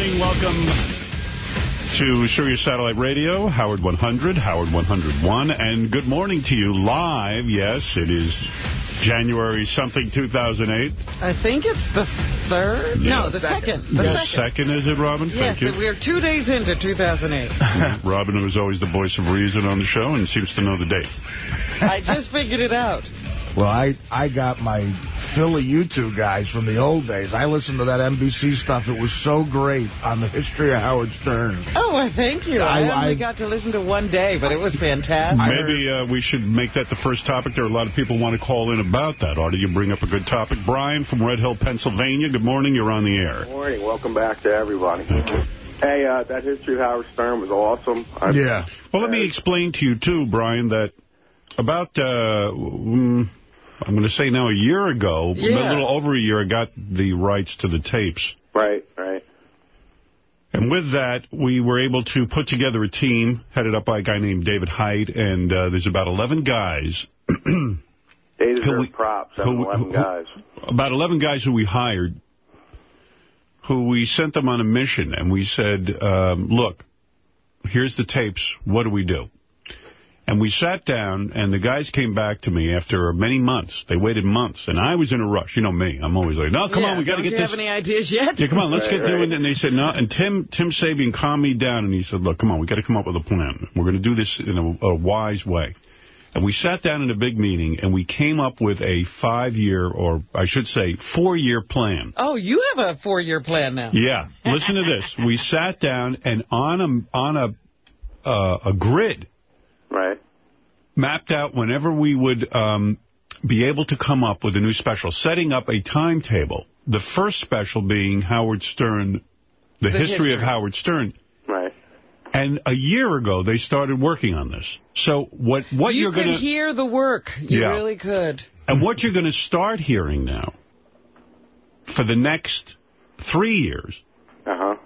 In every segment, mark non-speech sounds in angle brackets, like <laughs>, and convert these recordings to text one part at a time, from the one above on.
morning. Welcome to Sirius Satellite Radio, Howard 100, Howard 101, and good morning to you live. Yes, it is January something 2008. I think it's the third? Yeah. No, the second. The The second. second, is it, Robin? Yes, Thank you. we're two days into 2008. <laughs> Robin, who is always the voice of reason on the show and seems to know the date. I just figured it out. Well, I, I got my Philly of you two guys from the old days. I listened to that NBC stuff. It was so great on the history of Howard Stern. Oh, well, thank you. I, I- only I- got to listen to one day, but it was fantastic. Maybe uh, we should make that the first topic. There are a lot of people want to call in about that. Ought you bring up a good topic? Brian from Red Hill, Pennsylvania. Good morning. You're on the air. Good morning. Welcome back to everybody. Hey, uh, that history of Howard Stern was awesome. I, Yeah. Well, let me explain to you, too, Brian, that about, uh, mm, I'm going to say now a year ago, Yeah. a little over a year, I got the rights to the tapes. Right, right. And with that, we were able to put together a team headed up by a guy named David Height, and uh, there's about 11 guys, <clears throat> They deserve we- props. who- 11 who- guys. about 11 guys who we hired, who we sent them on a mission, and we said, um, look, here's the tapes, what do we do? And we sat down, and the guys came back to me after many months. They waited months, and I was in a rush. You know me. I'm always like, no, come Yeah, on, we got to don't get you this. have any ideas yet? Yeah, come on, let's Right, get doing it. And they said, no. And Tim Tim Sabean calmed me down, and he said, look, come on, we got to come up with a plan. We're going to do this in a, a wise way. And we sat down in a big meeting, and we came up with a five-year, or I should say, four-year plan. Oh, you have a four-year plan now. Yeah, listen to this. We sat down, and on a on a uh, a grid, Right. mapped out whenever we would um, be able to come up with a new special, setting up a timetable. The first special being Howard Stern, the, The history, of. Howard Stern. Right. And a year ago, they started working on this. So what what you are could going to hear the work. You Yeah. really could. and what you're going to start hearing now for the next three years Uh-huh.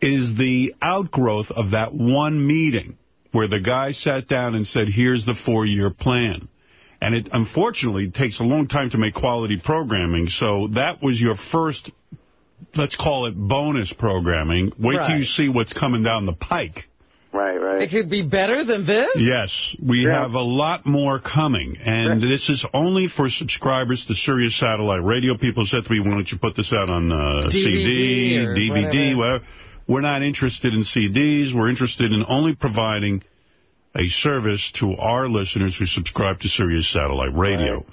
is the outgrowth of that one meeting where the guy sat down and said, here's the four-year plan. And it unfortunately takes a long time to make quality programming, so that was your first, let's call it bonus programming. Wait till you see what's coming down the pike. Right, right. It could be better than this? Yes, we Yeah. have a lot more coming, and this is only for subscribers to Sirius Satellite Radio. People said to me, why don't you put this out on uh, CD, DVD or DVD, whatever. whatever. We're not interested in CDs. We're interested in only providing a service to our listeners who subscribe to Sirius Satellite Radio. Right.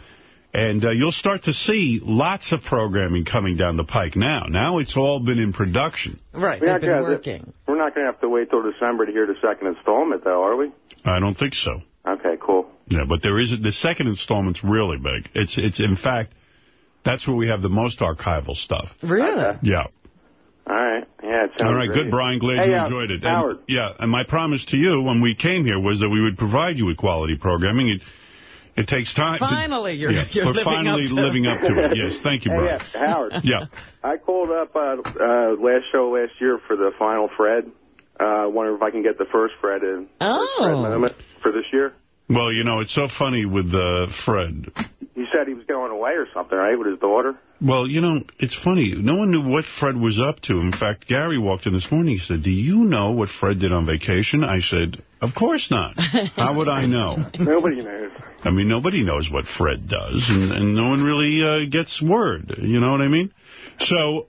And uh, you'll start to see lots of programming coming down the pike now. Now it's all been in production. Right, We're they've not been gonna- working. We're not going to have to wait till December to hear the second installment, though, are we? I don't think so. Okay, cool. Yeah, but there is the second installment's really big. It's it's in fact that's where we have the most archival stuff. Really? Okay. Yeah. All right. Yeah, it All right, great. good, Brian. Glad Hey, you uh, enjoyed it. And- yeah, and my promise to you when we came here was that we would provide you with quality programming. It it takes time. to- Finally, you're- yeah, you're living finally up to- living up to it. <laughs> Yes, thank you, Hey, Brian. yeah, Howard. <laughs> Yeah. I called up uh, uh, last show last year for the final Fred. Uh, wonder if I can get the first Fred in. Fred Oh. moment for this year. Well, you know, it's so funny with uh, Fred. He said he was going away or something, right, with his daughter? Well, you know, it's funny. No one knew what Fred was up to. In fact, Gary walked in this morning. He said, do you know what Fred did on vacation? I said, of course not. How would I know? <laughs> Nobody knows. I mean, nobody knows what Fred does, and, and no one really uh, gets word. You know what I mean? So,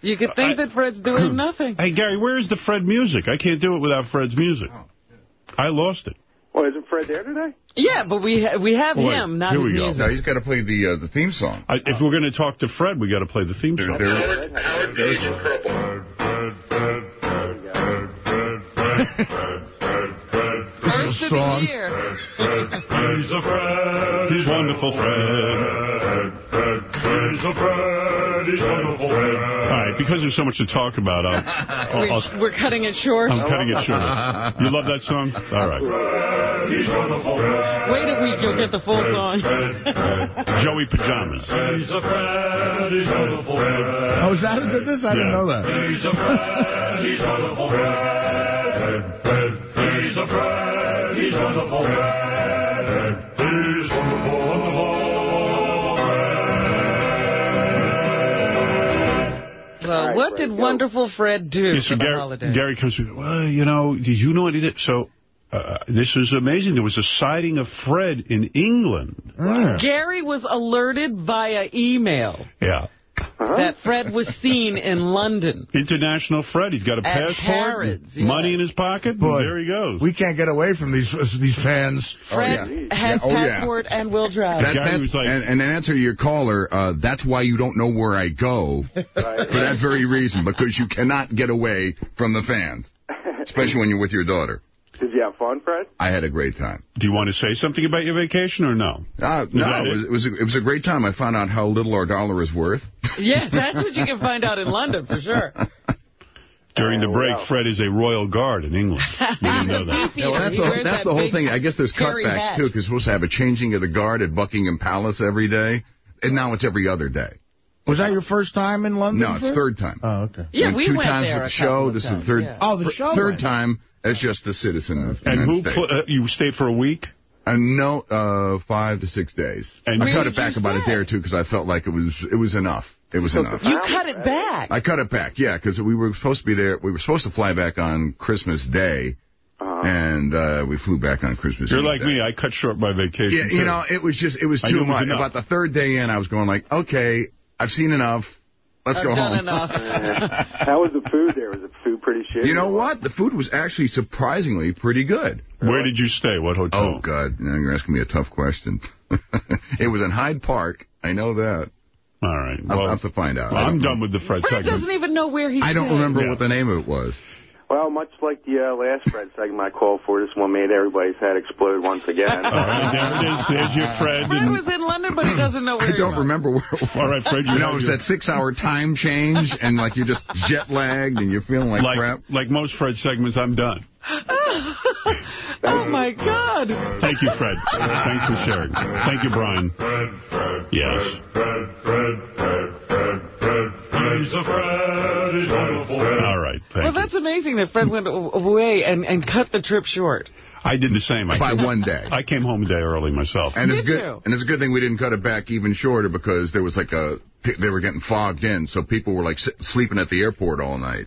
You could think I- that Fred's doing <clears throat> nothing. hey, Gary, where's the Fred music? I can't do it without Fred's music. I lost it. Well, isn't Fred there today? Yeah, but we ha we have Wait, him, not here his we go. music. No, he's got to play the uh, the theme song. I, if we're going to talk to Fred, we got to play the theme There, song. there, First of the year. He's a Fred. He's wonderful, Fred. He's a Fred. He's wonderful, Fred. All right, because there's so much to talk about, I'll, I'll, We, I'll, we're cutting it short. I'm cutting it short. You love that song? All right. He's wonderful, Fred. Wait a week, you'll get the full song. Joey Pajamas. He's a Fred. He's wonderful, Fred. Oh, is that who this? I didn't know that. He's a Fred. He's wonderful, Fred. He's a Fred. He's wonderful, Fred. He's wonderful, wonderful, Well, What Fred, did go. Wonderful Fred do Yeah, so for the Gary, holiday? Gary comes to me, well, you know, did you know what he did? So uh, this was amazing. There was a sighting of Fred in England. Gary was alerted via email Yeah. That Fred was seen in London. International Fred. He's got a At passport, Harrods, yeah. money in his pocket. Boy, there he goes. We can't get away from these these fans. Fred yeah. has Yeah, oh, yeah. passport and will drive. That, that- like- and, and in answer to your caller, uh, that's why you don't know where I go for that very reason, because you cannot get away from the fans, especially when you're with your daughter. Did you have fun, Fred? I had a great time. Do you want to say something about your vacation or no? Uh, no, it? it was, it, was a, it was a great time. I found out how little our dollar is worth. yeah, that's what you can find out in London for sure. <laughs> During the Oh, break, wow. Fred is a royal guard in England. We <laughs> didn't know that. Yeah, well, that's He the, that's that the whole thing. I guess there's cutbacks, hat. too, because we're supposed to have a changing of the guard at Buckingham Palace every day, and now it's every other day. Was that your first time in London? No, it's Fred? third time. Oh, okay. Yeah, Went we two went times there with a the couple show. of This is times, the third. yeah. Oh, the show Third went. time as just a citizen of the And United who States. uh, you stayed for a week? Uh, no, uh, five to six days. And I cut it back you about a day or two because I felt like it was it was enough. It was enough. You cut it back. I cut it back, yeah, because we were supposed to be there. We were supposed to fly back on Christmas Day, and uh, we flew back on Christmas. You're Eve like day. me. I cut short my vacation. Yeah, too. you know, it was just it was too it was much. About the third day in, I was going like, okay, I've seen enough. Let's I've go home. enough. <laughs> How was the food there? Was the food pretty shitty? You know what? The food was actually surprisingly pretty good. Where did you stay? What hotel? Oh God, now you're asking me a tough question. <laughs> it was in Hyde Park. I know that. All right. I'll Well, have to find out. I I'm done with the Fred Fred segment. doesn't even know where he's I don't remember Yeah. what the name of it was. Well, much like the uh, last Fred segment I called for, this one made everybody's head explode once again. <laughs> All right, there it is. There's your Fred. Fred and- was in London, but he doesn't know where I don't remember where it was. All right, Fred, you You know, have it was that six-hour time change, and like you're just jet lagged, and you're feeling like, like, crap. like most Fred segments, I'm done. Oh, my God. Thank you, Fred. Thanks for sharing. Thank you, Brian. Fred, Fred, Yes. Fred, Fred, Fred, Fred, Fred, Fred. He's a Fred, he's wonderful. All right. Thank Well, you. that's amazing that Fred went away and, and cut the trip short. I did the same. I By came- one day. I came home a day early myself. And it's good. you? And it's a good thing we didn't cut it back even shorter because there was like a they were getting fogged in, so people were like sleeping at the airport all night.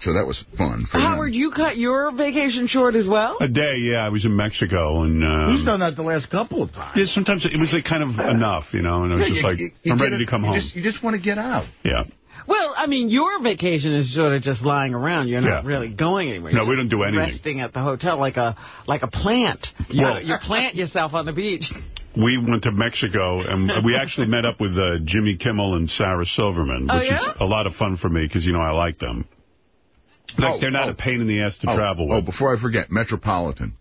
So that was fun. For them. Howard, you cut your vacation short as well? a day, yeah. I was in Mexico, and um, He's done that the last couple of times. yeah, sometimes it was like kind of enough, you know. And I was Yeah, just you- like, you- you I'm ready it- to come you home. Just, you just want to get out. Yeah. Well, I mean, your vacation is sort of just lying around. You're not Yeah. really going anywhere. No, You're we don't do anything. Resting at the hotel like a like a plant. You, Well- you plant yourself on the beach. We went to Mexico, and we actually met up with uh, Jimmy Kimmel and Sarah Silverman, Oh, which yeah? is a lot of fun for me because, you know, I like them. Like, Oh, they're not oh. a pain in the ass to oh, travel oh, before I forget, Metropolitan.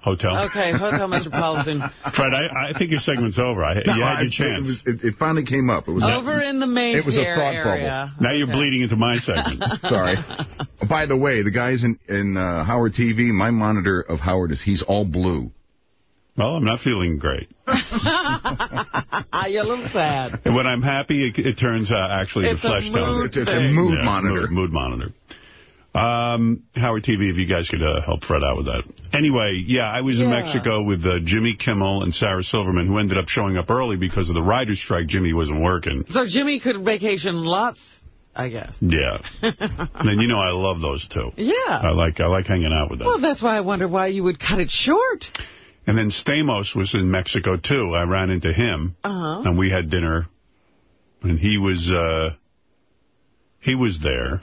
Hotel. Okay, Hotel <laughs> Metropolitan. Fred, I, I think your segment's over. I, No, you had I- your chance. It, was, it, it finally came up. It was Over in the Mayfair It was a thought area. now you're bleeding into my segment. <laughs> Sorry. By the way, the guys in in uh, Howard TV, my monitor of Howard is he's all blue. Well, I'm not feeling great. <laughs> You're a little sad. And when I'm happy, it, it turns uh, actually It's the flesh tone. mood It's, it's a mood Yeah, it's monitor. Mood, mood monitor. Um, Howard TV, if you guys could uh, help Fred out with that. Anyway, yeah, I was in Mexico with uh, Jimmy Kimmel and Sarah Silverman, who ended up showing up early because of the writer's strike. Jimmy wasn't working. So Jimmy could vacation lots, I guess. Yeah. <laughs> and you know I love those two. Yeah. I like I like hanging out with them. Well, that's why I wonder why you would cut it short. And then Stamos was in Mexico, too. I ran into him, Uh-huh. and we had dinner. And he was uh, he was there.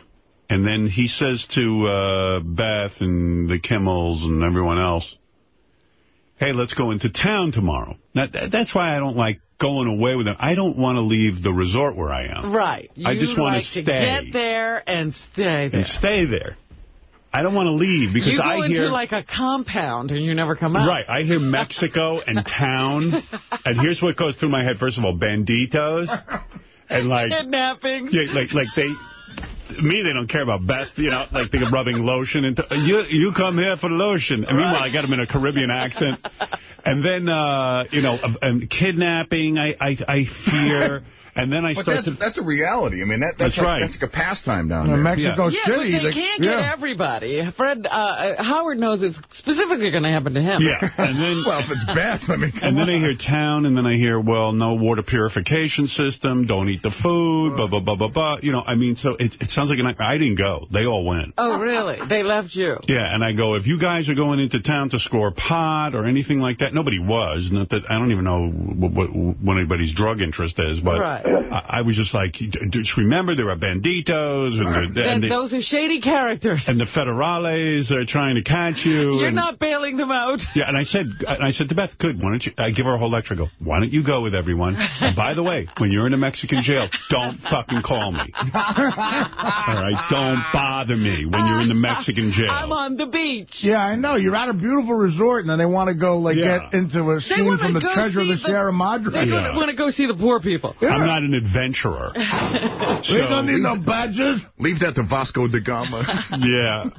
And then he says to uh, Beth and the Kimmels and everyone else, hey, let's go into town tomorrow. Now, th that's why I don't like going away with them. I don't want to leave the resort where I am. Right. I just wanna stay. get there and stay there. And stay there. I don't want to leave because you go I into hear... like a compound and you never come out. Right. I hear Mexico and <laughs> town. And here's what goes through my head. First of all, banditos. And like, <laughs> Kidnappings. yeah, like, like they, me, they don't care about Beth, you know, like they're rubbing lotion into, you, you come here for lotion. And meanwhile, I got them in a Caribbean accent. And then, uh, you know, and kidnapping, I, I, I fear. <laughs> And then I But started... that's, that's a reality. I mean, that, that's, That's like, right. That's like a pastime down In there. Mexico Yeah, City. but they can't get everybody. Fred uh, Howard knows it's specifically going to happen to him. Yeah, and then... <laughs> Well, if it's bad, I mean, And then I hear town, and then I hear, well, no water purification system, don't eat the food, blah, blah, blah, blah, blah. You know, I mean, so it, it sounds like an, I didn't go. They all went. Oh, really? They left you. Yeah, and I go, if you guys are going into town to score pot or anything like that, nobody was. Not that I don't even know what, what, what anybody's drug interest is, but Right. I, I was just like, just remember there are banditos and, the, and, the, those are shady characters. and the federales are trying to catch you. You're and, not bailing them out. Yeah, and I said, and I said to Beth, good, why don't you, I give her a whole lecture, I go, why don't you go with everyone? And by the way, when you're in a Mexican jail, don't fucking call me. All right, don't bother me when you're in the Mexican jail. I'm on the beach. Yeah, I know. You're at a beautiful resort, and then they want to go like Yeah. get into a scene from the Treasure of see the Sierra Madre. They Yeah. want to go see the poor people. Yeah. I'm not an adventurer. We don't need no badges. leave that to Vasco da Gama. <laughs> Yeah.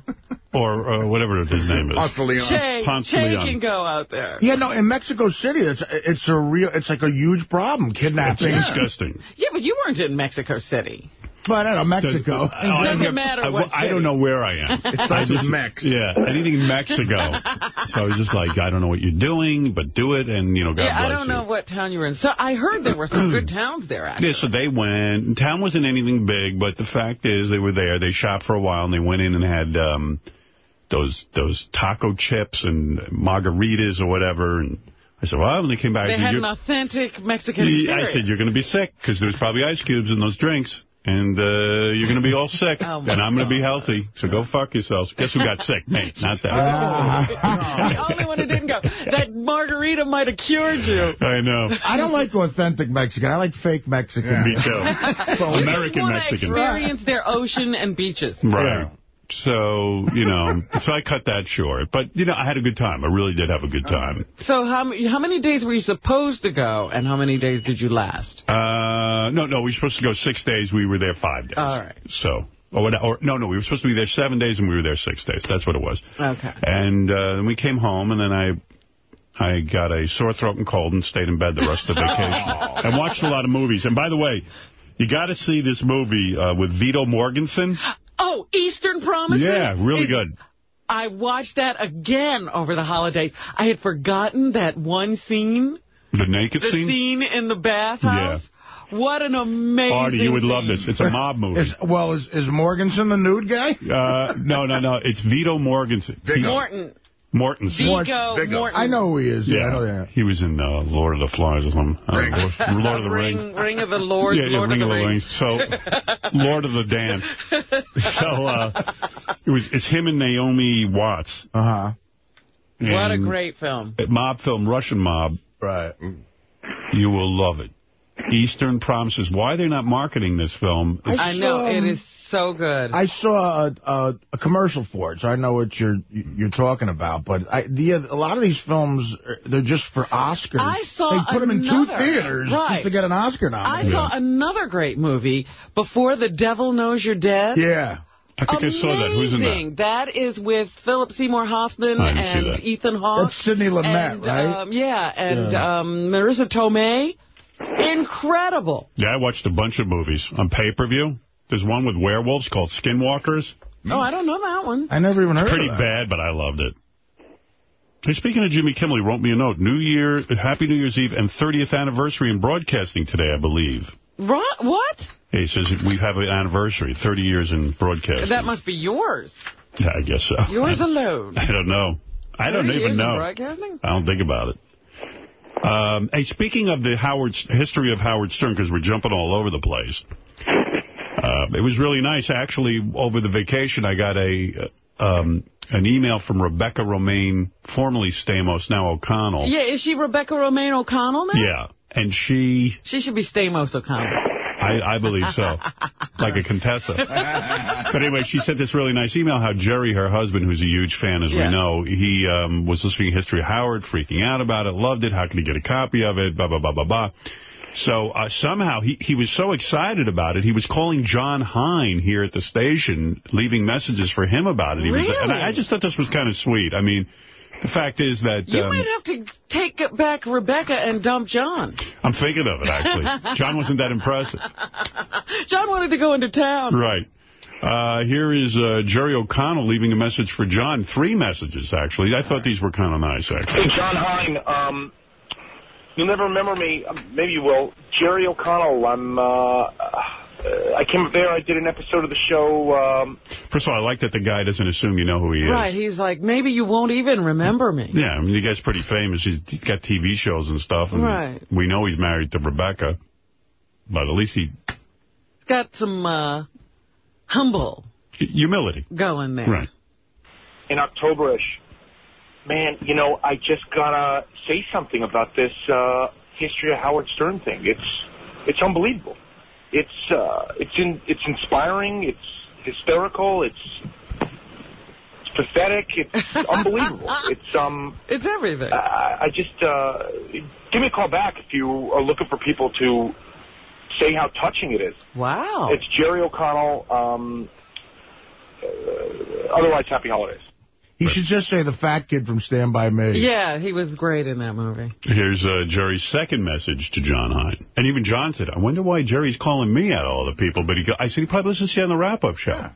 Or uh, whatever his name is. Ponce de Leon. Che, Ponce che de Leon. can go out there. Yeah, no, in Mexico City, it's it's a real, it's like a huge problem, It's kidnapping. disgusting. Yeah, but you weren't in Mexico City. But I don't know, Mexico. Uh, I- doesn't I- matter I, what I don't know where I am. <laughs> It starts with Mex. Yeah, anything in Mexico. So I was just like, I don't know what you're doing, but do it, and, you know, God yeah, bless I don't you. know what town you were in. So I heard there were some good <clears throat> towns there, actually. Yeah, so they went. Town wasn't anything big, but the fact is they were there. They shot for a while, and they went in and had um, those those taco chips and margaritas or whatever. And I said, well, when they came back, They had an authentic Mexican experience. I said, you're going to be sick because there's probably ice cubes in those drinks. And uh, you're going to be all <laughs> sick. Oh, and I'm going to be healthy. So go fuck yourselves. Guess who got sick? Me, not them. <laughs> the only one who didn't go. That margarita might have cured you. I know. I don't like authentic Mexican. I like fake Mexican. Me too. <laughs> American want to Mexican. experience their ocean and beaches. Right. So, you know, <laughs> so I cut that short. But, you know, I had a good time. I really did have a good time. So how, how many days were you supposed to go, and how many days did you last? Uh, no, no, we were supposed to go six days. We were there five days. All right. So, or, what- or no, no, we were supposed to be there seven days, and we were there six days. That's what it was. Okay. And uh, then we came home, and then I I got a sore throat and cold and stayed in bed the rest of the vacation. <laughs> and watched a lot of movies. And by the way, you got to see this movie uh, with Vito Morganson. <gasps> Oh, Eastern Promises? Yeah, really Is- good. I watched that again over the holidays. I had forgotten that one scene, The naked the scene. The scene in the bathhouse. Yeah. What an amazing Artie, you would love this. It's a mob movie. Is, well, is, is Morganson the nude guy? Uh, no, no, no. It's Vito Morganson. Vigo. Morton. Mortensen. Vigo Vigo. Morton. I know who he is. Yeah, I know that. He was in uh, Lord of the Flies or something. I don't <laughs> Lord of the Ring, Rings. Ring of the Lords, yeah, yeah, Lord Ring of of the, the Rings. So, <laughs> Lord of the Dance. So, uh, it was it's him and Naomi Watts. Uh-huh. What a great film. Mob film, Russian mob. Right. You will love it. Eastern Promises. Why they're not marketing this film? is- I know, saw, it is so good. I saw a, a, a commercial for it, so I know what you're you're talking about. But I, the, a lot of these films, uh, they're just for Oscars. I saw They put them in two theaters right. just to get an Oscar nomination. I saw another great movie, Before the Devil Knows You're Dead. Yeah. I think I saw that. Who's in that? Amazing. That is with Philip Seymour Hoffman I didn't see and. Ethan Hawke. That's Sidney Lumet, and, right? Um, yeah, and Yeah. Um, Marisa Tomei. Incredible. Yeah, I watched a bunch of movies on pay-per-view. There's one with werewolves called Skinwalkers. Oh, I don't know that one. I never even heard Pretty of that. bad, but I loved it. Hey, speaking of Jimmy Kimmel, he wrote me a note. New Year, Happy New Year's Eve and 30th anniversary in broadcasting today, I believe. Ro- what? He says we have an anniversary, 30 years in broadcasting. That must be yours. Yeah, I guess so. Yours I, alone. I don't know. I don't even years in know. broadcasting? I don't think about it. Um, hey, speaking of the Howard history of Howard Stern, because we're jumping all over the place, uh, it was really nice. Actually, over the vacation, I got a uh, um, an email from Rebecca Romijn, formerly Stamos, now O'Connell. Yeah, is she Rebecca Romijn O'Connell now? Yeah, and she, She should be Stamos O'Connell. I, I believe so, <laughs> like a Contessa. but anyway, she sent this really nice email how Jerry, her husband, who's a huge fan, as Yeah. we know, he um, was listening to History of Howard, freaking out about it, loved it, how can he get a copy of it, blah, blah, blah, blah, blah. So uh, somehow he, he was so excited about it, he was calling John Hein here at the station, leaving messages for him about it. He was, and I, I just thought this was kind of sweet. I mean, The fact is that... You um, might have to take back Rebecca and dump John. I'm thinking of it, actually. <laughs> John wasn't that impressive. John wanted to go into town. Right. Uh, here is uh, Jerry O'Connell leaving a message for John. Three messages, actually. I thought these were kind of nice, actually. Hey, John Hein, um, you'll never remember me. Um, Maybe you will. Jerry O'Connell. I'm. Uh, uh, I came up there. I did an episode of the show. Um, First of all, I like that the guy doesn't assume you know who he is. Right, he's like, maybe you won't even remember me. Yeah, I mean, the guy's pretty famous. He's, he's got TV shows and stuff. And Right. We know he's married to Rebecca. But at least he's Got some uh, humble Humility. going there. Right. in Octoberish. Man, you know, I just gotta say something about this uh, history of Howard Stern thing. It's it's unbelievable. It's uh, it's in, it's inspiring. It's hysterical. It's it's pathetic. It's <laughs> unbelievable. It's um. It's everything. I, I just uh, give me a call back if you are looking for people to say how touching it is. Wow. It's Jerry O'Connell. Um, uh, otherwise, happy holidays. He should just say the fat kid from Stand By Me. Yeah, he was great in that movie. Here's uh, Jerry's second message to John Hein. And even John said, I wonder why Jerry's calling me out of all the people. But he go, I said, he probably listens to you on the wrap-up show.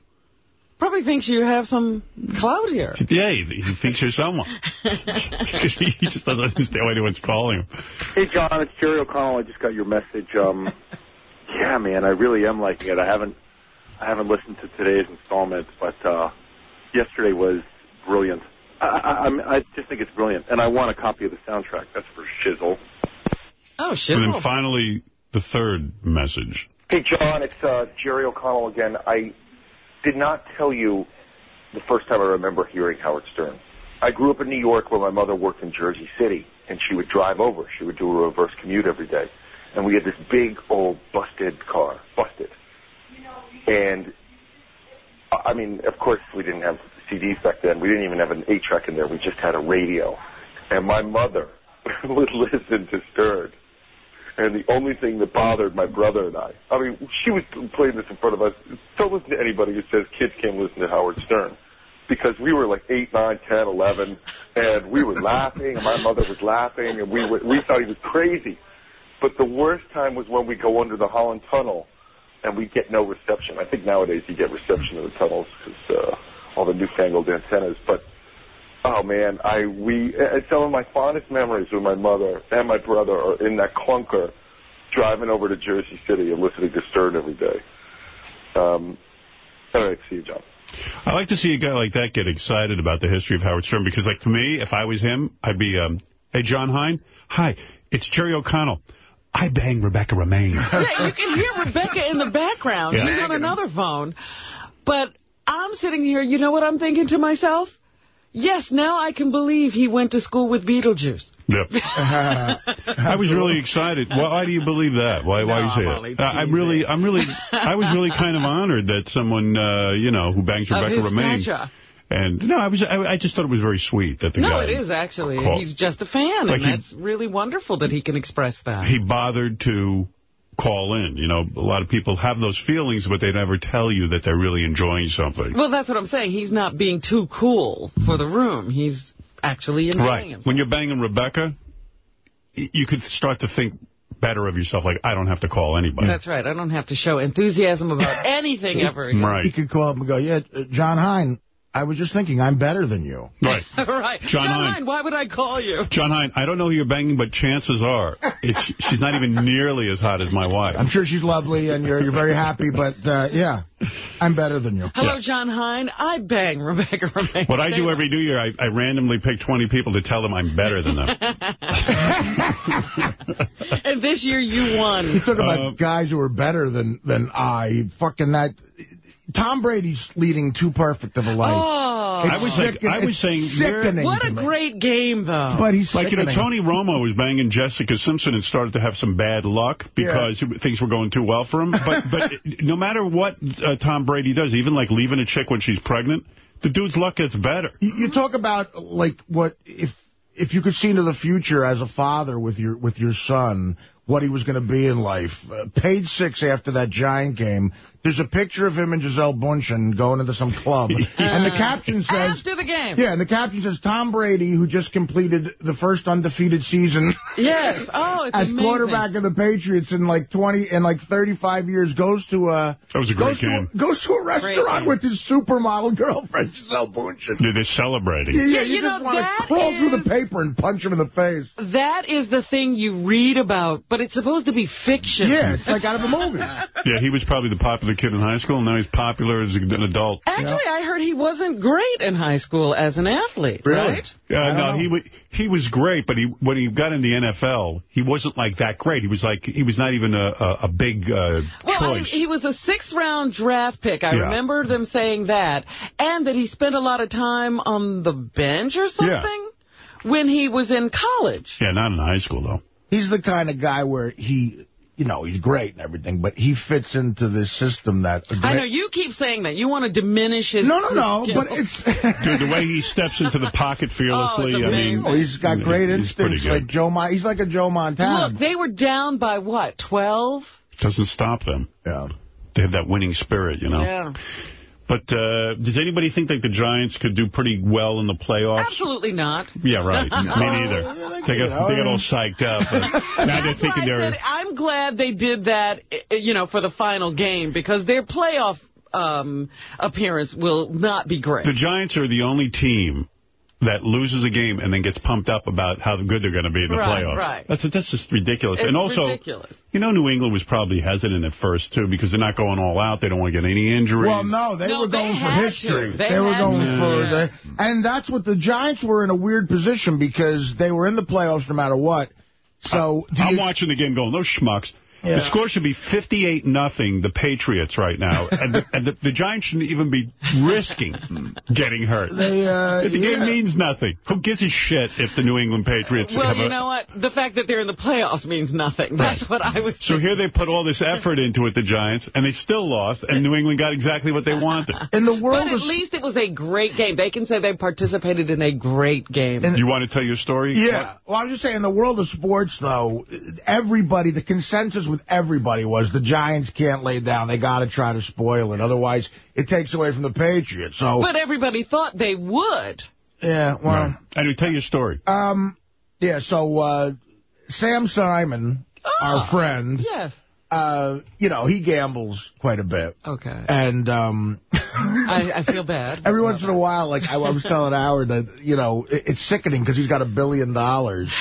Probably thinks you have some clout here. Yeah, he, he thinks you're someone. Because <laughs> <laughs> he just doesn't understand why anyone's calling him. Hey, John, it's Jerry O'Connell. I just got your message. Um, <laughs> yeah, man, I really am liking it. I haven't, I haven't listened to today's installment, but uh, yesterday was brilliant. I, I, I'm- I just think it's brilliant, and I want a copy of the soundtrack. That's for shizzle. Oh, shit. And then finally, the third message. Hey, John, it's uh, Jerry O'Connell again. I did not tell you the first time I remember hearing Howard Stern. I grew up in New York where my mother worked in Jersey City, and she would drive over. She would do a reverse commute every day. And we had this big, old, busted car. Busted. And, I I mean, of course, we didn't have CDs back then. We didn't even have an 8-track in there. We just had a radio. And my mother <laughs> would listen to Stern. And the only thing that bothered my brother and I, I mean, she was playing this in front of us. Don't listen to anybody who says kids can't listen to Howard Stern. Because we were like 8, 9, 10, 11, and we were laughing, and my mother was laughing, and we were, we thought he was crazy. But the worst time was when we go under the Holland Tunnel, and we get no reception. I think nowadays you get reception in the tunnels because uh, all the newfangled antennas. But Oh man, I we uh, some of my fondest memories with my mother and my brother are in that clunker, driving over to Jersey City and listening to Stern every day. Um, all right, see you, John. I like to see a guy like that get excited about the history of Howard Stern because, like, to me, if I was him, I'd be, um, hey, John Hein, hi, it's Jerry O'Connell. I bang Rebecca Romijn. Yeah, you can hear Rebecca in the background. Yeah. She's on another phone. But I'm sitting here, you know what I'm thinking to myself? Yes, now I can believe he went to school with Beetlejuice. Yep. <laughs> I was really excited. Why, why do you believe that? Why? why No, you say I'm that? Uh, I'm really, I'm <laughs> really, I was really kind of honored that someone, uh, you know, who bangs Of Rebecca his Romijn. stature. And no, I was, I, I just thought it was very sweet that the No, guy. it is actually. called. He's just a fan, Like and he- that's really wonderful that he can express that. he bothered to call in. You know, a lot of people have those feelings, but they never tell you that they're really enjoying something. Well, that's what I'm saying. He's not being too cool for the room. He's actually enjoying Right. himself. When you're banging Rebecca, you could start to think better of yourself. Like, I don't have to call anybody. That's right. I don't have to show enthusiasm about <laughs> anything ever again. He right. could call up and go, yeah, John Hein, I was just thinking I'm better than you. <laughs> Right. <laughs> right. John John Hein. Hein, why would I call you? John Hein, I don't know who you're banging, but chances are it's she's not even nearly as hot as my wife. I'm sure she's lovely and you're you're very happy, but uh, yeah, I'm better than you. Hello, John Hein. I bang Rebecca Romijn. What I do every New Year, I, I randomly pick 20 people to tell them I'm better than them. <laughs> and this year you won. You won. talk about Uh, guys who are better than than I. Fucking that. Tom Brady's leading too perfect of a life. Oh, It's I was like- I was saying, sickening what a great game, though. But he's Like, you know. Tony Romo was banging Jessica Simpson and started to have some bad luck because things were going too well for him. But but <laughs> no matter what uh, Tom Brady does, even like leaving a chick when she's pregnant, the dude's luck gets better. You, you talk about like what if if you could see into the future as a father with your with your son, what he was going to be in life. Uh, page six after that Giant game, there's a picture of him and Gisele Bundchen going into some club. <laughs> and the caption says... After the game. Yeah, and the caption says, Tom Brady, who just completed the first undefeated season... <laughs> Yes. Oh, it's As amazing. quarterback of the Patriots in like 20, in like 35 years, goes to a... That was a great goes game. To a, goes to a restaurant with his supermodel girlfriend, Gisele Bundchen. They're they're celebrating. Yeah, yeah, Yeah, you, you just want to crawl through the paper and punch him in the face. That is the thing you read about, but it's supposed to be fiction. Yeah, it's like out of a movie. <laughs> Yeah, he was probably the popular kid in high school, and now he's popular as an adult. Actually, I heard he wasn't great in high school as an athlete, Really? right? Uh, no, don't he know. he was great, but he when he got in the NFL, he wasn't like that great. He was like he was not even a a, a big uh, Well, I, choice. he was a sixth-round draft pick. I Yeah. remember them saying that. And that he spent a lot of time on the bench or something when he was in college. yeah, not in high school though. He's the kind of guy where he, you know, he's great and everything, but he fits into this system that... I know you keep saying that. You want to diminish his No, no, no, skill. but it's... <laughs> Dude, the way he steps into the pocket <laughs> oh, fearlessly, Oh, I mean. Oh, he's got great He's instincts, like Joe. Mon- he's like a Joe Montana. Look, they were down by what, 12? doesn't stop them. yeah. They have that winning spirit, you know. Yeah. But uh, does anybody think that the Giants could do pretty well in the playoffs? Absolutely not. Yeah, right. <laughs> Me neither. They got, they got all psyched up. But <laughs> now they're That's why thinking I they're... said I'm glad they did that, you know, for the final game because their playoff um, appearance will not be great. The Giants are the only team that loses a game and then gets pumped up about how good they're going to be in the Right, playoffs. right. That's that's just ridiculous. It's and also, ridiculous. you know, New England was probably hesitant at first, too, because they're not going all out. They don't want to get any injuries. Well, no, they No, were they going for history. They were going to. for Yeah. the, and that's what the Giants were in a weird position because they were in the playoffs no matter what. So do I'm you- watching the game going, those schmucks. Yeah. The score should be 58 nothing the Patriots right now. <laughs> and the, and the, the Giants shouldn't even be risking getting hurt. They, uh, the game yeah. means nothing. Who gives a shit if the New England Patriots well, have you a... know what? The fact that they're in the playoffs means nothing. That's what I was So here they put all this effort into it, the Giants, and they still lost, and New England got exactly what they wanted. <laughs> in the world But of at least it was a great game. They can say they participated in a great game. You want to tell your story? Yeah. Well, I was just saying, in the world of sports, though, everybody, the consensus with everybody was the Giants can't lay down. They got to try to spoil it. Otherwise, it takes away from the Patriots. So, But everybody thought they would. yeah, well, Right. Anyway, tell your story. um, yeah, so, uh, Sam Simon, our friend, Yes. uh, you know, he gambles quite a bit. Okay. And, um, I, I feel bad. <laughs> every once in a while, like I, I was telling Howard that, you know, it, it's sickening because he's got a billion dollars.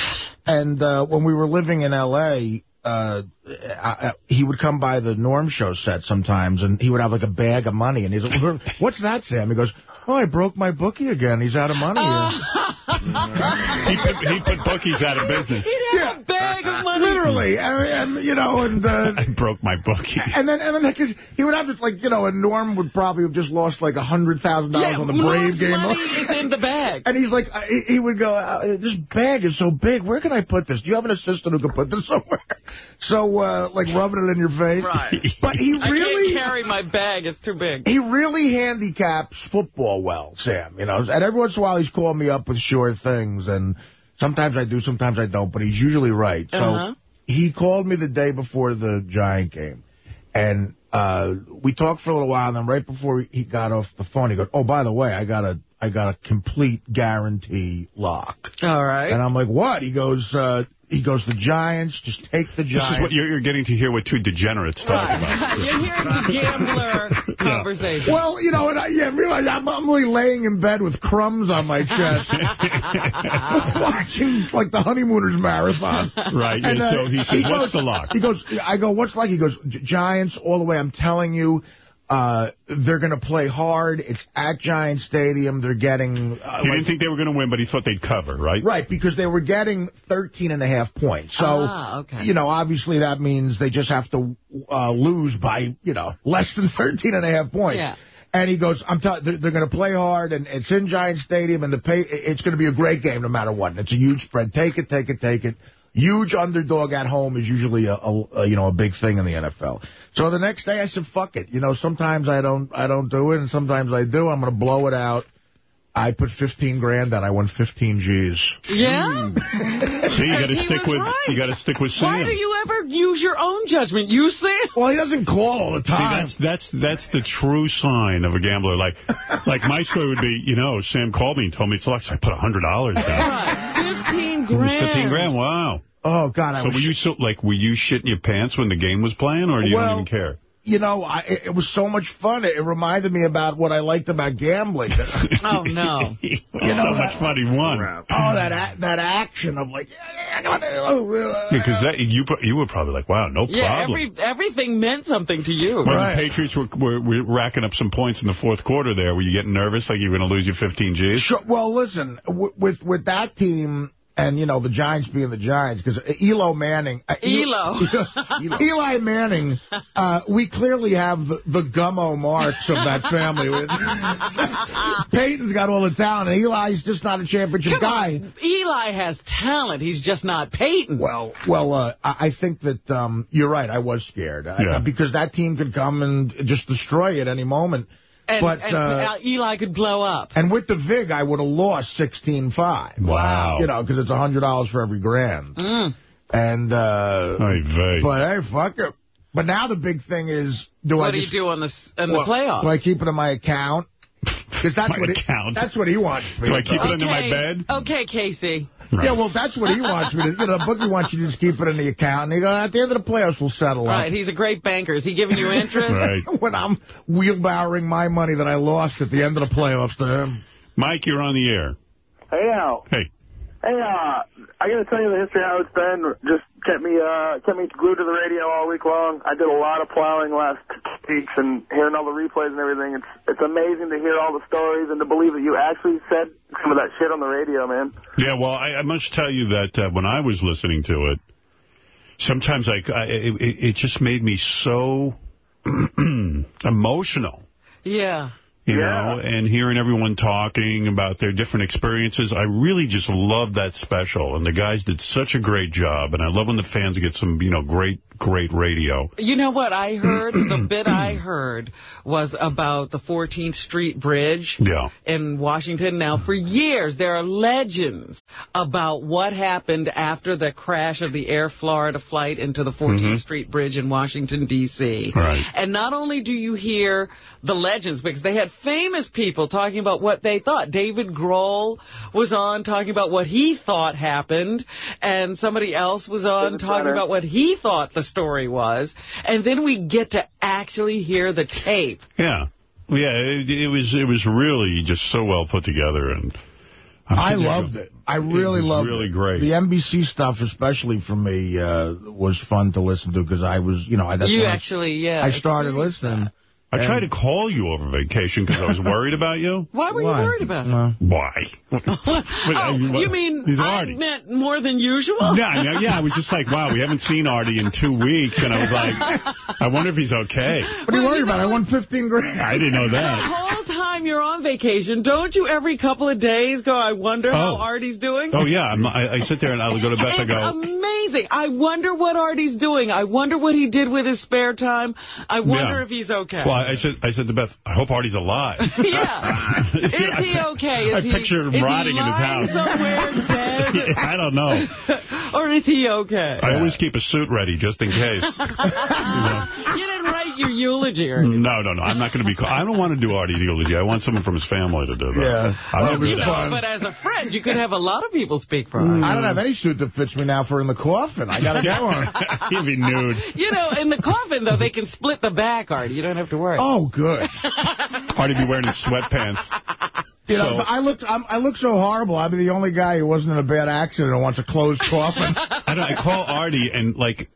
And uh, when we were living in L.A., uh, I, I, he would come by the Norm Show set sometimes, and he would have like a bag of money. And he's like, what's that, Sam? He goes, oh, I broke my bookie again. He's out of money here. <laughs> He put, he put bookies out of business. He'd have a bag of money. Literally. And, and, you know, and... Uh, <laughs> I broke my bookie. and then, and then, like, he would have this, like, you know, and Norm would probably have just lost like a hundred thousand dollars Yeah, on the Brave Norm's game. money is in the bag. <laughs> And he's like, uh, he he would go, uh, this bag is so big. Where can I put this? Do you have an assistant who can put this somewhere? So, uh, like, rubbing it in your face. Right. But he I really, can't carry my bag. It's too big. he really handicaps football well, Sam. You know, and every once in a while he's calling me up with sure things, and sometimes I do, sometimes I don't. But he's usually right. So Uh-huh. he called me the day before the Giant game, and uh, we talked for a little while. And then right before he got off the phone, he goes, "Oh, by the way, I got a I got a complete guarantee lock." All right. And I'm like, "What?" He goes, uh, "He goes, the Giants. Just take the Giants." This is what you're, you're getting to hear what two degenerates talk about. <laughs> You're hearing the gambler <laughs> conversation. Well, you know, and I, yeah, realize I'm, I'm really laying in bed with crumbs on my chest, <laughs> watching like the honeymooners marathon. Right, yeah, And, uh, so he says, goes, what's the lock? He goes, I go, what's the lock? He goes, Giants all the way. I'm telling you, uh, they're going to play hard. It's at Giant Stadium. They're getting uh, He like- didn't think they were going to win, but he thought they'd cover, right? Right, because they were getting 13 and a half points. So, Ah, okay. you know, obviously that means they just have to uh, lose by, you know, less than 13 and a half points. Yeah. And he goes, I'm telling they're, they're going to play hard, and it's in Giant Stadium, and the pay, it's going to be a great game no matter what. And it's a huge spread. Take it, take it, take it. Huge underdog at home is usually a, a, a you know a big thing in the NFL. So the next day I said, fuck it. You know, sometimes I don't I don't do it, and sometimes I do. I'm going to blow it out I put 15 grand down. I won 15 G's. Yeah? Hmm. <laughs> See, you got to stick with right. you got to stick with Sam. Why do you ever use your own judgment? You Sam? Well, he doesn't call all the time. See, time. that's that's that's the true sign of a gambler. Like, <laughs> like my story would be, you know, Sam called me and told me it's luck, so I put hundred dollars down. 15 grand. Fifteen grand. Wow. oh, God. I So was were you so like were you shitting your pants when the game was playing, or do you Well, don't even care? You know, I, it, it was so much fun. It, it reminded me about what I liked about gambling. <laughs> Oh, no. <laughs> you know, so much fun he won. oh, that that action of like, Because oh, that you pro- you were probably like, wow, no Yeah, problem. every everything meant something to you. When Right. the Patriots were, were, were racking up some points in the fourth quarter there, were you getting nervous like you were going to lose your 15 Gs? Sure, well, listen, w with with that team and, you know, the Giants being the Giants, because Elo Manning... Uh, Elo. <laughs> <laughs> Eli Manning, uh, we clearly have the, the Gummo Marx of that family. <laughs> Peyton's got all the talent, and Eli's just not a championship Come guy. on. Eli has talent. He's just not Peyton. Well, well, uh, I I think that um, you're right. I was scared I- because that team could come and just destroy at any moment. And, but and uh, Eli could blow up. and with the vig, I would have lost 16-5. Wow. You know, because it's a $100 for every grand. Mm. And, uh, Oy vey. but hey, fuck it. But now the big thing is, do What I do you do on the s- in the playoffs? Do I keep it in my account? <laughs> Because that's My what account. He, that's what he wants. Do I keep do. it under my bed? Okay, Casey. Right. Yeah, well, that's what he wants me to. You know, Bookie wants you to just keep it in the account, and you know, at the end of the playoffs, we'll settle Right, up. he's a great banker. Is he giving you interest? Right. <laughs> when I'm wheelbarrowing my money that I lost at the end of the playoffs to him. Mike, you're on the air. Hey, Al. Hey. Hey, uh, I got to tell you the history of how it's been. Just kept me, uh, kept me glued to the radio all week long. I did a lot of plowing last weeks and hearing all the replays and everything. It's it's amazing to hear all the stories and to believe that you actually said some of that shit on the radio, man. Yeah, well, I, I must tell you that uh, when I was listening to it, sometimes I, I it, it just made me so <clears throat> emotional. Yeah. You Yeah. know, and hearing everyone talking about their different experiences, I really just loved that special. And the guys did such a great job. And I love when the fans get some, you know, great, great radio. You know what I heard? the <clears throat> bit I heard was about the 14th Street Bridge Yeah. in Washington. Now, for years, there are legends about what happened after the crash of the Air Florida flight into the 14th mm-hmm. Street Bridge in Washington, D.C. Right. And not only do you hear the legends, because they had famous people talking about what they thought. David Grohl was on talking about what he thought happened, and somebody else was on David talking Brenner. about what he thought the story was. And then we get to actually hear the tape. Yeah. Yeah, it, it was it was really just so well put together. and I'm I loved it. I really was loved really it. great. The NBC stuff, especially for me, uh, was fun to listen to because I was, you know, I, that's you when I- actually, yeah. I started experienced listening. I tried to call you over vacation because I was worried about you. <laughs> Why were Why? you worried about it? No. Why? <laughs> Oh, you mean He's I Artie. meant more than usual? Yeah, I yeah, I was just like, wow, we haven't seen Artie in two weeks, and I was like, I wonder if he's okay. What are you worried about? I won 15 grand. I didn't know that. The that. whole time you're on vacation, don't you every couple of days go, I wonder how Oh. Artie's doing? Oh, yeah, I'm, I, I sit there and I'll go to Beth, I It's go, amazing. I wonder what Artie's doing. I wonder what he did with his spare time. I wonder Yeah. if he's okay. well, I said, I said to Beth, I hope Artie's alive. <laughs> yeah. <laughs> Is he okay? Is I he, picture him rotting in his lying house. somewhere dead? <laughs> I don't know. or is he okay? I always keep a suit ready just in case. You know? You didn't write your eulogy or anything. No, no, no. I'm not going to be. Call- I don't want to do Artie's eulogy. I want someone from his family to do oh, that. Yeah. I'm That not was good fun. But as a friend, you could have a lot of people speak for Artie. I don't have any suit that fits me now for in the coffin. I got to go on. He'd be nude. You know, in the coffin, though, they can split the back, Artie. You don't have to worry. Oh, good. <laughs> Artie be wearing his sweatpants. You know, So- I looked. I'm, I look so horrible. I'm the only guy who wasn't in a bad accident and wants a closed <laughs> coffin. I, don't, I call Artie, and like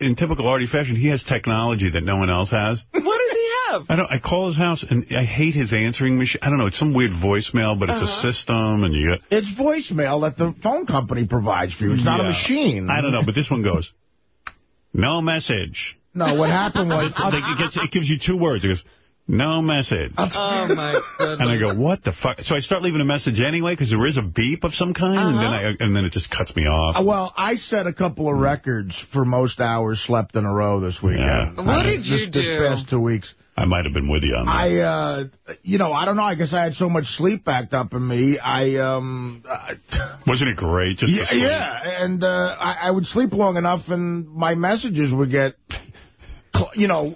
in typical Artie fashion, he has technology that no one else has. What does he have? I don't. I call his house, and I hate his answering machine. I don't know. It's some weird voicemail, but it's a uh-huh. system, and you get. It's voicemail that the phone company provides for you. It's not a machine. I don't know, but this one goes, no message. No, what happened was, <laughs> It's it, gets, it gives you two words. It goes, No message. Oh, my goodness. And I go, what the fuck? So I start leaving a message anyway because there is a beep of some kind, and then Uh-huh. I and then it just cuts me off. Uh, Well, I set a couple of records for most hours slept in a row this weekend. Yeah. What Uh, did you this, This past two weeks. I might have been with you on that. I, uh, you know, I don't know. I guess I had so much sleep backed up in me. I, um, uh, <laughs> Wasn't it great? Just yeah, yeah, and uh, I, I would sleep long enough, and my messages would get, cl- you know,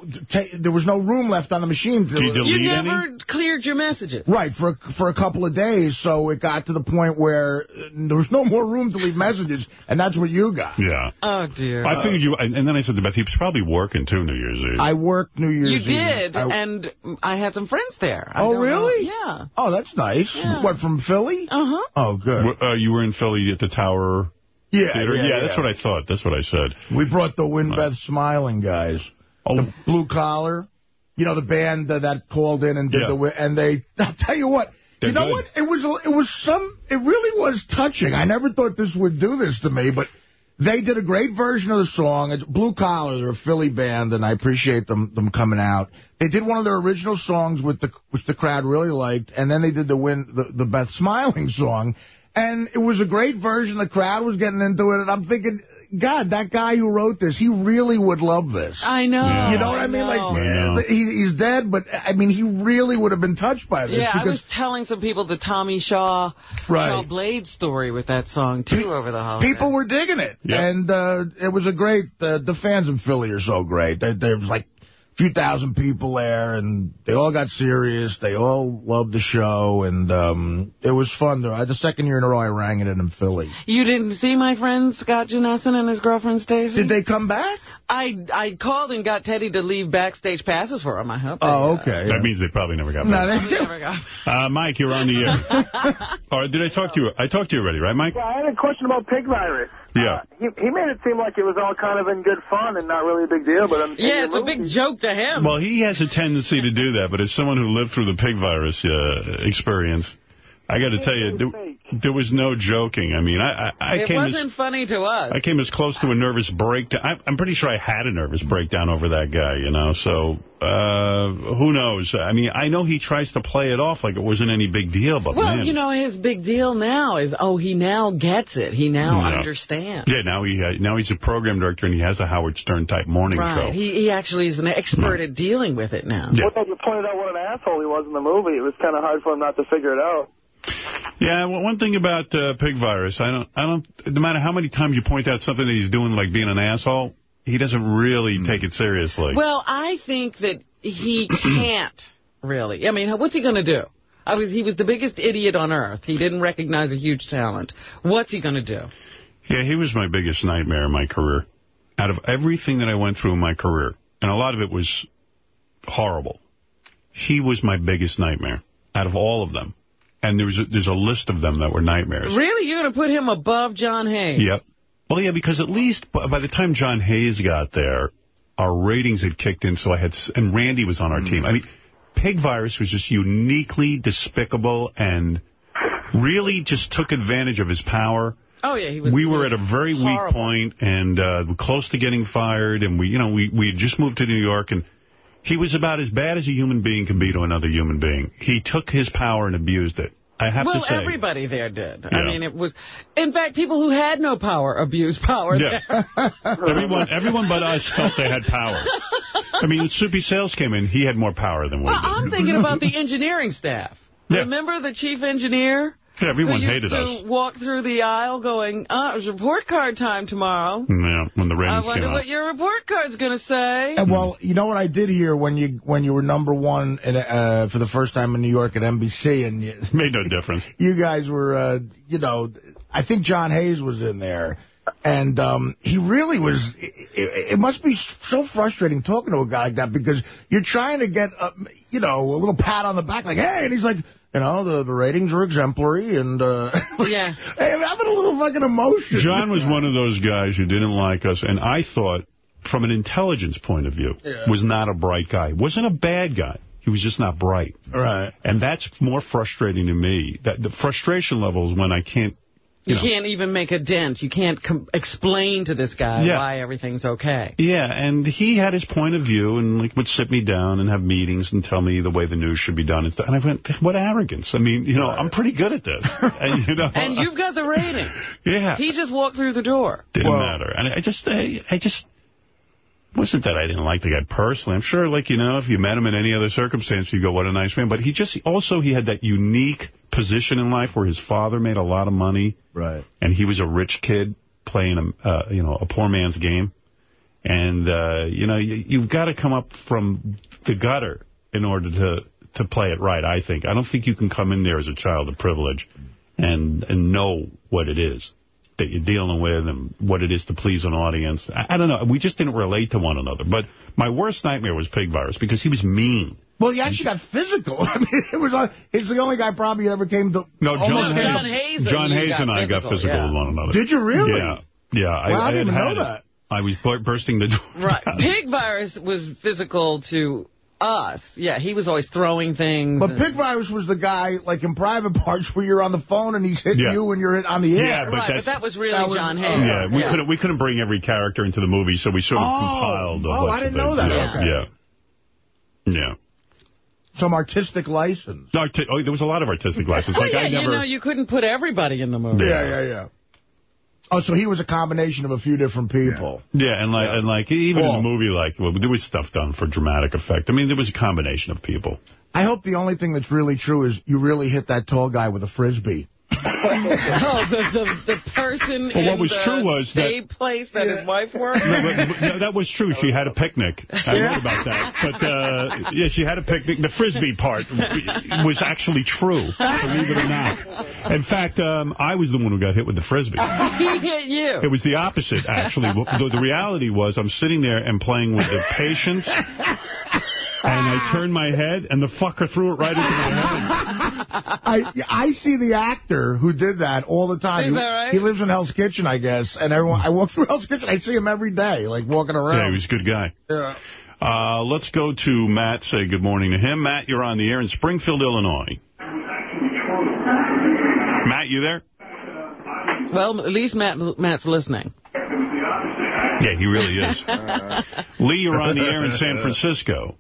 there was no room left on the machine. To, Do you delete You any? never cleared your messages. Right, for a, for a couple of days, so it got to the point where uh, there was no more room to leave messages, and that's what you got. Yeah. Oh, dear. I figured you, and and then I said to Beth, he was probably working too New Year's Eve. I worked New you Year's Eve. You did, I- and I had some friends there. I Oh, don't know- really? Yeah. Oh, that's nice. Yeah. What, from Philly? Uh-huh. Oh, good. Uh, you were in Philly at the Tower Yeah, Theater? yeah, that's what I thought. That's what I said. We brought the Winbeth Smiling guys. Oh, The Blue Collar. You know, the band that, that called in and did Yeah. the... And they... <laughs> I'll tell you what. They're you know good. what? It was it was some... It really was touching. I never thought this would do this to me, but... They did a great version of the song. It's Blue Collar. They're a Philly band, and I appreciate them them coming out. They did one of their original songs with the which the crowd really liked, and then they did the win the, the Beth Smiling song, and it was a great version. The crowd was getting into it, and I'm thinking, God, that guy who wrote this, he really would love this. I know. Yeah. You know what I, mean? know. Like, I he, he's dead, but I mean, he really would have been touched by this. Yeah, I was telling some people the Tommy Shaw, Right. Shaw Blade story with that song, too, over the holiday. People were digging it, Yep. and uh, it was a great. Uh, the fans in Philly are so great. There, there was like a few thousand people there, and they all got serious. They all loved the show, and um, it was fun. Uh, The second year in a row, I rang it in in Philly. You didn't see my friend Scott Janesson and his girlfriend Stacy? Did they come back? I I called and got Teddy to leave backstage passes for him. I hope. they, Oh, uh, okay. that means they probably never got No, back. they, they never got- <laughs> Uh, Mike, you're on the air. <laughs> Or did I talk to you? I talked to you already, right, Mike? Yeah, I had a question about pig virus. Yeah. Uh, he, he made it seem like it was all kind of in good fun and not really a big deal, but in, in Yeah, your it's a big joke to him. Well, he has a tendency to do that, but as someone who lived through the pig virus uh, experience, I got to tell you, there, there was no joking. I mean, I, I, I it came wasn't as, funny to us. I came as close to a nervous breakdown. I, I'm pretty sure I had a nervous breakdown over that guy, you know. So uh, who knows? I mean, I know he tries to play it off like it wasn't any big deal, but well, man. you know, his big deal now is, oh, he now gets it. He now Yeah. understands. Yeah, now he uh, now he's a program director and he has a Howard Stern type morning Right. show. He, he actually is an expert at dealing with it now. Yeah. Well, you pointed out what an asshole he was in the movie. It was kind of hard for him not to figure it out. Yeah, well, one thing about uh, pig virus, I don't, I don't, no matter how many times you point out something that he's doing, like being an asshole, he doesn't really take it seriously. Well, I think that he <clears throat> can't, really. I mean, what's he going to do? I was, he was the biggest idiot on earth. He didn't recognize a huge talent. What's he going to do? yeah, he was my biggest nightmare in my career. Out of everything that I went through in my career, and a lot of it was horrible, he was my biggest nightmare out of all of them. And there's a, there's a list of them that were nightmares. Really? You're going to put him above John Hayes? Yep. Well, yeah, because at least by by the time John Hayes got there, our ratings had kicked in, so I had, and Randy was on our team. I mean, Pig Virus was just uniquely despicable and really just took advantage of his power. Oh, yeah, he was We were at a very weak point and uh, close to getting fired, and we, you know, we, we had just moved to New York, and he was about as bad as a human being can be to another human being. He took his power and abused it. I have well, to say. Well, everybody there did. Yeah. I mean, it was... In fact, people who had no power abused power Yeah. there. <laughs> Everyone, everyone but us felt they had power. I mean, when Soupy Sales came in, he had more power than we Well, did. I'm thinking about the engineering staff. <laughs> Yeah. Remember the chief engineer? Yeah, everyone who used hated to us. walk through the aisle going, uh, it's report card time tomorrow. Yeah, when the I ratings wonder came out. what your report card's going to say. And, well, you know what I did hear when you when you were number one in, uh, for the first time in New York at NBC, and you, <laughs> Made no difference. <laughs> you guys were, uh, you know, I think John Hayes was in there. And um, he really was, it, it must be so frustrating talking to a guy like that because you're trying to get, a, you know, a little pat on the back like, hey, and he's like, you know, the, the ratings are exemplary and, uh, <laughs> Yeah. I'm having a little fucking emotion. John was one of those guys who didn't like us, and I thought, from an intelligence point of view, was not a bright guy. Wasn't a bad guy. He was just not bright. Right. And that's more frustrating to me. That The frustration level is when I can't You, know. can't even make a dent. You can't com explain to this guy Yeah. why everything's okay. Yeah, and he had his point of view and like would sit me down and have meetings and tell me the way the news should be done and stuff. And I went, what arrogance. I mean, you know, I'm pretty good at this. <laughs> and, you know, And you've got the ratings. <laughs> yeah, He just walked through the door. didn't matter. And I just, I, I just, wasn't that I didn't like the guy personally. I'm sure, like, you know, if you met him in any other circumstance, you'd go, what a nice man. But he just, also, he had that unique position in life where his father made a lot of money. Right. And he was a rich kid playing, a, uh, you know, a poor man's game. And, uh, you know, you, you've got to come up from the gutter in order to, to play it right, I think. I don't think you can come in there as a child of privilege and, and know what it is that you're dealing with and what it is to please an audience. I, I don't know. We just didn't relate to one another. But my worst nightmare was Pig Virus because he was mean. Well, he actually got physical. <laughs> I mean, it was. Uh, it's the only guy probably that ever came to. No, John, almost Hayes, John Hayes John and Hayes and I got physical, physical yeah. with one another. Did you really? Yeah. Yeah. I, Well, I I didn't had even had know it. that. I was bursting the door. Right. <laughs> Pig Virus was physical to us. Yeah, he was always throwing things. But and- Pig Virus was the guy, like in private parts, where you're on the phone and he's hitting Yeah. you and you're hit on the air. Yeah, but right, but that was really that was- John oh, Hayes. Yeah, we couldn't we couldn't bring every character into the movie, so we sort of Oh. compiled. a Oh, bunch I didn't know that. Yeah, Okay. yeah, yeah. Some artistic license. Arti- oh, there was a lot of artistic license. Well, Like yeah, I never. you know, you couldn't put everybody in the movie. Yeah. yeah, yeah. Oh, so he was a combination of a few different people. Yeah, and like, and like, even in Oh. the movie, like, well, there was stuff done for dramatic effect. I mean, there was a combination of people. I hope the only thing that's really true is you really hit that tall guy with a frisbee. Oh, the, the, the person Well, what in was the true was that- place that his wife worked? No, but, no, that was true. She had a picnic. I wrote about that. But, uh, yeah, she had a picnic. The Frisbee part was actually true, believe it or not. In fact, um, I was the one who got hit with the Frisbee. he hit you. It was the opposite, actually. The, the reality was I'm sitting there and playing with the patients, and I turned my head, and the fucker threw it right into my head. I I see the actor who did that all the time. Is he, that right? he lives in Hell's Kitchen, I guess, and everyone I walk through <laughs> Hell's Kitchen, I see him every day, like walking Yeah, around. he was a good guy. Yeah. Uh, let's go to Matt, say good morning to him. Matt, you're on the air in Springfield, Illinois. Matt, you there? Well, at least Matt, Matt's listening. Yeah, he really is. <laughs> Lee, you're on the air in San Francisco.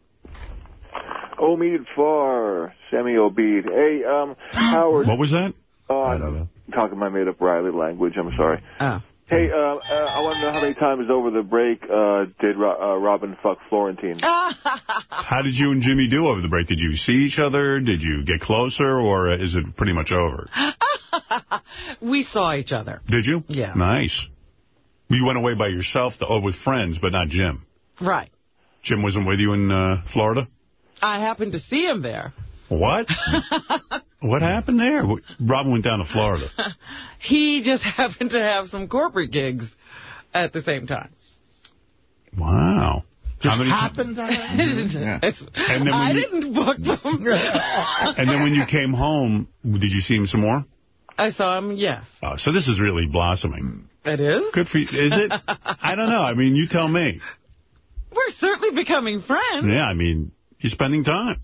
Omid Far, Sammy Obid. Hey, um, Howard. What was that? Uh, I don't know. Talking my made-up Riley language. I'm sorry. Oh. Hey, uh, uh, I want to know how many times over the break uh, did Ro uh, Robin fuck Florentine? <laughs> How did you and Jimmy do over the break? Did you see each other? Did you get closer, or is it pretty much over? <laughs> we saw each other. Did you? Yeah. Nice. You went away by yourself, though, oh, with friends, but not Jim. Right. Jim wasn't with you in uh, Florida? I happened to see him there. What? <laughs> what happened there? Robin went down to Florida. <laughs> He just happened to have some corporate gigs at the same time. Wow. Just How many happened to happen. <laughs> It's- And then I you- didn't book them. And then when you came home, did you see him some more? I saw him, yes. Oh, so this is really blossoming. It is? Good for you. Is it? I don't know. I mean, you tell me. We're certainly becoming friends. Yeah, I mean, you're spending time.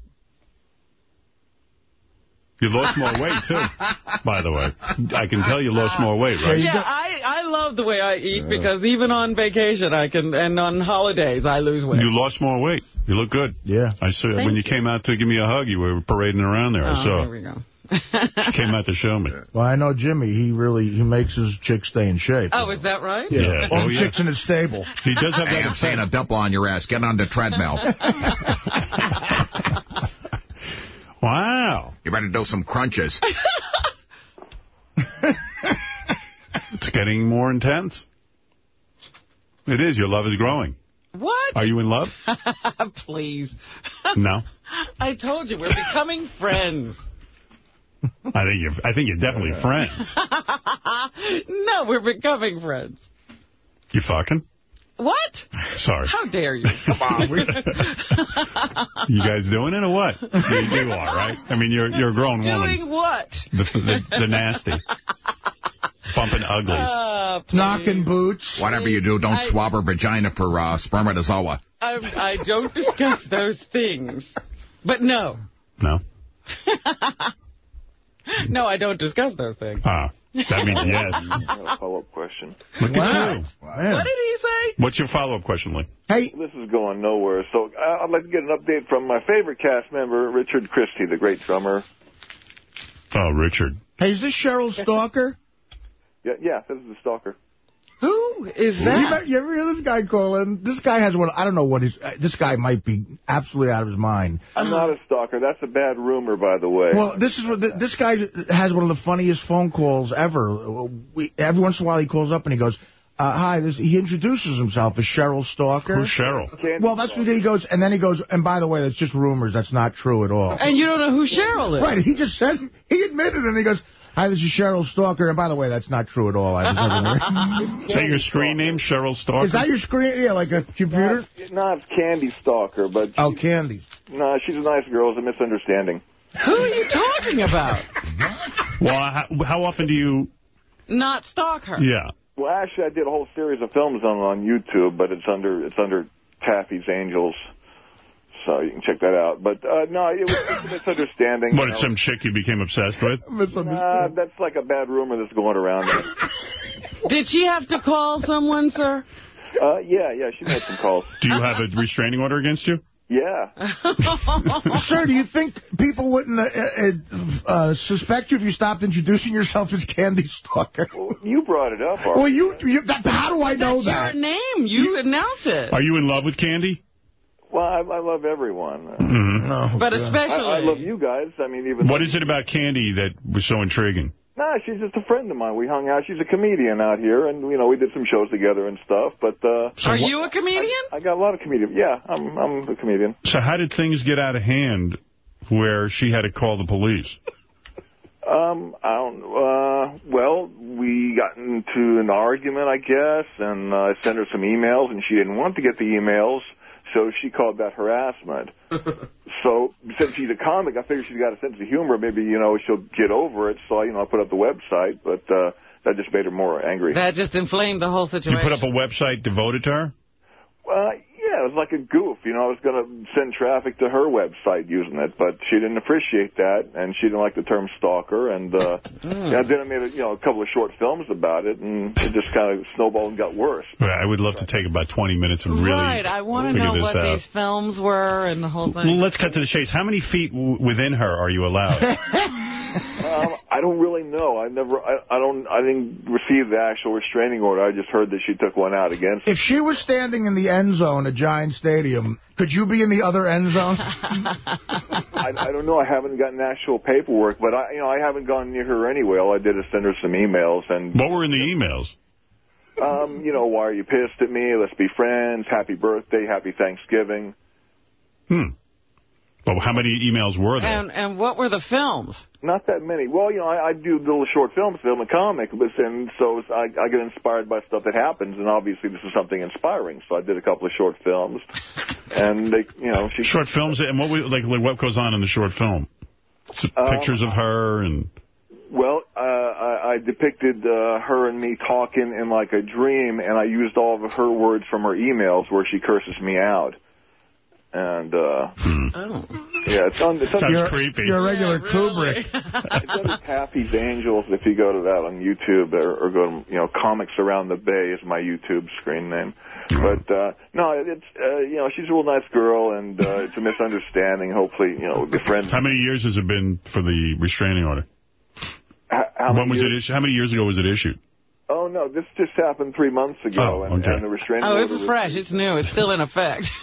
You lost more weight, too, <laughs> by the way. I can tell you lost more weight, right? Yeah, I, I love the way I eat because even on vacation I can and on holidays I lose weight. You lost more weight. You look good. Yeah. I saw Thank when you you. came out to give me a hug, you were parading around there. I oh, saw. here we go. <laughs> She came out to show me. Well, I know Jimmy. He really he makes his chicks stay in shape. Oh, is that right? yeah. Yeah. All Oh, the yeah. chicks in his stable. He does have Hey, that. I'm saying a double on your ass. Get on the treadmill. <laughs> Wow. You better do some crunches. <laughs> It's getting more intense. It is. Your love is growing. What? Are you in love? Please. No. I told you, we're becoming friends. I think you're. I think you're definitely friends. <laughs> no, we're becoming friends. You fucking? What? Sorry. How dare you? Come on. we- <laughs> You guys doing it or what? You, you are, right? I mean, you're you're a grown woman. Doing what? The, the, the nasty. Bumping uglies. Uh. Knocking boots. Whatever you do, don't I- swab her vagina for uh, spermatozoa. I, I don't discuss those things. But no. No? <laughs> <laughs> No, I don't discuss those things. Ah. That means <laughs> yes. A follow-up question. Look Wow. at you. What did he say? What's your follow-up question, Lee? Hey, This is going nowhere. So I- I'd like to get an update from my favorite cast member, Richard Christie, the great drummer. Oh, Richard. hey, is this Cheryl Stalker? Yeah, yeah, this is the stalker. Who is You, that? you ever hear this guy calling? This guy has one. I don't know what he's. Uh, this guy might be absolutely out of his mind. I'm not a stalker. That's a bad rumor, by the way. Well, this is what th- this guy has one of the funniest phone calls ever. We, every once in a while, he calls up and he goes, uh, "Hi." This, he introduces himself as Cheryl Stalker. Who's Cheryl? Well, that's what he goes, and then he goes, and by the way, that's just rumors. That's not true at all. And you don't know who Cheryl is. Right? He just said he admitted, and he goes, "Hi, this is Cheryl Stalker." And by the way, that's not true at all. I was never- Is <laughs> that your screen name, Cheryl Stalker? is that your screen? Yeah, like a computer. No, it's Candy Stalker, but Oh, Candy. no, she's a nice girl. It's a misunderstanding. Who are you talking about? <laughs> Well, how, how often do you... Not stalk her. Yeah. Well, actually, I did a whole series of films on on YouTube, but it's under it's under Taffy's Angels, so you can check that out. But uh, no, it was just a misunderstanding. What, you it's know. some chick you became obsessed with? <laughs> Nah, that's like a bad rumor that's going around. <laughs> Did she have to call someone, sir? uh, yeah, yeah, she made some calls. Do you have a restraining order against you? Yeah. <laughs> Sir, do you think people wouldn't uh, uh, uh, suspect you if you stopped introducing yourself as Candy Stalker? You brought it up, Art. Well, you, you that, how do I know That's that? your name. You announced it. Are you in love with Candy? Well, I, I love everyone. No, But God. especially... I, I love you guys. I mean, even What is it about Candy that was so intriguing? Nah, she's just a friend of mine. We hung out. She's a comedian out here, and you know we did some shows together and stuff. But uh, So Are you a comedian? I got a lot of comedians. Yeah, I'm I'm a comedian. So how did things get out of hand where she had to call the police? Um, I don't. Uh, well, we got into an argument, I guess, and uh, I sent her some emails, and she didn't want to get the emails, so she called that harassment. <laughs> so since she's a comic, I figured she's got a sense of humor. Maybe you know she'll get over it. So you know I put up the website, but uh, that just made her more angry. That just inflamed the whole situation. You put up a website devoted to her? Uh, yeah, it was like a goof. You know, I was going to send traffic to her website using it, but she didn't appreciate that, and she didn't like the term stalker. And uh, yeah, then I made a, you know a couple of short films about it, and it just kind of snowballed and got worse. Well, I would love to take about 20 minutes and really right. I want to know what out. these films were and the whole Well, thing. let's cut to the chase. How many feet w within her are you allowed? <laughs> Um, I don't really know. I never, I, I don't, I didn't receive the actual restraining order. I just heard that she took one out against. If she was standing in the end zone at Giant Stadium, could you be in the other end zone? <laughs> I, I don't know. I haven't gotten actual paperwork, but I, you know, I haven't gone near her anyway. All I did is send her some emails, and what were in the emails? um, you know, why are you pissed at me? Let's be friends. Happy birthday. Happy Thanksgiving. Hmm. But how many emails were there? And and what were the films? Not that many. Well, you know, I, I do little short films, film a comic, but and so I, I get inspired by stuff that happens, and obviously this is something inspiring. So I did a couple of short films, <laughs> and they, you know, she Short films, and what we, like, like what goes on in the short film? So Um, pictures of her and Well, uh, I, I depicted uh, her and me talking in like a dream, and I used all of her words from her emails where she curses me out. And uh, Oh. yeah, it's on. It's on Sounds You're, creepy. you're a regular Yeah, really. Kubrick. <laughs> it's under Taffy's Angels. If you go to that on YouTube, or, or go to you know Comics Around the Bay is my YouTube screen name. But uh, no, it's uh, you know she's a real nice girl, and uh, it's a misunderstanding. Hopefully, you know, we'll be friends. how many years has it been for the restraining order? How, how when many was it years- issued? How many years ago was it issued? Oh no, this just happened three months ago, Oh, and, okay. and the restraining Oh, order it's was- fresh. It's new. It's still in effect. <laughs>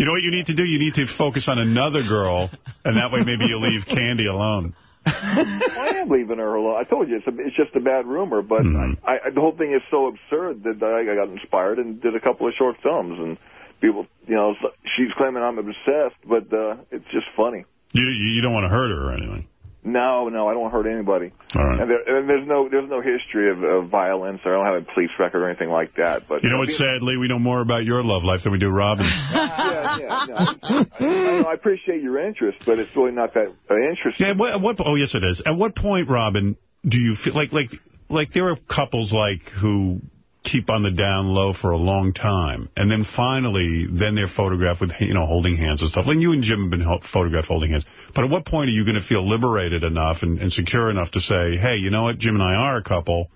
You know what you need to do? You need to focus on another girl, and that way maybe you'll leave Candy alone. I am leaving her alone. I told you it's, a, it's just a bad rumor, but Mhm. I, I, the whole thing is so absurd that I, I got inspired and did a couple of short films. And people, you know, she's claiming I'm obsessed, but uh, it's just funny. You you don't want to hurt her or anything. No, no, I don't hurt anybody. All right. And, there, and there's no there's no history of, of violence, or I don't have a police record or anything like that. But You know what, sadly, We know more about your love life than we do Robin's. <laughs> Yeah, yeah. No, I, I, know, I appreciate your interest, but it's really not that uh, interesting. Yeah, what, what, oh, yes, it is. At what point, Robin, do you feel like, like, like there are couples like who keep on the down low for a long time. And then finally, then they're photographed with, you know, holding hands and stuff. Like you and Jim have been photographed holding hands. But at what point are you going to feel liberated enough and, and secure enough to say, hey, you know what, Jim and I are a couple,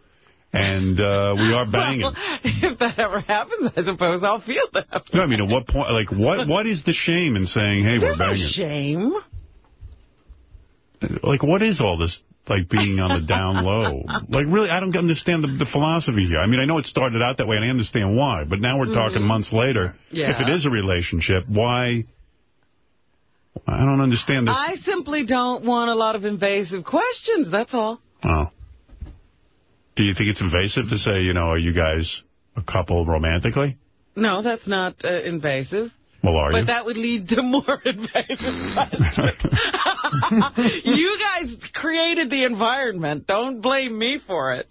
and uh, we are banging. <laughs> Well, if that ever happens, I suppose I'll feel that. No, I mean, at what point, like, what what is the shame in saying, hey, There's we're banging? no shame. Like, what is all this, like, being on the <laughs> down low? Like, really, I don't understand the, the philosophy here. I mean, I know it started out that way, and I understand why, but now we're talking Mhm. months later. Yeah. If it is a relationship, why... I don't understand. that. I simply don't want a lot of invasive questions, that's all. oh. Do you think it's invasive to say, you know, are you guys a couple romantically? No, that's not uh, invasive. Well, are but you? that would lead to more <laughs> invasive <laughs> you guys created the environment. Don't blame me for it.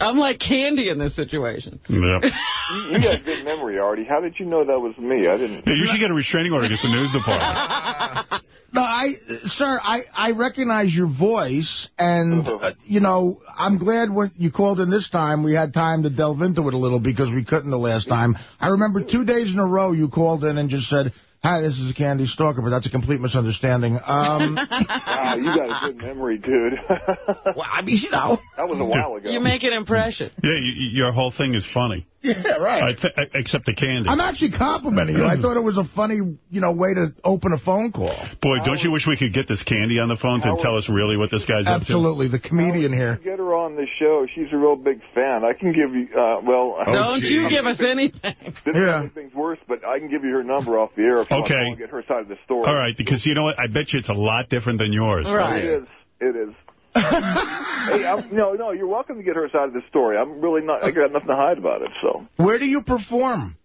I'm like candy in this situation. Yeah. <laughs> You, you got good memory, Artie. How did you know that was me? I didn't. Yeah, you should get a restraining order against the news department. <laughs> No, I, sir, I, I recognize your voice, and, uh, you know, I'm glad when you called in this time, we had time to delve into it a little because we couldn't the last time. I remember two days in a row you called in and just said, hi, this is a Candy Stalker, but that's a complete misunderstanding. Um, Wow, <laughs> you got a good memory, dude. well, I mean, you know. That was a while ago. You make an impression. Yeah, you, your whole thing is funny. Yeah, right. I th except the candy. I'm actually complimenting you. I thought it was a funny, you know, way to open a phone call. Boy, don't you wish we could get this candy on the phone to tell us really what this guy's up to? Absolutely. The comedian here. Get her on the show. She's a real big fan. I can give you, uh, well... Don't you give us anything. This Yeah. makes things worse, but I can give you her number off the air if you Okay. want to get her side of the story. All right, because you know what? I bet you it's a lot different than yours. Right. It is. It is. Hey, I'm, no, no, you're welcome to get her side of the story. I'm really not, I got nothing to hide about it, so. Where do you perform?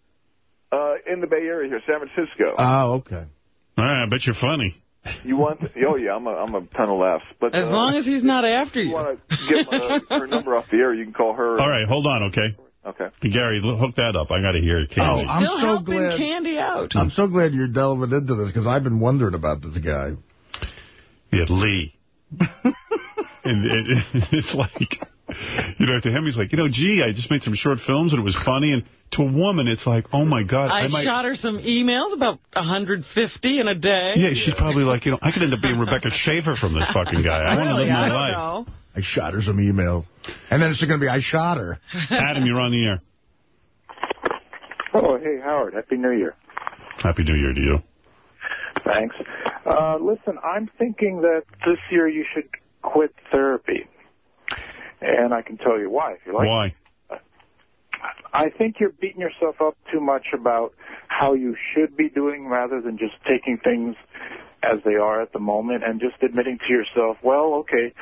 Uh, in the Bay Area here, San Francisco. Oh, okay. All right, I bet you're funny. You want? oh yeah, I'm a, I'm a ton of laughs. But As uh, long as he's not after if you you. want to get uh, her number off the air, you can call her. All right, hold on, okay? Okay. Gary, hook that up. I got to hear it, Oh, candy. I'm Still so glad. Candy out. I'm so glad you're delving into this because I've been wondering about this guy. Yeah, Lee. <laughs> and it, <laughs> it's like, you know, to him, he's like, you know, gee, I just made some short films and it was funny. And to a woman, it's like, oh, my God. I, might... shot her some emails, about 150 in a day. Yeah, she's probably like, you know, I could end up being Rebecca Schaeffer from this fucking guy. I want to live my I don't life. know. I shot her some emails. And then it's going to be, I shot her. Adam, you're on the air. Oh, hey, Howard. Happy New Year. Happy New Year to you. Thanks. Uh, listen, I'm thinking that this year you should quit therapy. And I can tell you why, if you like. Why? I think you're beating yourself up too much about how you should be doing rather than just taking things as they are at the moment and just admitting to yourself, well, okay,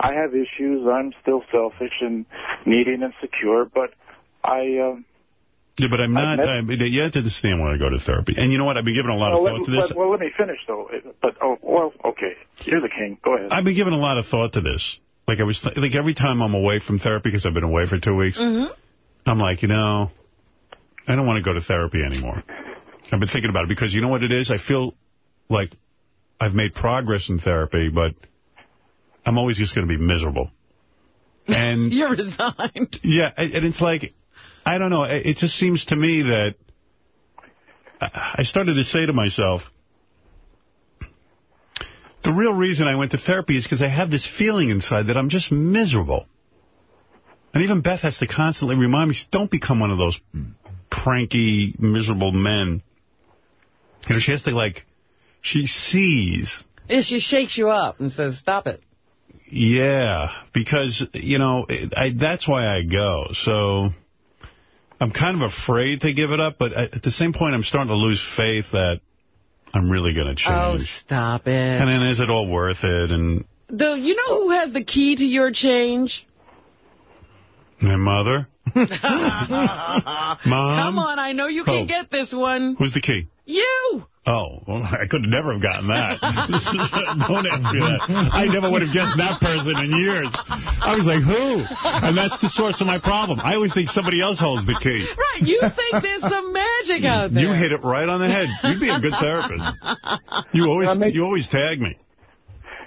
I have issues. I'm still selfish and needy and insecure, but I, um, Yeah, but I'm I've not, met- I, you have to understand when I go to therapy. And you know what? I've been giving a lot well, of let, thought to this. let- well, let me finish though. But oh, well, okay, you're the king. Go ahead. I've been giving a lot of thought to this. Like I was, th like every time I'm away from therapy, because I've been away for two weeks, Mm-hmm. I'm like, you know, I don't want to go to therapy anymore. I've been thinking about it because you know what it is? I feel like I've made progress in therapy, but I'm always just going to be miserable. And <laughs> You're resigned. yeah, and and it's like, I don't know. It just seems to me that I started to say to myself, the real reason I went to therapy is because I have this feeling inside that I'm just miserable. And even Beth has to constantly remind me, don't become one of those cranky, miserable men. You know, she has to, like, she sees Yeah, she shakes you up and says, stop it. yeah, because, you know, I, that's why I go. So I'm kind of afraid to give it up, but at at the same point, I'm starting to lose faith that I'm really going to change. Oh, change. stop it. and then is it all worth it? And Though, you know who has the key to your change? my mother? <laughs> <laughs> Mom? Come on, I know you can Oh. get this one. Who's the key? You! Oh, well, <laughs> I could never have gotten that. <laughs> Don't ask me that. I never would have guessed that person in years. I was like, who? And that's the source of my problem. I always think somebody else holds the key. <laughs> Right, you think there's some magic out there. You hit it right on the head. You'd be a good therapist. You always you always tag me.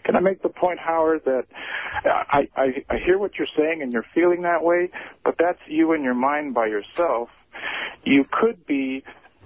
Can I make the point, Howard, that I, I, I hear what you're saying and you're feeling that way, but that's you in your mind by yourself. You could be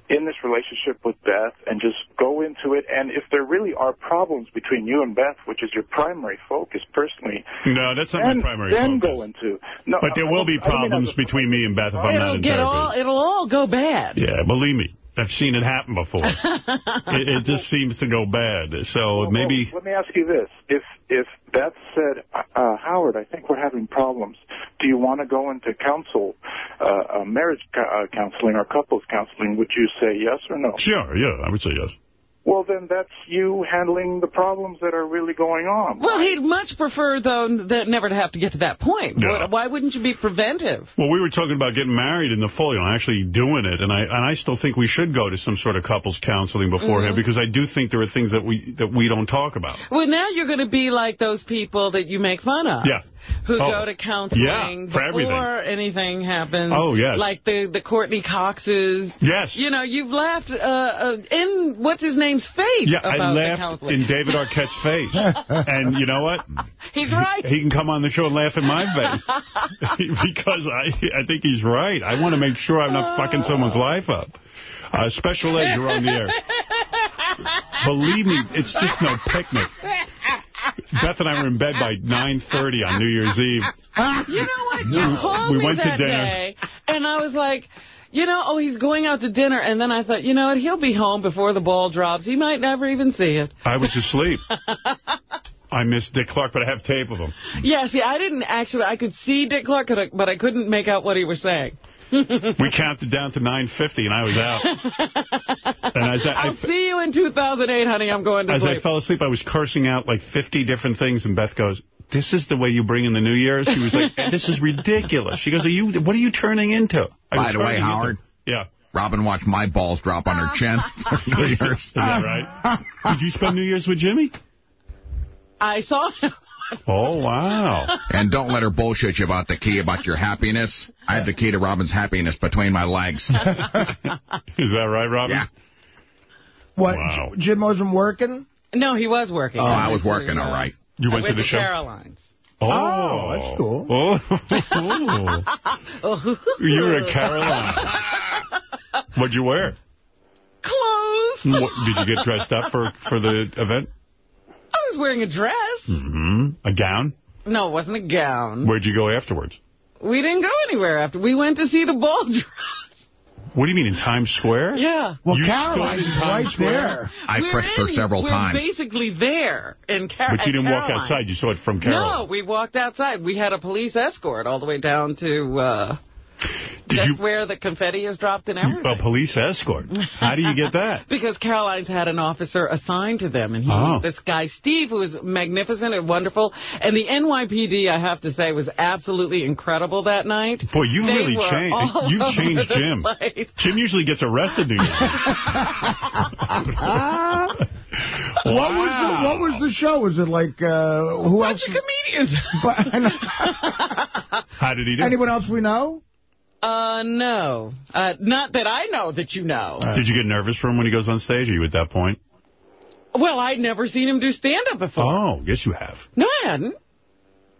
in this relationship with Beth and just go into it. And if there really are problems between you and Beth, which is your primary focus personally, No, that's not then, my primary then focus. go into. No, But there I will don't- be I mean problems between me and Beth if I'm not It'll in get therapy. all, it'll all go bad. Yeah, believe me. I've seen it happen before. <laughs> it, it just seems to go bad. So Well, maybe... well, let me ask you this: if if Beth said, uh, Howard, I think we're having problems. Do you want to go into counsel, uh, uh, marriage co- uh, counseling or couples counseling? Would you say yes or no? Sure, yeah, I would say yes. Well, then that's you handling the problems that are really going on. Well, he'd much prefer, though, that never to have to get to that point. Yeah. Why wouldn't you be preventive? Well, we were talking about getting married in the fall, you know, actually doing it, and I and I still think we should go to some sort of couples counseling beforehand Mhm. because I do think there are things that we that we don't talk about. Well, now you're going to be like those people that you make fun of. Yeah. Who Oh. go to counseling Yeah, for before anything happens. Oh, yes. Like the, the Courtney Coxes. Yes. You know, you've laughed uh, uh, in what's his name's face Yeah, I laughed in David Arquette's face, <laughs> and you know what? He's right. He can come on the show and laugh in my face <laughs> because I I think he's right. I want to make sure I'm not fucking someone's life up. Uh, special ed, you're on the air. <laughs> Believe me, it's just no picnic. <laughs> Beth and I were in bed by 9.30 on New Year's Eve. You know what? You We- called we me went to that dinner. day, and I was like, you know, oh, he's going out to dinner. And then I thought, you know what? He'll be home before the ball drops. He might never even see it. I was asleep. <laughs> I missed Dick Clark, but I have tape of him. Yeah, see, I didn't actually, I could see Dick Clark, but I couldn't make out what he was saying. <laughs> We counted down to 9.50, and I was out. <laughs> And as I, I, I'll see you in 2008, honey. I'm going to as I fell asleep, I was cursing out like 50 different things, and Beth goes, this is the way you bring in the New Year? She was like, <laughs> this is ridiculous. She goes, are you? what are you turning into? I go, By the way, "Turning into-" Howard. Yeah. Robin watched my balls drop on her chin for New Year's. Is that right? Did you spend New Year's with Jimmy? I saw him. <laughs> Oh, wow. And don't let her bullshit you about the key about your happiness. I have the key to Robin's happiness between my legs. <laughs> Is that right, Robin? Yeah. What, Wow. Jim wasn't working? No, he was working. Oh, I was working to, all right. You I went to the show? Caroline's. Oh, Oh, that's cool. Oh. <laughs> oh. you were a Caroline. What'd you wear? Clothes. What, did you get dressed up for, for the event? I was wearing a dress. hmm A gown? No, it wasn't a gown. Where'd you go afterwards? We didn't go anywhere after. We went to see the ball <laughs> drop. What do you mean, in Times Square? Yeah. Well, You Caroline's stood in is Times right Square? there. I We're frisked her in- several we're times. basically there in Car But you didn't walk outside. You saw it from Carol. No, we walked outside. We had a police escort all the way down to uh, Did just you where the confetti is dropped and everything. a police escort? How do you get that? <laughs> Because Caroline's had an officer assigned to them, and he, Oh. this guy Steve, who is magnificent and wonderful, and the NYPD, I have to say, was absolutely incredible that night. Boy, you really changed. You've changed Jim. place. Jim usually gets arrested. New Year's. <laughs> What was the What was the show? Was it like uh, who Bunch else? of comedians. But, How did he do? anyone else we know? Uh, no. Uh, not that I know that you know. Did you get nervous for him when he goes on stage? Are you at that point? Well, I'd never seen him do stand-up before. Oh, yes, you have. No, I hadn't.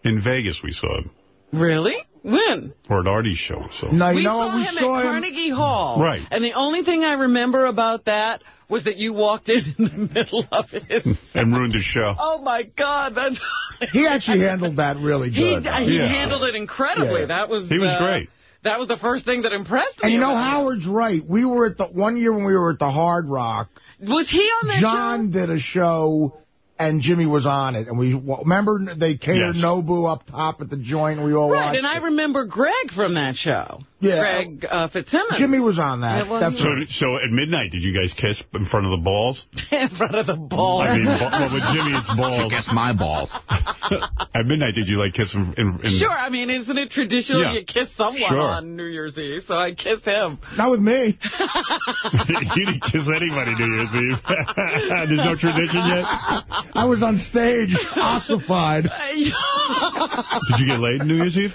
In Vegas, we saw him. Really? When? Or at Artie's show. we saw. No, you we know saw what? We him saw at him. Carnegie Hall. Right. And the only thing I remember about that was that you walked in in the <laughs> middle of it. And ruined his show. oh, my God. That's... He actually handled that really He, good. he Yeah. handled it incredibly. Yeah. That was He was uh, great. That was the first thing that impressed me. and you know. Howard's right. We were at the one year when we were at the Hard Rock. Was he on that John did a show, and Jimmy was on it. And we remember they catered Yes. Nobu up top at the joint. We all show? Right, watched. and I remember Greg from that show. Yeah. Greg uh, Fitzsimmons. Jimmy was on that. Yeah, well, That's he So, so at midnight, did you guys kiss in front of the balls? <laughs> in front of the balls. I mean, well, with Jimmy, it's <laughs> You balls. guess my balls. <laughs> At midnight, did you like kiss him? In, in, Sure, I mean, isn't it traditional Yeah. you kiss someone Sure. on New Year's Eve? So I kissed him. Not with me. you didn't kiss anybody New Year's Eve. There's no tradition yet. I was on stage, ossified. <laughs> Did you get laid New Year's Eve?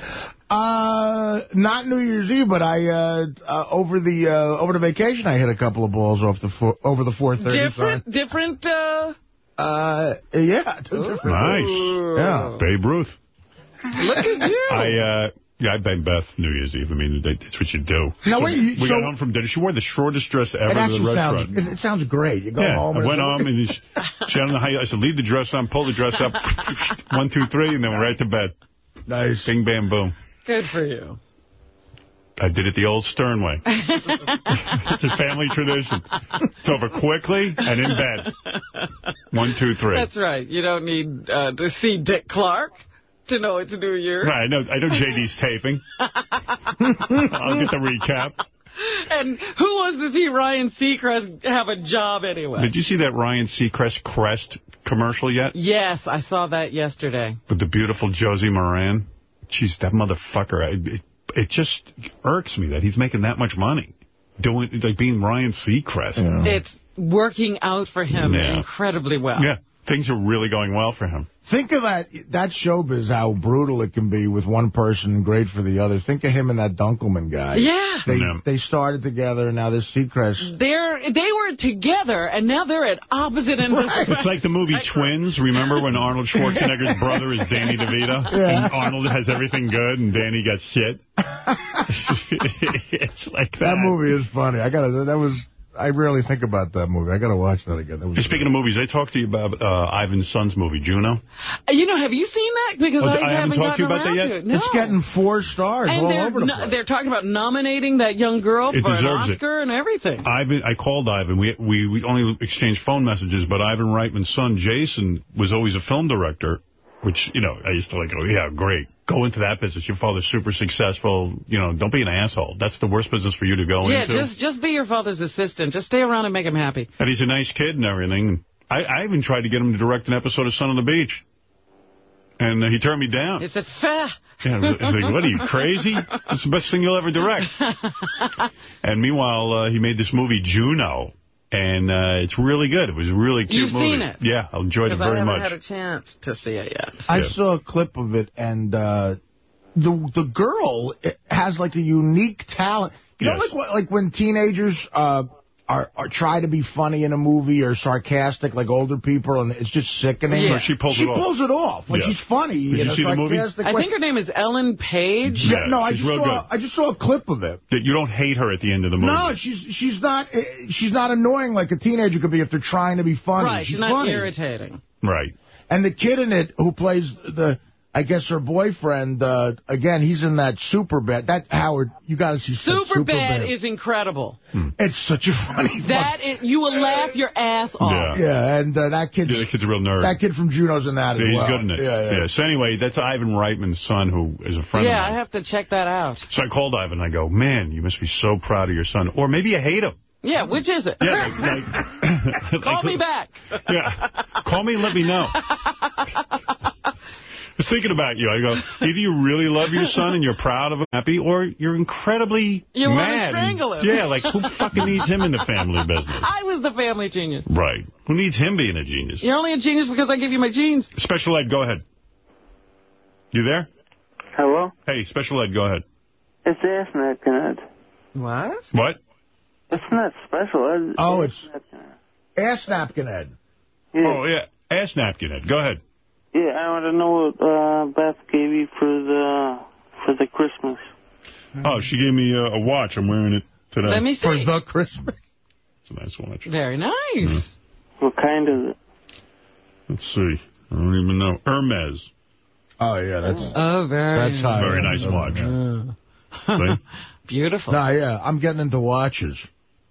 Uh, not New Year's Eve, but I uh, uh over the uh over the vacation I hit a couple of balls off the four, over the 430 different, different, uh, Uh, yeah. different- Nice. Yeah. Babe Ruth. Look at you. I, uh, yeah, I banged Beth New Year's Eve. I mean, that- that's what you do. Now, So wait, you- we so- got home from dinner. She wore the shortest dress ever It to the actually restaurant. sounds, it, it sounds great. You go yeah, home I and went home and <laughs> she, she I don't know how you, I said, leave the dress on, pull the dress up, <laughs> one, two, three, and then we're right to bed. Nice. Bing, bam, boom. Good for you. I did it the old Stern way. <laughs> it's a family tradition. It's over quickly and in bed. One, two, three. That's right. You don't need uh, to see Dick Clark to know it's New Year. Right, I know, I know JD's <laughs> taping. <laughs> I'll get the recap. And who wants to see Ryan Seacrest have a job anyway? Did you see that Ryan Seacrest Crest commercial yet? Yes, I saw that yesterday. With the beautiful Josie Maran? Jeez, that motherfucker. I, it, it just irks me that he's making that much money. Doing, like being Ryan Seacrest. It's working out for him Yeah. incredibly well. Yeah, things are really going well for him. Think of that, that showbiz, how brutal it can be with one person and great for the other. Think of him and that Dunkleman guy. Yeah. They, Yeah. they started together, and now this Seacrest. They're, they were together, and now they're at opposite ends of the It's like the movie Twins. Remember when Arnold Schwarzenegger's <laughs> brother is Danny DeVito? Yeah. And Arnold has everything good and Danny got shit. <laughs> <laughs> it's like that. That movie is funny. I gotta, that was, I rarely think about that movie. I gotta watch that again. That was Hey, Speaking of movies, I talked to you about uh, Ivan's son's movie, Juno. You know, have you seen that? Because Oh, I, I haven't haven't talked to you about that yet? it. No. It's getting four stars and all they're, over the no- place. they're talking about nominating that young girl It for an deserves it. Oscar and everything. Ivan, I called Ivan. We, we we only exchanged phone messages, but Ivan Reitman's son, Jason, was always a film director, which, you know, I used to like, oh, yeah, great. Go into that business. Your father's super successful. You know, don't be an asshole. That's the worst business for you to go yeah, into. Yeah, just just be your father's assistant. Just stay around and make him happy. And he's a nice kid and everything. I, I even tried to get him to direct an episode of Son of the Beach. And he turned me down. It's a fa. <laughs> Yeah, I was, I was like, what are you, crazy? It's the best thing you'll ever direct. <laughs> And meanwhile, uh, he made this movie, Juno. And uh, it's really good. It was a really cute You've movie. seen it? Yeah, I enjoyed it very much. I haven't much. had a chance to see it yet. I Yeah. saw a clip of it, and uh, the the girl has like a unique talent. You know, like what, like when teenagers uh, are are try to be funny in a movie or sarcastic, like older people, and it's just sickening. Yeah. Well, she pulls she it off. pulls it off. Like Yeah. she's funny. Did in you a see the movie? sarcastic I think her name is Ellen Page. Yeah, no, I just real saw good. I just saw a clip of it. You don't hate her at the end of the movie. No, she's she's not eh, she's not annoying like a teenager could be if they're trying to be funny. Right, she's, not funny. irritating. Right. And the kid in it who plays the, I guess her boyfriend, uh, again, he's in that super bad. That Howard, you got to see Super, super Bad is incredible. It's such a funny. That is, you will laugh your ass off. Yeah. Yeah, and uh, that kid, Yeah, the kid's a real nerd. that kid from Juno's in that Yeah, as he's good in it. Yeah, yeah. So anyway, that's Ivan Reitman's son, who is a friend Yeah, of I have to check that out. So I called Ivan. And I go, man, you must be so proud of your son. Or maybe you hate him. Yeah, which is it? Yeah, like, <laughs> <laughs> like, Call like- me back. <laughs> Yeah. Call me and let me know. I was thinking about you. I go, either you really love your son and you're proud of him, happy, or you're incredibly You wanna mad. strangle him. Yeah, like who fucking needs him in the family business? <laughs> I was the family genius. Right. Who needs him being a genius? You're only a genius because I give you my genes. Special Ed, go ahead. You there? Hello? Hey, Special Ed, go ahead. It's Ass Napkin Ed. What? What? It's not special Ed. Oh, it's ass napkin Ed. Yeah. Oh, yeah. Ass napkin Ed. Go ahead. Yeah, I want to know what uh, Beth gave you for the for the Christmas. Oh, she gave me a, a watch. I'm wearing it today. Let me For the Christmas. It's a nice watch. Very nice. Mm-hmm. What kind is it? Let's see. I don't even know. Hermes. Oh, yeah, that's Oh, very that's high. Very nice watch. See? <laughs> Beautiful. Nah, yeah, I'm getting into watches.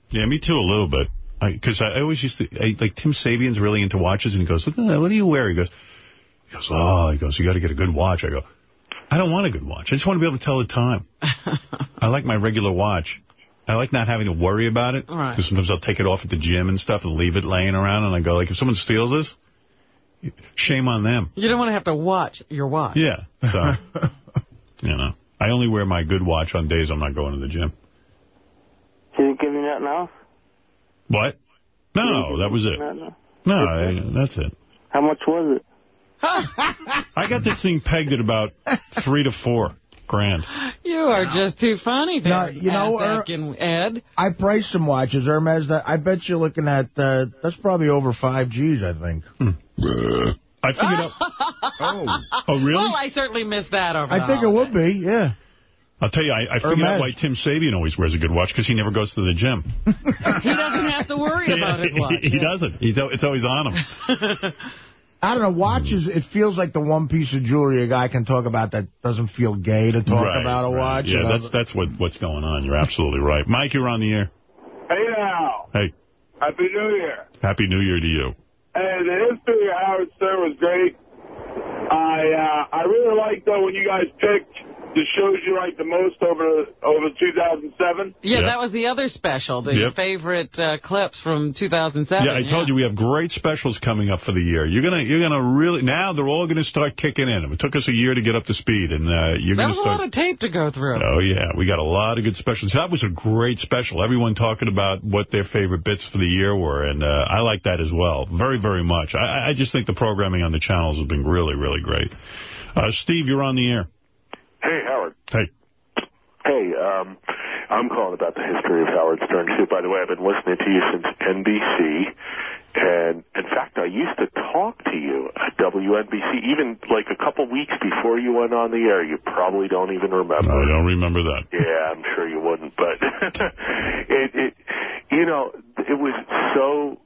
Yeah, me too, a little bit. Because I, I always used to, I, like, Tim Sabean's really into watches, and he goes, Look, at that, what do you wear? He goes, he goes, oh, he goes, you got to get a good watch. I go, I don't want a good watch. I just want to be able to tell the time. <laughs> I like my regular watch. I like not having to worry about it. Right. Because sometimes I'll take it off at the gym and stuff and leave it laying around, and I go, like, if someone steals this, shame on them. You don't want to have to watch your watch. Yeah. So, <laughs> you know, I only wear my good watch on days I'm not going to the gym. Did he give me nothing else? What? No, that was it. Nothing? No, I, that's it. How much was it? I got this thing pegged at about three to four. grand. You are just too funny there, No, you know, Er- Ed. I priced some watches, Hermes. That I bet you're looking at uh, that's probably over five G's. I think. I figured out. <laughs> Oh. Oh, really? Well, I certainly missed that over I the think it would be. Yeah. I'll tell you, I, I figured out why Tim Sabean always wears a good watch, because he never goes to the gym. <laughs> He doesn't have to worry about his <laughs> watch. he doesn't. He's, it's always on him. I don't know. Watches. It feels like the one piece of jewelry a guy can talk about that doesn't feel gay to talk Right, about a right. watch. Yeah, you know? that's that's what what's going on. You're absolutely right. Mike, you're on the air. Hey now, Hey, Happy New Year. Happy New Year to you. Hey, the history of Howard Stern was great. I uh, I really liked though when you guys picked the shows you liked the most over over 2007. Yeah, Yep. that was the other special, the Yep. favorite uh, clips from 2007. Yeah, I told you we have great specials coming up for the year. You're gonna you're gonna really now they're all gonna start kicking in. It took us a year to get up to speed, and uh, you're That gonna was a start. lot of tape to go through. Oh, yeah. We got a lot of good specials. That was a great special. Everyone talking about what their favorite bits for the year were, and uh, I like that as well. Very, very much. I, I just think the programming on the channels has been really, really great. Uh, Steve, you're on the air. Hey, Howard. Hey. Hey, um, I'm calling about the history of Howard Stern, too. By the way, I've been listening to you since NBC. And, in fact, I used to talk to you at WNBC, even like a couple weeks before you went on the air. You probably don't even remember. I don't remember that. Yeah, I'm sure you wouldn't, but <laughs> it, it, you know, it was so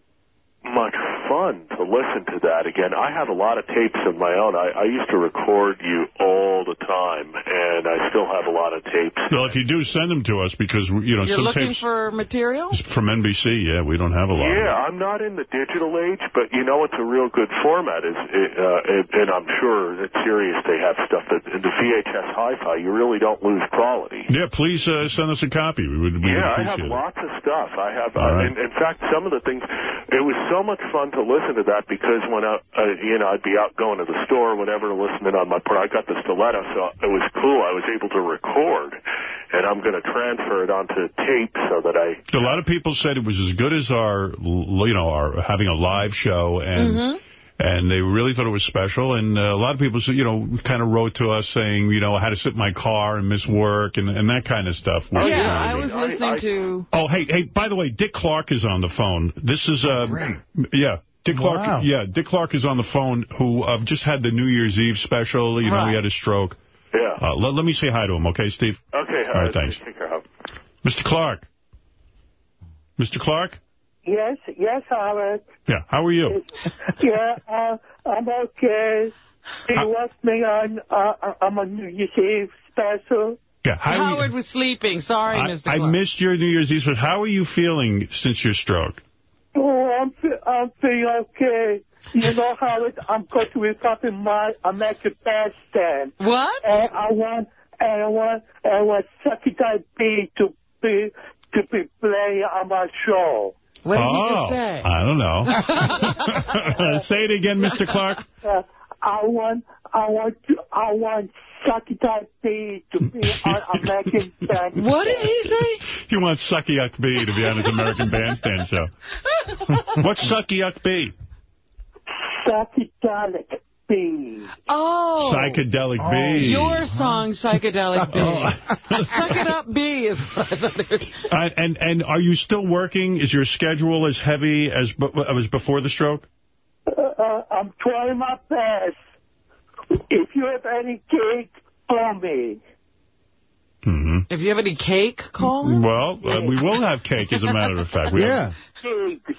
much fun to listen to that again. I have a lot of tapes of my own. I, I used to record you all the time, and I still have a lot of tapes. Well, if you do, send them to us because, you know, You're some looking tapes for material? from NBC, yeah, we don't have a lot. Yeah, I'm not in the digital age, but you know what's a real good format is, uh, and, and I'm sure that Sirius they have stuff that in the VHS Hi-Fi you really don't lose quality. Yeah, please uh, send us a copy. We would, we would Yeah, I have it. lots of stuff. I have, All uh, right. in, in fact, some of the things. It was so much fun to listen to that because when I, uh, you know, I'd be out going to the store, or whatever, listening on my. part. I got the stiletto, so it was cool. I was able to record, and I'm going to transfer it onto tape so that I. A lot of people said it was as good as our, you know, our having a live show, and Mm-hmm. And they really thought it was special. And uh, a lot of people, you know, kind of wrote to us saying, you know, I had to sit in my car and miss work and, and that kind of stuff. Oh, Which, yeah, you know, I was listening to... Oh, hey, hey, by the way, Dick Clark is on the phone. This is, uh, yeah. Dick Clark, Wow. yeah, Dick Clark is on the phone, who uh, just had the New Year's Eve special. You know, Right. he had a stroke. Yeah. Uh, let, let me say hi to him, okay, Steve? Okay, All right, thanks. Take care, Howard. Mr. Clark. Mr. Clark? Yes, yes, Howard. Yeah, how are you? <laughs> Yeah, uh, I'm okay. Do you want me on, uh, I'm on New Year's Eve special? Yeah, how are you- Howard was sleeping. Sorry, I, Mr. I missed your New Year's Eve. So how are you feeling since your stroke? Oh, I'm, I'm feeling okay. You know, Howard, I'm going to be popping my American Bandstand. What? And I want, and I want, and I want Sucky Guy B to be, to be playing on my show. What did oh, he just say? I don't know. <laughs> say it again, Mr. Clark. Uh, I want, I want to, I want Sucky Guy B to be on American <laughs> Bandstand. What did he say? He wants Sucky Yuck B to be on his American Bandstand show. <laughs> What's Sucky Yuck B? Psychedelic B. Oh. Psychedelic B. Your song, Psychedelic B. Oh. Suck it up, B is what I thought was. Uh, and and are you still working? Is your schedule as heavy as be- as before the stroke? Uh, uh, I'm trying my best. If you have any cake, call me. Mm-hmm. If you have any cake, call him. Well, uh, we will have cake, as a matter of fact. We have <laughs> Gigs.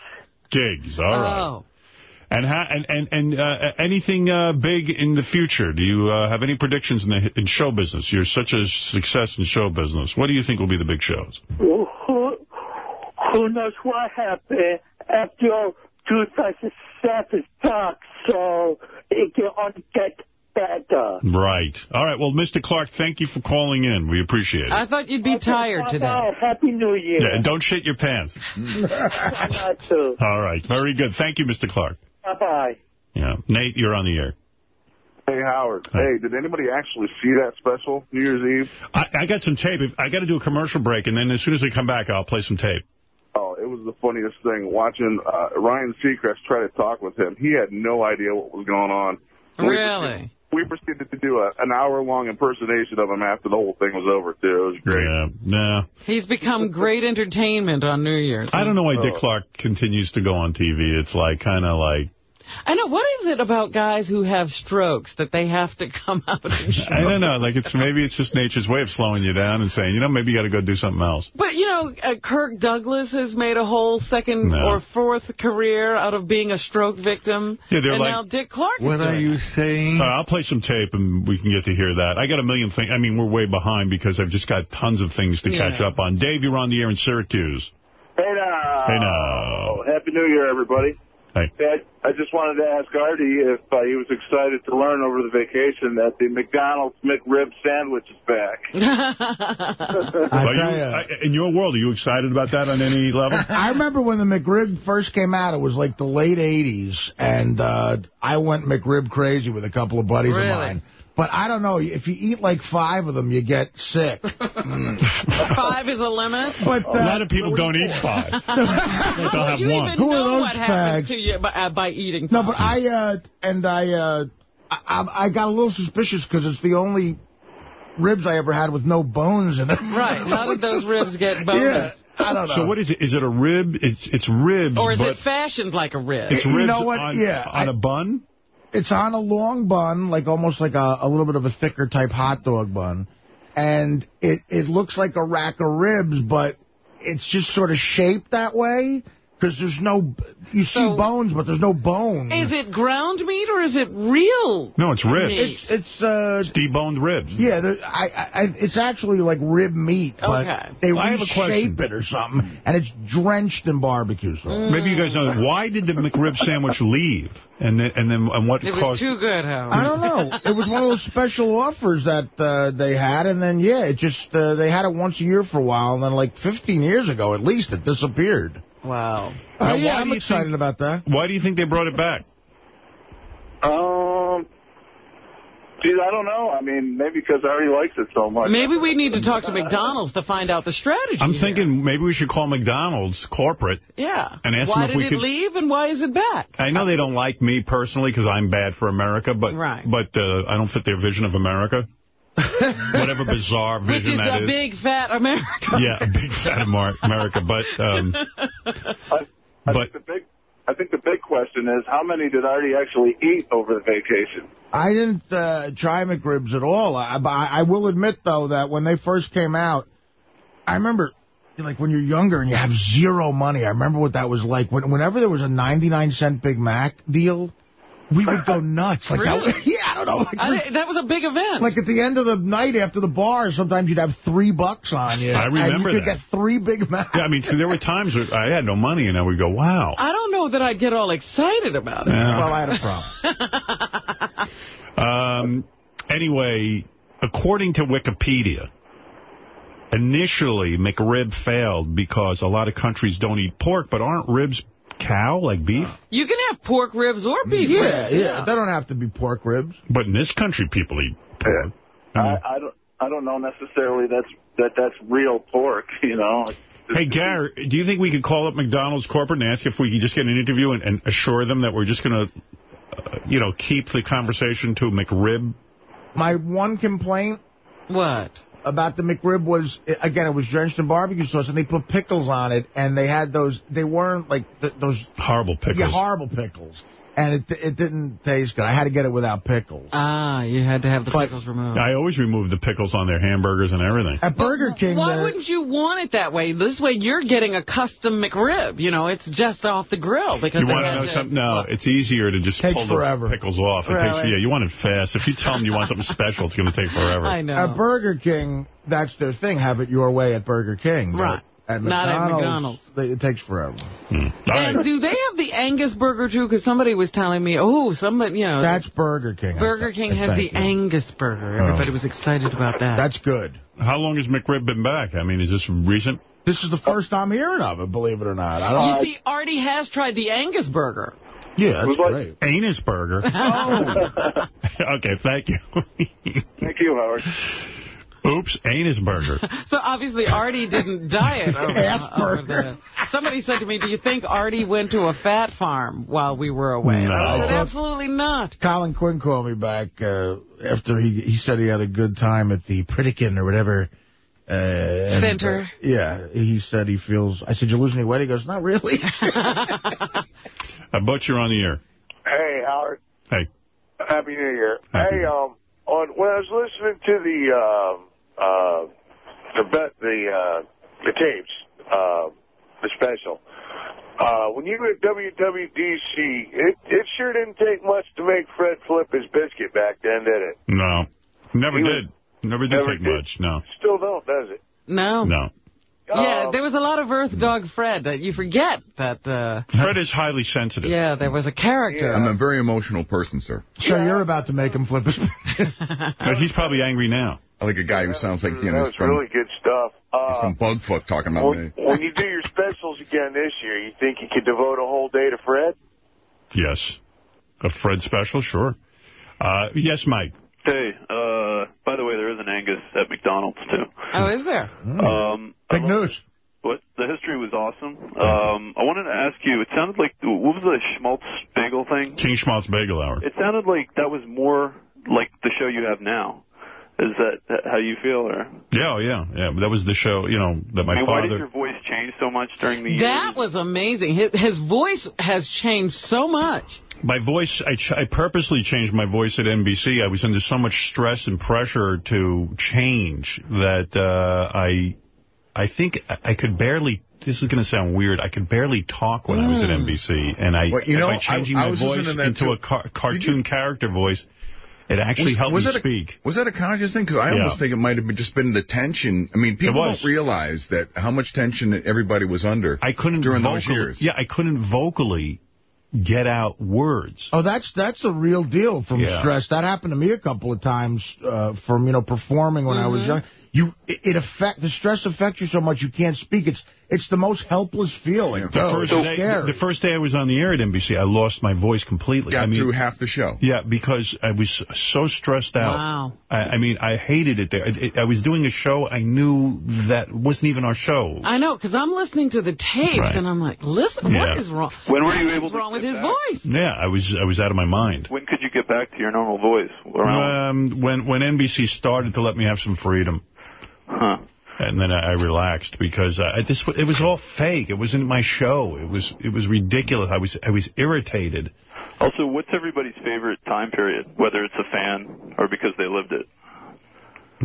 gigs. All right. Oh. And ha and and and uh, anything uh, big in the future? Do you uh, have any predictions in the in show business? You're such a success in show business. What do you think will be the big shows? Who, who knows what happened after 2007 talk, so it can only get better. Right. All right. Well, Mr. Clark, thank you for calling in. We appreciate it. I thought you'd be tired today. Bye-bye. Happy New Year. Yeah, and don't shit your pants. <laughs> Not too. All right. Very good. Thank you, Mr. Clark. Bye-bye. Yeah. Nate, you're on the air. Hey, Howard. Hey, did anybody actually see that special, New Year's Eve? I, I got some tape. I got to do a commercial break, and then as soon as I come back, I'll play some tape. Oh, it was the funniest thing watching uh, Ryan Seacrest try to talk with him. He had no idea what was going on. Really? We proceeded to do a, an hour-long impersonation of him after the whole thing was over, too. It was great. Yeah, no. He's become great entertainment on New Year's. I don't know why Oh. Dick Clark continues to go on TV. It's like, kind of like, I know. What is it about guys who have strokes that they have to <laughs> come out and? I don't know. Like, it's maybe it's just nature's way of slowing you down and saying, you know, maybe you got to go do something else. But, you know, uh, Kirk Douglas has made a whole second No. or fourth career out of being a stroke victim. Yeah, they're and like- now Dick Clark What are you saying? Uh, I'll play some tape and we can get to hear that. I got a million things. I mean, we're way behind because I've just got tons of things to Yeah. catch up on. Dave, you're on the air in Syracuse. Hey now. Hey now. Happy New Year, everybody. Hey. I, I just wanted to ask Artie if uh, he was excited to learn over the vacation that the McDonald's McRib sandwich is back. <laughs> Are you, I- in your world, are you excited about that on any level? <laughs> I remember when the McRib first came out, it was like the late 80s, and uh, I went McRib crazy with a couple of buddies Really? of mine. But I don't know, if you eat like five of them, you get sick. <laughs> <laughs> Five is a limit? But, a lot of people don't eat five. <laughs> They'll have you one. even Who are know those what happens fags? to you by, uh, by eating No, but I, uh, and I, uh, I, I I got a little suspicious because it's the only ribs I ever had with no bones in it. Right. How did those ribs get bonus? Yeah, I don't know. So what is it? Is it a rib? It's it's ribs, Or is but it fashioned like a rib? it's You ribs know what? on, Yeah, on I- a bun? It's on a long bun, like almost like a, a little bit of a thicker type hot dog bun. And it, it looks like a rack of ribs, but it's just sort of shaped that way. Because there's no, you see So- bones, but there's no bone. Is it ground meat or is it real? No, it's ribs. meat? It's, it's uh, It's deboned ribs. yeah, there, I, I, it's actually like rib meat, but Okay. they I have a question. reshape it or something, and it's drenched in barbecue sauce. Maybe you guys know why did the McRib sandwich leave, and then and then and what It was too good, Howard. I don't know. <laughs> It was one of those special offers that uh, they had, and then, yeah, it just, uh, they had it once a year for a while, and then like 15 years ago at least, it disappeared. Wow. Now, yeah, I'm excited think- about that. Why do you think they brought it back? Um, geez, I don't know. I mean, maybe because Artie likes it so much. Maybe we need to talk to McDonald's to find out the strategy. I'm here. thinking maybe we should call McDonald's corporate. Yeah. and ask why them if did we it leave and why is it back? I know they don't like me personally because I'm bad for America, but Right. but uh, I don't fit their vision of America. <laughs> Whatever bizarre Which vision is <laughs> a big fat America. yeah, a big fan of America, but um, I, I But- think the big, I think the big question is how many did Artie actually eat over the vacation? I didn't uh, try McRibs at all. I, I, I will admit, though, that when they first came out, I remember, like, when you're younger and you have zero money, I remember what that was like. When, whenever there was a 99-cent Big Mac deal, we would go nuts. Like, Really? that, <laughs> yeah, I don't know. Like, I that was a big event. like at the end of the night after the bar, sometimes you'd have three bucks on you. I remember and you could that. get three Big Macs. yeah, I mean, there were times where I had no money, and I would go, wow. I don't know that I'd get all excited about it. Yeah. Well, I had a problem. <laughs> Um, anyway, according to Wikipedia, initially McRib failed because a lot of countries don't eat pork, but aren't ribs cow, like beef? You can have pork ribs or beef yeah, ribs. yeah. They don't have to be pork ribs. But in this country, people eat pork. I, I don't, I don't know necessarily that's that that's real pork. <laughs> You know. Hey, Gary, do you think we could call up McDonald's corporate and ask if we could just get an interview and, and assure them that we're just going to, uh, you know, keep the conversation to McRib? My one complaint What? About the McRib was, again, it was drenched in barbecue sauce, and they put pickles on it, and they had those, they weren't like th those Horrible pickles. yeah, horrible pickles. And it it didn't taste good. I had to get it without pickles. Ah, you had to have the But- pickles removed. I always remove the pickles on their hamburgers and everything. At Burger King, Why wouldn't you want it that way? This way you're getting a custom McRib. You know, it's just off the grill. because You want to know something? No, it's easier to just Takes pull the forever. pickles off. It takes, yeah, you want it fast. If you tell them you want something special, it's going to take forever. <laughs> I know. At Burger King, that's their thing. Have it your way at Burger King. But Right. At Not at McDonald's, they- it takes forever. Hmm. All and right. do they have the Angus burger too? Because somebody was telling me, oh, somebody, you know, That's Burger King. Burger think. King has the you. Angus burger. Everybody oh. was excited about that. That's good. How long has McRib been back? I mean, is this recent? This is the first I'm hearing of it, believe it or not. I don't. you see, Artie has tried the Angus burger. yeah, that's was like- great. Anus burger. Oh. <laughs> okay, thank you. Thank you, Howard. Oops, anus burger. <laughs> So obviously Artie didn't <laughs> diet. Over, Asperger. over the- Somebody said to me, do you think Artie went to a fat farm while we were away? And I said, absolutely not. Colin Quinn called me back uh, after he he said he had a good time at the Pritikin or whatever. Uh, and, Center. uh, yeah, he said he feels... I said, you losing any weight? He goes, not really. I bet you're on the air. Hey, Howard. Hey. Happy New Year. Happy hey, um, on when I was listening to the uh, uh, the the uh, the tapes, uh, the special. Uh, when you were at WWDC, it it sure didn't take much to make Fred flip his biscuit back then, did it? No. Never He did. Never did never take did. much, no. Still don't, does it? No. No. Yeah, Um, there was a lot of Earth Dog Fred that you forget that, uh, Fred is highly sensitive. yeah, there was a character. I'm a very emotional person, sir. so you're about to make him flip his... <laughs> But he's probably angry now. I like a guy who sounds like, you know, was he's really good stuff. he's Uh, from Bugfoot talking about when, me. when you do your specials again this year, you think you could devote a whole day to Fred? Yes. A Fred special, sure. Uh, yes, Mike. Hey, uh, by the way, there is an Angus at McDonald's, too. Oh, is there? Um, Big news. what the history was awesome. Um, I wanted to ask you. It sounded like what was the Schmaltz bagel thing? King Schmaltz Bagel Hour. It sounded like that was more like the show you have now. Is that how you feel, or Yeah, oh, yeah, yeah. That was the show, you know, that my I mean, why did your voice change so much during the years? That was amazing. His, his voice has changed so much. My voice, I, ch I purposely changed my voice at NBC. I was under so much stress and pressure to change that uh, I I think I I could barely, this is going to sound weird, I could barely talk when I was at Mm. NBC. And I, Well, you know, by changing I- I my was voice listening to that, into too. a car cartoon character voice, it actually Was- helped was me that a- speak. Was that a conscious thing? Because I Yeah. almost think it might have been just been the tension. I mean, people don't realize that how much tension that everybody was under I couldn't during vocally, those years. Yeah, I couldn't vocally get out words. Oh, that's that's a real deal from Yeah. stress. That happened to me a couple of times uh, from you know performing when I was Mhm. young. You it, it affect the stress affects you so much you can't speak. It's it's the most helpless feeling. The too. first, It's day, the first day I was on the air at NBC, I lost my voice completely. Got I mean, through half the show. Yeah, because I was so stressed out. Wow. I, I mean, I hated it there. I, I was doing a show I knew that wasn't even our show. I know, because I'm listening to the tapes, Right. and I'm like, listen, Yeah. what is wrong? When were you able is to wrong with his back? voice? Yeah, I was I was out of my mind. When could you get back to your normal voice? Um, when when NBC started to let me have some freedom, huh? And then I, I relaxed because uh, this it was all fake. It wasn't my show. It was it was ridiculous. I was I was irritated. Also, what's everybody's favorite time period? Whether it's a fan or because they lived it,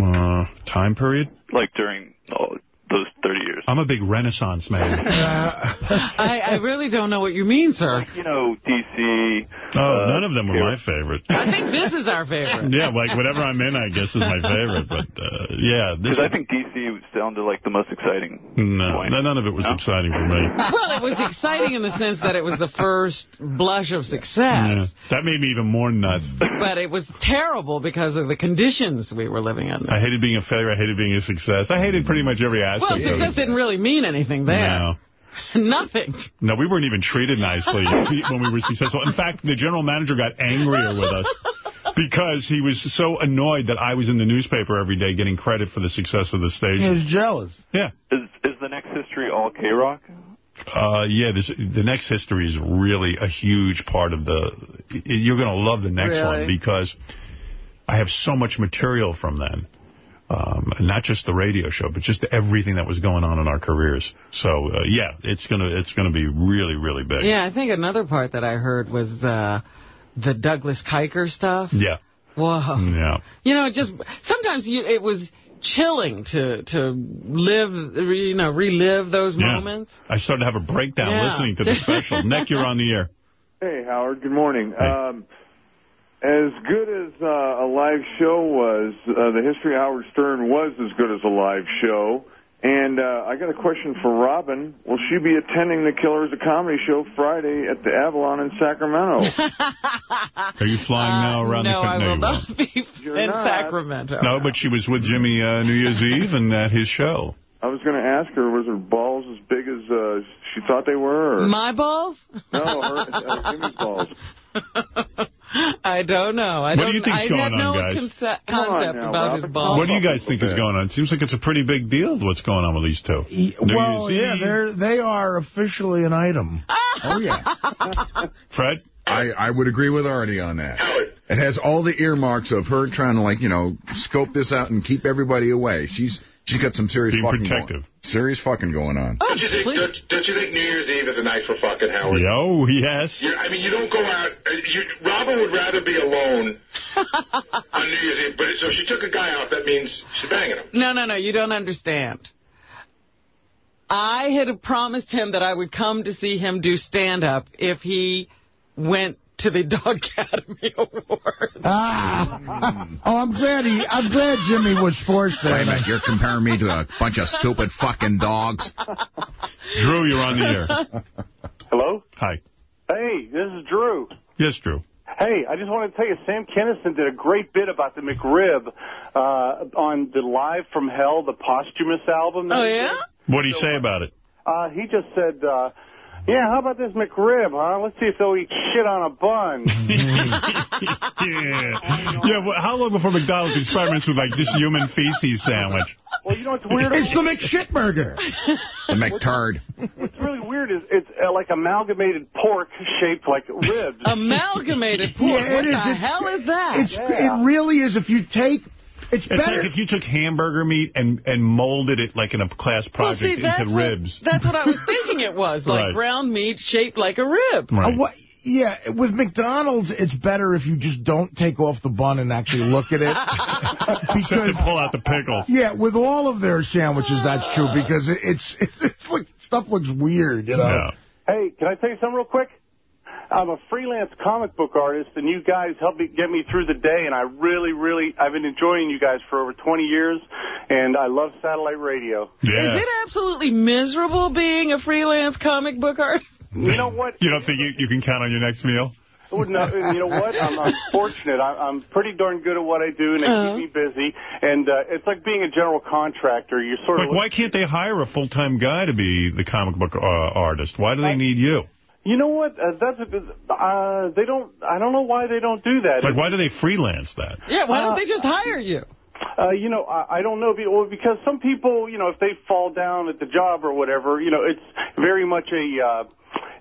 Uh, time period. like during all those 30 years. I'm a big Renaissance man. <laughs> I, I really don't know what you mean, sir. You know, DC. Oh, uh, none of them were my favorite. I think this is our favorite. <laughs> Yeah, like whatever I'm in, I guess is my favorite. But uh, yeah, Because I think DC sounded like the most exciting. no, no, none of it was exciting for me. Well, it was exciting in the sense that it was the first blush of success, Yeah, that made me even more nuts. but it was terrible because of the conditions we were living under. I hated being a failure. I hated being a success. I hated pretty much every aspect Well, of success didn't really mean anything there. No. <laughs> Nothing. No, we weren't even treated nicely <laughs> when we were successful. In fact, the general manager got angrier with us because he was so annoyed that I was in the newspaper every day getting credit for the success of the station. He was jealous. Yeah. Is is the next history all K Rock? Uh, yeah, this, the next history is really a huge part of the... You're going to love the next one because I have so much material from then. Um, not just the radio show, but just everything that was going on in our careers. So, uh, yeah, it's going to it's gonna be really, really big. Yeah, I think another part that I heard was uh, the Douglas Kiker stuff. Yeah. Whoa. Yeah. You know, just sometimes you, it was chilling to to live, you know, relive those Yeah. moments. I started to have a breakdown Yeah. listening to the special. <laughs> Nick, you're on the air. Hey, Howard. Good morning. Um, as good as uh, a live show was, uh, the history of Howard Stern was as good as a live show. And uh, I got a question for Robin. Will she be attending the Killers of Comedy show Friday at the Avalon in Sacramento? <laughs> Are you flying now around Uh, no, the I country? will you not won't. be You're in not. Sacramento. No, but she was with Jimmy uh, New Year's Eve and at his show. I was going to ask her, was her balls as big as uh, she thought they were? Or? My balls? No, her, uh, Jimmy's balls. <laughs> <laughs> I don't know. I What do don't, you think's I going on, no guys? conce- Come on concept now, about Robert. his balls. What do you guys think is going on? It seems like it's a pretty big deal what's going on with these two. New well, yeah, they're they are officially an item. <laughs> Oh, yeah. Fred? I, I would agree with Artie on that. It has all the earmarks of her trying to, like, you know, scope this out and keep everybody away. She's she's got some serious Being fucking protective. Going, serious fucking going on. Oh, Don't you think? Don't, don't you think New Year's Eve is a night for fucking Howard? Yo, yes. You, I mean, you don't go out. uh, You, Robin would rather be alone <laughs> on New Year's Eve. But so she took a guy out, that means she's banging him. No, no, no. You don't understand. I had promised him that I would come to see him do stand-up if he went to the Dog <laughs> Academy Awards. Ah. oh, I'm glad he. I'm glad Jimmy was forced Wait a there. minute, you're comparing me to a bunch of stupid fucking dogs? Drew, you're on the air. Hello? Hi. Hey, this is Drew. Yes, Drew. Hey, I just wanted to tell you, Sam Kinison did a great bit about the McRib uh, on the Live from Hell, the posthumous album. that Oh, he yeah? did. What do you say about it? Uh, he just said, uh, yeah, how about this McRib, huh? Let's see if they'll eat shit on a bun. <laughs> yeah. Yeah, well, how long before McDonald's experiments with, like, this human feces sandwich? well, you know what's weird? It's the McShitburger. The McTard. What's really weird is it's uh, like amalgamated pork shaped like ribs. Amalgamated pork. Yeah, what it is. the It's- hell is that? It's it really is. If you take, it's, It's better. like if you took hamburger meat and, and molded it like in a class well, project see, that's into what, ribs. That's what I was <laughs> thinking it was, like Right. ground meat shaped like a rib. Uh, what, yeah, with McDonald's, it's better if you just don't take off the bun and actually look at it. <laughs> <laughs> Except to pull out the pickles. Yeah, with all of their sandwiches, that's true because it, it's, it's like, stuff looks weird, you know. Hey, can I tell you something real quick? I'm a freelance comic book artist, and you guys help me get me through the day, and I really, really, I've been enjoying you guys for over 20 years, and I love satellite radio. Yeah. Is it absolutely miserable being a freelance comic book artist? You know what? <laughs> You don't think you, you can count on your next meal? Oh, no, and you know what? I'm, I'm <laughs> fortunate. I, I'm pretty darn good at what I do, and they Uh-huh. keep me busy. And uh, it's like being a general contractor. You're sort Like, of why can't they hire a full-time guy to be the comic book uh, artist? Why do they need you? You know what? Uh, that's a, uh, they don't. I don't know why they don't do that. Like, why do they freelance that? Yeah, why don't Uh, they just hire you? Uh, you know, I, I don't know, be- well, because some people, you know, if they fall down at the job or whatever, you know, it's very much a, uh,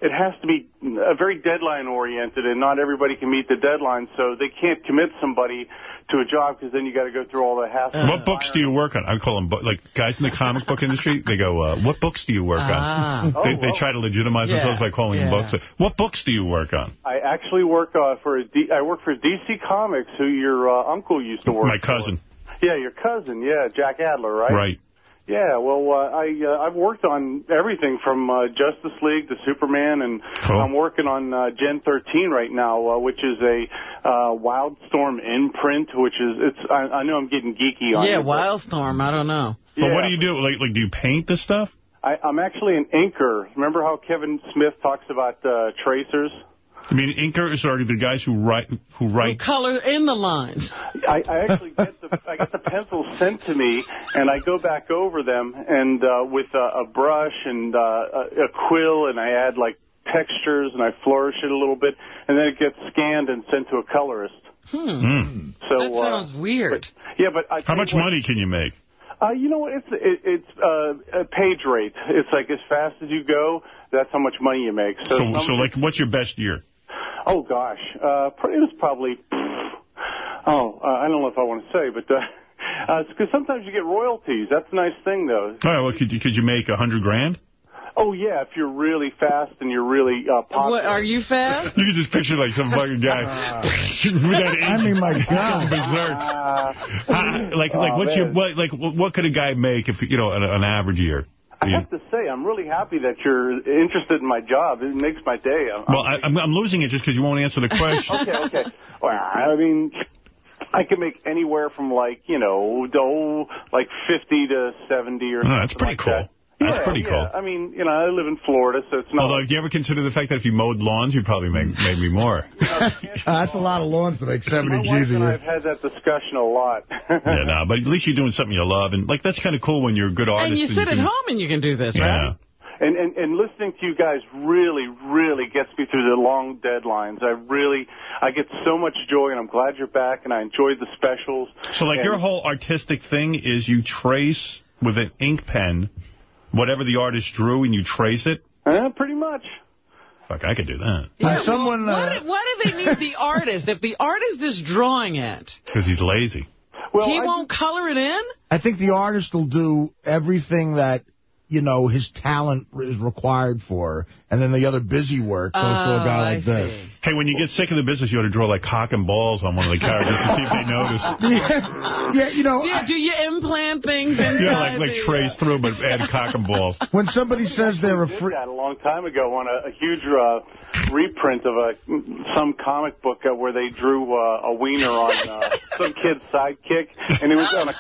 it has to be a very deadline oriented, and not everybody can meet the deadline, so they can't commit somebody to a job because then you got to go through all the hassle. What books do you work on? I call them, like, guys in the comic book industry, they go, uh, what books do you work Ah. on? Oh, They, they try to legitimize Yeah, themselves by calling yeah. them books. What books do you work on? I actually work uh, for a D- I work for DC Comics, who your uh, uncle used to work. My cousin. For. Yeah, your cousin. Yeah, Jack Adler, right? Right. Yeah, well, uh, I uh, I've worked on everything from uh, Justice League to Superman, and Cool. I'm working on uh, Gen 13 right now, uh, which is a uh, Wildstorm imprint, which is it's. I, I know I'm getting geeky on Yeah, it, but Wildstorm, I don't know. But what do you do? Like, like, do you paint the stuff? I, I'm actually an inker. Remember how Kevin Smith talks about uh, tracers? I mean, inkers are already the guys who write, who write. Color in the lines. I, I actually get the I get the pencils sent to me, and I go back over them, and uh, with a, a brush and uh, a, a quill, and I add like textures, and I flourish it a little bit, and then it gets scanned and sent to a colorist. Hmm. So That sounds uh, weird. yeah, but I How much money can you make? Uh, you know, it's it, it's uh, a page rate. It's like as fast as you go, that's how much money you make. So, So, so like, what's your best year? oh gosh, uh, it was probably. Oh, uh, I don't know if I want to say, but uh, because sometimes you get royalties. That's a nice thing, though. All right, well, could you, could you make a hundred grand? Oh yeah, if you're really fast and you're really uh, popular. What, are you fast? <laughs> You can just picture like some fucking guy. <laughs> with that I mean, my God. berserk. <laughs> Uh, like, like, Oh, what's your what? Like, what could a guy make if you know an, an average year? I have to say, I'm really happy that you're interested in my job. It makes my day. I'm, Well, I, I'm, I'm losing it just because you won't answer the <laughs> question. okay, okay. Well, I mean, I can make anywhere from like you know, oh, like fifty to seventy or Oh, something that's pretty like cool. That. That's Yeah, pretty yeah. cool. I mean, you know, I live in Florida, so it's not. Although, do you ever consider the fact that if you mowed lawns, you'd probably make maybe more? <laughs> Uh, that's a lot of lawns to make 70 my G's wife a and I have had that discussion a lot. <laughs> yeah, no, but at least you're doing something you love, and like that's kind of cool when you're a good artist. And you sit can, at home and you can do this, Yeah. right? and, and, and listening to you guys really, really gets me through the long deadlines. I really, I get so much joy, and I'm glad you're back, and I enjoyed the specials. So, like, And- your whole artistic thing is you trace with an ink pen whatever the artist drew, and you trace it? Uh, pretty much. Fuck, I could do that. Yeah, someone, well, uh, what, what do they need the artist? If the artist is drawing it, Because he's lazy. Well, he won't color it in? I think the artist will do everything that, you know, his talent is required for, and then the other busy work goes to a Oh, guy like this. Hey, when you get sick of the business, you ought to draw like cock and balls on one of the characters to see if they notice. <laughs> Yeah, yeah you know, Do, you- do you implant things inside Yeah, like like the, trace through, but add cock and balls. when somebody says they're a did free... that a long time ago on a, a huge uh, reprint of a some comic book uh, where they drew uh, a wiener on uh, some kid's sidekick, and it was on a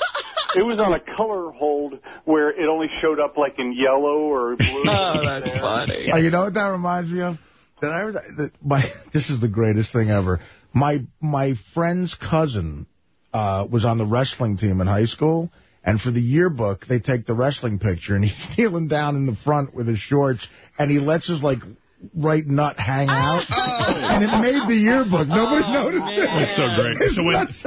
it was on a color hold where it only showed up like in yellow or blue. <laughs> Oh, that's funny. Oh, you know what that reminds me of? That I was, that my <laughs> this is the greatest thing ever. My my friend's cousin uh, was on the wrestling team in high school, and for the yearbook, they take the wrestling picture, and <laughs> he's kneeling down in the front with his shorts, and he lets his like right nut hang out, <laughs> and it made the yearbook. Nobody noticed it. That's so great. His So when, nuts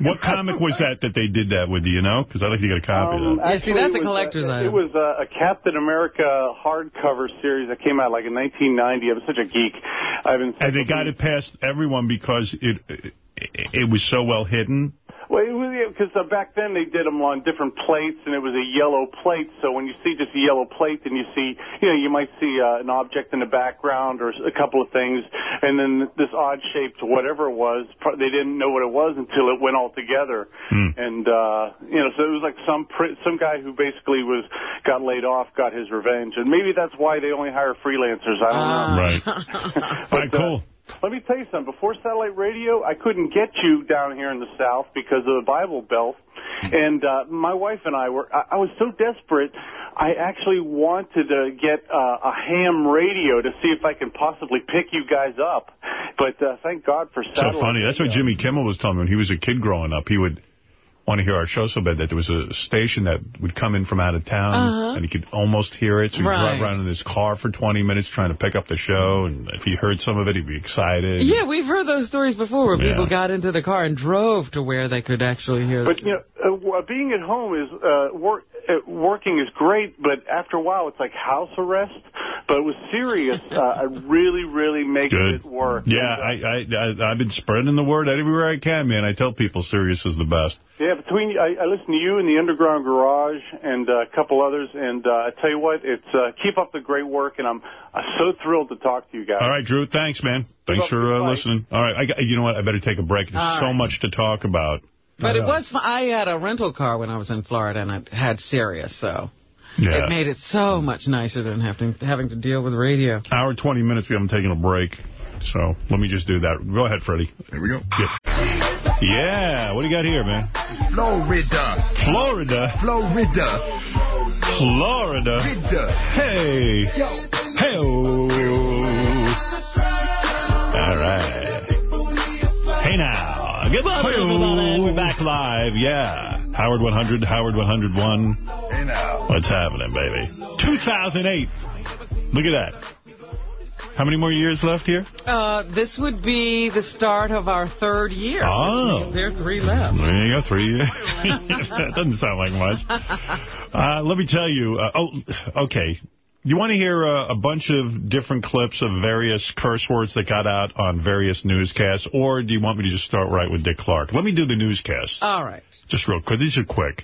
what comic was that that they did that with? Do you know? Because I'd like to get a copy Um, of that. Yeah, see, that's a collector's uh, item. It was uh, a Captain America hardcover series that came out like in 1990. I was such a geek. I've been And they got it past everyone because it it, it was so well hidden. Well, it was because uh, back then they did them on different plates, and it was a yellow plate. So when you see just a yellow plate, then you see, you know, you might see uh, an object in the background or a couple of things, and then this odd-shaped whatever it was, they didn't know what it was until it went all together. And uh, you know, so it was like some pr- some guy who basically was got laid off, got his revenge, and maybe that's why they only hire freelancers. I don't know. Right. <laughs> All right, cool. Let me tell you something. Before satellite radio, I couldn't get you down here in the South because of the Bible Belt. And uh, my wife and I were, I, I was so desperate, I actually wanted to get uh, a ham radio to see if I can possibly pick you guys up. But uh, thank God for satellite. So funny. That's what Jimmy Kimmel was telling me when he was a kid growing up. He would want to hear our show so bad that there was a station that would come in from out of town, Uh-huh. and he could almost hear it. So he'd Right. drive around in his car for 20 minutes trying to pick up the show, and if he heard some of it, he'd be excited. Yeah, we've heard those stories before where Yeah. people got into the car and drove to where they could actually hear But you know, uh, being at home is uh, work. Uh, working is great, but after a while, it's like house arrest. But with Sirius, <laughs> uh, I really, really make Good. it work. Yeah, I, I, I, I've been spreading the word everywhere I can, man. I tell people Sirius is the best. Yeah, between I, I listen to you and the Underground Garage and uh, a couple others, and uh, I tell you what, it's uh, keep up the great work, and I'm uh, so thrilled to talk to you guys. All right, Drew, thanks, man. Thanks for uh, listening. All right, I you know what? I better take a break. There's All so right. much to talk about. But it was. I had a rental car when I was in Florida, and I had Sirius, so Yeah. it made it so much nicer than having having to deal with radio. Hour 20 minutes, we haven't taken a break. So let me just do that. Go ahead, Freddie. There we go. Yeah. yeah, what do you got here, man? Florida. Florida. Florida. Florida. Florida. Hey. Hey. All right. Hey now. Good morning, everybody. We're back live. Yeah. Howard 100, Howard 101. Hey now. What's happening, baby? 2008. Look at that. How many more years left here? Uh, this would be the start of our third year. Oh. There are three left. There you go, three years. that <laughs> doesn't sound like much. <laughs> Uh, let me tell you. Uh, oh, okay. You want to hear uh, a bunch of different clips of various curse words that got out on various newscasts, or do you want me to just start right with Dick Clark? Let me do the newscast. All right. Just real quick. These are quick.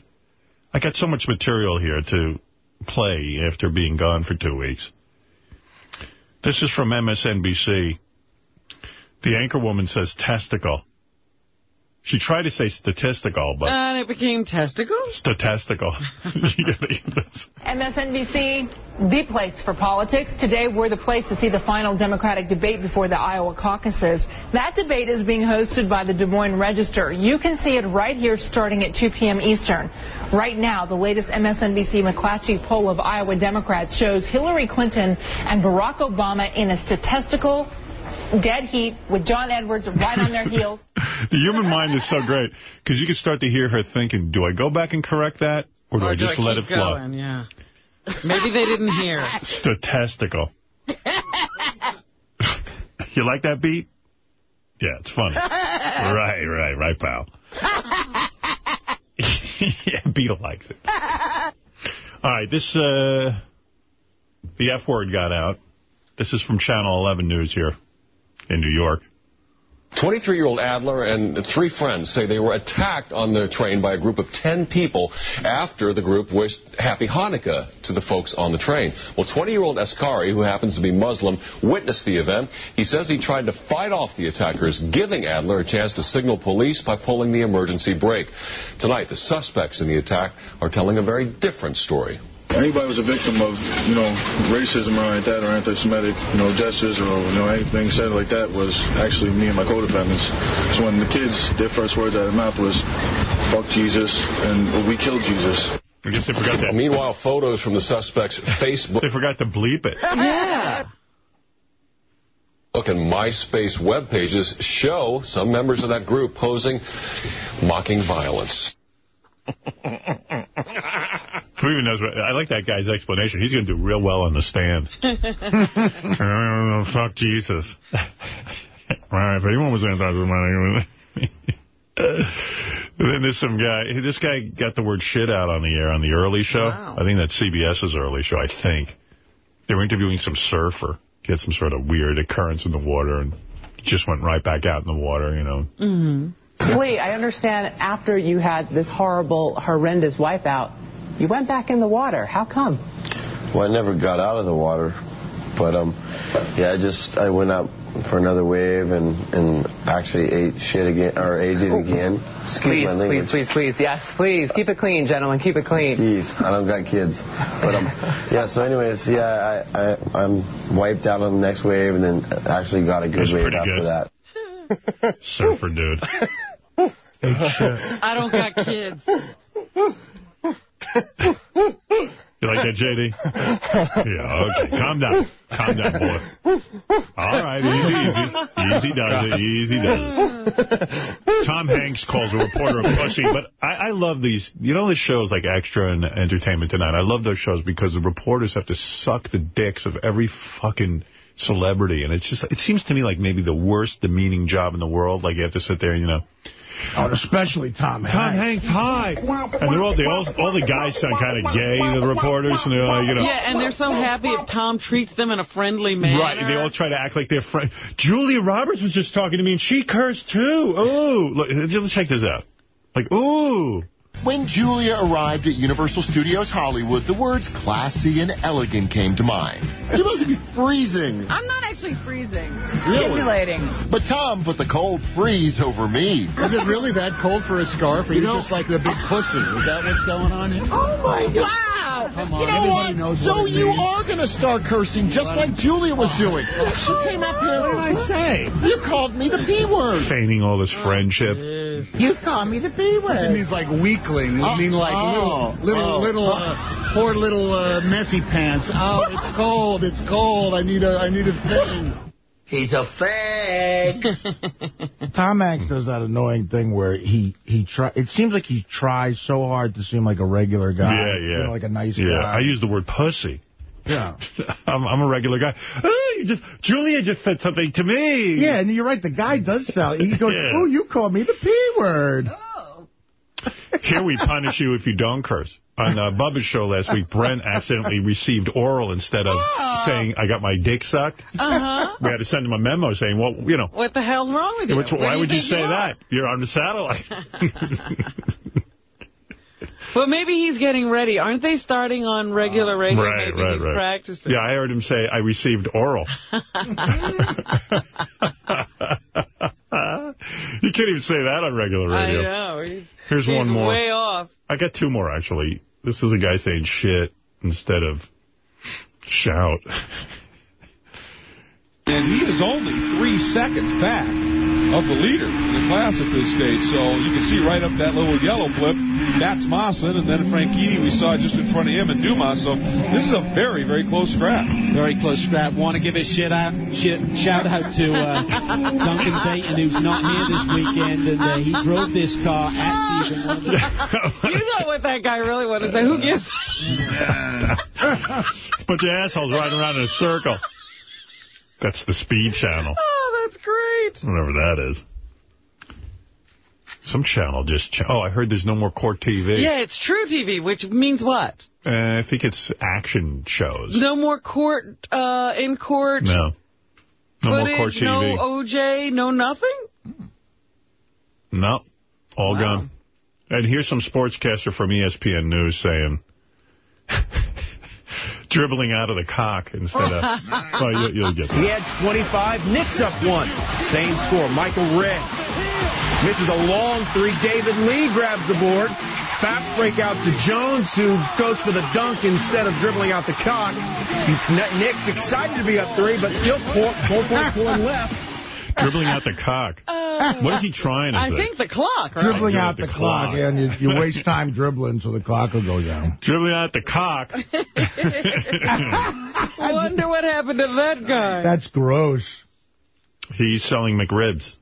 I got so much material here to play after being gone for two weeks. This is from MSNBC. The anchor woman says testicle. She tried to say statistical, but And it became testicles? statistical. <laughs> You gotta eat this. MSNBC, the place for politics. Today, we're the place to see the final Democratic debate before the Iowa caucuses. That debate is being hosted by the Des Moines Register. You can see it right here starting at 2 p.m. Eastern. Right now, the latest MSNBC McClatchy poll of Iowa Democrats shows Hillary Clinton and Barack Obama in a statistical dead heat with John Edwards right on their heels. <laughs> The human mind is so great because you can start to hear her thinking, do I go back and correct that or do Or I just do I let keep it flow? going? Yeah. Maybe they didn't hear. <laughs> Statistical. <laughs> you like that beat? Yeah, it's funny. right, right, right, pal. yeah, Beetle likes it. All right, this, uh, the F word got out. This is from Channel 11 News here in New York. 23-year-old Adler and three friends say they were attacked on the train by a group of 10 people after the group wished Happy Hanukkah to the folks on the train. Well, 20-year-old Askari, who happens to be Muslim, witnessed the event. He says he tried to fight off the attackers, giving Adler a chance to signal police by pulling the emergency brake. Tonight, the suspects in the attack are telling a very different story. Anybody was a victim of, you know, racism or like that, or anti-Semitic, you know, gestures or, you know, anything said like that was actually me and my co-defendants. So when the kids, their first words out of their mouth was, fuck Jesus, and well, we killed Jesus. I guess they forgot that. Meanwhile, photos from the suspects' Facebook... They forgot to bleep it. <laughs> Yeah. and MySpace web pages show some members of that group posing, mocking violence. <laughs> Who even knows what... I like that guy's explanation. He's going to do real well on the stand. <laughs> <laughs> Fuck Jesus. <laughs> Right, if anyone was anti-Semitic... then there's some guy... This guy got the word shit out on the air on the early show. Wow. I think that's CBS's early show, I think. They were interviewing some surfer. He had some sort of weird occurrence in the water and just went right back out in the water, you know. Mm-hmm. Lee, I understand after you had this horrible, horrendous wipeout, you went back in the water. How come? Well, I never got out of the water, but um, yeah, I just I went out for another wave and and actually ate shit again or ate it again. Excuse Please, my please, please, please. Yes, please. Keep it clean, gentlemen. Keep it clean. Jeez, I don't got kids, but um, <laughs> yeah. So, anyways, yeah, I, I I'm wiped out on the next wave, and then actually got a good That's wave after good. that. Surfer dude. <laughs> I don't got kids. <laughs> You like that, J.D.? Yeah, okay. Calm down. Calm down, boy. All right, easy, easy. Easy does it. Easy does it. Tom Hanks calls a reporter a pussy, but I, I love these. You know the shows like Extra and Entertainment Tonight? I love those shows because the reporters have to suck the dicks of every fucking celebrity, and it's just, it seems to me like maybe the worst demeaning job in the world. Like you have to sit there you know, Oh, especially Tom Hanks. Tom Hanks, hi. And they're all, they all, all the guys sound kind of gay, the reporters, and they're like, you know. Yeah, and they're so happy if Tom treats them in a friendly manner. Right, they all try to act like they're friends. Julia Roberts was just talking to me, and she cursed, too. Ooh, look, let's check this out. Like, ooh. When Julia arrived at Universal Studios Hollywood, the words classy and elegant came to mind. You must be freezing. I'm not actually freezing. Really? Stimulating. But Tom put the cold freeze over me. Is it really that cold for a scarf, or you, just like the big pussy? Is that what's going on here? Oh, my God. Wow. Come on, you know everybody what? knows so what you means. are going to start cursing just like Julia was doing. She came up here. What did I say? You called me the P word. Feigning all this friendship. You called me the P word. It means like weakling. It Oh, means like oh, little, little, oh, little, oh. uh, poor little uh, messy pants. Oh, it's <laughs> cold. It's cold. I need a, I need a thing. He's a fag. <laughs> Tom Hanks does that annoying thing where he he try. It seems like he tries so hard to seem like a regular guy. Yeah, you yeah. know, like a nice Yeah, guy. I use the word pussy. Yeah. <laughs> I'm, I'm a regular guy. Oh, you just, Julia just said something to me. Yeah, and you're right. The guy does sound. He goes, Yeah. "Oh, you called me the p word." Oh. Here we punish you if you don't curse. On uh, Bubba's show last week, Brent accidentally received oral instead of saying, I got my dick sucked. Uh-huh. We had to send him a memo saying, well, you know, What the hell's wrong with you? which, why do would you say are? that? You're on the satellite. <laughs> Well, maybe he's getting ready. Aren't they starting on regular radio? right, maybe right, he's right. practicing. Yeah, I heard him say, I received oral. <laughs> you can't even say that on regular radio. I know. He's, Here's he's one more. way off. I got two more, actually. This is a guy saying shit instead of shout. <laughs> And he is only three seconds back. of the leader in the class at this stage. So you can see right up that little yellow blip. That's Maassen, and then Franchitti we saw just in front of him and Dumas. So this is a very, very close scrap. Very close scrap. Want to give a shit out, shit, shout out to uh, Duncan Dayton, who's not here this weekend, and uh, he drove this car at Sebring. you know what that guy really wanted to say. Who gives? Bunch <laughs> of assholes riding around in a circle. That's the Speed Channel. <laughs> Oh, that's great. Whatever that is. Some channel just... Ch oh, I heard there's no more court TV. Yeah, it's True TV, which means what? Uh, I think it's action shows. No more court, uh, in court No. No more court TV. no OJ, no nothing? No. All gone. And here's some sportscaster from ESPN News saying... <laughs> dribbling out of the cock instead of... <laughs> well, you, you'll get He had 25. Knicks up one. Same score. Michael Redd misses a long three. David Lee grabs the board. Fast break out to Jones, who goes for the dunk instead of dribbling out the cock. Knicks excited to be up three, but still 4.4 left. Dribbling out the cock. <laughs> What is he trying to I say? think the clock, right? Dribbling Yeah, out the the, clock, clock. yeah, and you, you <laughs> waste time dribbling so the clock will go down. Dribbling out the cock. <laughs> I wonder what happened to that guy. That's gross. He's selling McRibs.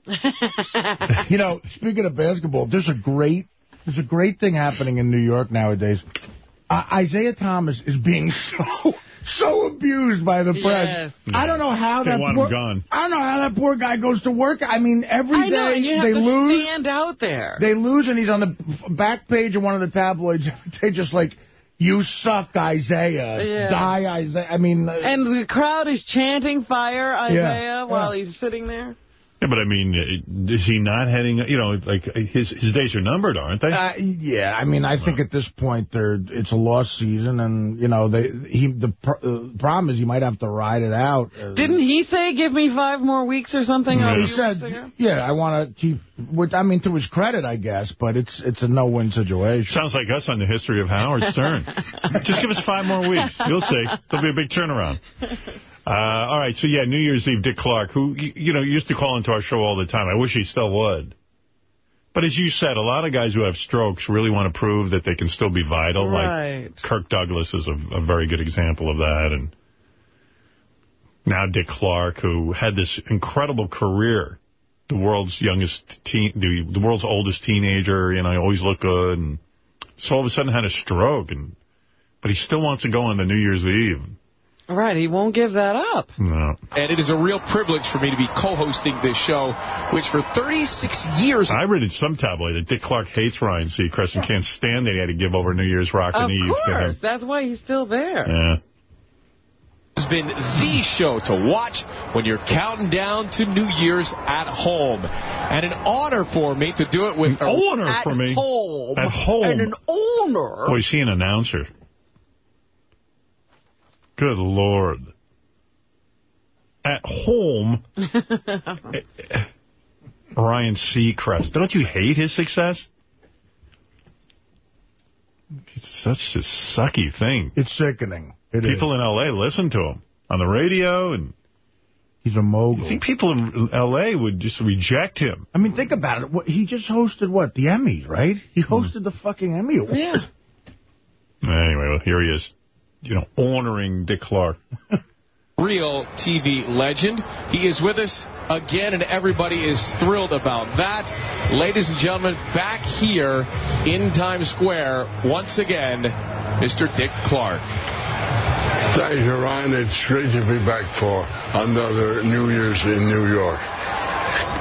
You know, speaking of basketball, there's a great there's a great thing happening in New York nowadays. Uh, Isiah Thomas is being so so abused by the press. Yes. I don't know how They that want poor, him gone. I don't know how that poor guy goes to work. I mean, every I know, day and you have they to lose. stand out there. They lose, and he's on the back page of one of the tabloids <laughs> every day, just like, you suck, Isiah. Yeah. Die, Isiah. I mean, uh, and the crowd is chanting fire Isiah while he's sitting there. Yeah, but I mean, uh, is he not heading, you know, like his his days are numbered, aren't they? Uh, yeah, I mean, I think at this point they're it's a lost season, and you know they he the pr uh, problem is you might have to ride it out. Uh, Didn't he say, give me five more weeks or something? a he few said, weeks ago? yeah, I want to keep. Which I mean, to his credit, I guess, but it's it's a no-win situation. Sounds like us on the history of Howard Stern. <laughs> Just give us five more weeks. You'll see. There'll be a big turnaround. <laughs> Uh, all right, so yeah, New Year's Eve, Dick Clark, who, you know, used to call into our show all the time. I wish he still would. But as you said, a lot of guys who have strokes really want to prove that they can still be vital. Right. Like Kirk Douglas is a, a very good example of that. And now Dick Clark, who had this incredible career, the world's youngest teen, the, the world's oldest teenager, you know, he always looked good. And so all of a sudden had a stroke. and But he still wants to go on the New Year's Eve. Right, he won't give that up. No. And it is a real privilege for me to be co-hosting this show, which for 36 years... I read in some tabloid that Dick Clark hates Ryan Seacrest and can't stand that he had to give over New Year's Rockin' Eve to course, that's why he's still there. Yeah. has been the show to watch when you're counting down to New Year's at home. And an honor for me to do it with... An honor for me. home. At home. And an honor. Boy, is he an announcer. Good Lord. At home, <laughs> Ryan Seacrest. Don't you hate his success? It's such a sucky thing. It's sickening. It is. People in L.A. listen to him on the radio, and He's a mogul. I think people in L.A. would just reject him. I mean, think about it. He just hosted what the Emmys, right? He Hmm. hosted the fucking Emmy Awards. Yeah. Anyway, well, here he is, you know, honoring Dick Clark. <laughs> real TV legend. He is with us again, and everybody is thrilled about that. Ladies and gentlemen, back here in Times Square, once again, Mr. Dick Clark. Thank you, Ryan. It's great to be back for another New Year's in New York.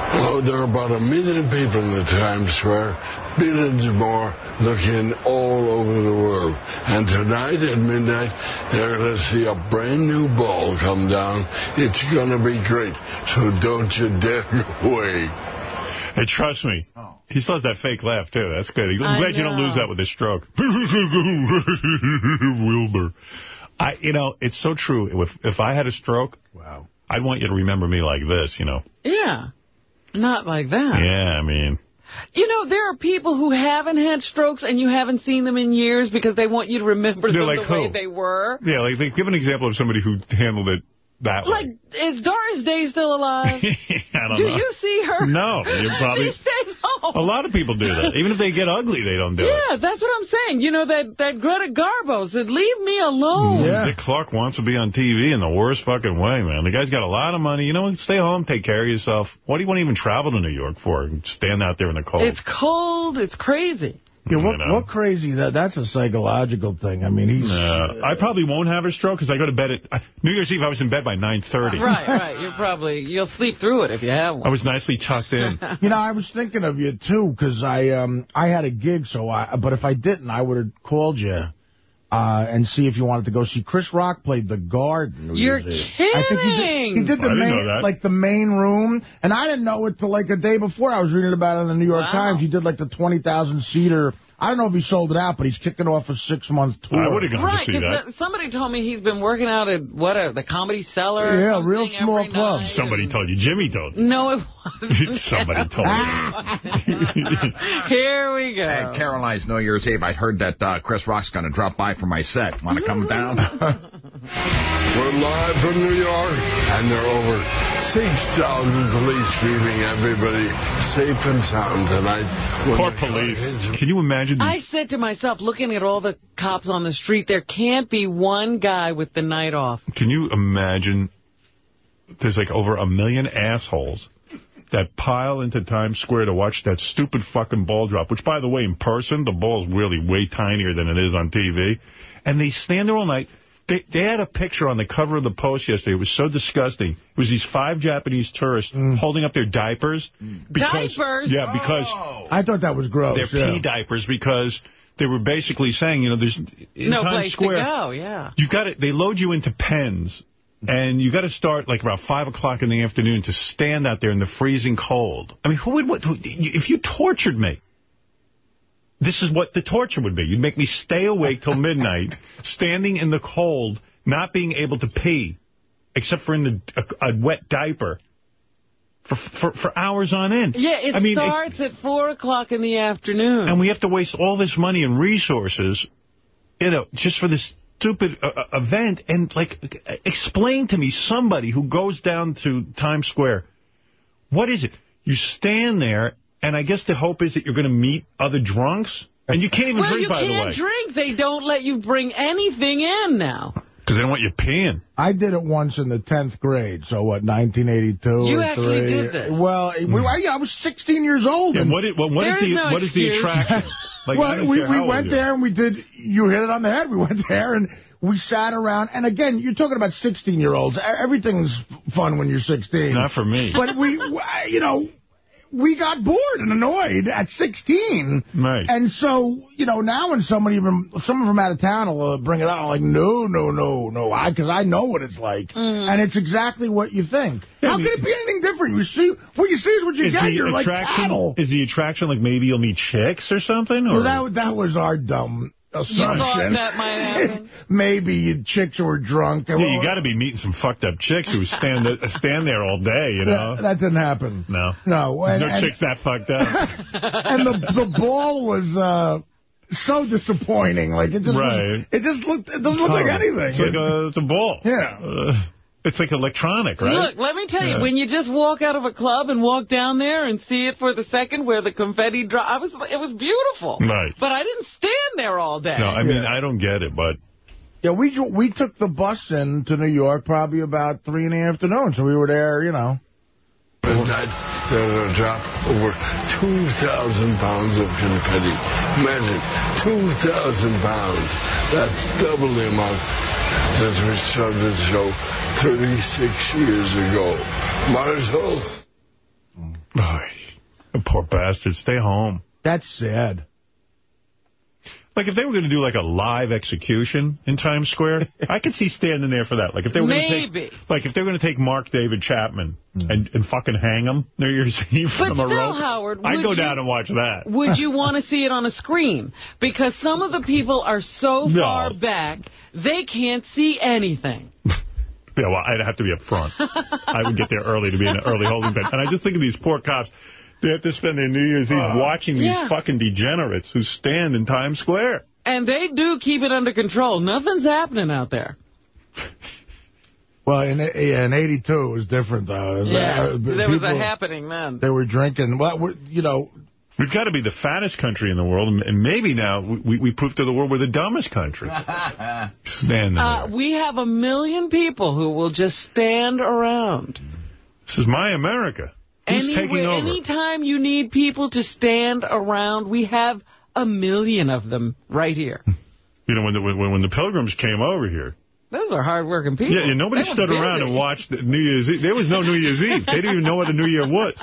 Well, there are about a million people in the Times Square, billions more looking all over the world. And tonight at midnight, they're going to see a brand new ball come down. It's going to be great. So don't you dare <laughs> go away. Hey, trust me. Oh. He still has that fake laugh, too. That's good. I'm I glad you don't lose that with a stroke. <laughs> Wilbur. I, you know, it's so true. If, if I had a stroke, wow, I'd want you to remember me like this, you know. Yeah. Not like that. Yeah, I mean, You know, there are people who haven't had strokes and you haven't seen them in years because they want you to remember They're them like the way they were. yeah, like, like, give an example of somebody who handled it that way. Like, is Doris Day still alive? <laughs> I don't do know. you see her? No, you <laughs> probably. She stays home. A lot of people do that. Even if they get ugly, they don't do it. Yeah, that's what I'm saying. You know, that, that Greta Garbo said, leave me alone. Dick Clark wants to be on TV in the worst fucking way, man. The guy's got a lot of money. You know what? Stay home, take care of yourself. What do you want to even travel to New York for? Stand out there in the cold. It's cold. It's crazy. Yeah, what, You know. what crazy? That That's a psychological thing. I mean, he's... Uh, I probably won't have a stroke because I go to bed at... Uh, New Year's Eve, I was in bed by 9.30. Right, right. You're probably, you'll sleep through it if you have one. I was nicely tucked in. <laughs> You know, I was thinking of you, too, because I um I had a gig, so I... But if I didn't, I would have called you uh, and see if you wanted to go see. Chris Rock played The Garden. New You're Year's Eve. I think he did, he did the I didn't know main, like the main room, and I didn't know it till like a day before. I was reading about it in the New York Wow. Times. He did like the 20,000 seater. I don't know if he sold it out, but he's kicking off a six-month tour. I would have gone Right, to see because that. somebody told me he's been working out at, what, uh, the Comedy Cellar? or Yeah, real small club. night. Somebody told you. Jimmy told you. No, it <laughs> wasn't. Somebody told you. <laughs> Here we go. Hey, Caroline's New Year's Eve. I heard that uh, Chris Rock's going to drop by for my set. Want to come down? <laughs> We're live from New York, and there are over 6,000 police keeping everybody safe and sound tonight. Poor police. Can you imagine? I said to myself, looking at all the cops on the street, there can't be one guy with the night off. Can you imagine there's like over a million assholes that pile into Times Square to watch that stupid fucking ball drop, which, by the way, in person, the ball's really way tinier than it is on TV. And they stand there all night. They, they had a picture on the cover of the Post yesterday. It was so disgusting. It was these five Japanese tourists mm. holding up their diapers. Mm. Because, Diapers? Yeah, because oh. I thought that was gross. they're yeah. pee diapers because they were basically saying, you know, there's in no Times place Square, to go, yeah. You've got it. They load you into pens, and you got to start like about five o'clock in the afternoon to stand out there in the freezing cold. I mean, who would? Who, if you tortured me, this is what the torture would be. You'd make me stay awake till midnight, <laughs> standing in the cold, not being able to pee, except for in the a, a wet diaper. For, for for hours on end. Yeah, it I mean, starts at 4 o'clock in the afternoon. and we have to waste all this money and resources, you know, just for this stupid uh, uh, event. And, like, explain to me somebody who goes down to Times Square, what is it? You stand there, and I guess the hope is that you're going to meet other drunks? And you can't even well, drink, by the way. you can't way. drink. They don't let you bring anything in now. Because they don't want you peeing. I did it once in the 10th grade, so what, 1982 You actually three? did this. Well, we, hmm. I, I was 16 years old. Yeah, and what is, well, what is There is the no what is the attraction? <laughs> Like, well, we, we went you there and we did, you hit it on the head. We went there and we sat around. And again, you're talking about 16-year-olds. E, Everything's fun when you're 16. Not for me. But we, <laughs> you know, we got bored and annoyed at 16. Right. And so, you know, now when somebody even, someone from out of town will uh, bring it up, I'm like, no, no, no, no, I because I know what it's like. And it's exactly what you think. Yeah, I How mean- could it be anything different? You see, what you see is what you is get. You're like cattle. is the attraction like maybe you'll meet chicks or something? Or? Well, that, that was our dumb assumption. You thought that might <laughs> happen? Maybe chicks were drunk. Yeah, you got to be meeting some fucked up chicks who stand <laughs> stand there all day, you know? That, that didn't happen. no. No. And, no and, chicks that fucked up. <laughs> and the the ball was uh, so disappointing. Like it just was- it just looked it doesn't look like Oh, anything. It's like a, it's a ball. Yeah. Uh, it's like electronic, right? Look, let me tell you, Yeah. when you just walk out of a club and walk down there and see it for the second where the confetti drop, was, it was beautiful. Right. But I didn't stand there all day. No, I mean, Yeah. I don't get it, but yeah, we dro- we took the bus in to New York probably about three in the afternoon, so we were there, you know. Midnight, they'll drop over 2,000 pounds of confetti. Imagine, 2,000 pounds. That's double the amount since we started the show 36 years ago. Marshall? oh, the poor bastard, stay home. That's sad. Like, if they were going to do, like, a live execution in Times Square, <laughs> I could see standing there for that. Like, if they were going to Maybe. take, like, if they were going to take Mark David Chapman hmm. and, and fucking hang him <laughs> Year's Eve But from a still, rope, Howard, I'd go you- down and watch that. <laughs> Would you want to see it on a screen? Because some of the people are so No. far back, they can't see anything. Yeah, well, I'd have to be up front. I would get there early to be in an early holding pen. And I just think of these poor cops. They have to spend their New Year's Eve watching these Yeah. fucking degenerates who stand in Times Square. And they do keep it under control. Nothing's happening out there. Well, in yeah, in 82, it was different, though. Yeah, Uh, there was a happening then. They were drinking. Well, we- you know, We've got to be the fattest country in the world, and- and maybe now we, we prove to the world we're the dumbest country. <laughs> Stand there. Uh, we have a million people who will just stand around. This is my America. Who's taking over? anytime you need people to stand around, we have a million of them right here. <laughs> You know, when the, when, when the Pilgrims came over here, Those are hardworking people. yeah, yeah, nobody They stood around and watched the New Year's Eve. There was no New Year's Eve. They didn't even know what the New Year was.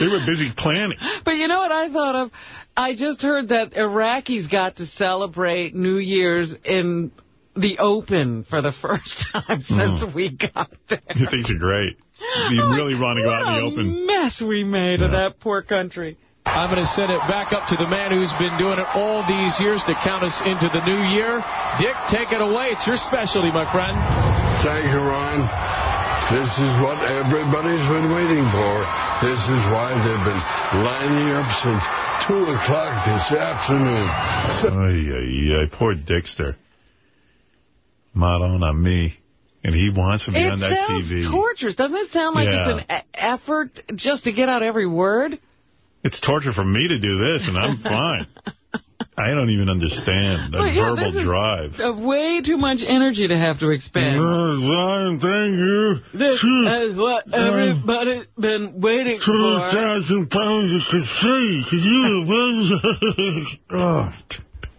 They were busy planning. <laughs> But you know what I thought of? I just heard that Iraqis got to celebrate New Year's in the open for the <laughs> first time since Mm. we got there. You think you're great. You really want to go out in the What a open. mess we made of that poor country. I'm going to send it back up to the man who's been doing it all these years to count us into the new year. Dick, take it away. It's your specialty, my friend. Thank you, Ron. This is what everybody's been waiting for. This is why they've been lining up since 2 o'clock this afternoon. Ay, ay, ay, poor Dixter. Madonna me. And he wants to be It on that sounds TV. torturous. Doesn't it sound like Yeah. it's an e- effort just to get out every word? It's torture for me to do this, and I'm fine. <laughs> I don't even understand But yeah, verbal drive. way too much energy to have to expend. Thank you. This is what everybody's been waiting for. 2,000 pounds of confetti. Could you <laughs> <laughs> oh,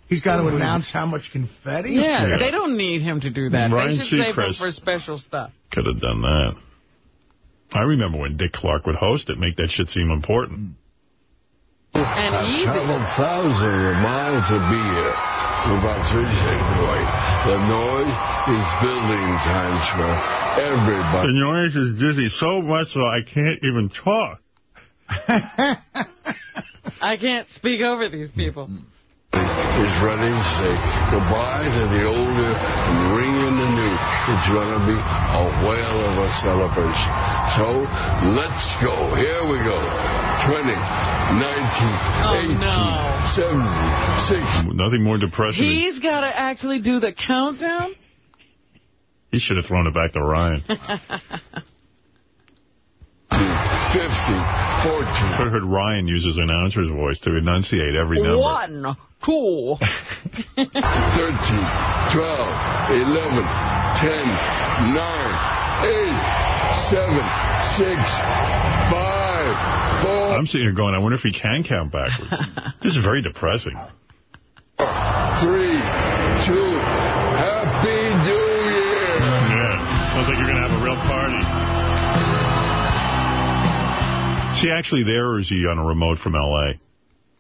he's got to announce how much confetti. Yeah, they don't need him to do that. Ryan they should save him Seacrest. for special stuff. Could have done that. I remember when Dick Clark would host it, make that shit seem important. And I've traveled thousands of miles to be here. About three seconds away. The noise is building in Times Square. Everybody The noise is dizzy so much so I can't even talk. <laughs> I can't speak over these people. <laughs> is ready to say goodbye to the older and uh, ring in the new. It's going to be a whale of a celebration. So let's go. Here we go. 20, 19, 18, 70, 60. Nothing more depressing. He's got to actually do the countdown? He should have thrown it back to Ryan. <laughs> 50, 14. I heard Ryan use his announcer's voice to enunciate every number. One, two. <laughs> 13, 12, 11, 10, 9, 8, 7, 6, 5, 4, I'm sitting here going, I wonder if he can count backwards. <laughs> this is very depressing. three, two, Happy New Year! Yeah. Sounds like you're going to Is he actually there, or is he on a remote from L.A.?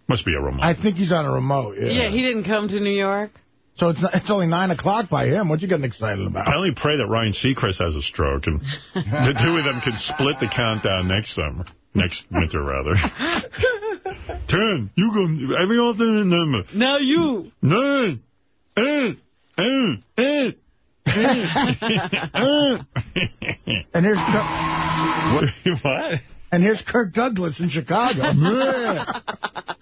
Must be a remote. I think he's on a remote. Yeah. Yeah, he didn't come to New York. So it's not, it's only 9 o'clock by him. What you getting excited about? I only pray that Ryan Seacrest has a stroke, and <laughs> the two of them can split the countdown next summer. Next winter, rather. <laughs> Ten. You go. Every alternate number. Now you. Nine. Eight. Eight. Eight. <laughs> And here's Kirk, what? And here's Kirk Douglas in Chicago. Yeah. <laughs>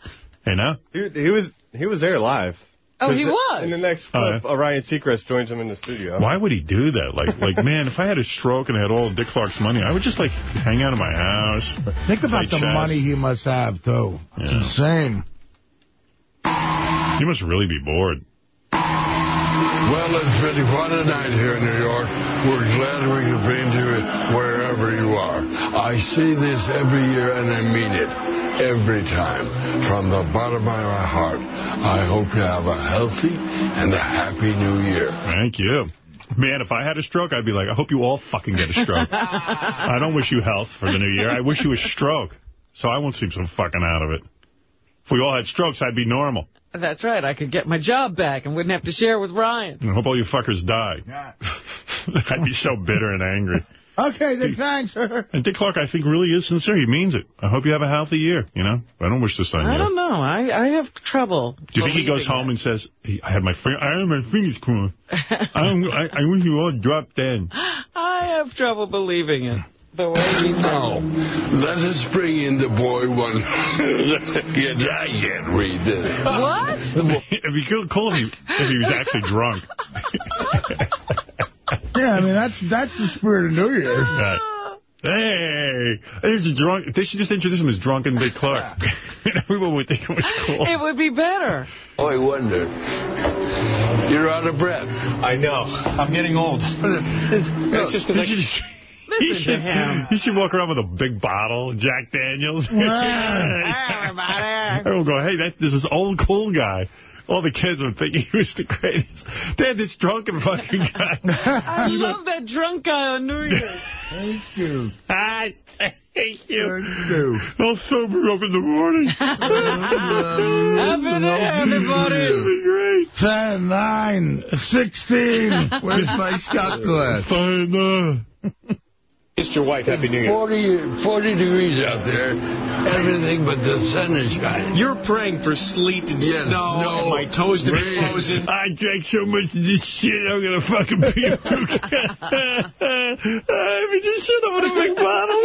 Hey, now? He, he was he was there live. Oh, he was? In the next Oh, clip, Orion Seacrest joins him in the studio. Why would he do that? Like, like, man, if I had a stroke and I had all of Dick Clark's money, I would just, like, hang out in my house. Think about the chess. money he must have, too. It's Yeah. insane. He must really be bored. Well, it's been quite a night here in New York. We're glad we could bring you wherever you are. I say this every year, and I mean it every time. From the bottom of my heart, I hope you have a healthy and a happy new year. Thank you. Man, if I had a stroke, I'd be like, I hope you all fucking get a stroke. <laughs> I don't wish you health for the new year. I wish you a stroke. So I won't seem so fucking out of it. If we all had strokes, I'd be normal. That's right. I could get my job back and wouldn't have to share with Ryan. I hope all you fuckers die. <laughs> I'd be so bitter and angry. Okay, then thanks. And Dick Clark, I think, really is sincere. He means it. I hope you have a healthy year, you know? I don't wish this on I you. don't know. I, I have trouble. Do you think he goes home and says, I had my finger, I had my fingers crossed. <laughs> I'm, I, I wish you all dropped dead. I have trouble believing it. The way he Now, oh, let us bring in the boy one. <laughs> yeah, I can't read this. What? <laughs> if you could call him if he was actually drunk. <laughs> Yeah, I mean, that's that's the spirit of New Year. Right. Hey, this is drunk. They should just introduce him as Drunken Dick Clark. Everyone would think it was cool. It would be better. Oh, I wonder. You're out of breath. I know. I'm getting old. It's just because I... You should, you to him. should, should walk around with a big bottle, of Jack Daniels. <laughs> Everybody. Everyone go, hey, that's this is old cool guy. All the kids would think <laughs> he was the greatest. They had this drunken fucking <laughs> guy. I love that drunk guy on New Year's. Thank you. Ah, thank you. Thank you. I'll sober up in the morning. Happy New Year, everybody. Great. 10, 9, 16. Where's my shot glass? Fine, uh, Kissed your wife. Happy New Year. 40, 40 degrees out there. Everything but the sun is shining. You're praying for sleet and Yes, snow no, and my toes to be frozen. <laughs> I drank so much of this shit, I'm gonna fucking puke. <laughs> Let me just shut up in a big bottle.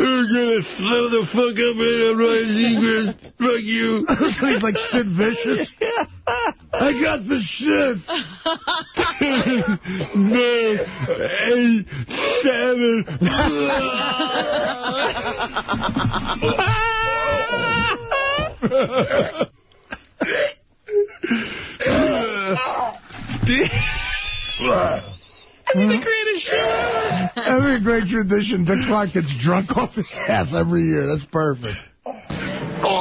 I'm gonna slow the fuck up and I'm right secret. Fuck you. so <laughs> he's like Sid Vicious. I got the shit. <laughs> Nine, eight, seven. the greatest show ever. That'd be a great tradition. Dick Clark gets drunk off his ass every year. That's perfect.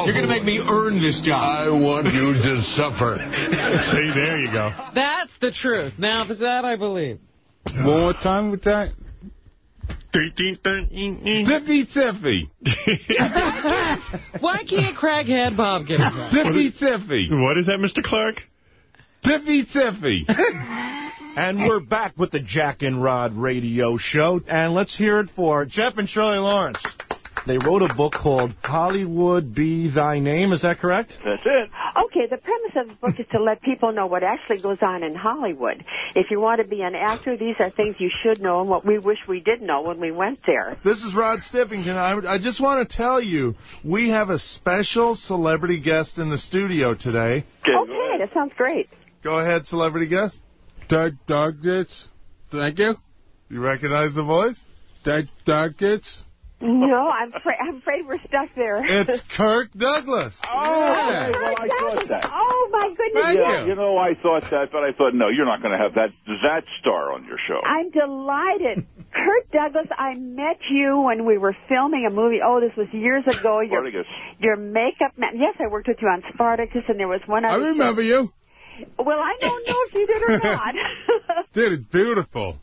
You're going to make me earn this job. I want you to suffer. <laughs> See, there you go. That's the truth. Now, if it's that, I believe. One more time with that. 13, 13, Tippy Tippy. Why can't crackhead Bob get it right? Tippy Tippy. What is that, Mr. Clark? Tippy Tippy. And we're back with the Jack and Rod radio show. And let's hear it for Jeff and Shirley Lawrence. They wrote a book called Hollywood Be Thy Name. Is that correct? That's it. Okay, the premise of the book is to let people know what actually goes on in Hollywood. If you want to be an actor, these are things you should know and what we wish we did know when we went there. This is Rod Stiffington. I, I just want to tell you, we have a special celebrity guest in the studio today. Okay, that sounds great. Go ahead, celebrity guest. Doug Doggett. Thank you. You recognize the voice? Doug Doggett. No, I'm, afraid I'm afraid we're stuck there. It's <laughs> Kirk Douglas. Oh, Yeah. well, I thought that. Oh, my goodness. yeah, you you know, I thought that, but I thought, no, you're not going to have that that star on your show. I'm delighted. <laughs> Kirk Douglas, I met you when we were filming a movie. Oh, this was years ago. Your, Spartacus. your makeup man. Yes, I worked with you on Spartacus, and there was one other I other. remember you. Well, I don't know if you did or <laughs> not. Dude, it's beautiful.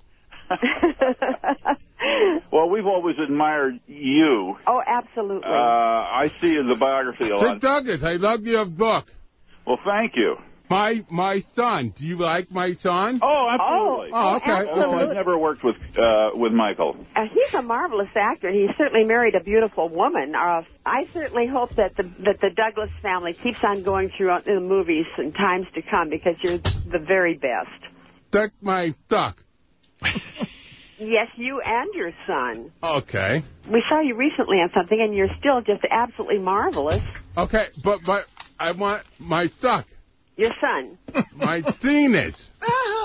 <laughs> Well, we've always admired you. oh, absolutely. Uh, I see in the biography a lot. Dick Doggett, I love your book. Well, thank you. My my son. Do you like my son? Oh, absolutely. Oh, okay. Although I've never worked with uh, with Michael. Uh, he's a marvelous actor, and he's certainly married a beautiful woman. Uh, I certainly hope that the that the Douglas family keeps on going through in the movies in times to come because you're the very best. Duck my duck. <laughs> Yes, you and your son. Okay. We saw you recently on something, and you're still just absolutely marvelous. Okay, but but I want my duck. Your son. <laughs> My penis.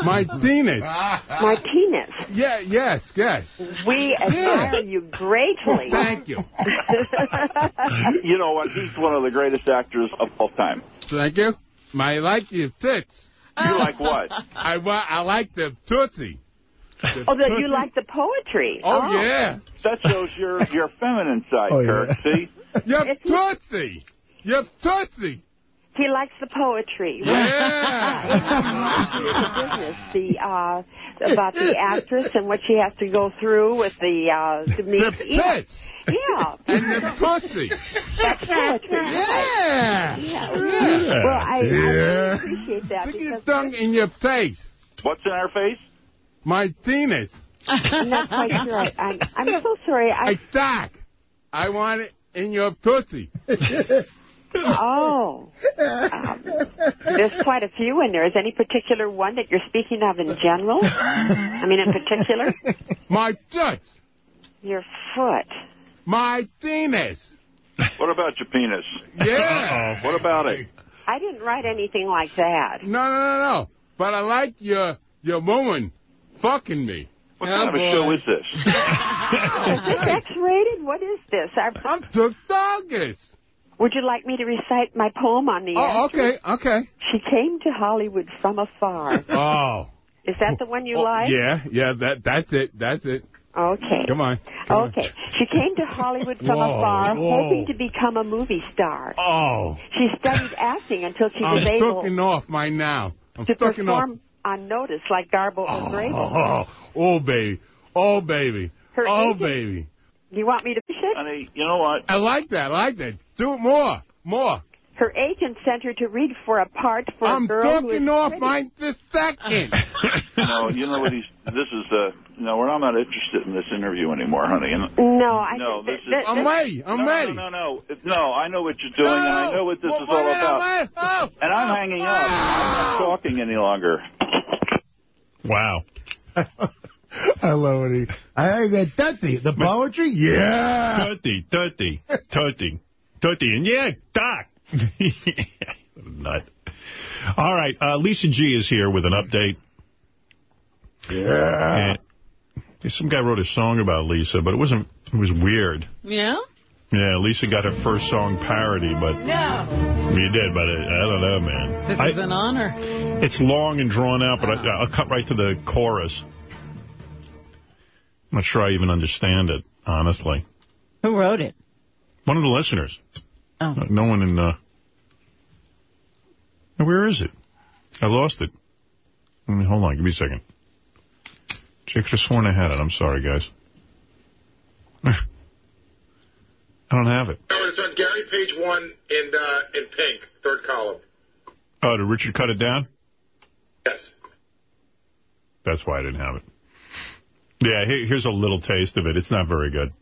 My penis. Martinez. Yeah, yes, yes. We admire you greatly. Thank you. <laughs> you know what? He's one of the greatest actors of all time. Thank you. My like your tits. You like what? I. I like the tootsie. The Oh, that you like the poetry. Oh, yeah. That shows your your feminine side, Oh, Kirk. yeah. See? <laughs> Your tootsie. Your tootsie. He likes the poetry. Yeah. <laughs> the uh, about the actress and what she has to go through with the uh, to meet. The yeah. tits. Yeah. And the pussy. That's poetry. Yeah. Yeah. Yeah. Well, I, I Yeah. really appreciate that Stick your tongue in your face. What's in our face? My penis. I'm not quite sure. I, I'm, I'm so sorry. I, I suck. I want it in your pussy. oh. Um, there's quite a few in there. Is any particular one that you're speaking of in general? I mean, in particular? My toots. Your foot. My penis. What about your penis? Yeah. What about it? I didn't write anything like that. No, no, no, no. But I like your your woman fucking me. What kind of a show is this? Is this X-rated? What is this? I, I'm Took Doggis. would you like me to recite my poem on the Oh, asterisk? okay, okay. She came to Hollywood from afar. <laughs> Oh. Is that the one you Oh, like? Yeah, yeah, that that's it. That's it. Okay. Come on. come on. Okay. She came to Hollywood from Whoa, afar, whoa. hoping to become a movie star. Oh. She studied acting until she I'm was able fucking off my now. I'm to fucking off. Perform on notice like Garbo and Grable. Oh, <laughs> oh, baby. Oh, baby. Her oh, agent- baby. You want me to finish it? Honey, you know what? I like that. I like that. Do it more. More. Her agent sent her to read for a part for I'm a girl who is fucking off pretty. my this second. <laughs> No, you know what he's. This is uh. No, we're I'm not interested in this interview anymore, honey. And, No, I no, think this that- is. that- I'm ready. I'm no, ready. No, no, no, no. I know what you're doing, and I know what this Well, is all wait a about. minute, oh, And I'm hanging up. I'm not talking any longer. Wow. <laughs> I love it. I got dirty. The poetry? Yeah. Dirty, dirty, dirty, dirty. And yeah, Doc. <laughs> Nut. All right, uh, Lisa G is here with an update. Yeah. And some guy wrote a song about Lisa, but it wasn't. It was weird. Yeah? Yeah, Lisa got her first song parody, but No. you did, but I, I don't know, man. This I- is an honor. It's long and drawn out, but I, I'll cut right to the chorus. I'm not sure I even understand it, honestly. Who wrote it? One of the listeners. Oh. No- No one in... Uh... Now, Where is it? I lost it. Let me, hold on, give me a second. Jake could have sworn I had it. I'm sorry, guys. <laughs> I don't have it. No, it's on Gary page one in uh, in pink, third column. Oh, did Richard cut it down? Yes. That's why I didn't have it. Yeah, here, here's a little taste of it. It's not very good.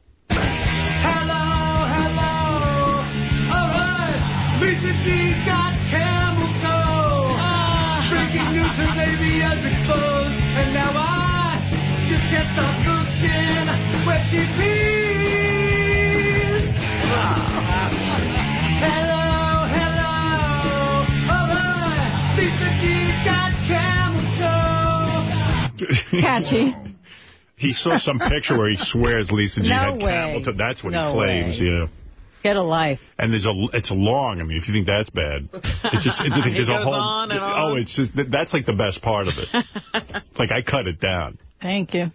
Catchy. He saw some picture where he swears Lisa G No had way. camel toe. That's what No he claims, way. yeah. Get a life. And there's a, it's long. I mean, if you think that's bad, it's just, it, <laughs> He there's a goes whole. on and on. Oh, it's just that's like the best part of it. <laughs> like I cut it down. Thank you.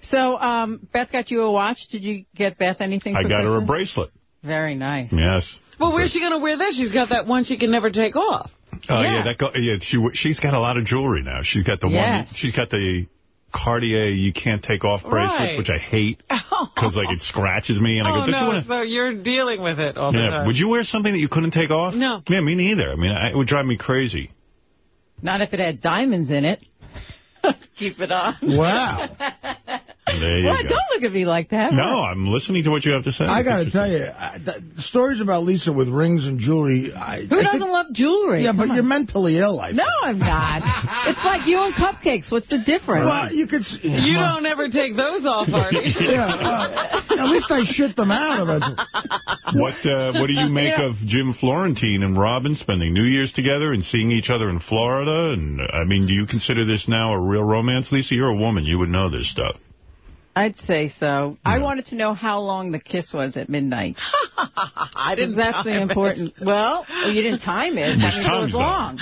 So, um, Beth got you a watch. Did you get Beth anything I for got her a bracelet. Very nice. Yes. Well, where's she going to wear this? She's got that one she can never take off. Oh yeah, Yeah. that go, yeah. She she's got a lot of jewelry now. She's got the one. She's got the Cartier you can't take off bracelet, Right. which I hate <laughs> because like it scratches me. And I oh, go, don't you no, want to? so you're dealing with it all the time. Would you wear something that you couldn't take off? No. Yeah, me neither. I mean, I, it would drive me crazy. Not if it had diamonds in it. <laughs> Keep it on. Wow. <laughs> There you What? go. Don't look at me like that. No, I'm listening to what you have to say. I got to tell you, I, the stories about Lisa with rings and jewelry. I, Who I doesn't think- love jewelry? Yeah, but on. you're mentally ill. I No, I'm not. <laughs> it's like you and cupcakes. What's the difference? Well, you could. s- You well, don't ever take those off, Artie. <laughs> Yeah, well, at least I shit them out eventually. What uh, What do you <laughs> make Yeah. of Jim Florentine and Robin spending New Year's together and seeing each other in Florida? And I mean, do you consider this now a real romance, Lisa? You're a woman. You would know this stuff. I'd say so. I wanted to know how long the kiss was at midnight. <laughs> I didn't. That's the important. <laughs> Well, you didn't time it. There's I mean, it was long.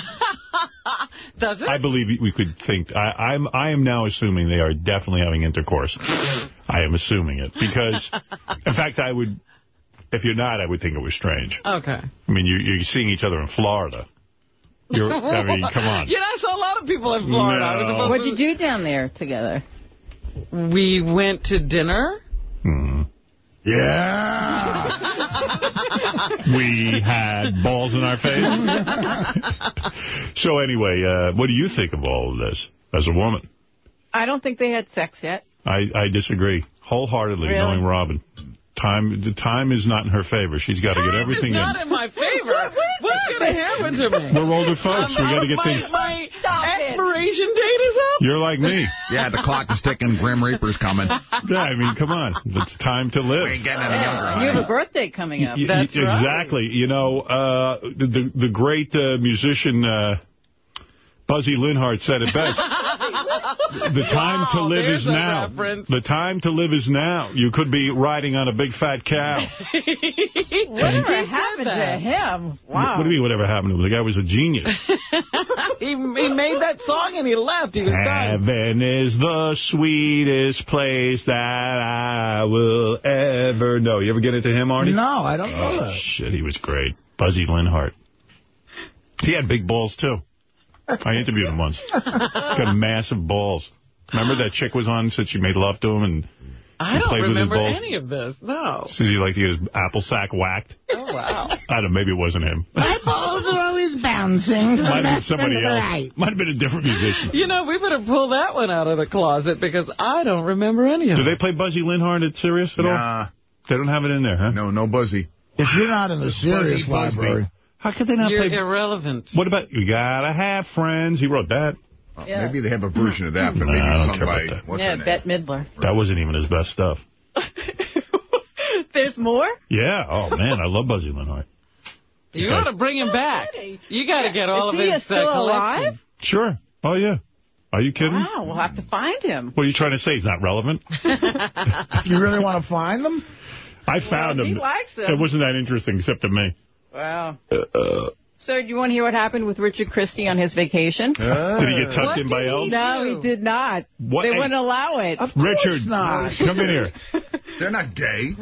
<laughs> Does it? I believe we could think. I, I'm. I am now assuming they are definitely having intercourse. I am assuming it because, in fact, I would. If you're not, I would think it was strange. Okay. I mean, you, you're seeing each other in Florida. You're, I mean, come on. Yeah, I saw a lot of people in Florida. I was No. What'd you do down there together? We went to dinner. Hmm. Yeah. <laughs> we had balls in our face. so anyway, uh, what do you think of all of this as a woman? I don't think they had sex yet. I, I disagree wholeheartedly, Really? knowing Robin. Time the time is not in her favor. She's got to get everything It's not in. in my favor. What's going to happen to me? We're older folks. we got to get my, things. My expiration date is up. You're like me. Yeah, the clock is ticking. Grim Reaper's coming. Yeah, I mean, come on. It's time to live. We ain't getting any younger. And you have a birthday coming up. Y- y- exactly. You know, uh, the, the the great uh, musician uh, Buzzy Linhart said it best. <laughs> The time to oh, live is now. reference. The time to live is now. You could be riding on a big fat cow. <laughs> Whatever happened to him? Wow. What do you mean whatever happened to him? The guy was a genius. <laughs> he, he made that song and he left. He was done. Heaven is the sweetest place that I will ever know. You ever get into him, Artie? No, I don't know Oh, that. shit, he was great. Buzzy Linhart. He had big balls, too. I interviewed him once. Got massive balls. Remember that chick was on, said she made love to him and I he don't played with his remember balls? any of this. No. Says he liked to get his apple sack whacked. Oh, wow. I don't know, maybe it wasn't him. My balls are always bouncing. Might have been somebody and to the else. right. Might have been a different musician. You know, we better pull that one out of the closet because I don't remember any of it. Do they play Buzzy Linhart at Sirius at all? Nah. They don't have it in there, huh? No, no Buzzy. If you're not in the Sirius Buzzy Busby. library, How could they not You're play? irrelevant. What about, you gotta have friends. He wrote that. Oh, Maybe they have a version of that, but Nah, maybe I don't care about that. what's Yeah, her name? Bette Midler. That wasn't even his best stuff. <laughs> There's more? Yeah. Oh, man, I love Buzzy Linhart. You Okay. ought to bring him back. You got to get all Is of he his still uh, alive? collection. Sure. Oh, yeah. Are you kidding? Wow, we'll have to find him. What are you trying to say? He's not relevant? <laughs> you really want to find them? I found Well, he likes them. It wasn't that interesting except to me. Wow. Uh, So do you want to hear what happened with Richard Christie on his vacation? Did he get tucked in by did elves? No, he did not. What- They hey. wouldn't allow it. Richard, not. come in here. <laughs> They're not gay.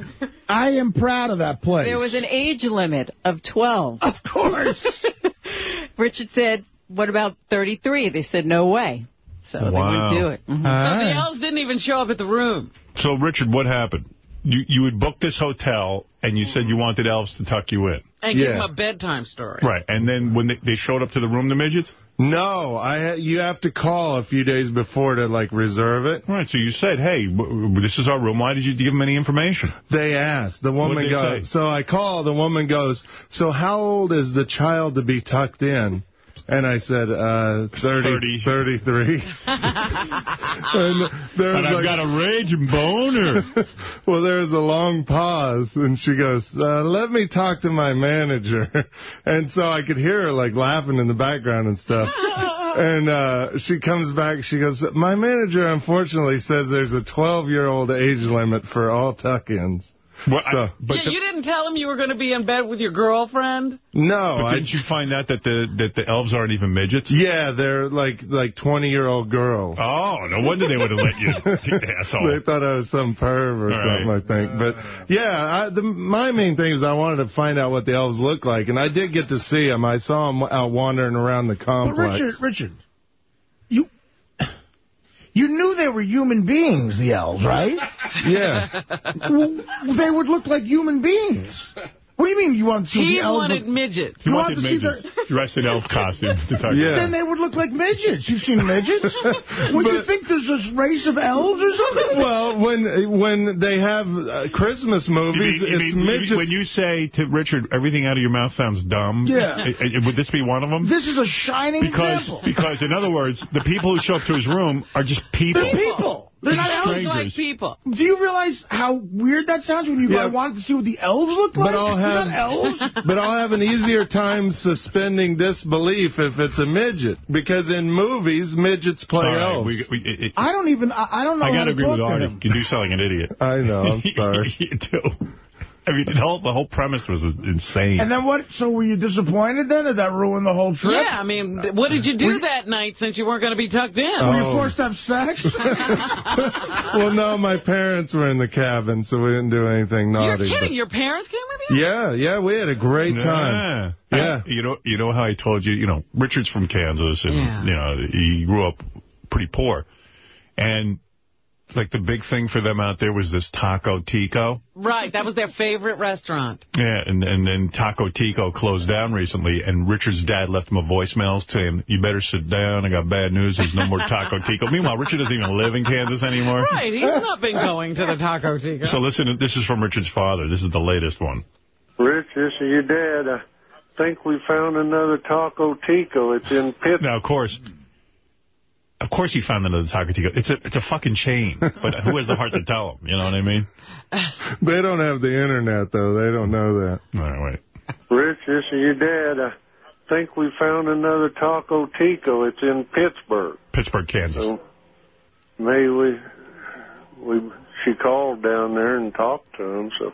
I am proud of that place. There was an age limit of 12. Of course. <laughs> Richard said, what about 33? They said, no way. So they Wow. wouldn't do it. Mhm. So the elves didn't even show up at the room. So, Richard, what happened? You you had booked this hotel, and you said you wanted elves to tuck you in. And give Yeah. him a bedtime story. Right. And then when they, they showed up to the room, the midgets? No, I you have to call a few days before to, like, reserve it. Right. So you said, hey, w- w- this is our room. Why did you give them any information? They asked. The woman goes, say? so I call, the woman goes, so how old is the child to be tucked in? And I said, uh, 30, 30. 33. <laughs> and there was And I've like, got a raging boner. <laughs> well, there was a long pause, and she goes, uh, let me talk to my manager. <laughs> And so I could hear her, like, laughing in the background and stuff. And uh, she comes back, she goes, my manager, unfortunately, says there's a 12-year-old age limit for all tuck-ins. Well, So- I, but yeah, the- you didn't tell him you were going to be in bed with your girlfriend? No, but I, didn't you find out that the that the elves aren't even midgets? yeah, they're like like 20-year-old girls. Oh, no wonder they would have let <laughs> you, asshole. They thought I was some perv or All something, right. I think. But, yeah, I, the, my main thing is I wanted to find out what the elves look like, and I did get to see them. I saw them out wandering around the But complex. Richard, Richard, you you knew they were human beings, the elves, right? <laughs> Yeah. well, they would look like human beings. What do you mean you want to see He the elves? wanted midgets. He You wanted want to see midgets dressed in elf costumes to tuck Yeah. Then they would look like midgets. You've seen midgets? <laughs> Would you think there's this race of elves or something? <laughs> Well, when when they have uh, Christmas You movies, mean- you it's mean- midgets. When you say to Richard, everything out of your mouth sounds dumb, Yeah. i- i- would this be one of them? This is a shining because, example. because, in other words, the people who show up to his room are just people. They're people. They're not elves like people. Do you realize how weird that sounds when you Yeah. I wanted to see what the elves look like? But I'll have not elves. <laughs> but I'll have an easier time suspending disbelief if it's a midget because in movies midgets play All right, elves. we, we, it, it- I don't even. I, I don't know I how got to to agree talk with to Artie. You do sound like an idiot. I know. I'm <laughs> sorry. you do. I mean, the whole, the whole premise was insane. And then what? So were you disappointed then? Did that ruin the whole trip? Yeah, I mean, what did you do that night since you weren't going to be tucked in? Were you Oh. forced to have sex? <laughs> <laughs> well, no, my parents were in the cabin, so we didn't do anything naughty. You're naughty. kidding. Your parents came with you? yeah, yeah, we had a great time. Yeah. Yeah. You know, you know how I told you, you know, Richard's from Kansas and, Yeah. you know, he grew up pretty poor. And, like, the big thing for them out there was this Taco Tico. Right, that was their favorite restaurant. Yeah, and, and then Taco Tico closed down recently, and Richard's dad left him a voicemail saying, you better sit down, I got bad news, there's no more Taco Tico. Meanwhile, Richard doesn't even live in Kansas anymore. Right, he's not been going to the Taco Tico. So listen, this is from Richard's father. This is the latest one. Rich, this is your dad. I think we found another Taco Tico. It's in Pitt. Now, of course, of course he found another Taco Tico. It's a, it's a fucking chain, but who has the heart to tell him? You know what I mean? <laughs> They don't have the internet, though. They don't know that. All right, wait. Rich, this is your dad. I think we found another Taco Tico. It's in Pittsburgh. Pittsburgh, Kansas. So maybe we we she called down there and talked to him. So,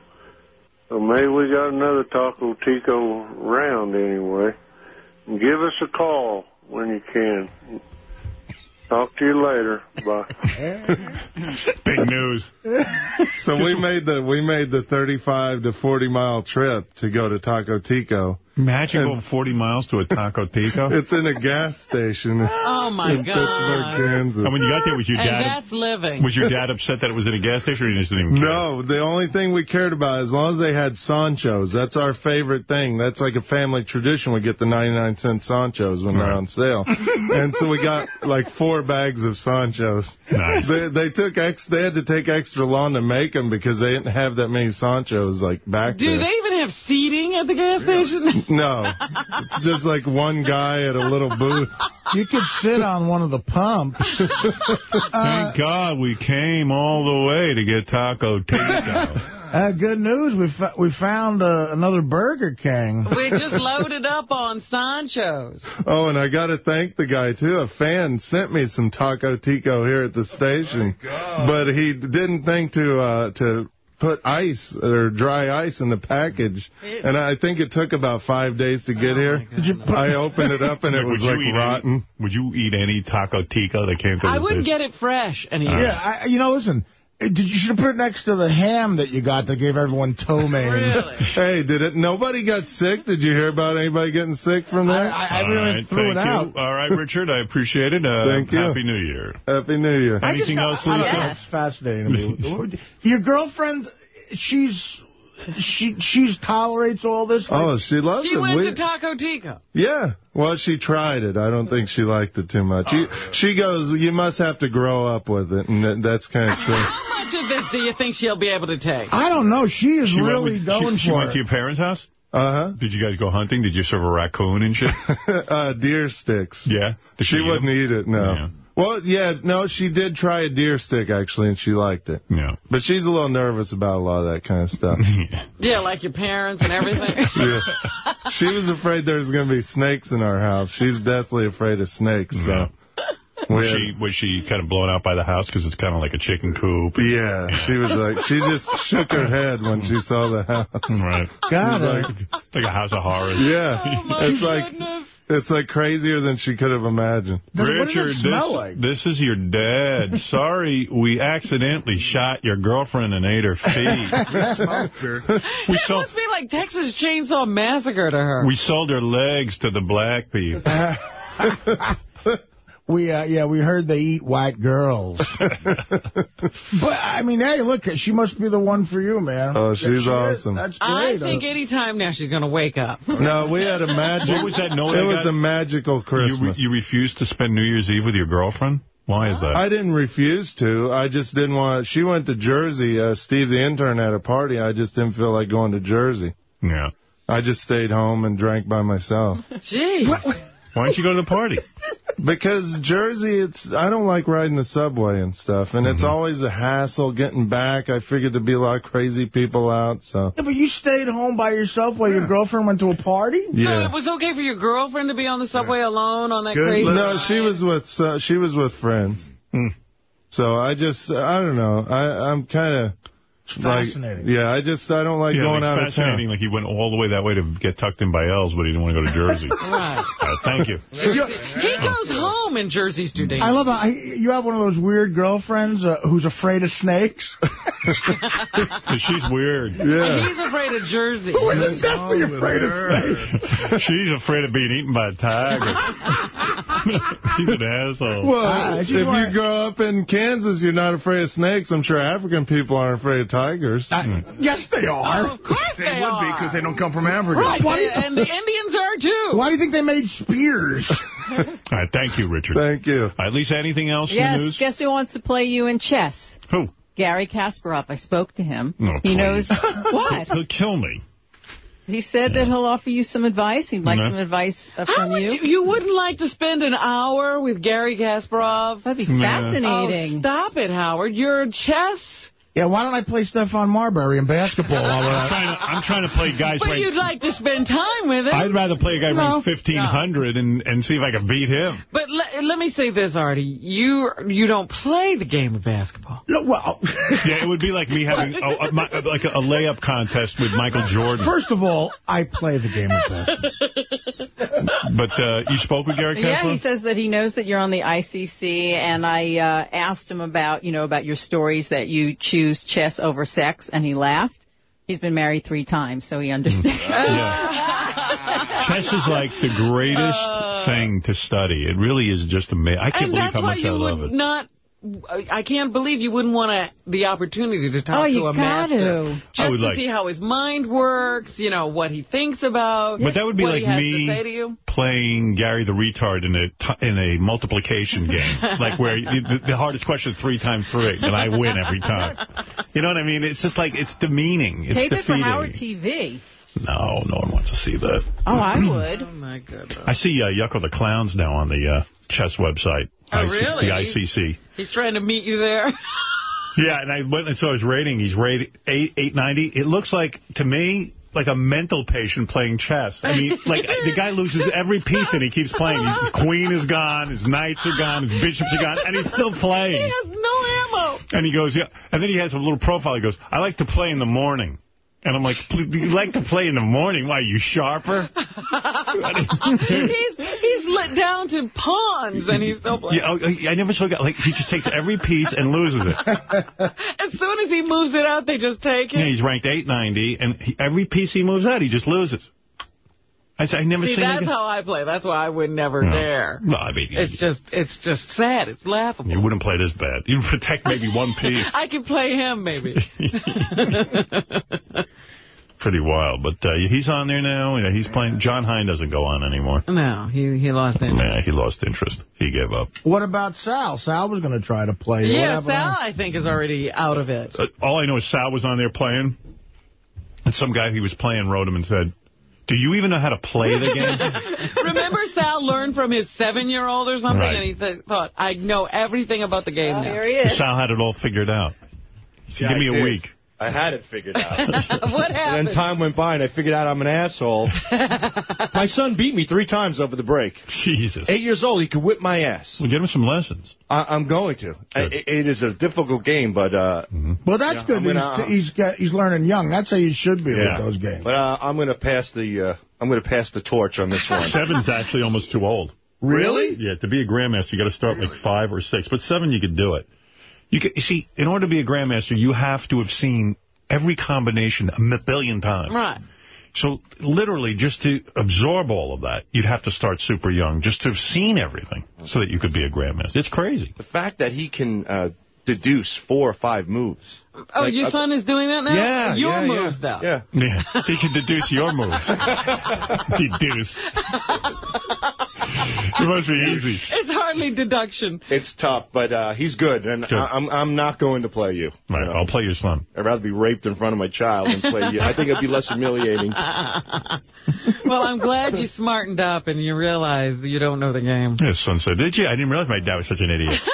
so maybe we got another Taco Tico round anyway. Give us a call when you can. Talk to you later. Bye. <laughs> Big news. <laughs> So we made the we made the 35 to 40 mile trip to go to Taco Tico. Imagine And- going 40 miles to a Taco Tico. <laughs> It's in a gas station. Oh, my in God. Pittsburgh, Kansas. And when you got there, was your And dad that's living. was your dad upset that it was in a gas station, or you just didn't even care? No, the only thing we cared about, as long as they had Sanchos, that's our favorite thing. That's like a family tradition. We get the 99 cent Sanchos when they're on sale. <laughs> and so we got like four bags of Sanchos. Nice. They, they took ex, they had to take extra long to make them because they didn't have that many Sanchos like back Do there. they even have seating at the gas station? <laughs> <laughs> No, it's just like one guy at a little booth. You could sit on one of the pumps. <laughs> Thank God we came all the way to get Taco Tico. <laughs> Uh, good news, we fo- we found uh, another Burger King. we just loaded up on Sancho's. Oh, and I got to thank the guy, too. A fan sent me some Taco Tico here at the station. But he didn't think to uh, to put ice or dry ice in the package. And I think it took about five days to get oh, here. <laughs> I opened it up and it was like eat any- rotten. would you eat any Taco Tico that came to the I wouldn't station? get it fresh. And he, Yeah, I, you know, listen, did you should have put it next to the ham that you got that gave everyone ptomaine. Really? <laughs> Hey, did it? Nobody got sick? Did you hear about anybody getting sick from that? I, I All really right, threw it you. out. All right, Richard, I appreciate it. Uh, Thank you. Happy New Year. Happy New Year. I just Anything else, I Lisa? know, It's fascinating to me. <laughs> Your girlfriend, she's she she's tolerates all this. like- Oh, she loves she it. She went We- to Taco Tico. Yeah. Well, she tried it. I don't think she liked it too much. She, she goes, you must have to grow up with it, and that's kind of true. How much of this do you think she'll be able to take? I don't know. She is She really with- going she, she for went it. to your parents' house? Uh-huh. Did you guys go hunting? Did you serve a raccoon and shit? <laughs> uh, deer sticks. Yeah? Did She eat 'em? wouldn't eat it, no. Yeah. Well, yeah, no, she did try a deer stick, actually, and she liked it. Yeah. But she's a little nervous about a lot of that kind of stuff. <laughs> Yeah, like your parents and everything. <laughs> yeah. She was afraid there was going to be snakes in our house. She's deathly afraid of snakes, so... Yeah. Was had- she was she kind of blown out by the house because it's kind of like a chicken coop? Yeah, she was like, she just shook her head when she saw the house. Right. God, Like, Like a house of horrors. yeah, Oh, it's like it's like crazier than she could have imagined. Does- what does it Richard, smell this, like? this is your dad. <laughs> Sorry, we accidentally shot your girlfriend and ate her feet. <laughs> we It sold must be like Texas Chainsaw Massacre to her. we sold her legs to the black people. <laughs> We uh, yeah, we heard they eat white girls. <laughs> but I mean, hey, look, she must be the one for you, man. Oh, she's She awesome. That's I think Uh, any time now she's going to wake up. <laughs> No, we had a <laughs> magic. What was that note It was got? a magical You, Christmas. you refused to spend New Year's Eve with your girlfriend? Why is that? I didn't refuse to. I just didn't want. She went to Jersey. Uh, Steve, the intern, had a party. I just didn't feel like going to Jersey. yeah. I just stayed home and drank by myself. Jeez. Why don't you go to the party? <laughs> Because Jersey, it's I don't like riding the subway and stuff, and Mm-hmm. it's always a hassle getting back. I figured there'd be a lot of crazy people out, so yeah, but you stayed home by yourself while your girlfriend went to a party? Yeah, So it was okay for your girlfriend to be on the subway alone on that Good crazy No, ride? she was with uh, she was with friends. Hmm. So I just I don't know. I I'm kind of like fascinating. yeah. I just I don't like yeah, going out of fascinating. town. Like he went all the way that way to get tucked in by Els, but he didn't want to go to Jersey. <laughs> Right. Uh, thank you. He goes home and Jersey's too dangerous. I love how I, you have one of those weird girlfriends uh, who's afraid of snakes. 'Cause <laughs> <laughs> she's weird. Yeah. He's afraid of Jersey. Who isn't definitely afraid of snakes? She's afraid of being eaten by a tiger. He's an asshole. Well, Ah, if you grow up in Kansas, you're not afraid of snakes. I'm sure African people aren't afraid of tigers. Uh, hmm. yes, they are. Of course they, They would are. be because they don't come from Africa. Right, Why you- and the Indians are too. Why do you think they made spears? <laughs> All right, thank you, Richard. Thank you. At least anything else in the Yes, guess who wants to play you in chess? Who? Garry Kasparov. I spoke to him. Oh, he please. knows <laughs> what. He'll kill me. He said that he'll offer you some advice. He'd like No. some advice uh, How from would you. you, you wouldn't like to spend an hour with Garry Kasparov? That'd be Yeah. fascinating. Oh, stop it, Howard. You're a chess Yeah, why don't I play Stephon Marbury in basketball? while we're I'm trying to, I'm trying to play guys But right. you'd like to spend time with him. I'd rather play a guy No. rank 1,500 and, and see if I can beat him. But le- let me say this, Artie. You you don't play the game of basketball. No, well, <laughs> Yeah, it would be like me having a, a, my- like a, a layup contest with Michael Jordan. First of all, I play the game of basketball. <laughs> But uh, you spoke with Gary Yeah, he says that he knows that you're on the ICC, and I uh, asked him about, you know, about your stories that you choose chess over sex, and he laughed. He's been married three times, so he understands. Chess is like the greatest thing to study. It really is just amazing. I can't believe how much I you love would it. not. I can't believe you wouldn't want to, the opportunity to talk Oh, to a master. to. I Just would to like- see how his mind works, you know, what he thinks about. But that would be like me to to playing Gary the retard in a t- in a multiplication game, <laughs> like where you, the, the hardest question is three times three, and I win every time. You know what I mean? It's just like it's demeaning. It's Tape it for defeating. Howard TV. No, no one wants to see that. Oh, I <clears throat> would. Oh, my goodness. I see uh, Yucko the Clowns now on the uh, chess website. Oh, IC really? The ICC. He's trying to meet you there. <laughs> Yeah, and I went and saw his rating. He's rated 8, 890. It looks like, to me, like a mental patient playing chess. I mean, <laughs> like, the guy loses every piece and he keeps playing. His, his queen is gone, his knights are gone, his bishops are gone, and he's still <laughs> playing. he has no ammo. And he goes, yeah. And then he has a little profile. He goes, I like to play in the morning. And I'm like, "Pl- you like to play in the morning? Why, are you sharper? <laughs> he's he's lit down to pawns and he's still playing. Yeah, oh, oh, I never saw a guy, like, he just takes every piece and loses it. <laughs> As soon as he moves it out, they just take it. Yeah, he's ranked 890, and he, every piece he moves out, he just loses. I said, I never See, that's how I play. That's why I would never No. dare. No, I mean, It's just it's just sad. It's laughable. you wouldn't play this bad. You'd protect maybe one <laughs> piece. I could play him, maybe. Pretty wild. But uh, he's on there now. You know, he's playing. John Hein doesn't go on anymore. no, he he lost interest. Yeah, he lost interest. He gave up. What about Sal? Sal was going to try to play. Yeah, happened? Sal, I think, is already out of it. Uh, all I know is Sal was on there playing, and some guy he was playing wrote him and said, do you even know how to play the game? <laughs> Remember Sal learned from his seven-year-old or something, Right. and he th thought, I know everything about the game now. Here he is. Sal had it all figured out. So Yeah, give me I a did. week. I had it figured out. <laughs> what And happened? then time went by, and I figured out I'm an asshole. <laughs> my son beat me three times over the break. Jesus. Eight years old, he could whip my ass. Well, give him some lessons. I, I'm going to. I, it, it is a difficult game, but uh, Well, that's Yeah, good. I'm gonna- he's, he's, got, he's learning young. That's how you should be yeah. with those games. But uh, I'm going to pass the uh, I'm going to pass the torch on this <laughs> one. Seven's actually almost too old. Really? Yeah, to be a grandmaster, you got to start like five or six. But seven, you could do it. You, can, you see, in order to be a grandmaster, you have to have seen every combination a billion times. Right. So literally, just to absorb all of that, you'd have to start super young, just to have seen everything, so that you could be a grandmaster. It's crazy. The fact that he can uh, deduce four or five moves. Oh, Like, your uh, son is doing that now? Yeah, Your yeah, moves, yeah. though. Yeah. Yeah, he can deduce your moves. <laughs> deduce. It must be easy. It's hardly deduction. It's tough, but uh, he's good, and Good. I, I'm I'm not going to play you. Right, You know? I'll play your son. I'd rather be raped in front of my child than play you. I think it'd be less humiliating. <laughs> well, I'm glad you smartened up and you realize you don't know the game. His son said, did you? I didn't realize my dad was such an idiot. <laughs>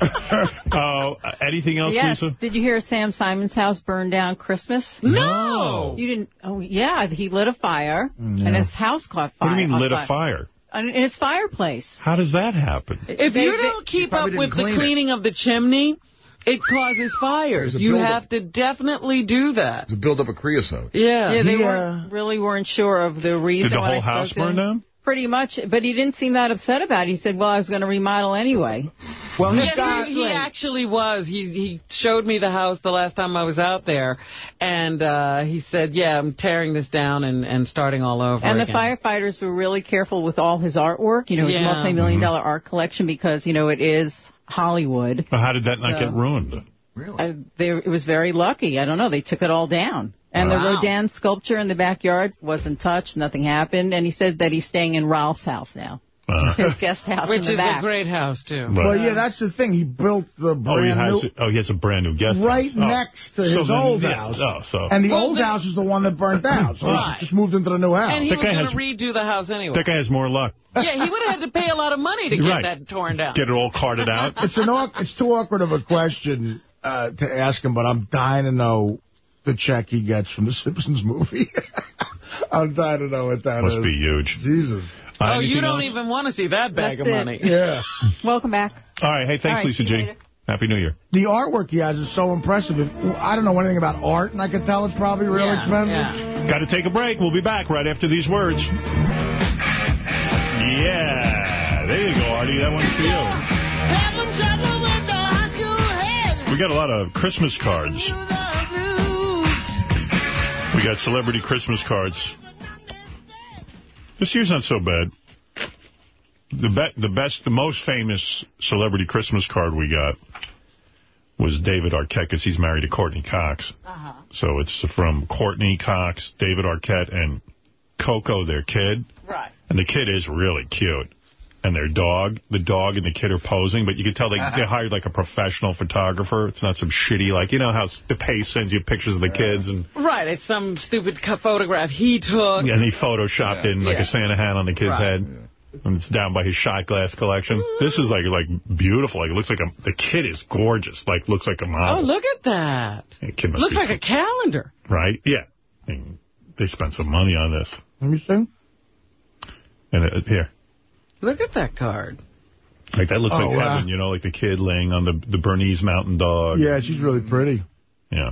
Oh, <laughs> uh, anything else, Yes. Lisa? Did you hear Sam Simon's house burn down Christmas? No. You didn't? Oh, yeah. He lit a fire, Yeah. and his house caught fire. What do you mean on lit a fire? In his fireplace. How does that happen? If They- you don't keep up with didn't the clean it. cleaning of the chimney, it causes fires. You buildup. have to definitely do that. To build up a creosote. Yeah. Yeah, they He, uh, weren't really weren't sure of the reason. Did the whole house to burn down? Pretty much, but he didn't seem that upset about it. He said, "Well, I was going to remodel anyway." well, Yes, got... he, he actually was. He he showed me the house the last time I was out there, and uh, he said, "Yeah, I'm tearing this down and, and starting all over." And the firefighters were really careful with all his artwork. You know, his Yeah. multi-million dollar art collection because you know it is Hollywood. Well, how did that not So- get ruined? Really? Uh, they, it was very lucky. I don't know. They took it all down. And the Rodin sculpture in the backyard wasn't touched. Nothing happened. And he said that he's staying in Ralph's house now. Uh, His guest house which in the is back. a great house too. right. Well, yeah, that's the thing. He built the oh, he brand has. new... Oh, he has a brand new guest Right house. Oh. next to So his then- old yeah, house. Oh, so And the Well, old the- house is the one that burnt down. So Right. he just moved into the new house. And he That was guy going has- to redo the house anyway. that guy has more luck. yeah, he would have had to pay a lot of money to get Right. that torn down. Get it all carted out. It's an awk- it's too awkward of a question. Uh, to ask him, but I'm dying to know the check he gets from the <laughs> Simpsons movie. <laughs> I'm dying to know what that Must be huge. Jesus. Uh, oh, you don't else? even want to see that bag That's of it. money. Yeah. Welcome back. All right. Hey, thanks, All right, Lisa see G. Happy New Year. The artwork he has is so impressive. If, I don't know anything about art, and I can tell it's probably real Yeah, expensive. yeah. Got to take a break. We'll be back right after these words. Yeah. There you go, Artie. That one's for you. We got a lot of Christmas cards. We got celebrity Christmas cards. This year's not so bad. The be the best, the most famous celebrity Christmas card we got was David Arquette, because he's married to Courteney Cox. Uh -huh. So it's from Courteney Cox, David Arquette, and Coco, their kid. Right. And the kid is really cute. And their dog, the dog and the kid are posing, but you can tell they, uh-huh. they hired like a professional photographer. It's not some shitty, like, you know how the Pace sends you pictures of the kids and, Right, it's some stupid photograph he took. and he photoshopped in like Yeah. a Santa hat on the kid's Right. head. And it's down by his shot glass collection. This is like like beautiful. Like it looks like a the kid is gorgeous. Like looks like a model. Oh, look at that. The kid must Looks be like a calendar. right. Yeah, And they spent some money on this. Let me see. And it, here, Look at that card. like that looks Oh, like wow. heaven. You know, like the kid laying on the the Bernese Mountain Dog. Yeah, she's really pretty. Yeah.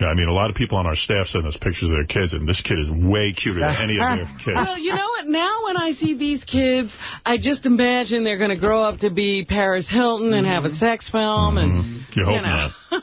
Yeah, I mean, a lot of people on our staff send us pictures of their kids, and this kid is way cuter than any of their <laughs> kids. Well, you know what? Now when I see these kids, I just imagine they're going to grow up to be Paris Hilton and have a sex film. and mm-hmm. You hope you know. not. <laughs>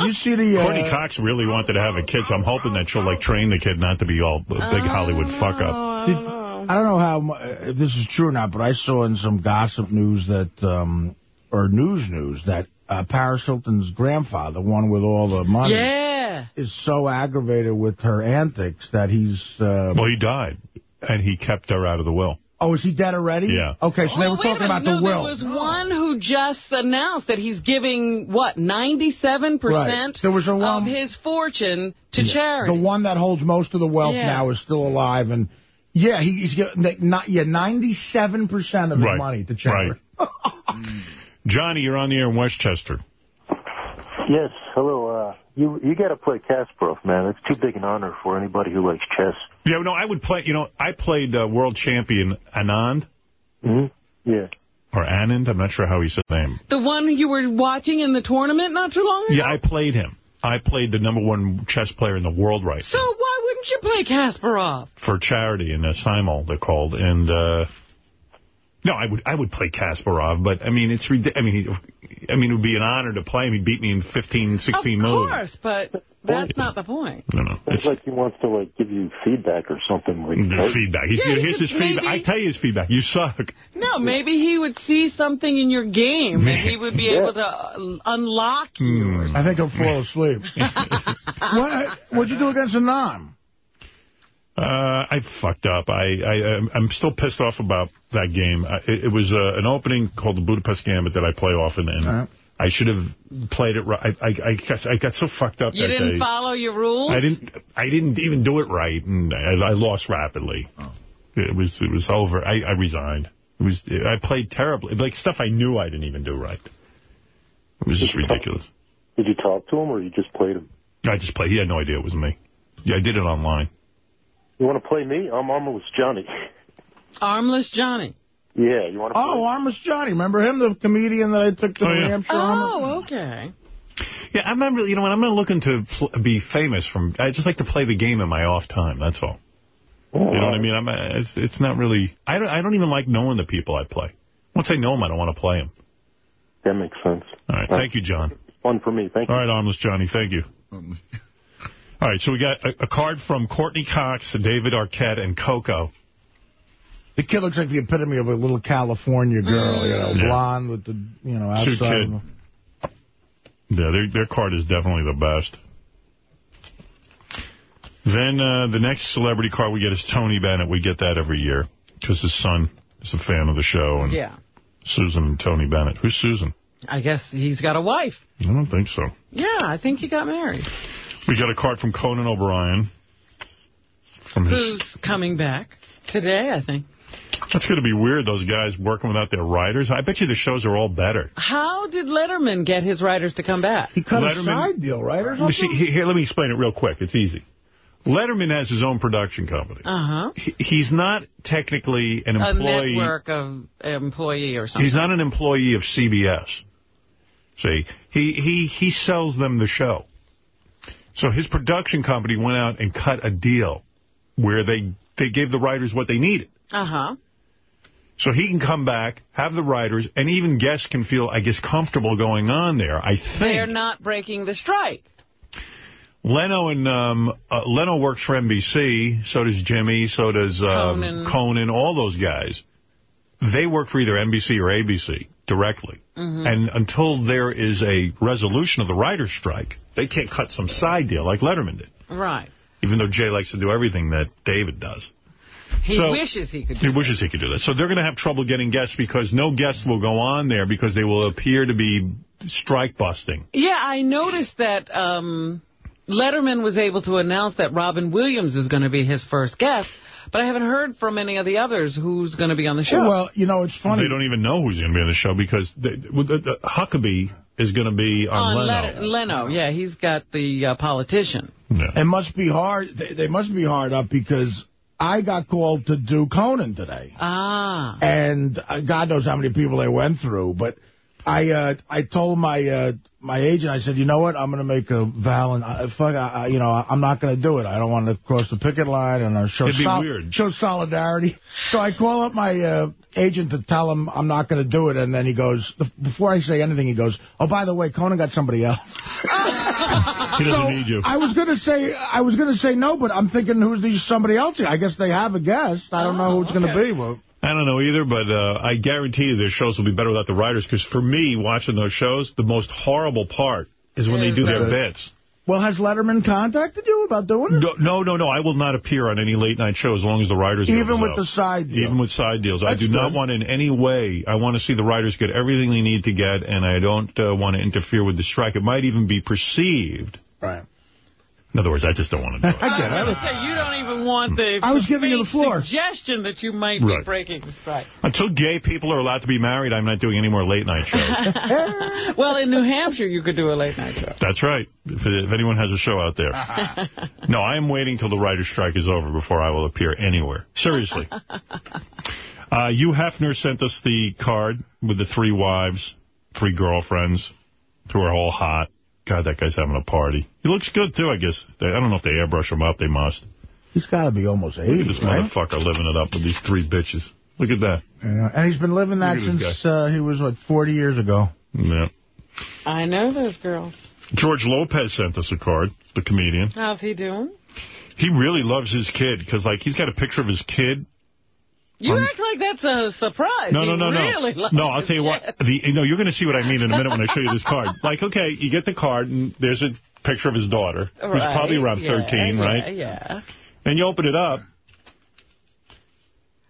You see the... Uh, Courteney Cox really wanted to have a kid, so I'm hoping that she'll, like, train the kid not to be all a big Hollywood fuck-up. Did- I don't know how if this is true or not, but I saw in some gossip news that, um, or news news, that uh, Paris Hilton's grandfather, one with all the money, Yeah. is so aggravated with her antics that he's... Uh, Well, he died, and he kept her out of the will. Oh, is he dead already? Yeah. Okay, so they were wait talking about minute. the will. There was one who just announced that he's giving, what, 97% Right. There was a of his fortune to Yeah. charity. The one that holds most of the wealth Yeah. now is still alive, and yeah, he, he's getting not yeah ninety seven percent of his Right. money to charity. Johnny, you're on the air in Westchester. Yes, hello. Uh, you you got to play Kasparov, man. It's too big an honor for anybody who likes chess. Yeah, no, I would play, you know, I played uh, world champion Anand, Mm-hmm. Yeah. or Anand, I'm not sure how he said the name. The one you were watching in the tournament not too long ago? Yeah, I played him. I played the number one chess player in the world right So why wouldn't you play Kasparov? for charity in a simul, they're called. And, uh, no, I would I would play Kasparov, but, I mean, it's ridiculous. I mean, he, I mean, it would be an honor to play him. He beat me in 15, 16 of moves. course, but that's not the point. No, no. It's like he wants to like give you feedback or something like The that. feedback. He's, Yeah, he here's could his feedback. I tell you his feedback. You suck. No, maybe he would see something in your game and he would be able to uh, unlock you. Hmm. I think he'll fall asleep. <laughs> what what'd you do against Anand? Uh, I fucked up. I, I, I'm- I'm still pissed off about that game. I, it, it was uh, an opening called the Budapest Gambit that I play often, and. I should have played it right. I, I, I, guess I got so fucked up You that didn't day. follow your rules? I didn't. I didn't even do it right, and I, I lost rapidly. It was. It was over. I, I resigned. It was. I played terribly. Like stuff I knew I didn't even do right. It was just ridiculous. Did you talk to him or you just played him? I just played. He had no idea it was me. Yeah, I did it online. You want to play me? I'm Armless Johnny. <laughs> Armless Johnny. Yeah, you want to? Oh, Armless Johnny. Remember him, the comedian that I took to Oh, New yeah. Hampshire? Armus? Oh, okay. Yeah, I'm not really, you know what, I'm not looking to pl be famous from, I just like to play the game in my off time, that's all. You know what I mean? I'm, uh, it's, it's not really, I don't, I don't even like knowing the people I play. Once I know them, I don't want to play them. That makes sense. All right, thank you, John. Fun for me. Thank you. All right, Armless Johnny, thank you. All right, so we got a, a card from Courteney Cox, David Arquette, and Coco. The kid looks like the epitome of a little California girl, you know, Yeah. blonde with the, you know, outside. kid. of- Yeah, their, their card is definitely the best. Then uh, the next celebrity card we get is Tony Bennett. We get that every year because his son is a fan of the show. And Yeah. Susan and Tony Bennett. Who's Susan? I guess he's got a wife. I don't think so. Yeah, I think he got married. We got a card from Conan O'Brien. From his, Who's coming back today, I think. That's going to be weird, those guys working without their writers. I bet you the shows are all better. How did Letterman get his writers to come back? He cut Letterman- a side deal, right? Or see, he- here, let me explain it real quick. It's easy. Letterman has his own production company. Uh-huh. He- He's not technically an employee. A employee. network of employee or something. He's not an employee of CBS. See, he, he, he sells them the show. So his production company went out and cut a deal where they, they gave the writers what they needed. Uh-huh. So he can come back, have the writers, and even guests can feel, I guess, comfortable going on there. I think They're not breaking the strike. Leno and um, uh, Leno works for NBC. So does Jimmy. So does um, Conan. Conan. All those guys. They work for either NBC or ABC directly. Mhm. And until there is a resolution of the writer's strike, they can't cut some side deal like Letterman did. Right. Even though Jay likes to do everything that David does. He So- wishes he could He wishes he could do that. So they're going to have trouble getting guests because no guests will go on there because they will appear to be strike busting. Yeah, I noticed that um, Letterman was able to announce that Robin Williams is going to be his first guest, but I haven't heard from any of the others who's going to be on the show. Well, you know, it's funny. They don't even know who's going to be on the show because the, the, the, Huckabee is going to be on, Leno. Leno, yeah, he's got the uh, politician. It must be hard. They, they must be hard up because I got called to do Conan today. Ah. And uh, God knows how many people they went through. But I uh, I told my uh, my agent, I said, you know what, I'm going to make a vow, and uh, fuck, I, I- you know, I'm not going to do it. I don't want to cross the picket line and uh, show It'd weird. show solidarity. So I call up my uh, agent to tell him I'm not going to do it, and then he goes, before I say anything, he goes, oh, by the way, Conan got somebody else. <laughs> He doesn't So, need you. I was gonna say I was gonna say no, but I'm thinking who's the somebody else? I guess they have a guest. I don't know who it's gonna be. Well, I don't know either, but uh, I guarantee you their shows will be better without the writers because for me, watching those shows, the most horrible part is when they do their bits. well, has Letterman contacted you about doing it? No, no, no, no. I will not appear on any late-night show as long as the writers Even with out. the side deal. Even with side deals. I That's do not want in any way, I want to see the writers get everything they need to get, and I don't uh, want to interfere with the strike. It might even be perceived. Right. In other words, I just don't want to do it. <laughs> I get I would say you don't even want the, I was the giving you the floor. suggestion that you might Right. be breaking the strike. Until gay people are allowed to be married, I'm not doing any more late-night shows. <laughs> well, in New Hampshire, you could do a late night show. That's right. If, if anyone has a show out there. <laughs> no, I am waiting till the writer's strike is over before I will appear anywhere. Seriously. Uh, Hugh Hefner sent us the card with the three wives, three girlfriends, who are all hot. God, that guy's having a party. He looks good, too, I guess. They, I don't know if they airbrush him up. They must. He's got to be almost Look at 80, this right? motherfucker living it up with these three bitches. Look at that. Yeah, and he's been living that Look at this since uh, he was, what, 40 years ago. Yeah. I know those girls. George Lopez sent us a card, the comedian. How's he doing? He really loves his kid, because, like, he's got a picture of his kid You Um, act like that's a surprise. No, no, no, no. really loves No, I'll tell you what. kid. The, no, you're going to see what I mean in a minute when I show you this card. <laughs> Like, okay, you get the card, and there's a picture of his daughter, who's probably around yeah, 13, yeah, right? Yeah. And you open it up,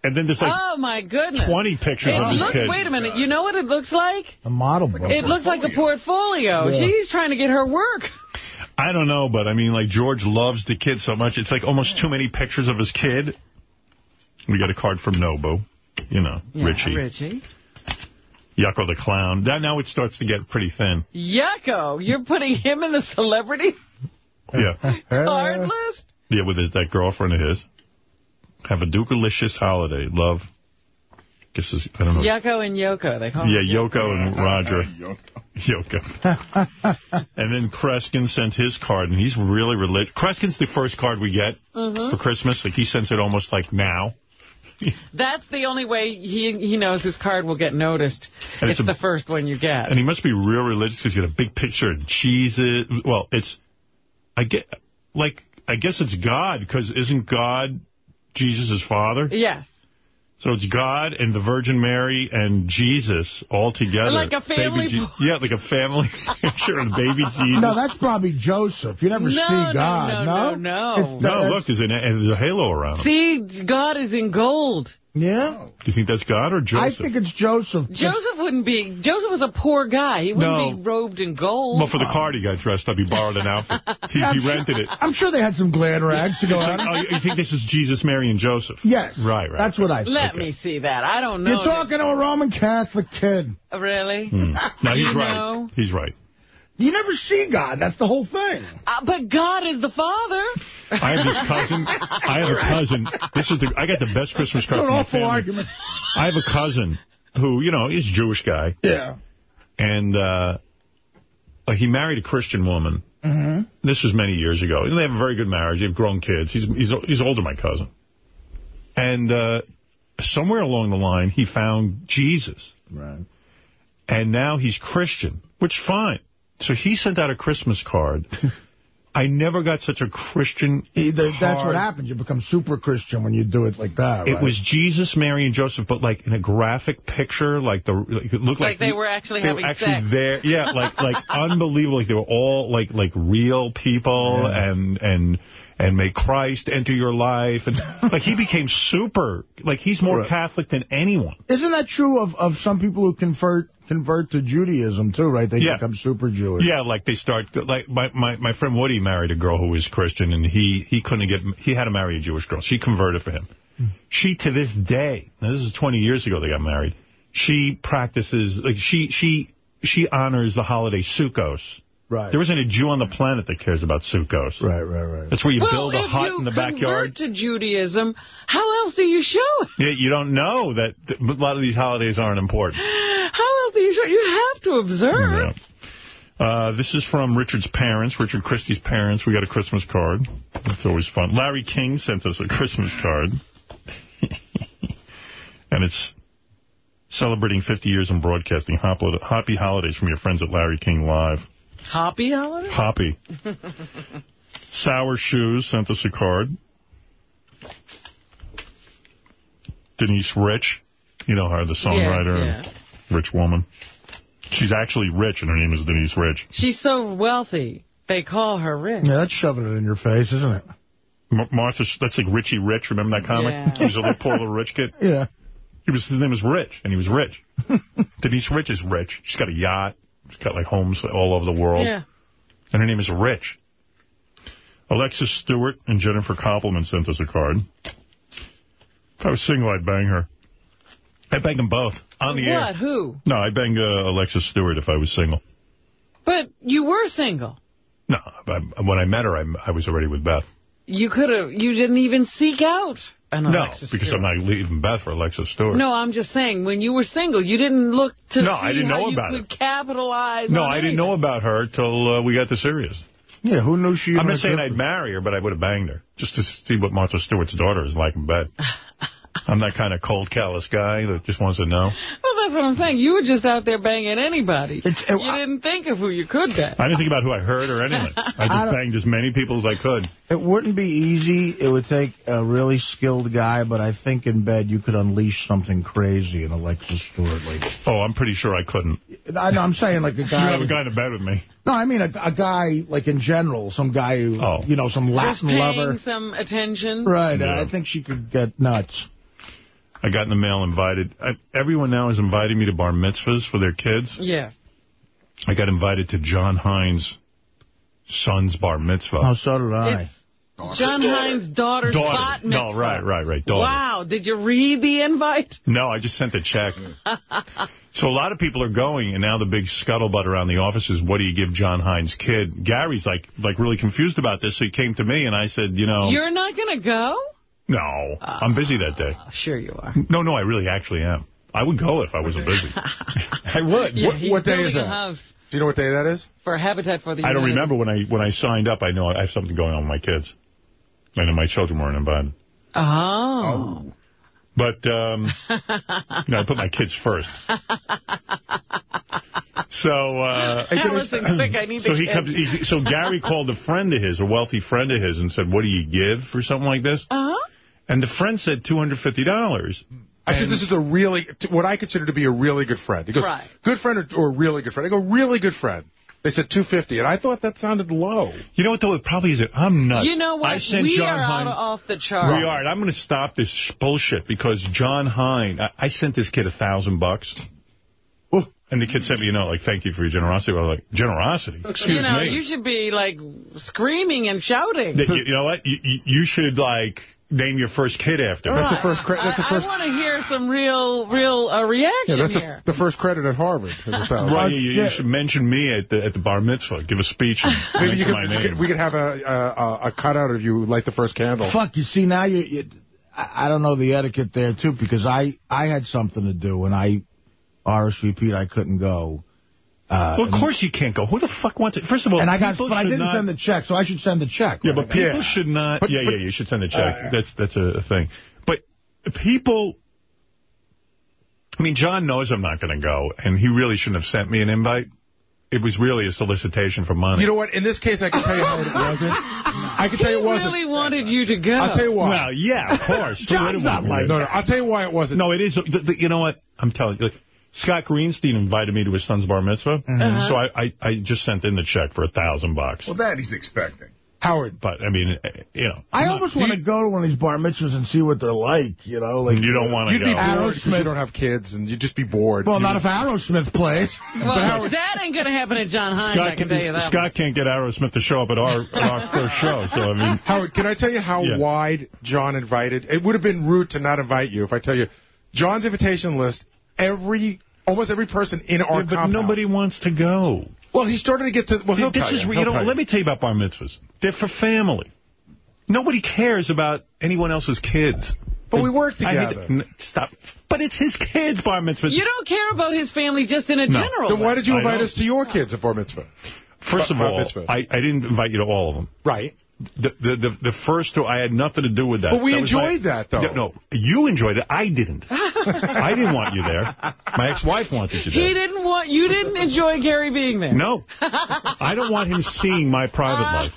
and then there's like oh, my goodness. 20 pictures it of his looks, kid. Wait a minute. You know what it looks like? A model book. It looks like a portfolio. Yeah. She's trying to get her work. I don't know, but I mean, like, George loves the kid so much. It's like almost too many pictures of his kid. We got a card from Nobu, you know, Yeah, Richie. Richie. Yucko the Clown. That, now it starts to get pretty thin. Yucko. You're putting him in the celebrity Yeah. <laughs> card list? Yeah, with his, that girlfriend of his. Have a Dukalicious holiday. Love. Guess is, I don't know. Yucko and Yoko. They call Yeah, him Yoko and Roger. <laughs> Yoko. Yoko. and then Kreskin sent his card, and he's really religious. Kreskin's the first card we get Mhm. for Christmas. Like, he sends it almost like now. <laughs> That's the only way he he knows his card will get noticed. And it's it's a- the first one you get. And he must be real religious because he's got a big picture of Jesus. Well, it's, I get, like, I guess it's God, because isn't God Jesus' father? Yes. So it's God and the Virgin Mary and Jesus all together. Like a family Baby Yeah, like a family <laughs> picture of baby <laughs> Jesus. No, that's probably Joseph. You never No, see God, no, no? no, no. No, look, there's, an, there's a halo around him. See, God is in gold. Yeah? Do you think that's God or Joseph? I think it's Joseph. Joseph wouldn't be. Joseph was a poor guy. He wouldn't No. be robed in gold. Well, for the card he got dressed up, he borrowed an outfit. <laughs> He, I'm he sure- rented it. I'm sure they had some glad rags to go out. oh, you think this is Jesus, Mary, and Joseph? Yes. Right, right. That's what I think. Let me see that. I don't know. You're talking to a Roman Catholic kid. Really? Hmm. No, <laughs> he's right. know? He's right. You never see God. That's the whole thing. Uh, but God is the Father. I have this cousin. I have a cousin. This is the. I got the best Christmas card An from my awful family. argument. I have a cousin who, you know, is a Jewish guy, Yeah. and uh, he married a Christian woman. Mm-hmm. This was many years ago. And they have a very good marriage. They have grown kids. He's he's he's older, my cousin. And uh, somewhere along the line, he found Jesus. Right. And now he's Christian, which fine. So he sent out a Christmas card. <laughs> I never got such a Christian Either that's what happens. You become super Christian when you do it like that. It right? was Jesus, Mary, and Joseph, but like in a graphic picture, like the like it looked like, Like they were actually they having were actually sex. there. Yeah, like like <laughs> unbelievable. Like they were all like like real people, and and and may Christ enter your life, and <laughs> like he became super. Like he's more Right. Catholic than anyone. Isn't that true of, of some people who convert convert to Judaism, too, right? They Yeah. become super Jewish. Yeah, like they start like my, my my friend Woody married a girl who was Christian, and he he couldn't get he had to marry a Jewish girl. She converted for him. She to this day, now this is 20 years ago they got married. She practices like she she she honors the holiday Sukkos. Right. There isn't a Jew on the planet that cares about Sukkos. Right, right, right. That's where you well, build a hut in the convert backyard. to Judaism, how else do you show it? Yeah, you don't know that a lot of these holidays aren't important. How else do you show it? You have to observe. Yeah. Uh, this is from Richard's parents, Richard Christy's parents. We got a Christmas card. It's always fun. Larry King sent us a Christmas card. <laughs> and it's celebrating 50 years in broadcasting. Happy holidays from your friends at Larry King Live. Hoppy holiday? Hoppy. <laughs> Sour Shoes sent us a card. Denise Rich. You know her, the songwriter. Yes, and Rich woman. She's actually rich, and her name is Denise Rich. She's so wealthy. They call her rich. Yeah, that's shoving it in your face, isn't it? M Martha, that's like Richie Rich. Remember that comic? Yeah. He was a little poor little rich kid. <laughs> Yeah. He was his name was Rich, and he was rich. <laughs> Denise Rich is rich. She's got a yacht. She's got like homes all over the world. Yeah. And her name is Rich. Alexis Stewart and Jennifer Koppelman sent us a card. If I was single, I'd bang her. I'd bang them both on the what? air. Who? No, I'd bang uh, Alexis Stewart if I was single. But you were single. No, I, when I met her, I, I was already with Beth. You could have. You didn't even seek out an no, Alexis because Stewart. I'm not leaving Beth for Alexis Stewart. No, I'm just saying, when you were single, you didn't look to No, see I didn't how know you about could capitalize No, on I didn't know about her till uh, we got to Sirius. Yeah, who knew she I'm not saying I'd marry her, but I would have banged her just to see what Martha Stewart's daughter is like in bed. <laughs> I'm that kind of cold, callous guy that just wants to know. Well, that's what I'm saying. You were just out there banging anybody. uh, you didn't think of who you could bang. I didn't think about who I heard or anything. I I just don't- banged as many people as I could. It wouldn't be easy. It would take a really skilled guy, but I think in bed you could unleash something crazy in Alexis Stewart. Like, Oh, I'm pretty sure I couldn't. I know, I'm saying like a guy. You guy. haven't gone to bed with me. no, I mean a, a guy like in general, some guy who, Oh. you know, some Just Latin paying lover. some attention. Right. Yeah. I think she could get nuts. I got in the mail invited. I, everyone now is inviting me to bar mitzvahs for their kids. Yeah. I got invited to John Hein's son's bar mitzvah. Oh, so did I. John Hein's daughter's Daughter. hot No, mitzvah. right, right, right. Daughter. Wow. Did you read the invite? No, I just sent a check. <laughs> So a lot of people are going, and now the big scuttlebutt around the office is, what do you give John Hein's kid? Gary's like like really confused about this, so he came to me, and I said, you know, You're not going to go? No, I'm busy that day. Sure you are. No, no, I really actually am. I would go if I wasn't busy. <laughs> <laughs> I would. Yeah, what what day is building that? house Do you know what day that is? for Habitat for the I don't remember when I when I signed up. I know I have something going on with my kids. I know my children weren't invited. Oh. But, um, you know, I put my kids first. <laughs> So, uh, Allison's sick. I need so the he kids. comes. He, so Gary called a friend of his, a wealthy friend of his, and said, "What do you give for something like this?" Uh-huh. And the friend said two hundred fifty dollars. I said this is a really, what I consider to be a really good friend. He goes, Right. good friend or, or really good friend? I go, really good friend. They said 250 and I thought that sounded low. You know what, though? It probably is. I'm nuts. You know what? I sent we John are Hein. out off the chart. We are, and I'm going to stop this bullshit because John Hein, I, I sent this kid a thousand bucks. And the kid sent me a note like, thank you for your generosity. I was like, generosity? Excuse you know, me. you should be, like, screaming and shouting. You, you know what? You, you- you should, like, name your first kid after. Right. I, I want to hear some real, real uh, reaction Yeah, that's here. a, the first credit at Harvard. is a thousand. Right, you, you should mention me at the at the bar mitzvah. Give a speech and Maybe you could, my we, name. could, we could have a, a, a cutout of you light the first candle. Fuck, you see, now you, you I I don't know the etiquette there, too, because I, I had something to do, and I RSVP'd I couldn't go. Uh, well, of course you can't go. Who the fuck wants it? First of all, and I got, but I didn't not- send the check, so I should send the check. Yeah, right? but people should not. yeah, yeah, you should send the check. Uh, that's that's a, a thing. But people. I mean, John knows I'm not going to go, and he really shouldn't have sent me an invite. It was really a solicitation for money. You know what? In this case, I can tell you how it <laughs> wasn't. I can tell you it He wasn't. really wanted you to go. I'll tell you why. Well, yeah, of course. Who wouldn't want me No, no, I'll tell you why it wasn't. No, it is. The, the, you know what? I'm telling you. Like, Scott Greenstein invited me to his son's bar mitzvah, Uh-huh. so I, I I just sent in the check for a thousand bucks. Well, that he's expecting. Howard. But I mean, eh, you know, I I'm almost want to go to one of these bar mitzvahs and see what they're like, you know. like You don't wanna You'd be go. bored you don't have kids, and you'd just be bored. Well, You- not if Aerosmith plays. Well, that ain't going to happen at John Hein's, I Scott, can tell you that. Scott can't get Aerosmith to show up at our at our <laughs> first show, so I mean, Howard, can I tell you how Yeah. wide John invited? It would have been rude to not invite you if I tell you. John's invitation list, every almost every person in our Yeah, but compound. nobody wants to go. Well, he's starting to get to. Well, he'll this tell is you. you He'll know. tell Let me tell you about bar mitzvahs. They're for family. Nobody cares about anyone else's kids. But we work I hate together. to- n- stop. But it's his kids' bar mitzvah. You don't care about his family just in a No. general Then why did you invite us to your kids at bar mitzvah? First of all. I, I didn't invite you to all of them. Right. The, the the the first two, I had nothing to do with that. But we That was my- enjoyed that, though. No, you enjoyed it. I didn't. <laughs> I didn't want you there. My ex-wife wanted you there. He didn't want, you didn't enjoy Gary being there. No. I don't want him seeing my private life.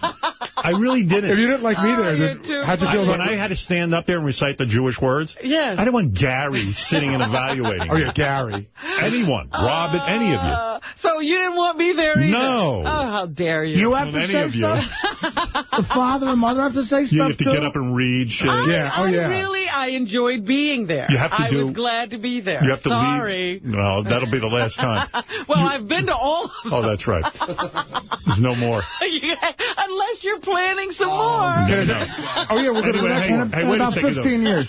I really didn't. If you didn't like me there, you're then how'd you feel when I had to stand up there and recite the Jewish words, Yes. I didn't want Gary sitting and evaluating. Oh, yeah, Gary. Anyone. Robin, any of you. Uh, so you didn't want me there either? No. Oh, how dare you. You have to say of stuff. <laughs> the father and mother have to say stuff You have to too. get up and read shit. I, Yeah, oh, I yeah. really, I enjoyed being there. You have to I do- was glad to be there. You have to Sorry. leave. No, that'll be the last time. <laughs> well, I've been to all of them. Oh, that's right. There's no more. <laughs> yeah, Unless you're planning some oh, more. No, no. <laughs> Oh, yeah, we're going to Anyway, next hang one. on. Hey, in wait a about second, though. 15 years.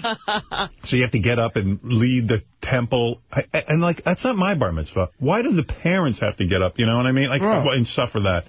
So you have to get up and lead the temple. I, I- and, like, that's not my bar mitzvah. Why do the parents have to get up? You know what I mean? Like, Right. and suffer that.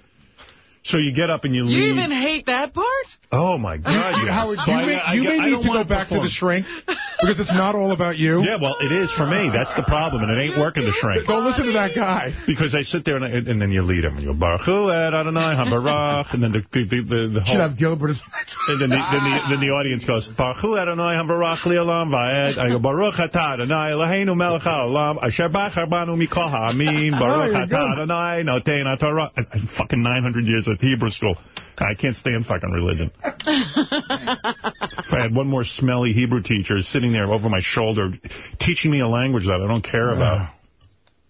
So you get up and you leave. You even hate that part? Oh, my God. <laughs> yes. Howard, So you I- may, I you get- may I need to go wanna back to the shrink <laughs> because it's not all about you. Yeah, well, it is for me. That's the problem, and it ain't working to shrink. Don't listen to that guy. Because I sit there and, I, and then you lead them. You go, Baruch Hu et Adonai HaBarach, and then the, the, the, the, the Should have Gilbert. as- <laughs> And then the, then, the, then the audience goes, Baruch Hu Adonai HaBarach Li'olam Va'ed. I go, Baruch Atah Adonai Eloheinu melech haolam, asher bachar banu mikol ha'amin, oh, Baruch you're Atah. Adonai notein HaTorah. I- I- Fucking 900 years of Hebrew school. I can't stand fucking religion. if I had one more smelly Hebrew teacher sitting there over my shoulder teaching me a language that I don't care about.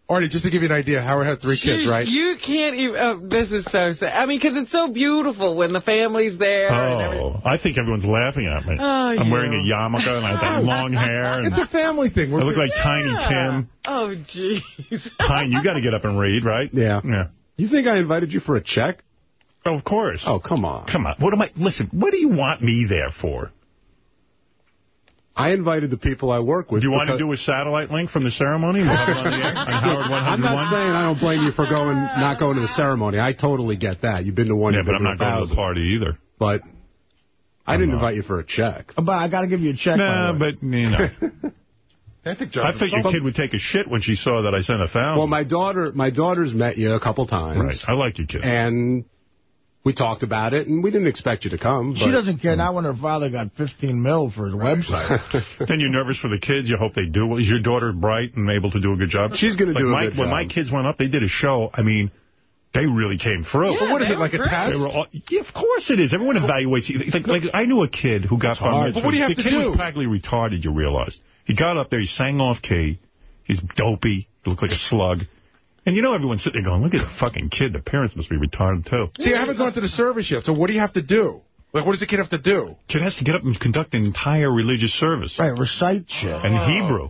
Artie, just to give you an idea, Howard had three kids, right? You can't even. Oh, this is so sad. I mean, because it's so beautiful when the family's there. and. Oh, I think everyone's laughing at me. Oh, I'm you. wearing a yarmulke and I have that <laughs> long hair. And It's a family thing. I We're look like Tiny Tim. Oh, jeez. Tiny, you got to get up and read, right? Yeah. Yeah. You think I invited you for a check? Of course. Oh, come on. Come on. What am I? Listen, what do you want me there for? I invited the people I work with. Do you want to do a satellite link from the ceremony? We'll have it on the air on Howard 101. I'm not saying I don't blame you for going, not going to the ceremony. I totally get that. You've been to one. Yeah, but I'm not to a going to the party either. But I didn't not. invite you for a check. But I got to give you a check. by Nah, but, you know. <laughs> I think I thought your kid would take a shit when she saw that I sent a thousand. Well, my daughter, my daughter's met you a couple times. Right. I like your kid. And we talked about it, and we didn't expect you to come. She doesn't care mm. now when her father got 15 mil for his website. <laughs> then you're nervous for the kids. You hope they do. Is your daughter bright and able to do a good job? She's gonna Like do a my, good When job. my kids went up, they did a show. I mean, they really came through. Yeah, But what is they it, like a were great. test? All, yeah, of course it is. Everyone evaluates you. Like, like I knew a kid who got bar hard. mitzvah. But what do you have the to kid do? was practically retarded, you realized. He got up there, he sang off key. He's dopey. He looked like a slug. And you know everyone's sitting there going, look at the fucking kid. The parents must be retarded, too. See, I haven't gone to the service yet, so what do you have to do? Like, what does the kid have to do? Kid has to get up and conduct an entire religious service. Right, recite shit. And Hebrew.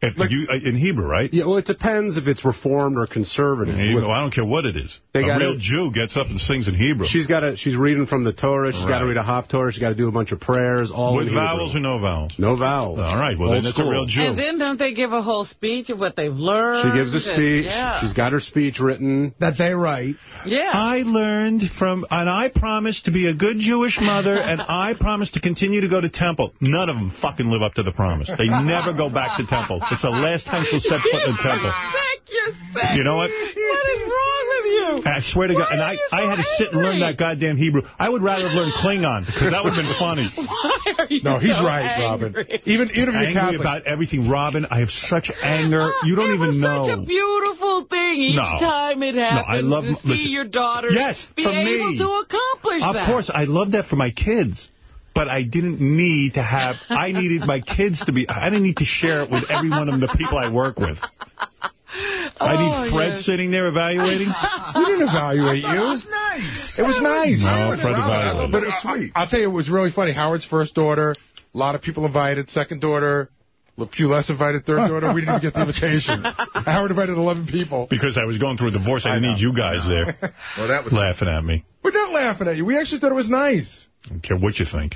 If you, uh, in Hebrew, right? Yeah, well, it depends if it's reformed or conservative. In Hebrew, I don't care what it is. They a gotta- real Jew gets up and sings in Hebrew. She's got to. She's reading from the Torah. She's got to read a half Torah. She's got to do a bunch of prayers. All With in Hebrew. vowels or no vowels? No vowels. All right, well, Old then that's a real Jew. And then don't they give a whole speech of what they've learned? She gives a and- speech. yeah. She's got her speech written. That they write. Yeah. I learned from, and I promised to be a good Jewish mother, and I promised to continue to go to temple. None of them fucking live up to the promise. They never go back to temple. It's the last time she'll set foot in the temple. Sick, you're sick. You know what? What is wrong with you? I swear to God, and I, I had to sit and learn that goddamn Hebrew. I would rather have learned Klingon, because that would have been funny. <laughs> Why are you No, he's so right, angry? Robin. Even, even if you're Angry Catholic. about everything. Robin, I have such anger. Oh, you don't it even was know. such a beautiful thing each No. time it happens I love- to see listen. your daughter Yes, be for able me. to accomplish Of that. course, I love that for my kids. But I didn't need to have, I needed my kids to be, I didn't need to share it with every one of the people I work with. I Oh, need Fred yes. sitting there evaluating. We didn't evaluate you. It was nice. It was nice. No, Fred evaluated. But it was uh, sweet. I'll tell you, it was really funny. Howard's first daughter, a lot of people invited. Second daughter, a few less invited. Third daughter, we didn't even get the invitation. <laughs> Howard invited 11 people. Because I was going through a divorce, I, didn't need you guys there <laughs> Well, that was laughing at me. We're not laughing at you. We actually thought it was nice. I don't care what you think.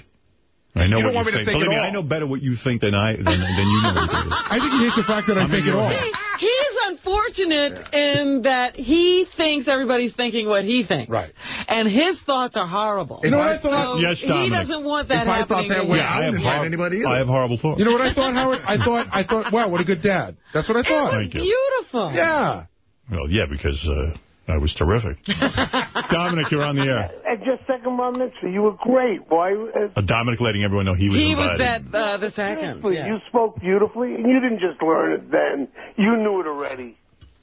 I know You don't what want you me to think. think Believe me. I know better what you think than I than, than you know what it is. I think he hates the fact that I I'm think in it all. head. He's unfortunate in that he thinks everybody's thinking what he thinks. Right. And his thoughts are horrible. You know what I thought? So Yes, he doesn't want that If I thought happening that to way, him. Yeah, I have, wouldn't invite hor- anybody either. I have horrible thoughts. You know what I thought, Howard? I thought, I thought, wow, what a good dad. That's what I thought. It thought. was Thank you. beautiful. Yeah. Well, yeah, because uh, I was terrific. <laughs> Dominic, you're on the air. At your second bar mitzvah, you were great. Why? Uh, Uh, Dominic letting everyone know he was He was invited. that uh, the second. Yeah. You spoke beautifully, and you didn't just learn it then. You knew it already.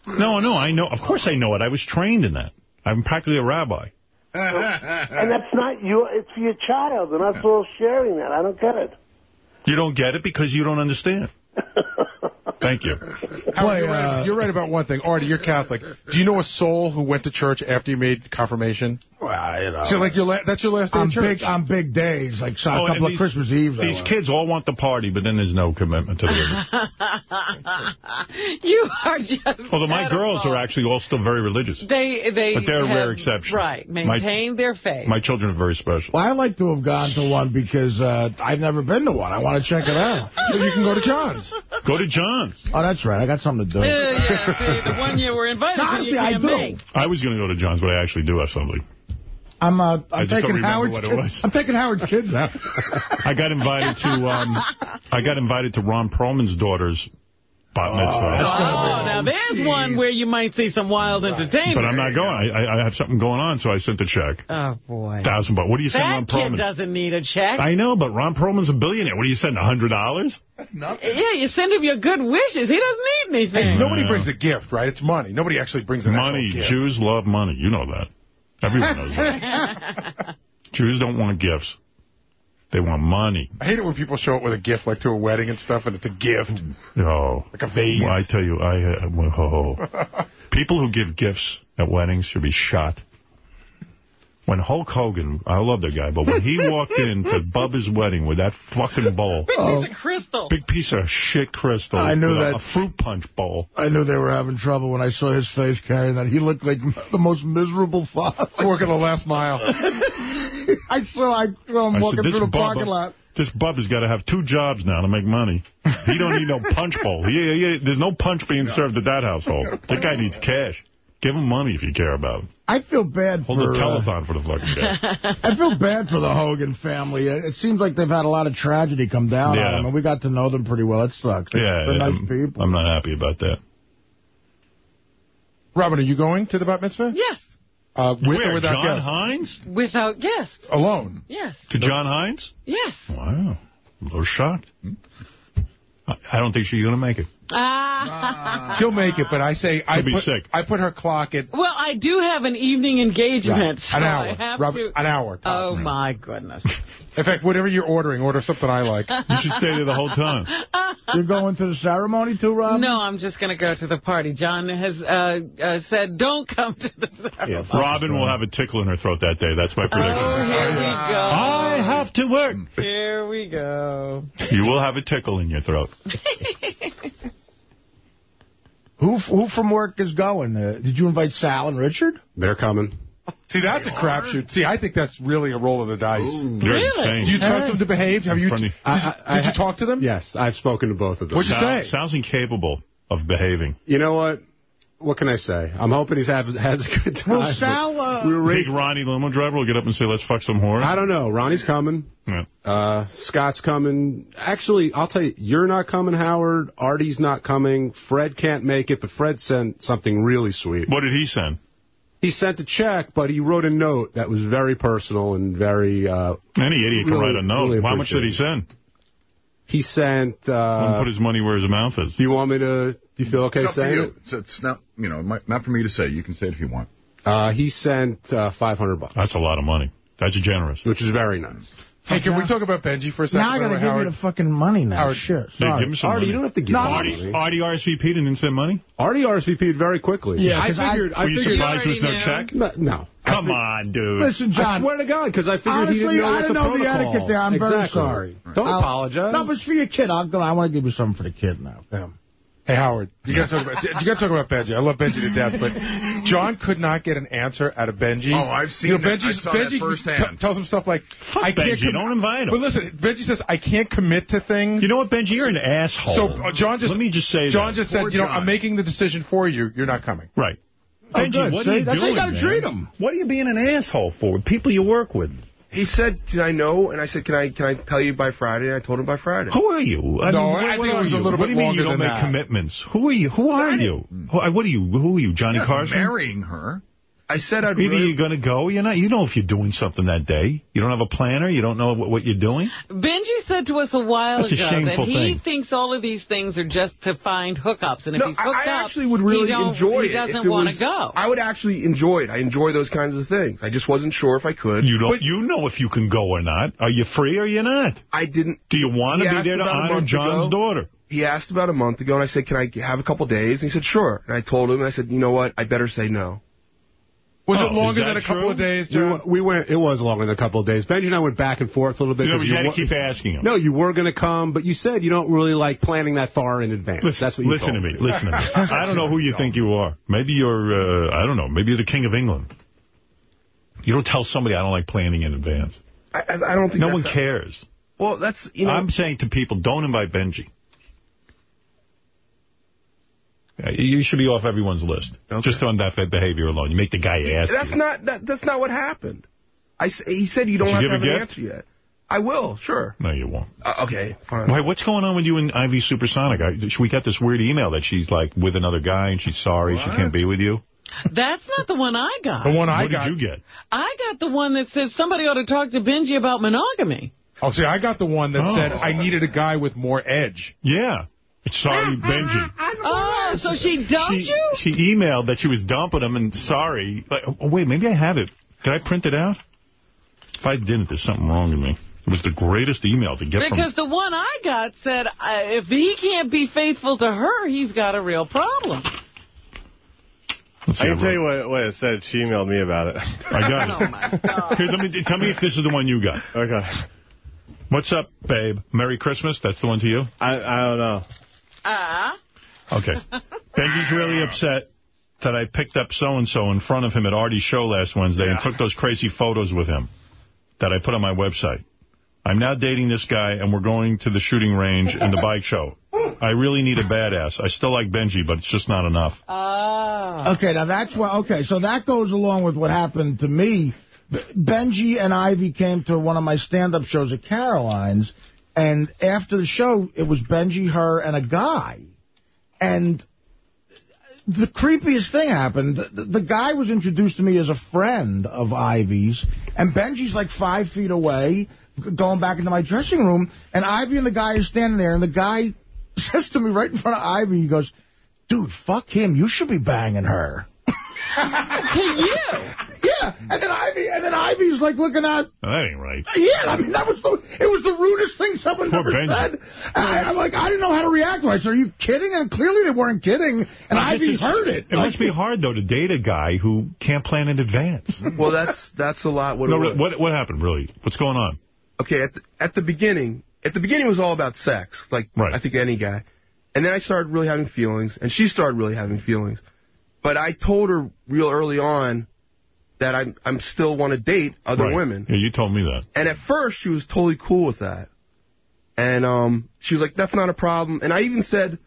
No, no, I know. Of course I know it. I was trained in that. I'm practically a rabbi. And that's not your, it's for your child. They're not supposed sharing that. I don't get it. You don't get it because you don't understand. <laughs> Thank you. Howard, you're, uh, right, you're right about one thing. Artie, you're Catholic. Do you know a soul who went to church after you made confirmation? Well, you know. So, like, your la- that's your last day on of church. big, on big days, like so Oh, a and couple of these- Christmas Eves. These kids all want the party, but then there's no commitment to the religion. <laughs> you are just. Although my girls are actually all still very religious. They they. But they're a rare exception. Right. My- Maintain their faith. My children are very special. Well, I like to have gone to one because uh, I've never been to one. I want to check it out. so you can go to John's. Go to John's. Oh, that's right. I got something to do. Yeah, yeah. See, the one you were invited to, Honestly, you I can't do. make. I was going to go to John's, but I actually do have something. I'm uh, I I'm just taking Howard's kids. I'm taking Howard's kids out. <laughs> I got invited to um, I got invited to Ron Perelman's daughter's bat mitzvah. Oh, now there's one where you might see some wild entertainment. But I'm not going. I, I, I have something going on, so I sent the check. Oh, boy. Thousand bucks. What do you send Ron That kid doesn't need a check. I know, but Ron Perelman's a billionaire. What do you send, a hundred dollars? That's nothing. Yeah, you send him your good wishes. He doesn't need anything. Nobody brings a gift, right? It's money. Nobody actually brings a Money. actual gift. Jews love money. You know that. Everyone knows that. <laughs> Jews don't want gifts. They want money. I hate it when people show up with a gift, like to a wedding and stuff, and it's a gift. Oh. Like a vase. Well, I tell you, I uh, well, oh. <laughs> people who give gifts at weddings should be shot. When Hulk Hogan, I love that guy, but when he <laughs> walked in to Bubba's wedding with that fucking bowl, Big piece of oh. crystal. big piece of shit crystal, I knew with a- that. a fruit punch bowl. I knew they were having trouble when I saw his face carrying that. He looked like <laughs> the most miserable father. <laughs> Working the last mile. I saw I saw him I walking said, through the Bubba, parking lot. this Bubba's got to have two jobs now to make money. He don't need no punch bowl. He, he, there's no punch being served at that household. That guy needs cash. Give him money if you care about it. I feel bad Hold for. a uh, telethon for the fucking guy. <laughs> I feel bad for the Hogan family. It it seems like they've had a lot of tragedy come down Yeah. on them, and we got to know them pretty well. It sucks. They're, Yeah, they're nice I'm, people. I'm not happy about that. Robin, are you going to the bat mitzvah? Yes. Uh, with Where, or without John guests? Hein's? Without guests. Alone. Yes. To John Hein's? Yes. Wow. I'm a little shocked. I don't think she's going to make it. Ah. She'll make it, but I say I She'll be put, sick. I put her clock at Well, I do have an evening engagement. Right. An so hour. I have Rob- to... an hour, Oh, my goodness. <laughs> In fact, whatever you're ordering, order something I like. You should stay there the whole time. <laughs> You're going to the ceremony too, Rob? No, I'm just going to go to the party. John has uh, uh, said, don't come to the ceremony. Robin will have a tickle in her throat that day. That's my prediction. Oh, here we go. I have to work. Here we go. You will have a tickle in your throat. <laughs> Who who from work is going? Uh, did you invite Sal and Richard? They're coming. See, that's a crapshoot. See, I think that's really a roll of the dice. You're insane. Do you trust them to behave? Have you? Funny. did you talk to them? Yes, I've spoken to both of them. What'd you Sal- say? Sounds incapable of behaving. You know what? What can I say? I'm hoping he's have, has a good time. Well, Sal, uh, we were Think Ronnie limo driver will get up and say, let's fuck some whores? I don't know. Ronnie's coming. Yeah. Uh, Scott's coming. Actually, I'll tell you, you're not coming, Howard. Artie's not coming. Fred can't make it, but Fred sent something really sweet. What did he send? He sent a check, but he wrote a note that was very personal and very... Uh, Any idiot can really- write a note. really How much did he send? He sent... Uh, put his money where his mouth is. do you want me to... Do you feel okay It's up to saying you. it? It's, it's not, you know, my- not for me to say. You can say it if you want. Uh, he sent uh, 500 bucks, That's a lot of money. That's generous. which is very nice. Hey, can we talk about Benji for a second? Now I got to by the way, give Howard? you the fucking money now. Howard, Shit. Yeah, Sorry. give him some Artie, money. you don't have to give No, him Artie, money. Artie RSVP'd and didn't send money? Artie RSVP'd very quickly. Yeah, I 'cause I- figured. I, Were you figured. surprised there was no already check? No, no. Come on, dude. Listen, John. I swear to God, because I figured Honestly, he didn't know I what didn't the know the protocol. etiquette there. I'm exactly. very sorry. Don't I'll- apologize. No, but it's for your kid. I'll go. I want to give you something for the kid now. Damn. Hey, Howard, you got to talk about you got to talk about Benji. I love Benji to death, but John could not get an answer out of Benji. Oh, I've seen you know, that. I Benji's, saw that Benji firsthand. t- tells him stuff like, "I can't." Benji, don't invite him. But listen, Benji says, "I can't commit to things." You know what, Benji? You're an asshole. so uh, John just Let me just say John that. just said, Poor "You know, John. I'm making the decision for you. You're not coming." Right. Oh, Benji, good. what See, are you that's how you gotta man? treat 'em. What are you being an asshole for? People you work with. He said, "Can I know?" And I said, "Can I? Can I tell you by Friday?" And I told him by Friday. Who are you? I No, mean, what, I what think it are was a you? little What bit do you mean you don't make that. commitments? Who are you? Who are you? Who, what are you? Who are you, Johnny Carson? marrying her. I said I'd Either really. you're going to go, you're not. You know if you're doing something that day. You don't have a planner. You don't know what, what you're doing. Benji said to us a while That's a ago that he thing. thinks all of these things are just to find hookups, and if No, he's I, hooked I up, actually would really he don't- enjoy he it. doesn't if it want to go. I would actually enjoy it. I enjoy those kinds of things. I just wasn't sure if I could. You don't. you know if you can go or not. Are you free or you're not? I didn't. Do you want to be there to honor John's ago. daughter? He asked about a month ago, and I said, "Can I have a couple days?" And he said, "Sure." And I told him, and I said, "You know what? I better say no." Was Oh, it longer than a couple true? of days, We, John? went- we went. It was longer than a couple of days. Benji and I went back and forth a little bit. You, know, 'cause you you had to keep asking him. No, you were going to come, but you said you don't really like planning that far in advance. Listen, That's what you listen to told me. Listen to me. <laughs> I don't know who you think you are. Maybe you're, uh, I don't know, maybe you're the king of England. You don't tell somebody I don't like planning in advance. I, I I don't think No that's one a- cares. Well, that's you know. I'm saying to people, don't invite Benji. Yeah, You should be off everyone's list. Just on that behavior alone. You make the guy ask that's you. not that, that's not what happened. I s- he said you don't Did have you to have an gift? answer yet. I will, sure. No, you won't. Uh, okay, fine. Why, what's going on with you and Ivy Supersonic? I, we got this weird email that she's like with another guy and she's sorry she can't be with you. That's not the one I got. The one I what got. did you get? I got the one that says somebody ought to talk to Benji about monogamy. Oh, see, I got the one that Oh. said I needed a guy with more edge. Yeah. Sorry, <laughs> Benji. Oh, so she dumped She, you? she emailed that she was dumping him and sorry. Like, oh, wait, maybe I have it. Did I print it out? If I didn't, there's something wrong with me. It was the greatest email to get Because the one I got said uh, if he can't be faithful to her, he's got a real problem. from... Let's see, I can tell you what, what it said. She emailed me about it. I got <laughs> Oh, my it. God. Here, let me, tell me if this is the one you got. Okay. What's up, babe? Merry Christmas? That's the one to you? I I don't know. Ah. Okay. Benji's really <laughs> upset that I picked up so-and-so in front of him at Artie's show last Wednesday and took those crazy photos with him that I put on my website. I'm now dating this guy, and we're going to the shooting range and the <laughs> bike show. I really need a badass. I still like Benji, but it's just not enough. Ah. Okay, now that's what. Okay, so that goes along with what happened to me. Benji and Ivy came to one of my stand-up shows at Caroline's, and after the show, it was Benji, her, and a guy. And the creepiest thing happened. The, the guy was introduced to me as a friend of Ivy's, and Benji's like five feet away, going back into my dressing room, and Ivy and the guy is standing there, and the guy <laughs> says to me right in front of Ivy, he goes, dude, fuck him. You should be banging her. <laughs> to you? Yeah, and then Ivy, and then Ivy's like looking at. Oh, that ain't right. Yeah, I mean that was the it was the rudest thing someone Poor ever Benji. said. I, I'm like, I didn't know how to react. I said, "Are you kidding?" And clearly they weren't kidding. And I Ivy it's- heard it. It must be hard, though, to date a guy who can't plan in advance. <laughs> Well, that's that's a lot. What no, really, what what happened, really? What's going on? okay, at the, at the beginning, at the beginning it was all about sex, like right. I think any guy. And then I started really having feelings, and she started really having feelings. But I told her real early on that I'm I'm still want to date other Right. women. Yeah, you told me that. And at first she was totally cool with that. And um, she was like, "That's not a problem." And I even said,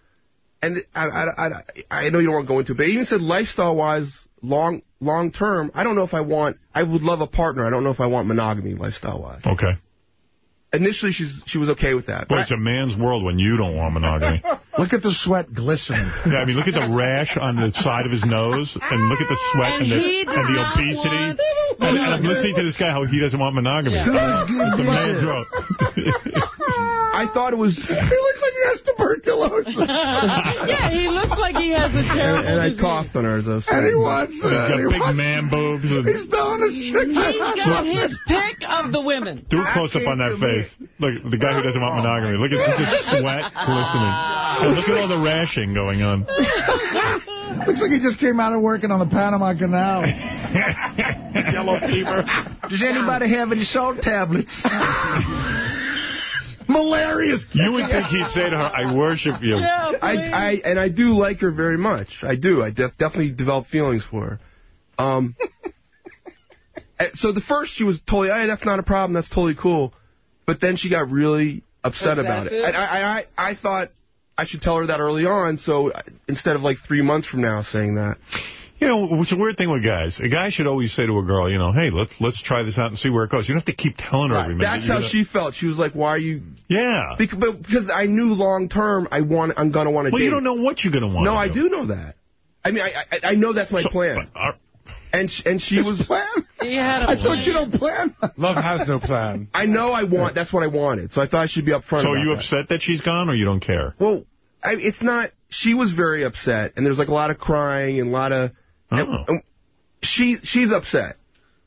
and I I, I, I know you don't want to go into it, but I even said lifestyle wise, long long term, I don't know if I want. I would love a partner. I don't know if I want monogamy lifestyle wise. Okay. Initially, she's she was okay with that. Boy, But it's a man's world when you don't want monogamy. <laughs> Look at the sweat glistening. Yeah, I mean, look at the rash on the side of his nose, and look at the sweat and, And the, and the obesity. And, and I'm listening to this guy how he doesn't want monogamy. Yeah. It's a man's world. <laughs> I thought it was. He looks like he has tuberculosis. <laughs> yeah, he looks like he has a and, terrible and I disease. coughed on her as I was And he saying. wants. He's Uh, got he big wants man boobs. and- he's doing a sick. He's got his pick of the women. Do a close up on that face. Look, the guy who doesn't want monogamy. Look at look <laughs> at sweat glistening. And look at all the rashing going on. <laughs> Looks like he just came out of working on the Panama Canal. Yellow fever. Does anybody have any salt tablets? Malaria. You would think he'd say to her, I worship you. Yeah, I. I and I do like her very much. I do. I def- definitely developed feelings for her. Um. <laughs> eh, so the first she was totally, hey, that's not a problem. That's totally cool. But then she got really upset about it. Possessive? And I, I, I, I thought I should tell her that early on. So I- instead of like three months from now saying that. You know, it's a weird thing with guys. A guy should always say to a girl, you know, hey, let's let's try this out and see where it goes. You don't have to keep telling her every minute. That's how gonna- she felt. She was like, "Why are you?" Yeah. Because, but because I knew long term, I want, I'm gonna want to Well, date. you don't know what you're going to want. No, to I do know that. I mean, I I, I know that's my plan. uh, and sh and she was plan. <laughs> He had a I thought you don't plan. Love has no plan. <laughs> I know I want. That's what I wanted. So I thought I should be upfront. So are you that. upset that she's gone or you don't care? Well, I, it's not. She was very upset, and there's like a lot of crying and a lot of. And- Oh. and she she's upset.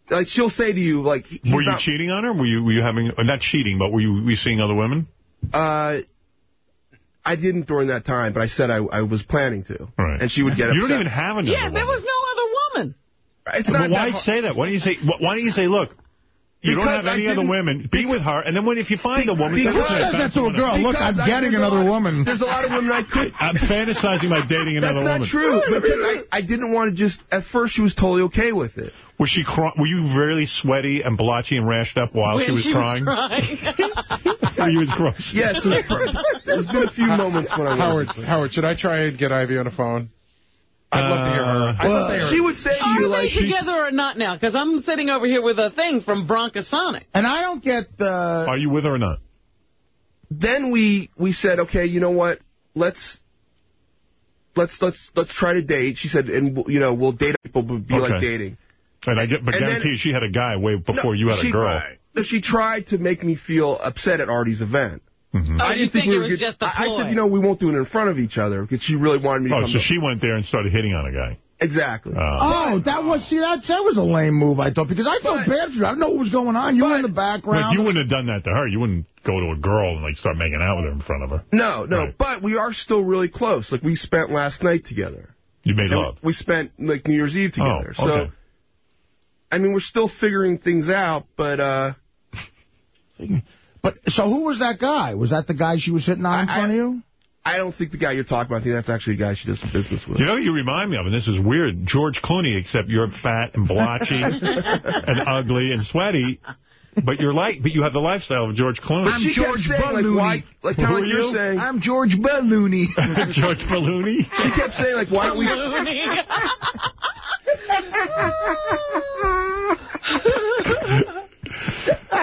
Like she'll say to you, like, he's Were you not, cheating on her? Were you were you having uh, not cheating, but were you were you seeing other women? Uh, I didn't during that time, but I said I I was planning to. Right. And she would get upset. You upset. don't even have another Yeah, there was no other woman. It's but not why that say that? Why don't you say why don't you say look? You don't have any other women. Be with her, and then when if you find a woman, say, because- I Says that to a girl. Look, I'm getting another lot- woman. There's a lot of women I could. <laughs> I'm fantasizing about dating That's another not woman. true. Because I, I didn't want to just. At first, she was totally okay with it. Was she cry- Were you really sweaty and blotchy and rashed up while when she was crying? Or <laughs> you was gross? Yes, there's been a few moments when I Howard, Howard, should I try and get Ivy on the phone? I'd love to hear her. Uh, I'd love her. she would say Are you they like she's together or not now? Because I'm sitting over here with a thing from Broncosonic. And I don't get the. Are you with her or not? then we we said, okay, you know what? Let's let's let's let's try to date. She said, and you know, we'll date people, but be like dating. And I get, but And then- guarantee you she had a guy way before No, you had she, a girl. no, She tried to make me feel upset at Artie's event. Mhm. Oh, I didn't think we it were was good- just a I, I ploy. said, you know, we won't do it in front of each other because she really wanted me to Oh, come. so to- she went there and started hitting on a guy. exactly. Oh. Oh, that was see that that was a lame move. I thought because I felt But- bad for you. I didn't know what was going on. You were in the background. But background. you wouldn't have done that to her. You wouldn't go to a girl and like start making out with her in front of her. no, no, Right. but we are still really close. Like we spent last night together. You made And love. We spent like New Year's Eve together. Oh, So. I mean, we're still figuring things out, but uh, <laughs> But so who was that guy? Was that the guy she was hitting on in I- front of you? I don't think the guy you're talking about. I think that's actually a guy she does business with. You know, who you remind me of, and this is weird. George Clooney, except you're fat and blotchy <laughs> and ugly and sweaty, but you're like, but you have the lifestyle of George Clooney. But she kept saying, like, why, like, kind Who of like are you're you? saying. I'm George Ballooney. <laughs> George Ballooney. She kept saying, like, why don't we... <laughs> <laughs>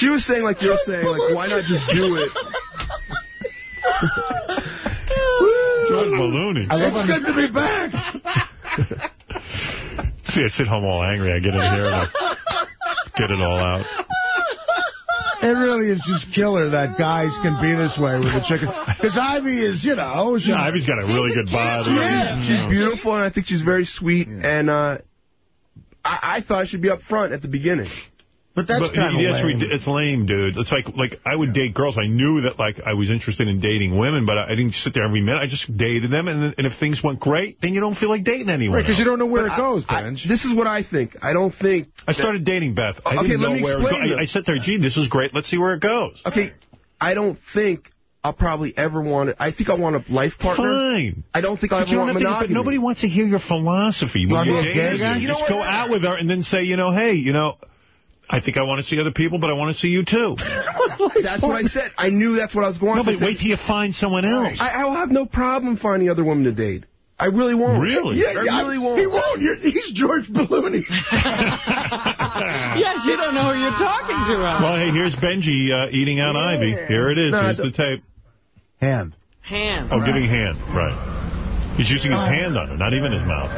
She was saying, like you're saying, like, why not just do it? <laughs> George Ballooney. I love it's good to be back. <laughs> See, I sit home all angry. I get in here and I get it all out. It really is just killer that guys can be this way with a chicken. Because Ivy is, you know... She's, Yeah, Ivy's got a really good body. Yeah. She's beautiful, and I think she's very sweet, and uh, I, I thought I should be up front at the beginning. But that's But kind of that's lame. rid- it's lame, dude. It's like like I would date girls. I knew that like I was interested in dating women, but I, I didn't sit there every minute. I just dated them, and, and if things went great, then you don't feel like dating anyone. Right, because you don't know where But it goes, I- I- Benj. this is what I think. I don't think... I started dating Beth. I Okay, didn't let know me where it explain go- this. I, I said to her, gee, this is great. Let's see where it goes. Okay, I don't think I'll probably ever want it. I think I want a life partner. Fine. I don't think I But ever you don't want have to, but nobody wants to hear your philosophy when you're be a gay guy? You You just go out with her and then say, you know, hey, you know, I think I want to see other people, but I want to see you too. <laughs> That's what I said. I knew that's what I was going No, to but say. wait till you find someone else. I, I will have no problem finding other women to date. I really won't. Really? Yeah, I really won't. He won't. You're, he's George Ballooney. <laughs> <laughs> Yes, you don't know who you're talking to. Al. Well, hey, here's Benji uh, eating out Ivy. Here it is. No, Here's the tape. Hand. Hand. Oh, giving hand. Right. He's using his oh. hand on her, not even his mouth.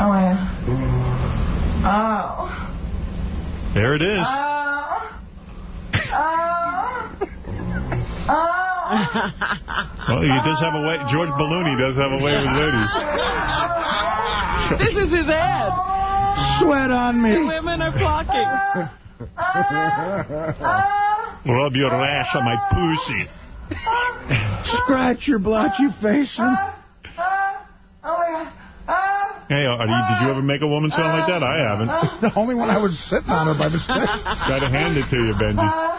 Oh, yeah. Oh. There it is. Oh. Oh. Oh. <laughs> Well, he does have a way. George Ballooney does have a way with ladies. Oh. This is his ad. Sweat on me. The Women are flocking. Oh. Rub your ass on my pussy. Scratch your blotchy face. And... Hey, are you, did you ever make a woman sound like that? I haven't. <laughs> The only one I was sitting on her by mistake. Gotta hand it to you, Benji. <laughs> I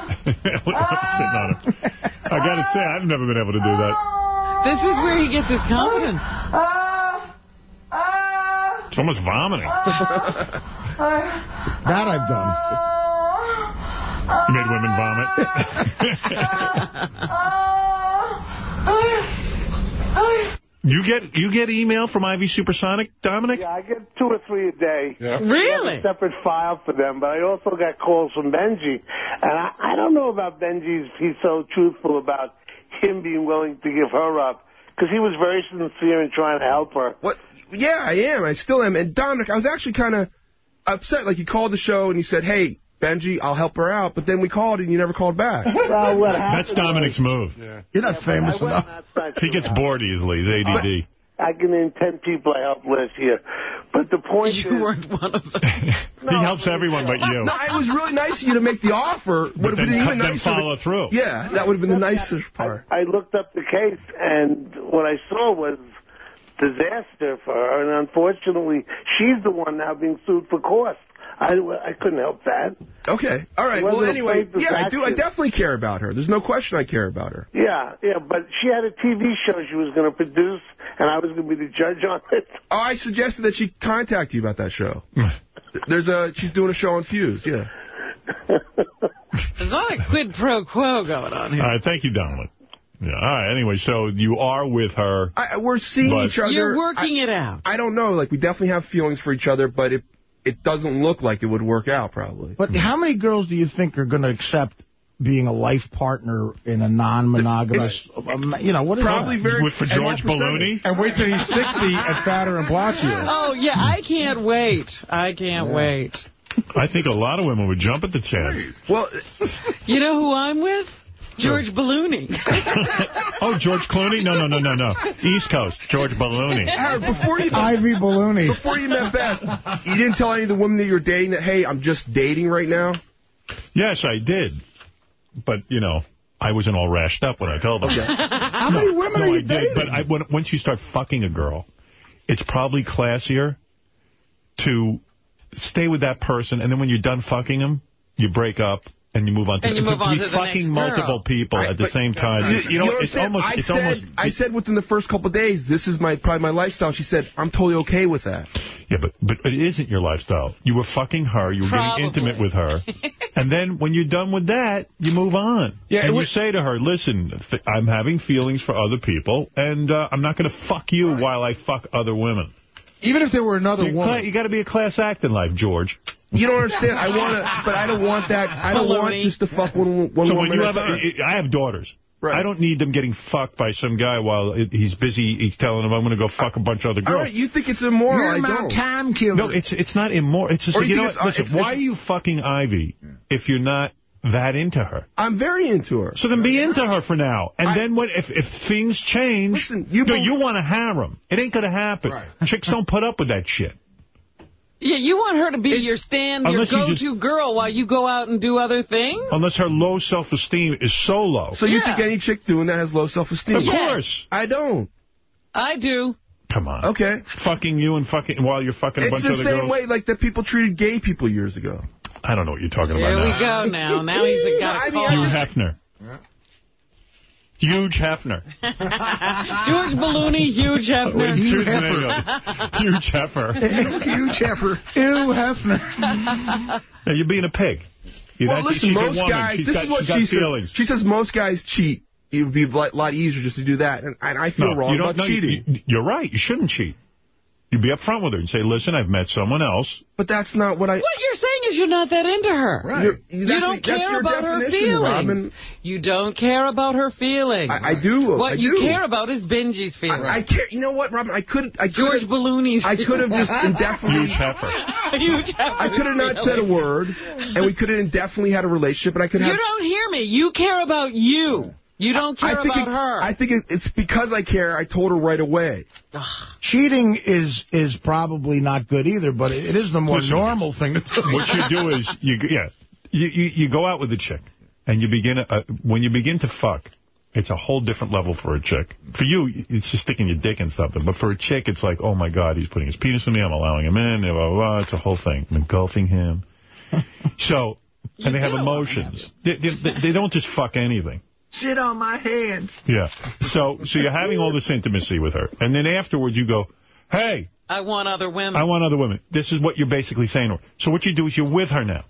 was sitting on her. I gotta say, I've never been able to do that. This is where he gets his confidence. It's almost vomiting. That I've done. You made women vomit. you get you get email from Ivy Supersonic, Dominic? Yeah, I get two or three a day. Really? A separate file for them, but I also got calls from Benji. And I, I don't know about Benji's, he's so truthful about him being willing to give her up. Because he was very sincere in trying to help her. What? Yeah, I am. I still am. And Dominic, I was actually kind of upset. Like, you called the show and you said, hey, Benji, I'll help her out. But then we called and you never called back. <laughs> Well, what That's Dominic's move. You're not famous enough. outside He gets bored easily. He's ADD. I can name 10 people I helped last year. But the point is You is... weren't one of them. <laughs> he helps everyone but you. No, it was really nice of you to make the offer. Would have then been cut- even then nicer. follow through. Yeah, that would have been the nicest part. I looked up the case, and what I saw was disaster for her, and unfortunately, she's the one now being sued for cost. I, I couldn't help that. Okay. All right. Well, anyway, yeah, I do. I definitely care about her. There's no question I care about her. Yeah, yeah, but she had a TV show she was going to produce, and I was going to be the judge on it. Oh, I suggested that she contact you about that show. <laughs> There's a she's doing a show on Fuse. Yeah. <laughs> There's not a quid pro quo going on here. All right, thank you, Dominic. Yeah, all right, anyway, so you are with her. I, we're seeing each other. You're working I, it out. I don't know. Like we definitely have feelings for each other, but it it doesn't look like it would work out. Probably. But how many girls do you think are going to accept being a life partner in a non-monogamous, um, you know, what is Probably that? very With for George what percentage? Ballooney? And wait till he's 60 and fatter and blotchier. Oh, yeah, I can't wait. I can't wait. I think a lot of women would jump at the chance. Well, You know who I'm with? George Ballooney. <laughs> oh, George Clooney? No, no, no, no, no. East Coast, George Ballooney. Howard, before you Ivy Ballooney. before you met Beth, you didn't tell any of the women that you were dating that hey, I'm just dating right now. Yes, I did. But, you know, I wasn't all rashed up when I told them. How many women No, are you I did. But I, when, once you start fucking a girl, it's probably classier to stay with that person, and then when you're done fucking them, you break up. And you move on to, And you move on be to the fucking next girl. multiple people Right, at the same time. You, you know, it's understand? almost I it's said, almost I said within the first couple of days, this is my probably my lifestyle. She said, I'm totally okay with that. Yeah, but but it isn't your lifestyle. You were fucking her. You were Probably. getting intimate with her. <laughs> and then when you're done with that, you move on. Yeah, and you say to her, listen, I'm having feelings for other people, and uh, I'm not going to fuck you while I fuck other women. Even if there were another You're woman. you got to be a class act in life, George. You don't understand. I want to, but I don't want that. I don't want Baloney. just to fuck one, one so woman when you have, a time. I have daughters. Right. I don't need them getting fucked by some guy while he's busy. He's telling them I'm going to go fuck a bunch of other girls. right, you think it's immoral? You're I my don't. time killer. No, it's it's not immoral. It's just Or you you know what? it's- Listen, it's- why are you fucking Ivy if you're not that into her. I'm very into her. So then be into her for now. And then what if if things change, Listen, you no, both- you want a harem. It ain't going to happen. <laughs> Chicks don't put up with that shit. Yeah, you want her to be your stand, your go-to just- girl while you go out and do other things? Unless her low self-esteem is so low. So you Yeah. think any chick doing that has low self-esteem? Of course. I don't. I do. Come on. Okay. Fucking you and fucking while you're fucking a It's bunch of other girls. It's the same way like that people treated gay people years ago. I don't know what you're talking Here about we go now. Now he's got <laughs> I a call. Hugh Hefner. Huge Hefner. <laughs> George Ballooney, huge Hefner. Wait, choose the name. Huge Heifer. Huge heifer. <laughs> Ew, Hefner. Now, you're being a pig. You're well, not- listen, she's a most woman. guys, She's this got, is what she's she says. She says most guys cheat. It would be a lot lot easier just to do that. And, and I feel No, wrong you don't, about no, cheating. you- you're right. You shouldn't cheat. You'd be upfront with her and say, listen, I've met someone else. But that's not what I... What you're saying is you're not that into her. You're- You don't care about her feelings. Robin. You don't care about her feelings. I, I do. What I you do. care about is Benji's feelings. I, I care. You know what, Robin? I couldn't. I George could've- Ballooney's I could have just feelings. indefinitely. Huge heifer. <laughs> Huge Hefner I could have not said a word, and we could have indefinitely had a relationship, and I could have. You don't hear me. You care about you. You don't care I think about it- her. I think it, it's because I care. I told her right away. Cheating is is probably not good either, but it it is the more Listen, normal thing to do. What you do is, you yeah, you, you, you go out with a chick, and you begin, uh, when you begin to fuck, it's a whole different level for a chick. For you, it's just sticking your dick in something. But for a chick, it's like, oh, my God, he's putting his penis in me. I'm allowing him in. Blah, blah, blah. It's a whole thing. I'm engulfing him. <laughs> so, and they have emotions. They, they, they don't just fuck anything. Shit on my hand. Yeah. So, so you're having all this intimacy with her. And then afterwards you go, hey, I want other women. I want other women. This is what you're basically saying to her. So what you do is you're with her now.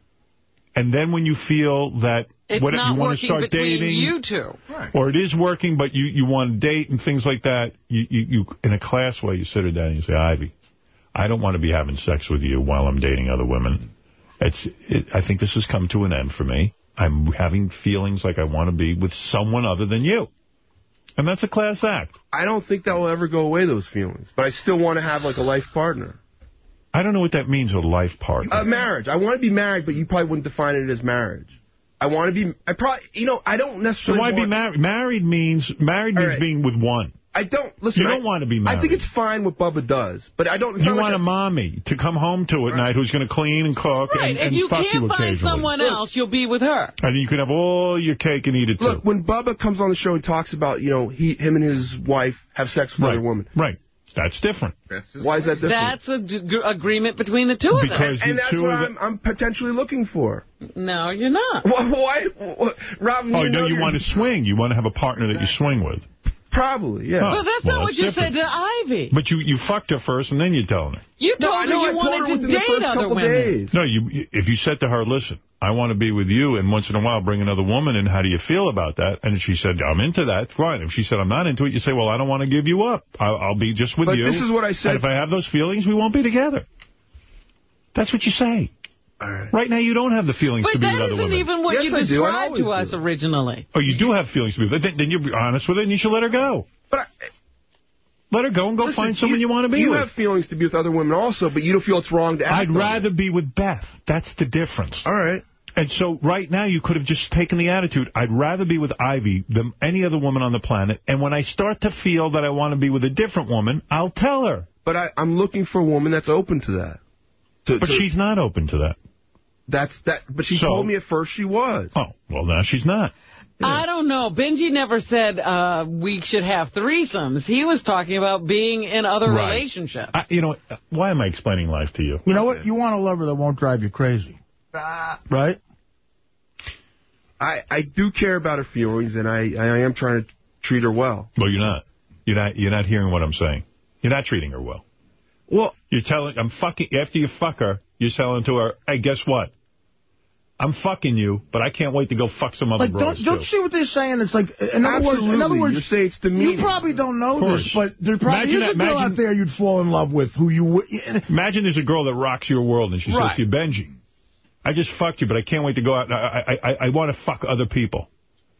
And then when you feel that it's what, not you want to working start between dating, you two. or it is working, but you, you want to date and things like that, you, you, you in a class way, you sit her down and you say, Ivy, I don't want to be having sex with you while I'm dating other women. It's. It, I think this has come to an end for me. I'm having feelings like I want to be with someone other than you. And that's a class act. I don't think that will ever go away, those feelings. But I still want to have, like, a life partner. I don't know what that means, a life partner. A marriage. I want to be married, but you probably wouldn't define it as marriage. I want to be... I probably... You know, I don't necessarily So why be married? Married means married means right. being with one. I don't... Listen, You don't I- want to be married. I think it's fine what Bubba does, but I don't... You not like want a- a mommy to come home to at night who's going to clean and cook Right. and, if and you fuck can't you find someone else, you'll be with her. And you can have all your cake and eat it too. Look, when Bubba comes on the show and talks about, you know, he, him and his wife have sex with right. another woman. Right. That's different. Why is that different? That's an agreement between the two of them. Because and you that's what I'm, I'm potentially looking for. No, you're not. <laughs> Why? why what, Robin, Oh, you know you you're- want to swing. You want to have a partner that you swing with. Probably, yeah. But that's well, not what you different. said to Ivy. But you, you fucked her first and then you told her. You told I her know, I you her wanted to within the date first other couple women. days. No, you if you said to her, listen, I want to be with you, and once in a while bring another woman in, how do you feel about that? And she said, I'm into that, fine. If she said, I'm not into it, you say, well, I don't want to give you up. I'll, I'll be just with But you. this is what I said- And if I have those feelings, we won't be together. That's what you say. Right now, you don't have the feelings But to be that with other isn't even what Yes, you I described to us do. originally. Oh, you do have feelings to be with. Then, then you're honest with it, and you should let her go. But I, eh, Let her go and go listen, find someone you, want to be You with. You have feelings to be with other women also, but you don't feel it's wrong to act I'd on it. rather be with Beth. That's the difference. All right. And so right now you could have just taken the attitude, I'd rather be with Ivy than any other woman on the planet. And when I start to feel that I want to be with a different woman, I'll tell her. But I, I'm looking for a woman that's open to that. To- But to- she's not open to that. That's that. But she So- told me at first she was. Oh, well, now she's not. I don't know. Benji never said uh, we should have threesomes. He was talking about being in other Right. relationships. I, you know, why am I explaining life to you? You know what? You want a lover that won't drive you crazy. Right? I, I do care about her feelings, and I, I am trying to treat her well. Well, you're not. You're not. You're not hearing what I'm saying. You're not treating her well. Well, You're telling. I'm fucking. After you fuck her, you're telling to her, "Hey, guess what? I'm fucking you, but I can't wait to go fuck some other Like, bros don't, don't too." see what they're saying? It's like, in other words, in other words, You're saying it's demeaning. You probably don't know this, but there probably Imagine is a girl imagine- out there you'd fall in love with who you would. Imagine there's a girl that rocks your world, and she Right. says to you, Benji, I just fucked you, but I can't wait to go out. and I, I, I, I want to fuck other people.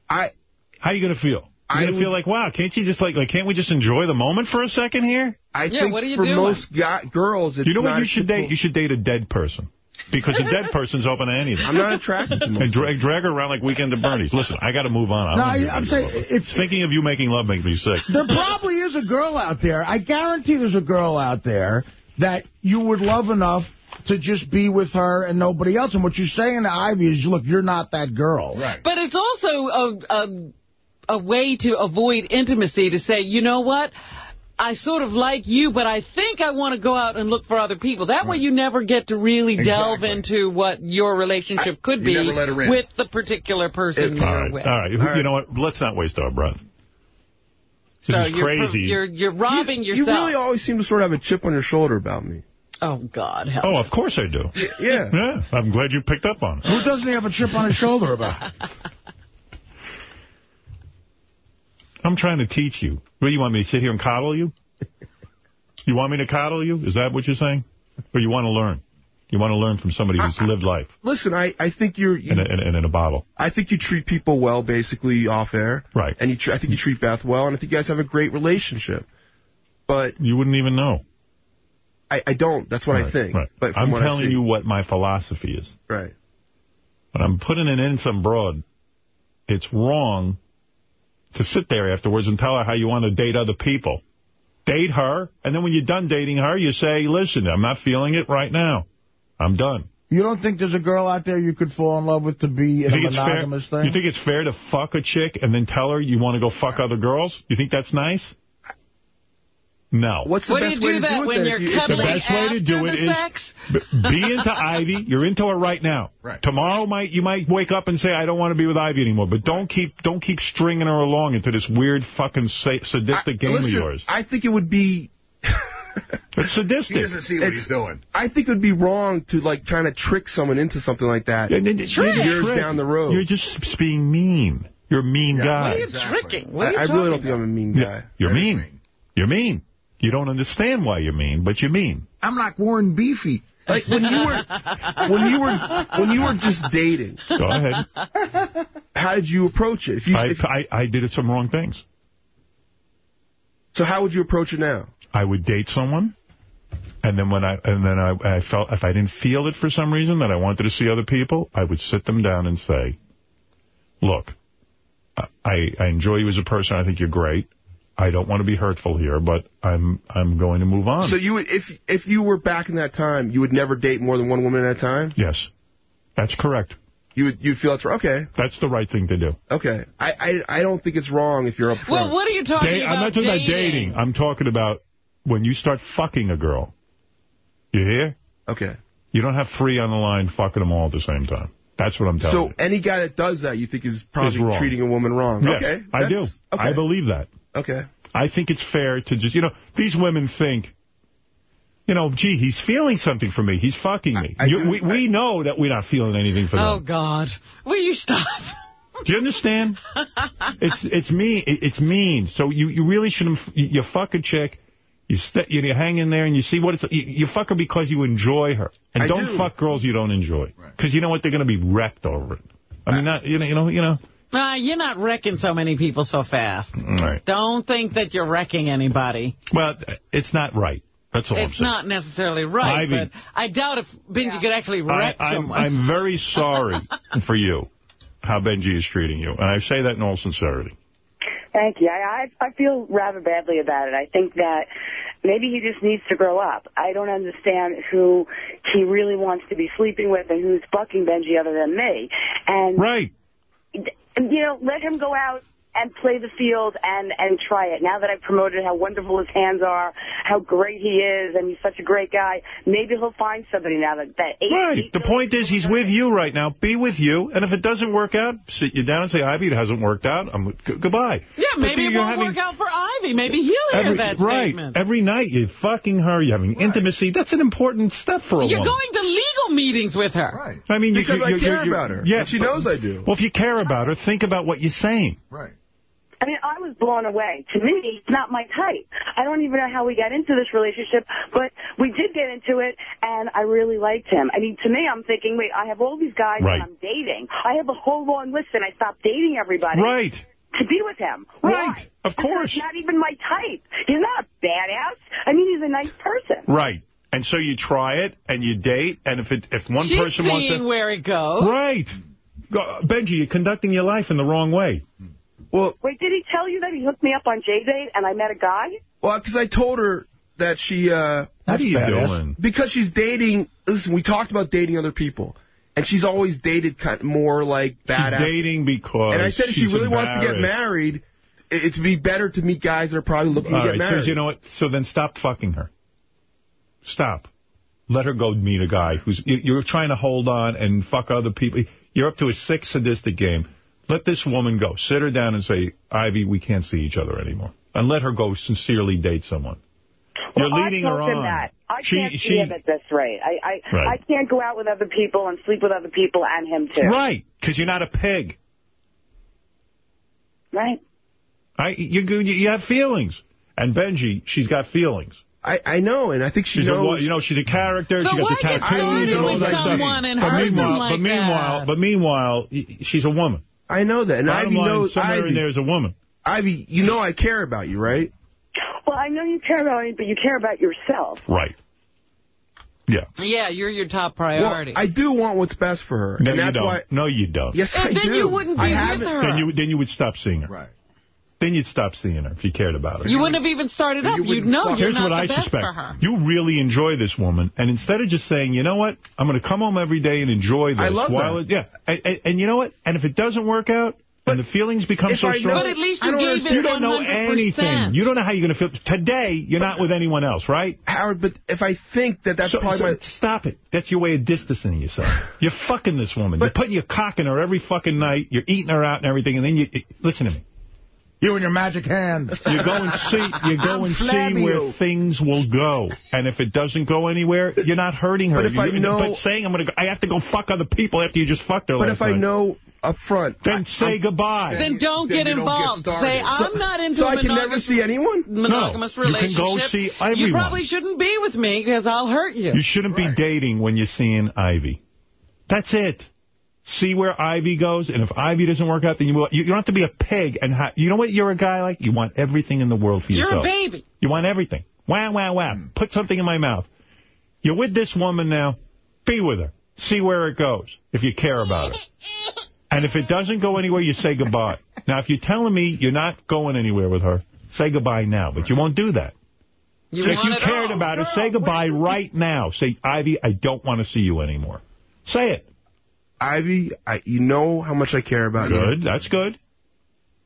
I. How are you going to feel? I You're going would- feel like, wow, can't you just like, like, can't we just enjoy the moment for a second here? I Yeah, think what are you for doing? most guy, girls, it's you know what you should date? You should date a dead person. because a dead <laughs> person's open to anything. I'm not attracted to most And drag, drag her around like Weekend at Bernie's. Listen, I got to move on. I'm, no, I, I'm saying, over. if- Thinking of you making love makes me sick. There probably is a girl out there. I guarantee there's a girl out there that you would love enough to just be with her and nobody else. And what you're saying to Ivy is, look, you're not that girl. Right. But it's also a, a, a way to avoid intimacy to say, you know what? I sort of like you, but I think I want to go out and look for other people. That way you never get to really delve into what your relationship could be never let her in. with the particular person all you're right, with. all right. You know what? Let's not waste our breath. This So is you're, crazy. You're, you're robbing You yourself. really always seem to sort of have a chip on your shoulder about me. Oh, God. Help. Oh, of course I do. Yeah. Yeah, I'm glad you picked up on it. Who doesn't have a chip on his shoulder about? <laughs> I'm trying to teach you. What, you want me to sit here and coddle you? <laughs> You want me to coddle you? Is that what you're saying? Or you want to learn? You want to learn from somebody who's lived life Listen, I, I think you're... You, in a, in, a, in a bottle. I think you treat people well, basically, off air. Right. And you tr I think you treat Beth well, and I think you guys have a great relationship. But... You wouldn't even know. I, I don't. That's what I think. right. But I'm I telling see- you what my philosophy is. Right. When I'm putting it in some broad, it's wrong to sit there afterwards and tell her how you want to date other people. Date her, and then when you're done dating her, you say, listen, I'm not feeling it right now. I'm done. You don't think there's a girl out there you could fall in love with to be a it's fair, thing? you think it's fair to fuck a chick and then tell her you want to go fuck other girls? You think that's nice? No. What's the What do best you way do to do that it when then you're if you- if The best way to do after it the is sex? be into Ivy. You're into her right now. Right. Tomorrow might you might wake up and say I don't want to be with Ivy anymore. But don't keep don't keep stringing her along into this weird fucking sa sadistic game Listen, of yours. I think it would be... <laughs> It's sadistic. He doesn't see what It's- he's doing. I think it would be wrong to, like, trying to trick someone into something like that Yeah, then- then years trick. down the road. You're just being mean. You're a mean Yeah, guy. What are you Exactly. tricking? What are I, you I really don't think I'm a mean Yeah, guy. You're mean. mean. You're mean. You don't understand why you're mean, but you're mean. I'm like Warren Beefy. Like when you were when you were when you were just dating, Go ahead. how did you approach it? If you I, if, I, I did it some wrong things. so, how would you approach it now? I would date someone, and then when I and then I, I felt if I didn't feel it for some reason that I wanted to see other people, I would sit them down and say, "Look, I I enjoy you as a person. I think you're great. I don't want to be hurtful here, but I'm I'm going to move on." So you would if if you were back in that time, you would never date more than one woman at a time. yes, that's correct. You would you feel that's okay. That's the right thing to do. Okay, I I, I don't think it's wrong if you're upfront. Well, what are you talking Da- about I'm not talking about dating? dating. I'm talking about when you start fucking a girl. You hear? Okay. You don't have three on the line fucking them all at the same time. That's what I'm telling So you. any guy that does that, you think is probably Is treating a woman wrong. Yes, okay, I do. Okay. I believe that. Okay. I think it's fair to just, you know, these women think, you know, gee, he's feeling something for me. He's fucking me. I You- do- we, we know that we're not feeling anything for Oh, them. God. Will you stop? Do you understand? it's it's mean. It's mean. So you, you really shouldn't. You, you fuck a chick. You st you hang in there and you see what it's. You, you fuck her because you enjoy her, and I don't do. fuck girls you don't enjoy, because you know what they're going to be wrecked over it. I mean, not you know, you know, you know. Uh, you're not wrecking so many people so fast. All right. Don't think that you're wrecking anybody. Well, it's not right. That's all I'm It's not necessarily right, Ivy. but I doubt if Benji could actually wreck I, I'm, someone. I'm very <laughs> sorry for you, how Benji is treating you. And I say that in all sincerity. Thank you. I, I I feel rather badly about it. I think that maybe he just needs to grow up. I don't understand who he really wants to be sleeping with and who's fucking Benji other than me. And Right. You know, let him go out and play the field and and try it. Now that I've promoted how wonderful his hands are, how great he is, and he's such a great guy, maybe he'll find somebody now that that eight. Right. The point is, he's with you right now. Be with you. And if it doesn't work out, sit you down and say, Ivy, it hasn't worked out. I'm g- goodbye. yeah, But maybe it won't having- work out for Ivy. Maybe he'll hear Every, that right. statement. Every night you're fucking her. You're having intimacy. That's an important step for a You're woman. going to legal meetings with her. Right. I mean, you- Because you, I you, care you, about her, Yeah, she but- knows I do. Well, if you care about her, think about what you're saying. Right. I mean, I was blown away. To me, it's not my type. I don't even know how we got into this relationship, but we did get into it, and I really liked him. I mean, to me, I'm thinking, wait, I have all these guys Right. that I'm dating. I have a whole long list, and I stopped dating everybody. Right. To be with him. Right. Why? Of course. He's not even my type. He's not a badass. I mean, he's a nice person. Right. And so you try it, and you date, and if it if one She's person wants seeing to... where it goes. Right. Go- Benji, you're conducting your life in the wrong way. Well, Wait, did he tell you that he hooked me up on J-Date and I met a guy? well, because I told her that she. Uh, What are you badass. doing? Because she's dating. Listen, we talked about dating other people, and she's always dated kind of more like badass. She's dating because and I said if she really wants to get married, it- it'd be better to meet guys that are probably looking All to right, get married. so you know what? So then stop fucking her. Stop. Let her go meet a guy who's... You're trying to hold on and fuck other people. You're up to a sick sadistic game. Let this woman go. Sit her down and say, Ivy, we can't see each other anymore. And let her go sincerely date someone. You're well, leading her on. that. I She- can't she- see him at this rate. I I, Right. I can't go out with other people and sleep with other people and him too. Right, because you're not a pig. Right. I, you, you you have feelings. And Benji, she's got feelings. I, I know, and I think she she's knows. A, you know, she's a character. So she got why the get tattoos started and all with that stuff. someone and but hurt them meanwhile, like but meanwhile, that? but meanwhile, she's a woman. I know that, and Bottom Ivy line, knows. somewhere Ivy, in there is a woman. Ivy, you know I care about you, right? Well, I know you care about me, but you care about yourself. Right. Yeah. Yeah, you're your top Well, priority. I do want what's best for her, No, and you that's don't. why. No, you don't. Yes, And I then do. you wouldn't be I with her. Then you then you would stop seeing her. Right. Then you'd stop seeing her if you cared about her. you wouldn't have even started up. You You'd know fuck- you're Here's not what the I best suspect. for her. You really enjoy this woman, and instead of just saying, you know what, I'm going to come home every day and enjoy this. I love while that. It, yeah, and, and, and you know what? And if it doesn't work out, and the feelings become so I strong, But at least you don't gave it you don't know 100%. anything. You don't know how you're going to feel. Today, you're not with anyone else, right? Howard, but if I think that that's So- probably so my... Stop it. That's your way of distancing yourself. You're fucking this woman. you're putting your cock in her every fucking night. You're eating her out and everything, and then you... Listen to me. You and your magic hand. You go and see. You go I'm and see Flavio. where things will go, and if it doesn't go anywhere, you're not hurting her. But if I You- know- but saying I'm gonna, go, I have to go fuck other people after you just fucked her. But last if I know up front... then I- say I'm- goodbye. Then don't Then get you don't get involved. started. Say, I'm not into so a I can never see anyone? monogamous No, you can relationship. go see You probably shouldn't be with me because I'll hurt you. You shouldn't be dating when you're seeing Ivy. That's it. See where Ivy goes, and if Ivy doesn't work out, then you you don't have to be a pig. And ha you know what you're a guy like? You want everything in the world for yourself. You're a baby. You want everything. Wow, wow, wow. Put something in my mouth. You're with this woman now. Be with her. See where it goes, if you care about her. <laughs> And if it doesn't go anywhere, you say goodbye. Now, if you're telling me you're not going anywhere with her, say goodbye now. But you won't do that. You if you cared all. about her, say goodbye right now. Say, Ivy, I don't want to see you anymore. Say it. Ivy, I, you know how much I care about you. Good. That's good.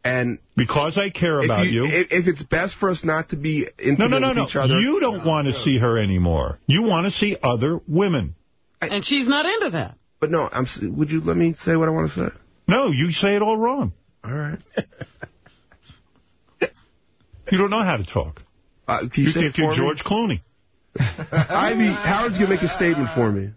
And Because I care if, about you, you. If, if it's best for us not to be no, intimate no, no, with no. each other... You don't want to see her anymore. You want to see other women. And she's not into that. But no, I'm. would you let me say what I want to say? No, you say it all wrong. All right. <laughs> You don't know how to talk. Uh, can you, You say think it you're for George Clooney. <laughs> Ivy, Howard's going to make a statement for me.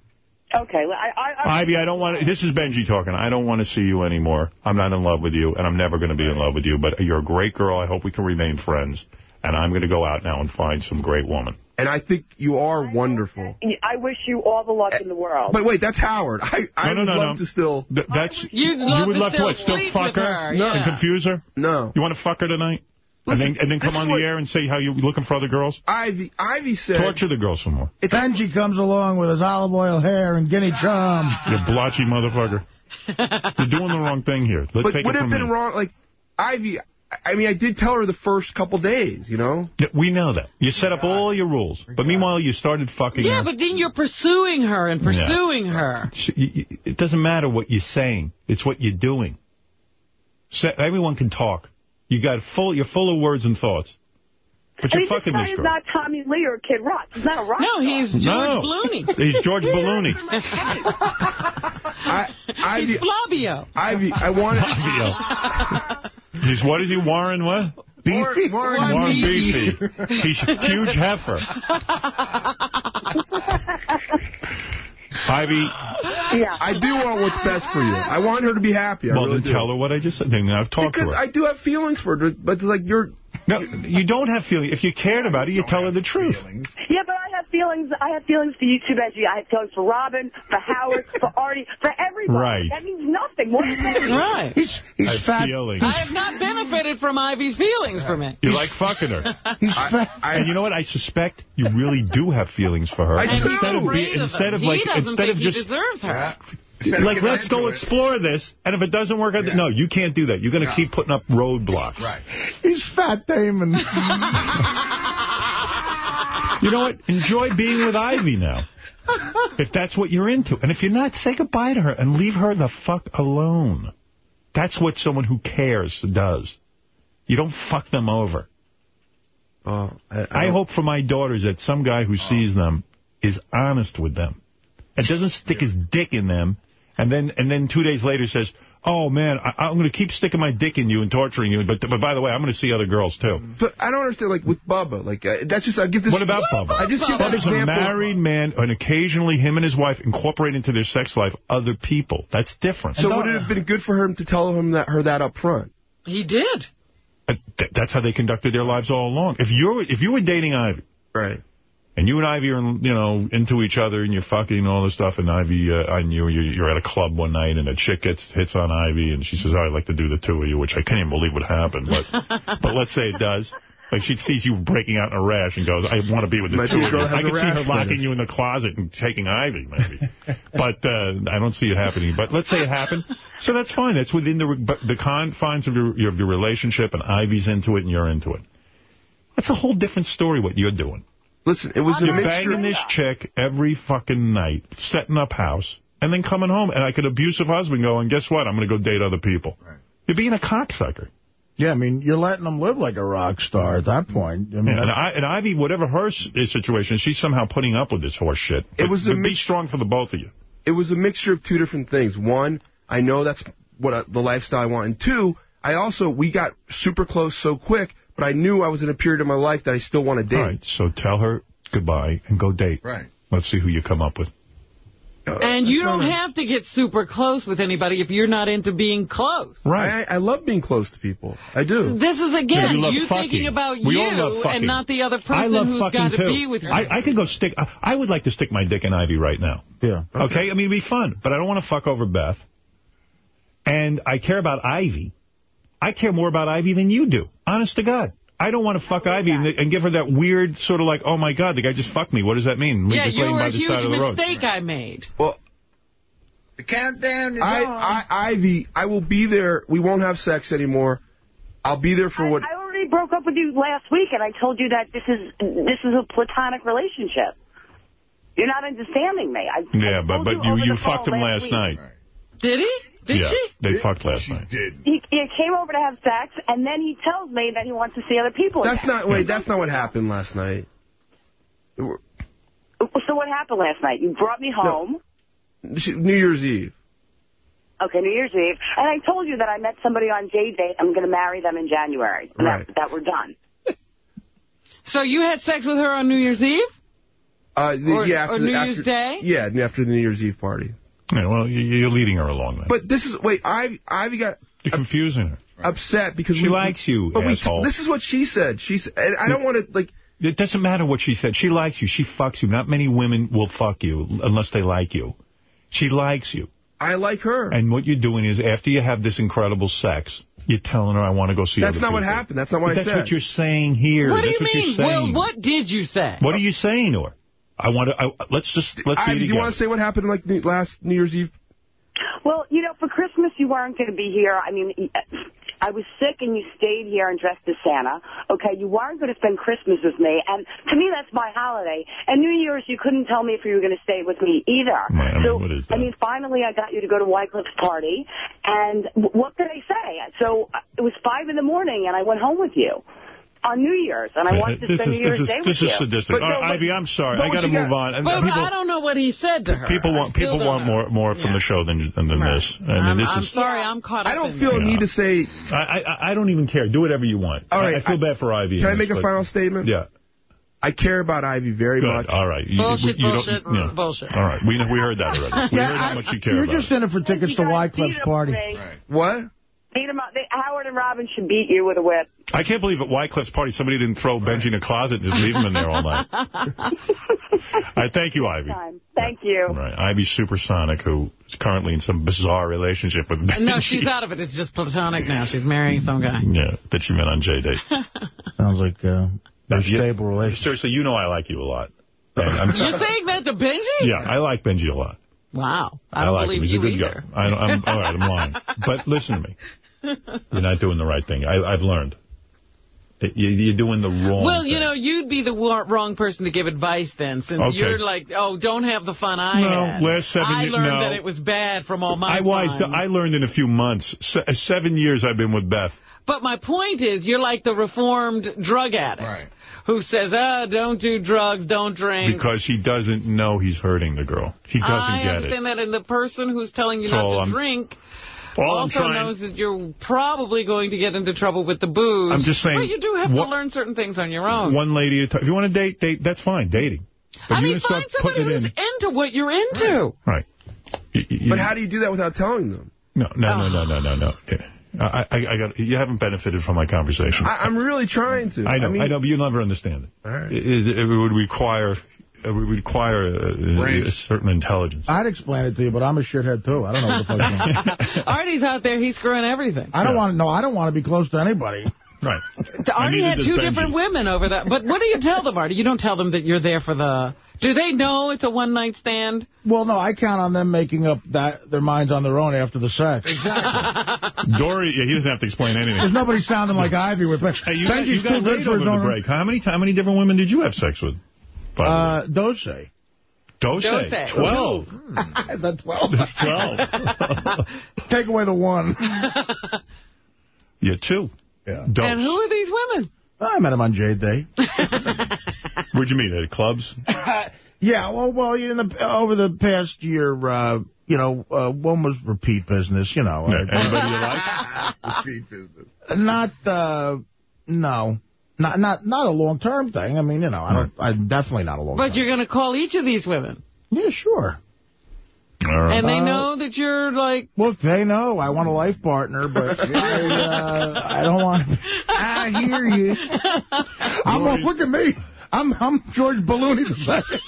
Okay. well, I, I, I, Ivy, I don't want to, this is Benji talking. I don't want to see you anymore. I'm not in love with you, and I'm never going to be in love with you, but you're a great girl. I hope we can remain friends. And I'm going to go out now and find some great woman. And I think you are wonderful. I wish you all the luck eh, in the world. But wait, that's Howard. I, I No, no, would no, love no. to still... Th that's You'd You would to love to what? Still fuck with her? her, And yeah. confuse her? No. You want to fuck her tonight? Listen, and then, and then come is on what- the air and say how you're looking for other girls? Ivy, Ivy said... Torture the girls some more. Benji comes along with his olive oil hair and guinea chum. You blotchy motherfucker. You're doing the wrong thing here. Let's But take would it it have been me. wrong? Like, Ivy, I mean, I did tell her the first couple days, you know? We know that. You set up oh all your rules. But meanwhile, you started fucking Yeah, her. but then you're pursuing her and pursuing her. Sh- y- y- It doesn't matter what you're saying. It's what you're doing. Se- Everyone can talk. You got full. You're full of words and thoughts. But And you're fucking guy this is girl. not Tommy Lee or Kid Rock. He's not a rock No, star. he's George No. Clooney. <laughs> He's George Ballooney. I, <laughs> Ivy, He's Flavio. Ivy, I wanted... Flavio. <laughs> He's what is he? Warren what? Beefy. Warren Warren Beefy. Beefy. He's a huge heifer. Ivy, Yeah. I do want what's best for you. I want her to be happy. I well, really then do. tell her what I just said. Then I've talked Because to her. Because I do have feelings for her, but like you're... No, you don't have feelings. If you cared about it, you tell her the truth. Yeah, but I have feelings feelings. I have feelings for you too, Benji. I have feelings for Robin, for Howard, <laughs> for Artie, for everybody. Right. That means nothing. What does that mean? Right. He's he's I fat. feelings. I have not benefited from Ivy's feelings for me. You like fucking her. <laughs> He's fat. and you know what? I suspect you really do have feelings for her. I do. Instead of, Afraid be, of instead him. of he like doesn't instead think of he just deserves her. like let's go explore this, and if it doesn't work out, no, you can't do that. You're going to keep putting up roadblocks. Right. He's fat, Damon. <laughs> You know what? Enjoy being with Ivy now. If that's what you're into. And if you're not, say goodbye to her and leave her the fuck alone. That's what someone who cares does. You don't fuck them over. Oh, I, I hope for my daughters that some guy who sees them is honest with them and doesn't stick his dick in them and then and then two days later says, oh, man, I, I'm going to keep sticking my dick in you and torturing you, but but by the way, I'm going to see other girls, too. But I don't understand, like, with Bubba. Like, uh, that's just, I give this... What about Bubba? I just give that Bubba's a example. married man, and occasionally him and his wife incorporate into their sex life other people. That's different. So would it have been good for him to tell him that her that up front? He did. But th- that's how they conducted their lives all along. If you're if you were dating Ivy, right, and you and Ivy are you know into each other and you're fucking and all this stuff, and Ivy uh, on you, you're, you're at a club one night and a chick gets hits on Ivy and she says, oh, "I'd like to do the two of you," which I can't even believe would happen, but <laughs> but let's say it does. Like she sees you breaking out in a rash and goes, I want to be with the Might two of you. I that has I a can see her locking fetish. you in the closet and taking Ivy, maybe. <laughs> but uh, I don't see it happening. But let's say it happened. So that's fine. That's within the the confines of your, of your relationship, and Ivy's into it and you're into it. That's a whole different story what you're doing. Listen, it was a You're mixture... banging this chick every fucking night, setting up house, and then coming home, and like an abusive husband going, guess what? I'm going to go date other people. You're being a cocksucker. Yeah, I mean, you're letting them live like a rock star at that point. I mean, Yeah, and, I, and Ivy, whatever her s- uh, situation, she's somehow putting up with this horse shit. But, was a be strong for the both of you. It was a mixture of two different things. One, I know that's what I, the lifestyle I want. And two, I also, we got super close so quick, but I knew I was in a period of my life that I still want to date. All right, so tell her goodbye and go date. Right. Let's see who you come up with. Uh, and you don't have to get super close with anybody if you're not into being close. Right. I, I love being close to people. I do. This is, again, we love you thinking about We you all love fucking. and not the other person love who's fucking got to too. be with you. I, I could go stick. I, I would like to stick my dick in Ivy right now. Yeah. Okay? I mean, it'd be fun, but I don't want to fuck over Beth. And I care about Ivy. I care more about Ivy than you do. Honest to God. I don't want to fuck Ivy and, and give her that weird sort of like, oh, my God, the guy just fucked me. What does that mean? Leave yeah, this you laying were by a huge side road. mistake I made. Well, The countdown is I, on. I, Ivy, I will be there. We won't have sex anymore. I'll be there for what... I already broke up with you last week, and I told you that this is this is a platonic relationship. You're not understanding me. I, Yeah, I but told but you, over you fucked him last week. night. Did he? Did yeah, she? they fucked last night. Did. He, he came over to have sex, and then he tells me that he wants to see other people. That's again. not... Wait, that's not what happened last night. So what happened last night? You brought me home. New Year's Eve. Okay, New Year's Eve. And I told you that I met somebody on J Date. I'm going to marry them in January. And Right. that, that we're done. So you had sex with her on New Year's Eve? Uh, the, Or- yeah, or after, New after, Year's Day? Yeah, after the New Year's Eve party. Yeah, well, you- you're leading her along then. But this is... Wait, I, I've got... You're confusing her. upset because She we, likes you, But we, this is what she said. She said, and I don't want to like. It doesn't matter what she said. She likes you. She fucks you. Not many women will fuck you unless they like you. She likes you. I like her. And what you're doing is after you have this incredible sex, you're telling her, I want to go see That's other not what happened. That's not what But I that's said. what you're saying here. What do that's you what mean? you're saying. Well, what did you say? What are you saying to her? I want to. I, let's just let's Ivy, be do you want to say what happened like New- last New Year's Eve? Well, you know, for Christmas you weren't going to be here. I mean, I was sick and you stayed here and dressed as Santa. Okay, you weren't going to spend Christmas with me, and to me that's my holiday. And New Year's you couldn't tell me if you were going to stay with me either. Right, I mean, so what is I mean, finally I got you to go to Wycliffe's party, and what could I say? So uh, it was five in the morning, and I went home with you. On New Year's, and I wanted to this spend is New Year's is Day this with is you. sadistic. All right, Ivy, I'm sorry. I got to move on. And But people, I don't know what he said to her. people want people want know. more more from the show than than Right. this. And I'm, this I'm is. sorry, I'm caught up I don't in feel a need to say. I, I I don't even care. Do whatever you want. All right, I, I feel bad for Ivy. Can I make a final statement? Yeah. I care about Ivy very Good. much. All right. You- Bullshit, you don't- bullshit, yeah. bullshit. All right. We know, we heard that already. We heard how much you care You're just in it for tickets to Wycliffe's party. What? Beat 'em up. They, Howard and Robin should beat you with a whip. I can't believe at Wycliffe's party somebody didn't throw Benji in a closet and just leave him in there all night. <laughs> all right, thank you, Ivy. Thank you. Right, Ivy Supersonic, who is currently in some bizarre relationship with Benji. No, she's out of it. It's just platonic now. She's marrying some guy. Yeah, that she met on J-Date. <laughs> Sounds like uh, Now, a you- stable relationship. Seriously, you know I like you a lot. <laughs> And I'm- You're saying that to Benji? yeah, I like Benji a lot. Wow. I don't like believe him. He's you a good either. guy. I, I'm, all right, I'm lying. <laughs> But listen to me. You're not doing the right thing. I, I've learned. You- You're doing the wrong Well, thing. you know, you'd be the wrong person to give advice then, since Okay. you're like, oh, don't have the fun I No, had. last seven I learned no. that it was bad from all my I wised. I learned in a few months. Se seven years I've been with Beth. But my point is, you're like the reformed drug addict who says, ah, don't do drugs, don't drink. Because he doesn't know he's hurting the girl. He doesn't I get understand that, and the person who's telling you So not to I'm- drink also trying- knows that you're probably going to get into trouble with the booze. I'm just saying, But you do have what- to learn certain things on your own. One lady at a time. If you want to date, date. That's fine. Dating. But I you mean, find somebody putting it who's in. into what you're into. Right. You- you- But how do you do that without telling them? No, no, no, no, no, no, no. I, I, I got. You haven't benefited from my conversation. I, I'm really trying to. I know, I, mean, know, but you'll never understand it. All right. It, it, it would require, it would require uh, a, a, a certain intelligence. I'd explain it to you, but I'm a shithead too. I don't know what the fuck's going on. <laughs> Artie's out there, he's screwing everything. I don't want to know. I don't want to be close to anybody. Right. Artie had two different women over that. But what do you tell them, Artie? You don't tell them that you're there for the... Do they know it's a one-night stand? Well, no, I count on them making up that their minds on their own after the sex. Exactly. <laughs> Dory, yeah, he doesn't have to explain anything. There's nobody sounding like Ivy with me. Hey, you got, you got too good laid for his own. break. How many how many different women did you have sex with? by the way? Uh, Dose. Dose. Dose. Twelve. Is that 12? That's 12. <laughs> <laughs> Take away the one. Yeah, two. Yeah. Dose. And who are these women? I met him on Jade Day. <laughs> Where'd you meet? At clubs? <laughs> Yeah, well, well, in the over the past year, uh, you know, uh, one was repeat business. You know, Yeah, uh, anybody you like? <laughs> repeat business. Not, uh, no, not not not a long term thing. I mean, you know, I don't. I'm definitely not a long. But you're going to call each of these women. Yeah, sure. All right. And they Uh, know that you're like... Look, they know I want a life partner, but <laughs> I, uh, I don't want. To... I hear you. I'm all, look at me. I'm I'm George Ballooney the second.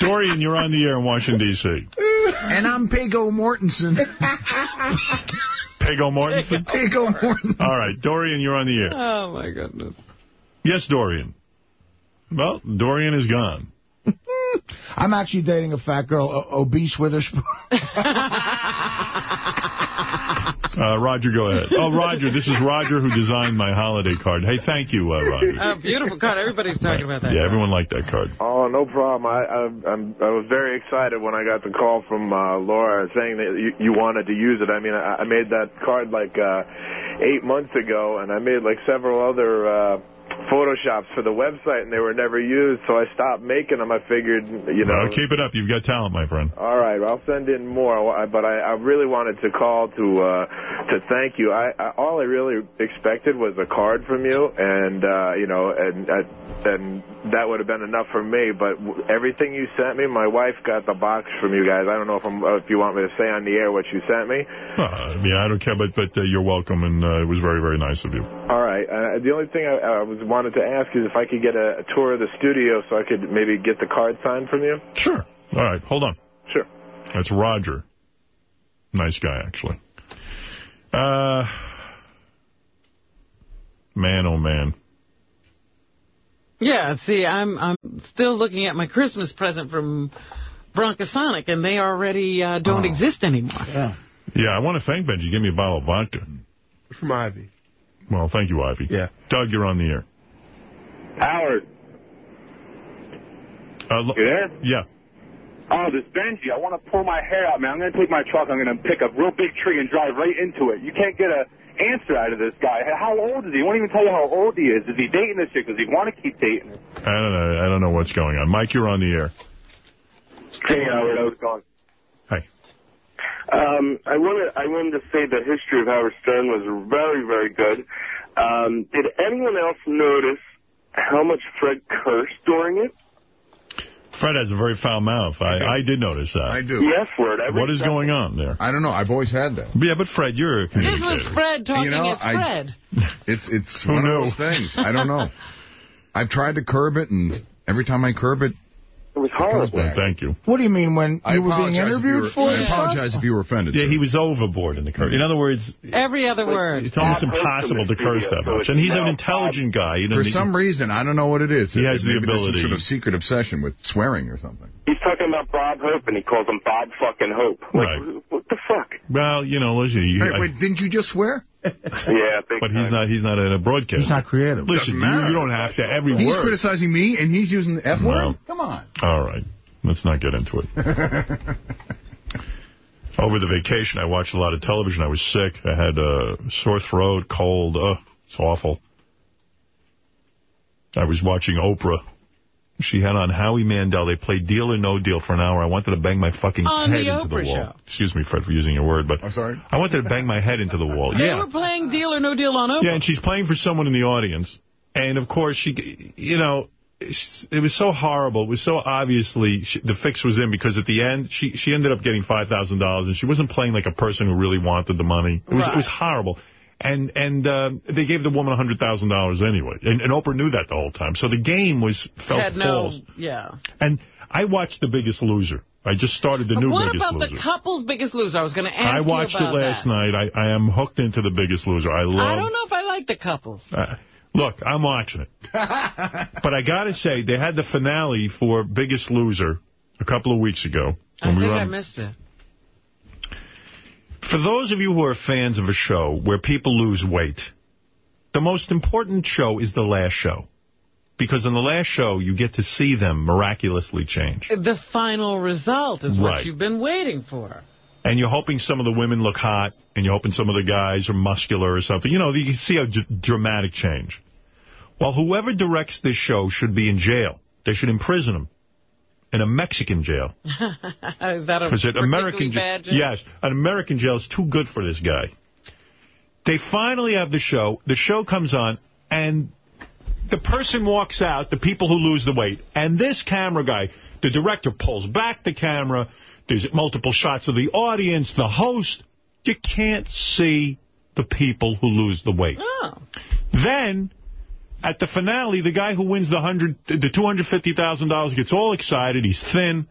Dorian, you're on the air in Washington, D.C. And I'm Pago Mortensen. Pego Mortensen? Pago Mortensen. All right, Dorian, you're on the air. Oh, my goodness. Yes, Dorian. Well, Dorian is gone. <laughs> I'm actually dating a fat girl, o- obese Witherspoon. <laughs> Uh, Roger, go ahead. Oh, Roger, this is Roger who designed my holiday card. Hey, thank you, uh, Roger. Oh, beautiful card. Everybody's talking about that. Yeah, everyone liked that card. Oh, no problem. I I, I'm, I was very excited when I got the call from uh, Laura saying that you, you wanted to use it. I mean, I, I made that card like uh, eight months ago, and I made like several other uh, photoshops for the website, and they were never used. So I stopped making them. I figured, you know. Uh, keep it up. You've got talent, my friend. All right, I'll send in more. But I, I really wanted to call to uh, to thank you. I, I all I really expected was a card from you, and uh, you know, and and that would have been enough for me. But everything you sent me, my wife got the box from you guys. I don't know if I'm, if you want me to say on the air what you sent me. Uh, yeah, I don't care, but but uh, you're welcome, and uh, it was very, very nice of you. All right. Uh, the only thing I, I was wanted to ask is if I could get a, a tour of the studio so I could maybe get the card signed from you. Sure. All right, hold on. Sure. That's Roger. Nice guy, actually. Uh, man, oh, man. Yeah, see, I'm I'm still looking at my Christmas present from Broncosonic, and they already uh, don't Oh. exist anymore. Yeah. Yeah, I want to thank Benji. Give me a bottle of vodka. From Ivy. Well, thank you, Ivy. Yeah. Doug, you're on the air. Howard, Uh, lo- you there? yeah. Oh, this Benji, I want to pull my hair out, man. I'm going to take my truck. I'm going to pick a real big tree and drive right into it. You can't get a answer out of this guy. How old is he? He won't even tell you how old he is. Is he dating this chick? Does he want to keep dating her? I don't know. I don't know what's going on. Mike, you're on the air. Hey, Howard, how's it going? Hi. Um, I wanted I wanted to say the history of Howard Stern was very very good. Um, did anyone else notice how much Fred cursed during it? Fred has a very foul mouth. I, I did notice that. I do. The F word. every What is second. going on there? I don't know. I've always had that. Yeah, but Fred, you're a This communicator. was Fred talking You know, as I- Fred. <laughs> It's it's one knew? of those things. I don't know. <laughs> I've tried to curb it, and every time I curb it, It was it comes horrible. Thank you. What do you mean when I you were being apologize if you interviewed were- for I it? apologize if you were offended. Yeah, sir. he was overboard in the curse. In other words, Every other word. it's almost impossible to curse that much. And he's an intelligent guy. You know, For he- some reason, I don't know what it is. He has the Maybe there's ability. Some sort of secret obsession with swearing or something. He's talking about Bob Hope, and he calls him Bob fucking Hope. Like, Right. What the fuck? Well, you know, listen, you, Hey, I- wait, didn't you just swear? Yeah, big but he's time. not. He's not in a broadcast. He's not creative. Listen, you, you don't have to every He's word. criticizing me, and he's using the F word? Well. Come on. All right, let's not get into it. <laughs> Over the vacation, I watched a lot of television. I was sick. I had a sore throat, cold. Ugh, it's awful. I was watching Oprah. She had on Howie Mandel. They played Deal or No Deal for an hour. I wanted to bang my fucking On head the into the wall. show. Excuse me, Fred, for using your word, but I'm sorry? I wanted to bang my head into the wall. They yeah. were playing Deal or No Deal on Oprah. Yeah, and she's playing for someone in the audience. And, of course, she, you know, it was so horrible. It was so obviously she, the fix was in because at the end, she she ended up getting $5,000, and she wasn't playing like a person who really wanted the money. It was, Right. it was horrible. And and um, they gave the woman $100,000 anyway. And, and Oprah knew that the whole time. So the game was felt Had no, yeah. And I watched The Biggest Loser. I just started the new what Biggest about Loser. the couple's biggest loser? I was going to ask I watched it last that. night. I, I am hooked into The Biggest Loser. I love I don't know if I like the couples. uh, look, I'm watching it. <laughs> but I got to say, they had the finale for Biggest Loser a couple of weeks ago. I we think were I missed it. For those of you who are fans of a show where people lose weight, the most important show is the last show. Because in the last show, you get to see them miraculously change. The final result is what you've been waiting for. And you're hoping some of the women look hot, and you're hoping some of the guys are muscular or something. You know, you can see a d- dramatic change. Well, whoever directs this show should be in jail. They should imprison him in a Mexican jail. <laughs> is that a Because an American jail, yes, an American jail is too good for this guy. They finally have the show. The show comes on, and the person walks out, the people who lose the weight, and this camera guy, the director pulls back the camera. There's multiple shots of the audience, the host. You can't see the people who lose the weight. Oh. Then, at the finale, the guy who wins the hundred, the $250,000 gets all excited. He's thin.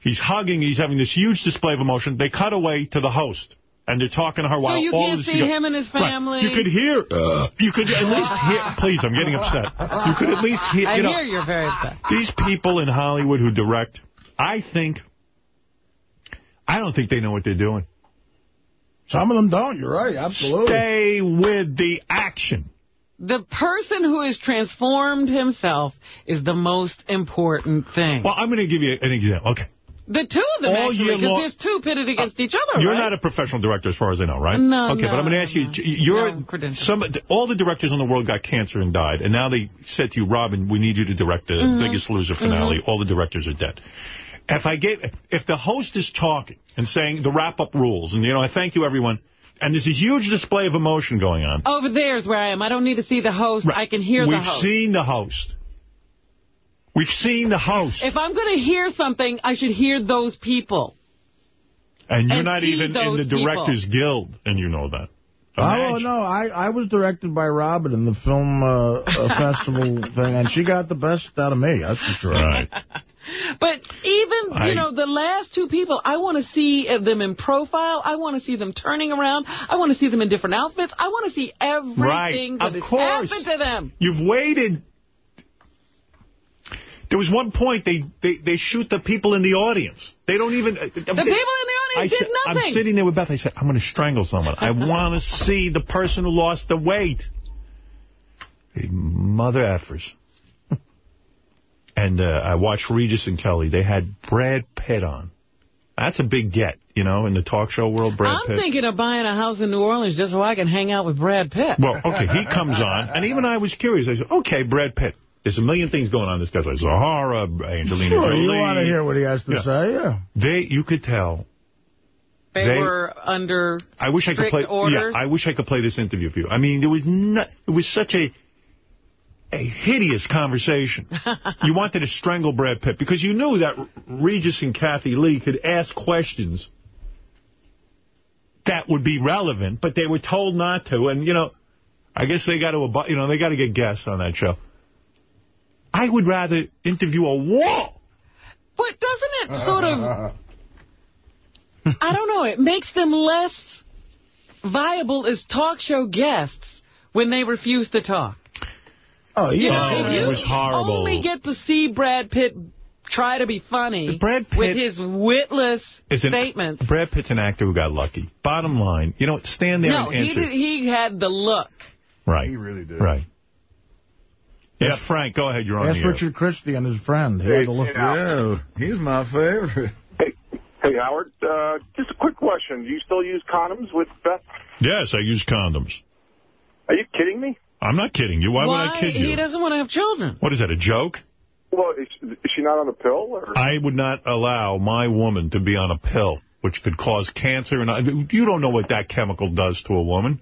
He's hugging. He's having this huge display of emotion. They cut away to the host. And they're talking to her So while you all can't of this see is go- him and his Right. family? You could hear. Uh. you could at least hear. Please, I'm getting upset. You could at least hear. I you know, hear you're very upset. these people in Hollywood who direct, I think, I don't think they know what they're doing. Some of them don't. You're right. Absolutely. Stay with the action. The person who has transformed himself is the most important thing. Well, I'm going to give you an example. Okay. the two of them, all actually, because there's two pitted against each other, You're right? not a professional director as far as I know, right? No, Okay, no, but I'm going to ask you, you're, No credentials. some, all the directors in the world got cancer and died, and now they said to you, Robin, we need you to direct the Mhm. Biggest Loser finale. Mhm. All the directors are dead. If I gave, if the host is talking and saying the wrap-up rules, and, you know, I thank you, everyone, and there's a huge display of emotion going on. Over there's where I am. I don't need to see the host. I can hear the host. We've seen the host. We've seen the host. If I'm going to hear something, I should hear those people. And you're and not even in those the people. Directors Guild, and you know that. Oh, no, I, I was directed by Robin in the film uh, uh, festival <laughs> thing, and she got the best out of me, that's for sure. Right. But even, I- you know, the last two people, I want to see uh, them in profile. I want to see them turning around. I want to see them in different outfits. I want to see everything Right, that of course. happened to them. You've waited. There was one point they, they, they shoot the people in the audience. They don't even... The people in the audience I did nothing. I'm sitting there with Beth. I said, I'm going to strangle someone. I <laughs> want to see the person who lost the weight. Mother effers. And uh, I watched Regis and Kelly. They had Brad Pitt on. That's a big get, you know, in the talk show world, Brad I'm Pitt. thinking of buying a house in New Orleans just so I can hang out with Brad Pitt. Well, okay, he comes on, and even I was curious. I said, okay, Brad Pitt. There's a million things going on. This guy's like Zahara, Angelina Sure, Jolie. you want to hear what he has to Yeah. say, yeah. They, you could tell. They, They- were under I wish I could play. orders. Yeah, I wish I could play this interview for you. I mean, there was not. It was such a. a hideous conversation. <laughs> you wanted to strangle Brad Pitt because you knew that Regis and Kathie Lee could ask questions that would be relevant, but they were told not to. And, you know, I guess they got to, you know, they got to get guests on that show. I would rather interview a wall. But doesn't it <laughs> sort of, I don't know, it makes them less viable as talk show guests when they refuse to talk. Oh, You know, Oh, it was horrible. only get to see Brad Pitt try to be funny Brad Pitt with his witless Is an- statements. Brad Pitt's an actor who got lucky. Bottom line, you know, what, stand there No, and he answer. did, he had the look. Right. He really did. Right. Yeah, Frank, go ahead. You're on Ask the air. Richard Christy and his friend. He had to look. Yeah, he's my favorite. Hey, Howard, uh, just a quick question. Do you still use condoms with Beth? Yes, I use condoms. Are you kidding me? I'm not kidding you. Why, would I kid you? He doesn't want to have children. What is that, a joke? Well, is, is she not on a pill? Or? I would not allow my woman to be on a pill, which could cause cancer. And I, You don't know what that chemical does to a woman.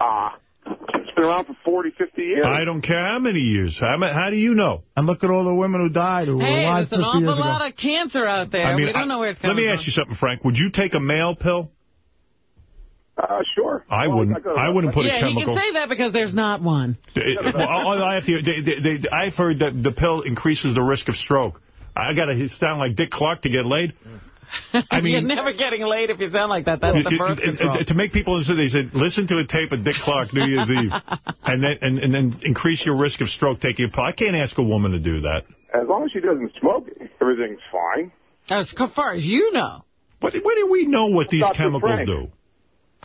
Ah, it's been around for 40, 50 years. I don't care how many years. How, ma- how do you know? And look at all the women who died who were Hey, alive there's an 50 years awful ago. lot of cancer out there. I mean, we don't I- know where it's coming from. Let coming me from. ask you something, Frank. Would you take a male pill? Uh, sure. I wouldn't. I wouldn't put yeah, a chemical. Yeah, you can say that because there's not one. Well, I have to, they, they, they, I've heard that the pill increases the risk of stroke. I got to sound like Dick Clark to get laid. I <laughs> mean, You're never getting laid if you sound like that. That's It- the it- birth it- control. it- to make people listen, they said, listen to a tape of Dick Clark New Year's Eve, <laughs> and then and, and then increase your risk of stroke taking a pill. I can't ask a woman to do that. As long as she doesn't smoke, everything's fine. As far as you know. What, what do we know what these Dr. chemicals Frank. do?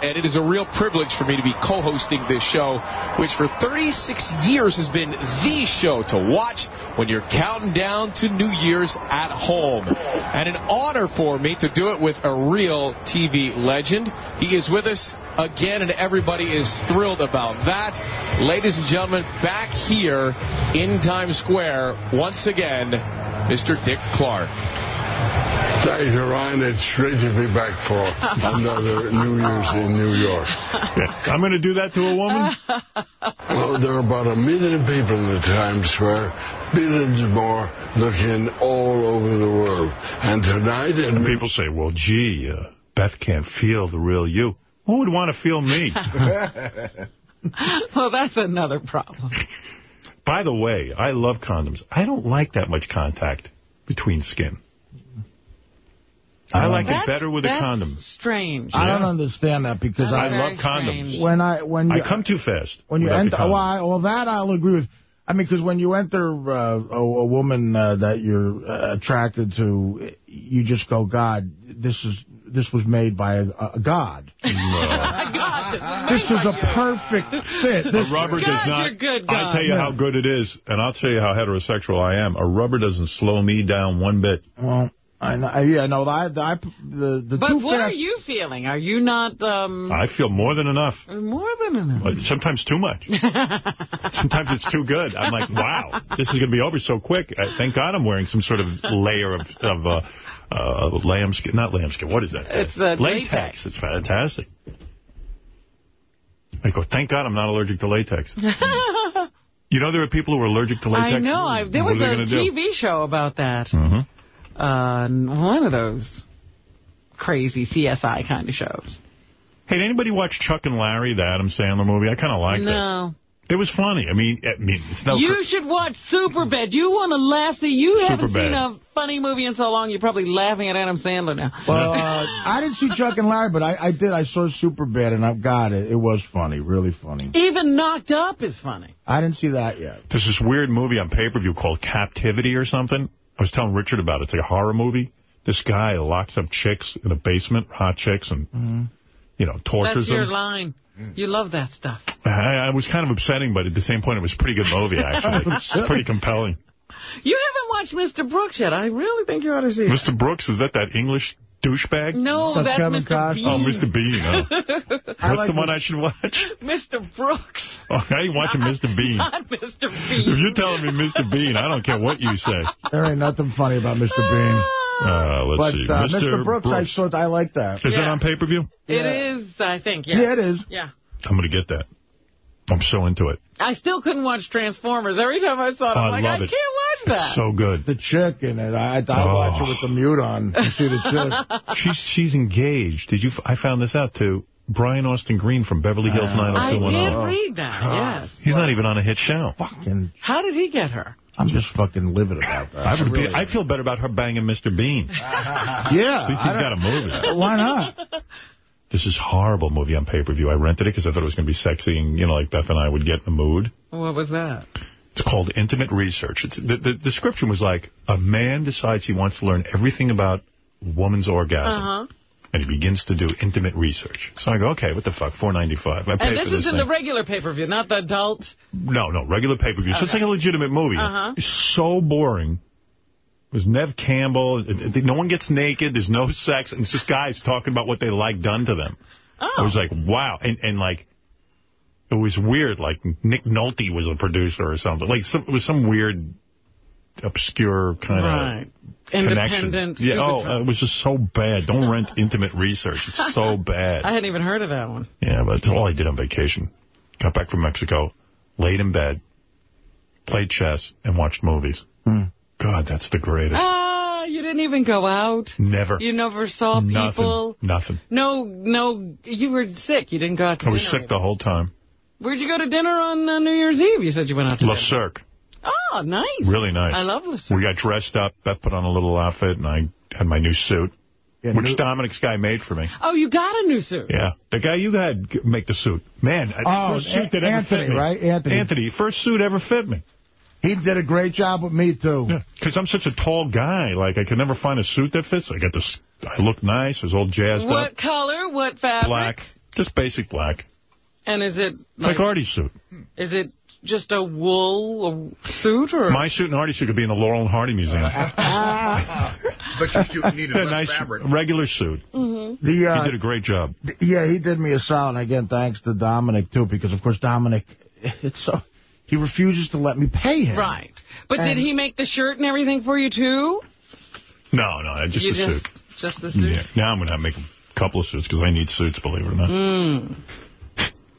And it is a real privilege for me to be co-hosting this show, which for 36 years has been the show to watch when you're counting down to New Year's at home. And an honor for me to do it with a real TV legend. He is with us again, and everybody is thrilled about that. Ladies and gentlemen, back here in Times Square, once again, Mr. Dick Clark. Thank you, Ryan. It's great to be back for another New Year's in New York. <laughs> I'm going to do that to a woman? <laughs> Well, there are about a million people in the Times Square, billions more looking all over the world. And tonight... And people say, well, gee, uh, Beth can't feel the real you. Who would want to feel me? <laughs> well, that's another problem. By the way, I love condoms. I don't like that much contact between skin. I like it better with a that's condom. strange. I don't understand that because I I, love condoms. when I when you I come too fast. when you enter. Well. I, well, that I'll agree with. I mean, because when you enter uh, a, a woman uh, that you're uh, attracted to, you just go, God, this is this was made by a, a god. <laughs> <laughs> <laughs> This is a perfect fit. This, a rubber does not. I tell you how good it is, and I'll tell you how heterosexual I am. A rubber doesn't slow me down one bit. Well, I know, yeah, no, I, I, the the But too what are you feeling? Are you not um, I feel more than enough. more than enough? Uh, Sometimes too much. <laughs> Sometimes it's too good. I'm like, wow, this is going to be over so quick. Uh, thank God I'm wearing some sort of layer of, of uh, uh, lambskin. Not lambskin. What is that? It's the latex. latex. It's fantastic. I go, thank God I'm not allergic to latex. <laughs> You know there are people who are allergic to latex? I know. I, there was a gonna do? TV show about that. Mhm. Uh, one of those crazy CSI kind of shows. Hey, did anybody watch Chuck and Larry, the Adam Sandler movie? I kind of liked it. no. it. It was funny. I mean, I mean it's no... you should watch Superbad. You want to laugh? See, you haven't seen a funny movie in so long, you're probably laughing at Adam Sandler now. Well, uh, I didn't see Chuck and Larry, but I, I did. I saw Superbad, and I've got it. It was funny, really funny. Even Knocked Up is funny. I didn't see that yet. There's this weird movie on pay-per-view called Captivity or something. I was telling Richard about it. It's like a horror movie. This guy locks up chicks in a basement, hot chicks, and, mm-hmm. you know, tortures them. That's your them. line. You love that stuff. I, I was kind of upsetting, but at the same point, it was a pretty good movie, actually. <laughs> it's pretty compelling. You haven't watched Mr. Brooks yet. I really think you ought to see it. Mr. Brooks, is that that English douchebag? No, that's Kevin Mr. Costner. Bean. Oh, Mr. Bean. Oh. What's <laughs> like the one I should watch? Mr. Brooks. Oh, I ain't watching Mr. Bean. <laughs> Not Mr. Bean. If you're telling me Mr. Bean, I don't care what you say. There ain't nothing funny about Mr. Bean. Uh, let's But see. uh, Mr. Brooks, I saw. I like that. Is it Yeah. on pay-per-view? It is, I think, yeah. Yeah, it is. Yeah. I'm going to get that. I'm so into it. I still couldn't watch Transformers. Every time I saw it, Oh, I'm I like, I it. can't watch that. It's so good. The chick in it. I, I Oh. watch it with the mute on. You see the chick. <laughs> she's she's engaged. Did you? f- I found this out too. Brian Austin Green from Beverly Hills 90210. I did oh oh. read that, oh, yes. He's not even on a hit show. Fucking. How did he get her? I'm just fucking livid about that. I, would be, I feel better about her banging Mr. Bean. <laughs> Yeah. At least I he's don't- got a movie. Why not? <laughs> This is horrible movie on pay-per-view. I rented it because I thought it was going to be sexy and, you know, like Beth and I would get in the mood. What was that? It's called Intimate Research. It's, the, the description was like, a man decides he wants to learn everything about woman's orgasm. Uh-huh. And he begins to do intimate research. So I go, okay, what the fuck, four ninety five. Pay And this this is in thing. the regular pay-per-view, not the adult. No, no, regular pay-per-view. So it's like a legitimate movie. Uh-huh. It's so boring. There's Neve Campbell. It- it- No one gets naked. There's no sex. And it's just guys talking about what they like done to them. Oh. I was like, wow. And, and like, it was weird. Like, Nick Nolte was a producer or something. Like, some, it was some weird, obscure kind Right. of connection. Yeah, oh, film. it was just so bad. Don't <laughs> rent intimate research. It's so bad. <laughs> I hadn't even heard of that one. Yeah, but it's all I did on vacation. Got back from Mexico, laid in bed, played chess, and watched movies. Hmm. God, that's the greatest. Ah, you didn't even go out. Never. You never saw Nothing. people. Nothing. No, no. You were sick. You didn't go out to I was dinner. sick the whole time. Where'd you go to dinner on uh, New Year's Eve? You said you went out to Le dinner. Cirque. Oh, nice. Really nice. I love Le Cirque. We got dressed up. Beth put on a little outfit, and I had my new suit, Yeah, which new- Dominic's guy made for me. Oh, you got a new suit. Yeah. The guy you had make the suit. Man, Oh, first suit that An- ever fit Anthony, me. right? Anthony. Anthony, first suit ever fit me. He did a great job with me, too. Because I'm such a tall guy. Like, I could never find a suit that fits. I got this, I look nice. I was all jazzed What up. color? What fabric? Black. Just basic black. And is it It's like Artie's suit. is it just a wool suit or? My suit and Artie's suit could be in the Laurel and Hardy Museum. <laughs> But you needed a <laughs> nice fabric. regular suit. Mm-hmm. The, uh, he did a great job. Yeah, he did me a solid. And Again, thanks to Dominic, too, because, of course, Dominic, <laughs> it's so... He refuses to let me pay him. Right. But And- did he make the shirt and everything for you, too? No, no, just you a just, suit. Just the suit? Yeah. Now I'm going to make a couple of suits because I need suits, believe it or not. Mm.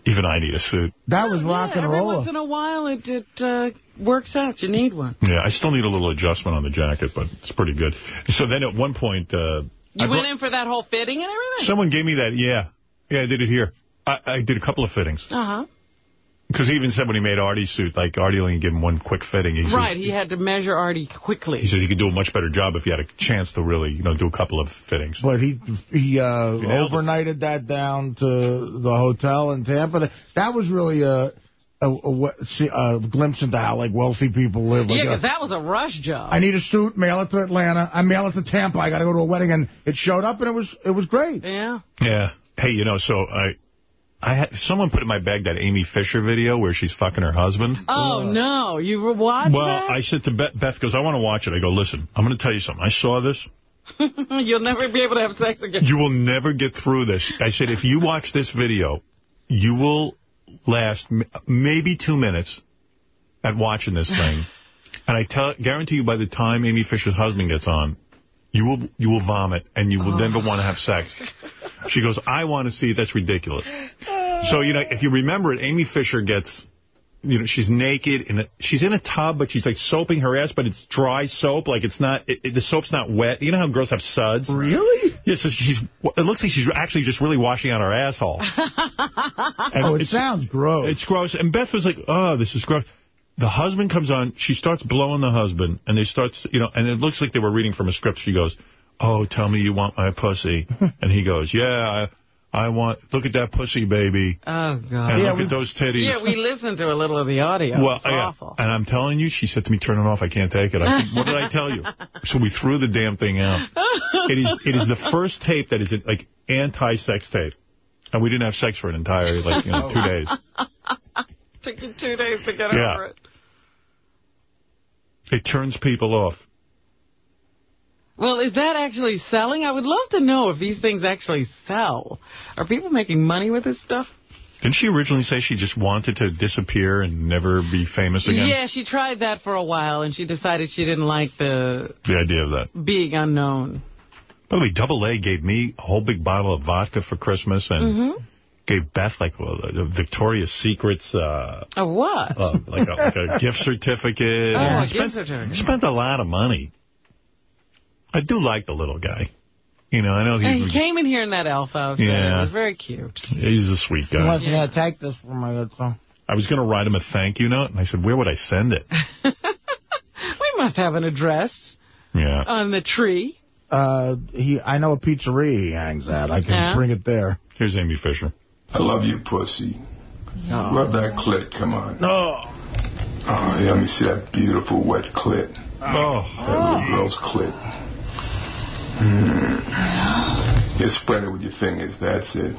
Even I need a suit. That was rock Yeah, and every roll. once in a while it, it uh, works out. You need one. Yeah, I still need a little adjustment on the jacket, but it's pretty good. So then at one point... Uh, You I went in for that whole fitting and everything? Someone gave me that, yeah. Yeah, I did it here. I, I did a couple of fittings. Uh-huh. Because he even said when he made Artie's suit, like, Artie only gave him one quick fitting. He Right, Said, he had to measure Artie quickly. he said he could do a much better job if he had a chance to really, you know, do a couple of fittings. But he he uh, He nailed it. overnighted that down to the hotel in Tampa. That was really a, a, a, what- a glimpse into how like wealthy people live. Like, Yeah, uh, because that was a rush job. I need a suit, mail it to Atlanta. I mail it to Tampa. I got to go to a wedding, and it showed up, and it was it was great. Yeah. Yeah. Hey, you know, so I... I had someone put in my bag that Amy Fisher video where she's fucking her husband. Oh, no. You were watching Well, that? I said to Beth, Beth goes, I want to watch it. I go, listen, I'm going to tell you something. I saw this. <laughs> You'll never be able to have sex again. You will never get through this. I said, if you watch this video, you will last m- maybe two minutes at watching this thing. <laughs> And I tell, guarantee you by the time Amy Fisher's husband gets on, you will you will vomit and you will never want to have sex. She goes, I want to see it. That's ridiculous. So, you know, if you remember it, Amy Fisher gets, you know, she's naked, and she's in a tub, but she's like soaping her ass, but it's dry soap. Like it's not, it, it- the soap's not wet. You know how girls have suds? Really? Yeah, so she's, it looks like she's actually just really washing out her asshole. <laughs> And oh, it sounds gross. It's gross. And Beth was like, oh, this is gross. The husband comes on. She starts blowing the husband. And they start, you know, and it looks like they were reading from a script. She goes, oh, tell me you want my pussy. <laughs> and he goes, yeah, I, I want, look at that pussy, baby. Oh, God. And look at those titties. Yeah, we listened to a little of the audio. Well, yeah. awful. And I'm telling you, she said to me, turn it off. I can't take it. I said, what did I tell you? <laughs> So we threw the damn thing out. It is it is the first tape that is like anti-sex tape. And we didn't have sex for an entire, like, you know, two days. <laughs> Took you two days to get Yeah. over it. It turns people off. Well, is that actually selling? I would love to know if these things actually sell. Are people making money with this stuff? Didn't she originally say she just wanted to disappear and never be famous again? Yeah, she tried that for a while, and she decided she didn't like the The idea of that. being unknown. By the way, Double A gave me a whole big bottle of vodka for Christmas and Mm-hmm. Gave Beth like a, a Victoria's Secrets, uh, A what? uh, like, a, like a <laughs> gift certificate. Oh, And a spent, gift certificate. Spent a lot of money. I do like the little guy. You know, I know And he came in here in that elf outfit. Yeah. It was very cute. he's a sweet He guy. wants me to take this for my good song. I was going to write him a thank you note, and I said, where would I send it? <laughs> We must have an address Yeah. on the tree. Uh, he, I know a pizzeria he hangs at. I can Yeah? bring it there. Here's Amy Fisher. I love you, pussy. Rub that clit, come on. No. Oh, yeah, let me see that beautiful wet clit. Oh. That little girl's clit. <sighs> Mm. You spread it with your fingers, that's it.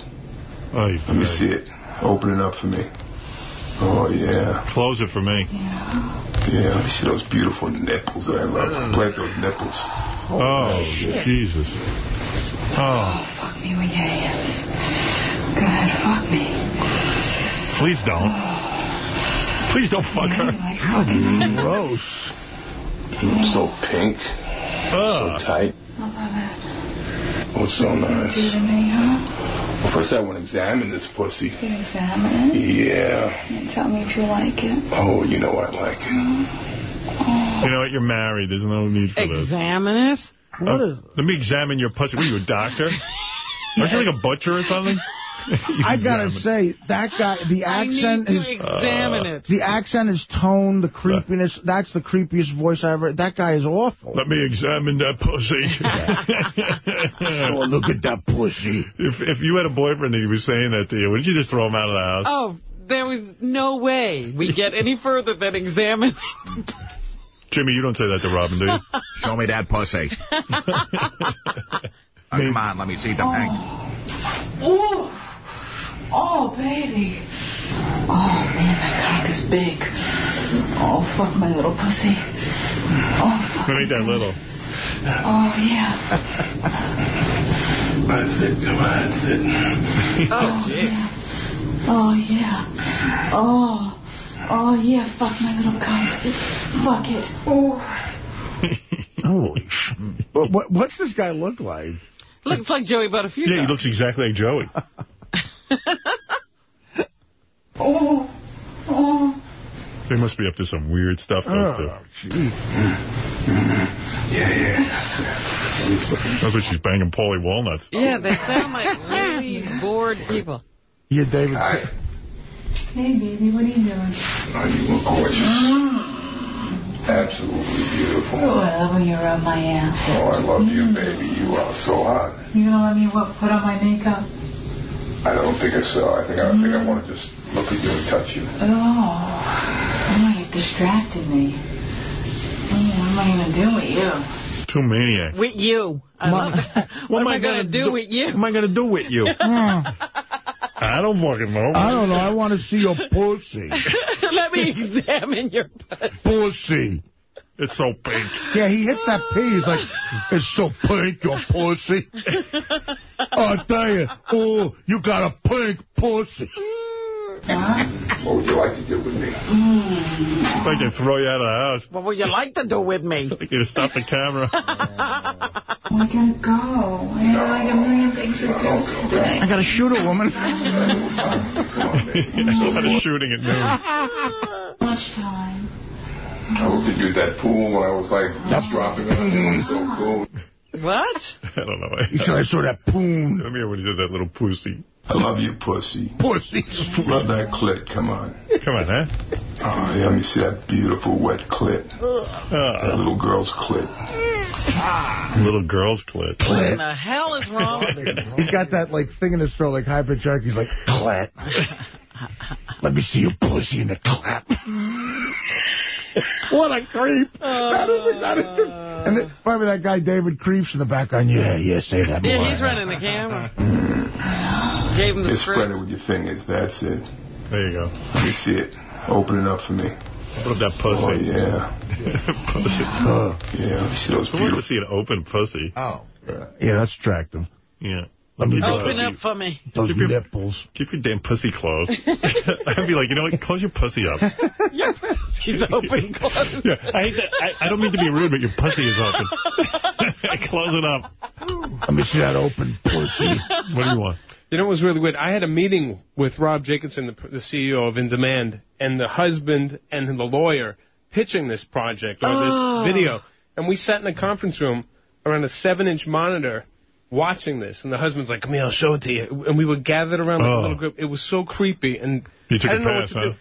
Oh, let me see it. Open it up for me. Oh, yeah. Close it for me. Yeah, let me see those beautiful nipples that I love. Play with those nipples. Oh, Jesus. Oh, Fuck me with your hands. Go ahead, fuck me. please don't. Please don't fuck her. Gross. So pink. So tight. Oh, so nice. Do to me, huh? Well, first I want to examine this pussy. You examine it. Yeah. And tell me if you like it. Oh, you know what I like it. You know what? You're married. There's no need for this. Examine it? Uh, Let me examine your pussy. What are you, a doctor? <laughs> Aren't you like a butcher or something? <laughs> I gotta say, that guy, the accent is... examine it. The accent, is tone, the creepiness, that's the creepiest voice I ever... That guy is awful. Let me examine that pussy. <laughs> Oh, look at that pussy. If if you had a boyfriend and he was saying that to you, wouldn't you just throw him out of the house? Oh, there was no way we get any further than examining. Jimmy, you don't say that to Robin, do you? <laughs> Show me that pussy. Oh, come on, let me see the pink. Ooh. Oh, baby. Oh, man, that cock is big. Oh, fuck my little pussy. Oh, fuck. It ain't that little. Oh, yeah. That's it, come on, that's it. Oh, oh yeah. Oh, yeah. Oh. Oh, yeah, fuck my little cock. Fuck it. Oh. Holy sh... What, what, what's this guy look like? Looks like Joey Buttafuoco. Yeah, he looks exactly like Joey. <laughs> Oh. Oh. They must be up to some weird stuff, those oh, two. Yeah, yeah. That's like she's banging Paulie Walnuts. Yeah, they sound like really bored people. Yeah, David. Hi. Hey, baby, what are you doing? Oh, you look gorgeous. Mm. Absolutely beautiful. Oh, I love when you rub my ass. Oh, I love you, baby. You are so hot. You gonna let me what, put on my makeup? I don't think I so. I think I, think I mm. want to just look at you and touch you. Oh, oh, you distracted me. Oh, what am I gonna do with you? Two maniacs. With you. I love. <laughs> What, am I going to do with you? What am I going to do with you? <laughs> Hmm. I don't fucking know. I don't know. I want to see your pussy. <laughs> Let me examine your butt. Pussy. It's so pink. Yeah, he hits that P. He's like, <laughs> it's so pink, your pussy. Oh, I tell you, oh, you got a pink pussy. What would you like to do with me? Mm. If I can throw you out of the house. What would you like to do with me? I'd like you to stop the camera. <laughs> I gotta go. I have like a million things to do today. I got to shoot a woman. I had a shooting at noon. Much time. I looked at you at that pool when I was like dropping on you. It was so cool. What? <laughs> I don't know. He said I saw that poon. Let me hear when he said that little pussy. I love you, pussy. Pussy. Love that clit, come on. Come on, huh? Oh, yeah, let me see that beautiful wet clit. Ah. That little girl's clit. Ah. Little girl's clit. What in the hell is wrong with you? <laughs> He's got that like thing in his throat, like high pitch He's like, clat. <laughs> Let me see your pussy in the clap. <laughs> what a creep. that is, that is just... And then, probably that guy David Creeps in the background. Yeah, yeah, say that more. Yeah, he's running the camera. <laughs> Gave him the Just spread it with your fingers, that's it. There you go. Let me see it. Open it up for me. Open up that pussy. Oh, yeah. <laughs> pussy. Uh, yeah, let me see those Who wants beautiful... to see an open pussy? Oh. Yeah, that's attractive. Yeah. Let me Open up for me. Those Keep your- nipples. Keep your damn pussy closed. I'd be like, you know what? Close your pussy up. Your pussy's <laughs> open closed. Yeah, I hate that. I, I don't mean to be rude, but your pussy is open. I <laughs> close it up. Let me see that open pussy. What do you want? You know what was really weird? I had a meeting with Rob Jacobson, the, the CEO of In Demand, and the husband and the lawyer pitching this project or Oh. this video. And we sat in the conference room around a seven-inch monitor watching this. And the husband's like, come here, I'll show it to you. And we were gathered around like Oh. a little oh. group. It was so creepy. And You took I a didn't know pass, what to huh? do.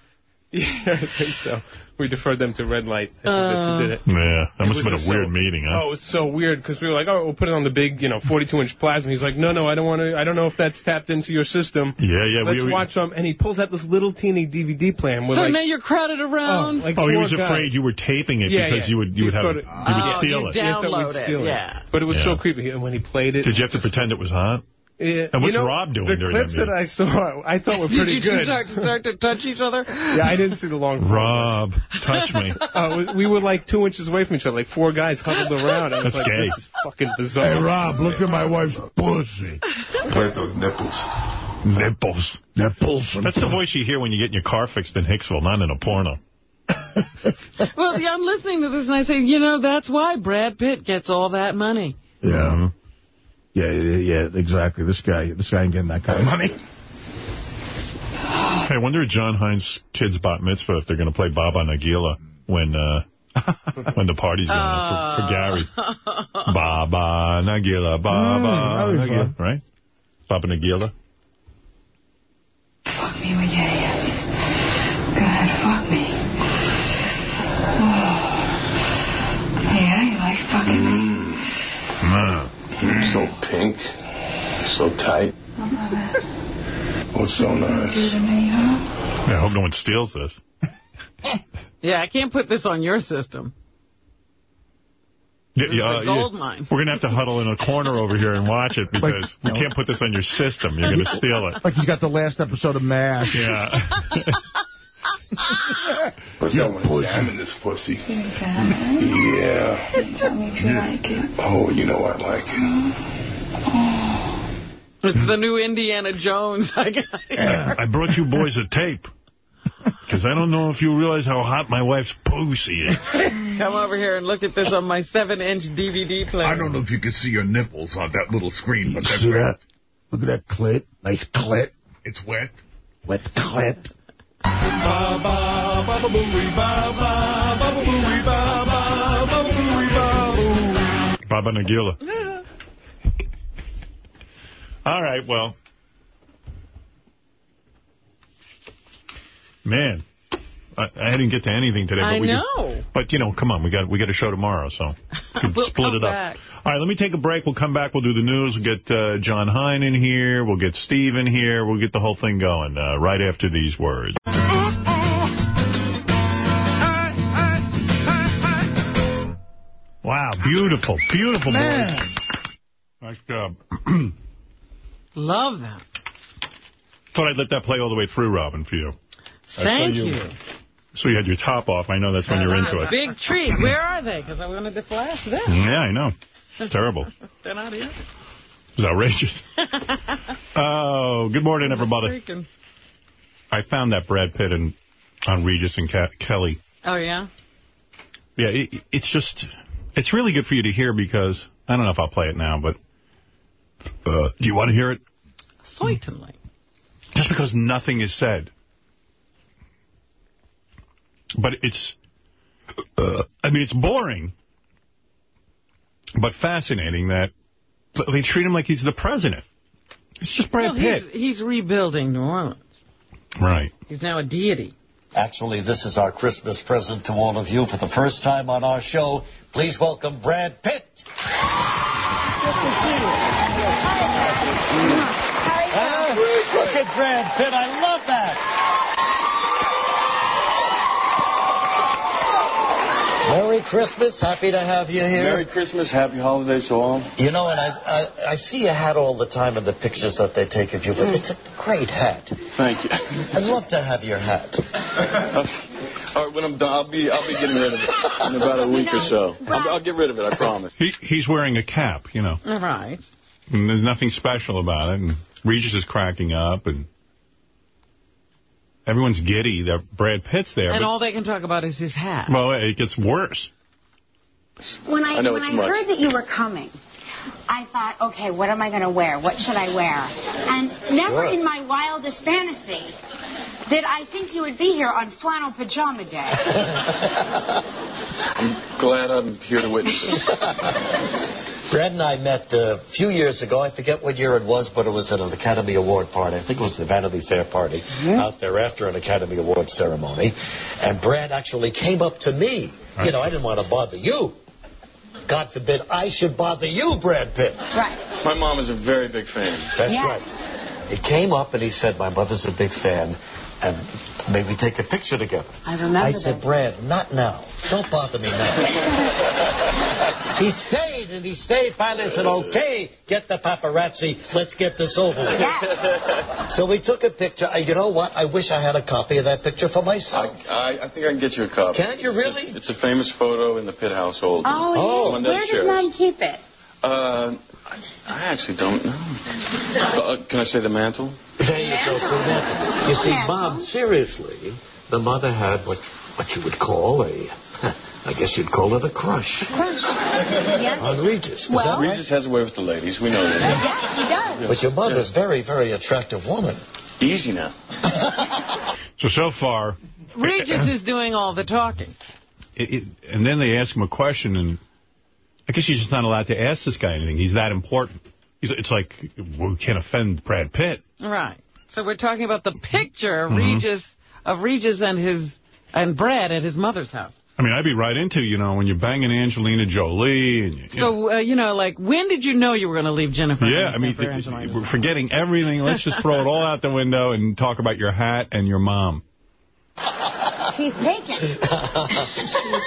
<laughs> Yeah, I think so. We deferred them to red light. I think that's who did it. Uh, yeah, that It must have been a weird so- meeting, huh? Oh, it was so weird because we were like, oh, we'll put it on the big, you know, 42-inch plasma. He's like, no, no, I don't want to. I don't know if that's tapped into your system. Yeah, yeah. Let's we, we, watch some. And he pulls out this little teeny DVD player. So like, now you're crowded around. Oh, like oh, he was guys. afraid you were taping it Yeah, because yeah. you would you would have thought you would Oh, steal you it. Yeah, I Download it, steal yeah. But it was so creepy And when he played it. Did you have to pretend it was hot? Yeah. And what's you know, Rob doing The during clips that that I saw, I thought were <laughs> pretty good. Did you two good. start, start to touch each other? Yeah, I didn't see the long. Rob, touch me. <laughs> Uh, we we were like two inches away from each other, like four guys huddled <laughs> around. I was That's like, gay. this is fucking bizarre. Hey, Rob, look at my wife's pussy. Plant those nipples. Nipples. Nipples. That's the voice you hear when you get your car fixed in Hicksville, not in a porno. Well, see, I'm listening to this and I say, you know, that's why Brad Pitt gets all that money. Yeah. Yeah, yeah, yeah, exactly. This guy, this guy ain't getting that kind of money. Hey, I wonder if John Hein's kids bat mitzvah if they're going to play Baba Nagila when uh, <laughs> when the party's going on for, for Gary. Baba Nagila, Baba Mm, that'd Nagila, right? Baba Nagila. Fuck me with your hips. Go ahead, fuck me. Oh. Yeah, you like fucking me? So pink. So tight. Oh, so nice. Do to me, huh? Yeah, I hope no one steals this. <laughs> Yeah, I can't put this on your system. Yeah, yeah, a gold yeah. mine. We're going to have to huddle in a corner over here and watch it because we can't put this on your system. You're going to steal it. Like he's got the last episode of MASH. Yeah. <laughs> <laughs> What's that one? Examine this pussy. You examine it? Yeah. Tell me if you like it. Oh, you know I like it. Oh. It's the new Indiana Jones I got here. I brought you boys a tape. Because I don't know if you realize how hot my wife's pussy is. Come over here and look at this on my 7-inch DVD player. I don't know if you can see your nipples on that little screen, but they're See wet. that? Look at that clit. Nice clit. It's wet. Wet clit. Baba Nagila. All right, well. Man, I, I didn't get to anything today. But I we did- but, you know, come on, we got we got a show tomorrow, so <laughs> We'll split it up. back. All right, let me take a break. We'll come back. We'll do the news. We'll get uh, John Hein in here. We'll get Steve in here. We'll get the whole thing going uh, right after these words. Wow, beautiful, beautiful Man. boy. Nice job. <clears throat> Love that. Thought I'd let that play all the way through, Robin, for you. Thank saw you. So you had your top off. I know that's when you're into it. Big treat. Where are they? Because I wanted to flash them. Yeah, I know. It's terrible. <laughs> They're not here. It was outrageous. <laughs> Oh, good morning, everybody. I found that Brad Pitt and on Regis and Ke- Kelly. Oh, yeah? Yeah, it, it's just, it's really good for you to hear because, I don't know if I'll play it now, but uh, do you want to hear it? Certainly. Just because nothing is said. But it's, uh, I mean, it's boring, but fascinating that they treat him like he's the president. It's just Brad Well, Pitt. he's, he's rebuilding New Orleans. Right. He's now a deity. Actually, this is our Christmas present to all of you for the first time on our show. Please welcome Brad Pitt. Ah, look at Brad Pitt. I love Merry Christmas. Happy to have you here. Merry Christmas, Happy Holidays to all. You know, and I, I, I see your hat all the time in the pictures that they take of you, but hmm. it's a great hat. Thank you. I'd love to have your hat. <laughs> all right, when I'm done, I'll be I'll be getting rid of it in about a week or so. I'll, I'll get rid of it, I promise. He He's wearing a cap, you know. Right. And there's nothing special about it. And Regis is cracking up, and everyone's giddy that Brad Pitt's there. And all they can talk about is his hat. well, it gets worse. When I, I know when it's I much. heard that you were coming, I thought, okay, what am I going to wear? What should I wear? And never Sure. in my wildest fantasy did I think you would be here on flannel pajama day. <laughs> I'm glad I'm here to witness it. <laughs> Brad and I met uh, a few years ago. I forget what year it was, but it was at an Academy Award party. I think it was the Vanity Fair party out there after an Academy Award ceremony. And Brad actually came up to me. You know, I didn't want to bother you. God forbid I should bother you, Brad Pitt. Right. My mom is a very big fan. That's right. He came up and he said, my mother's a big fan, and maybe take a picture together. I remember I said, that. Brad, not now. Don't bother me now. <laughs> he stayed and he stayed. Finally, said, okay, get the paparazzi. Let's get this over with. Yeah. So we took a picture. You know what? I wish I had a copy of that picture for myself. I, I think I can get you a copy. Can you really? It's a, it's a famous photo in the Pitt household. Oh, oh. yeah. that Where does shares. Mom keep it? Uh, I, I actually don't know. Uh, can I say the mantle? There you go. See that? You see, Mom, seriously, the mother had what what you would call a, <laughs> I guess you'd call it a crush Crush. on Regis. Is that right? Regis has a way with the ladies. We know that. Yes, he does. But your mother's very, very attractive woman. Easy now. So, so far, Regis is doing all the talking. it, it, and then they ask him a question, and I guess he's just not allowed to ask this guy anything. He's that important. He's, it's like, we can't offend Brad Pitt. Right. So we're talking about the picture of Mhm. Regis of Regis and his and Brad at his mother's house. I mean, I'd be right into, you know, when you're banging Angelina Jolie. and you, you know, So, uh, you know, like, when did you know you were going to leave Jennifer? Yeah, I mean, for we're forgetting everything. Let's just throw it all out the window and talk about your hat and your mom. He's taken. <laughs>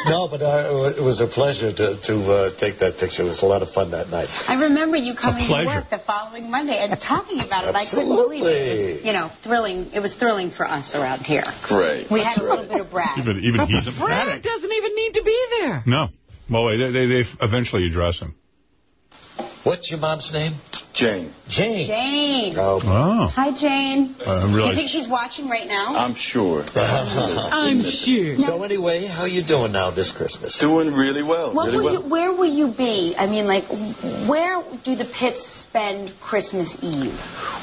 No, but uh, it was a pleasure to, to uh, take that picture. It was a lot of fun that night. I remember you coming to work the following Monday and talking about it. I couldn't believe it. It was, you know, thrilling. It was thrilling for us around here. Great. We had a little bit of Brad. Even, even But he's Brad emphatic. doesn't even need to be there. No. Well, they, they, they eventually address him. What's your mom's name? Jane. Jane. Jane. Oh. Hi, Jane. Uh, Do really- you think she's watching right now? I'm sure. <laughs> I'm sure. So anyway, how you doing now this Christmas? Doing really well. What really will well. you, where will you be? I mean, like, where do the Pitts spend Christmas Eve?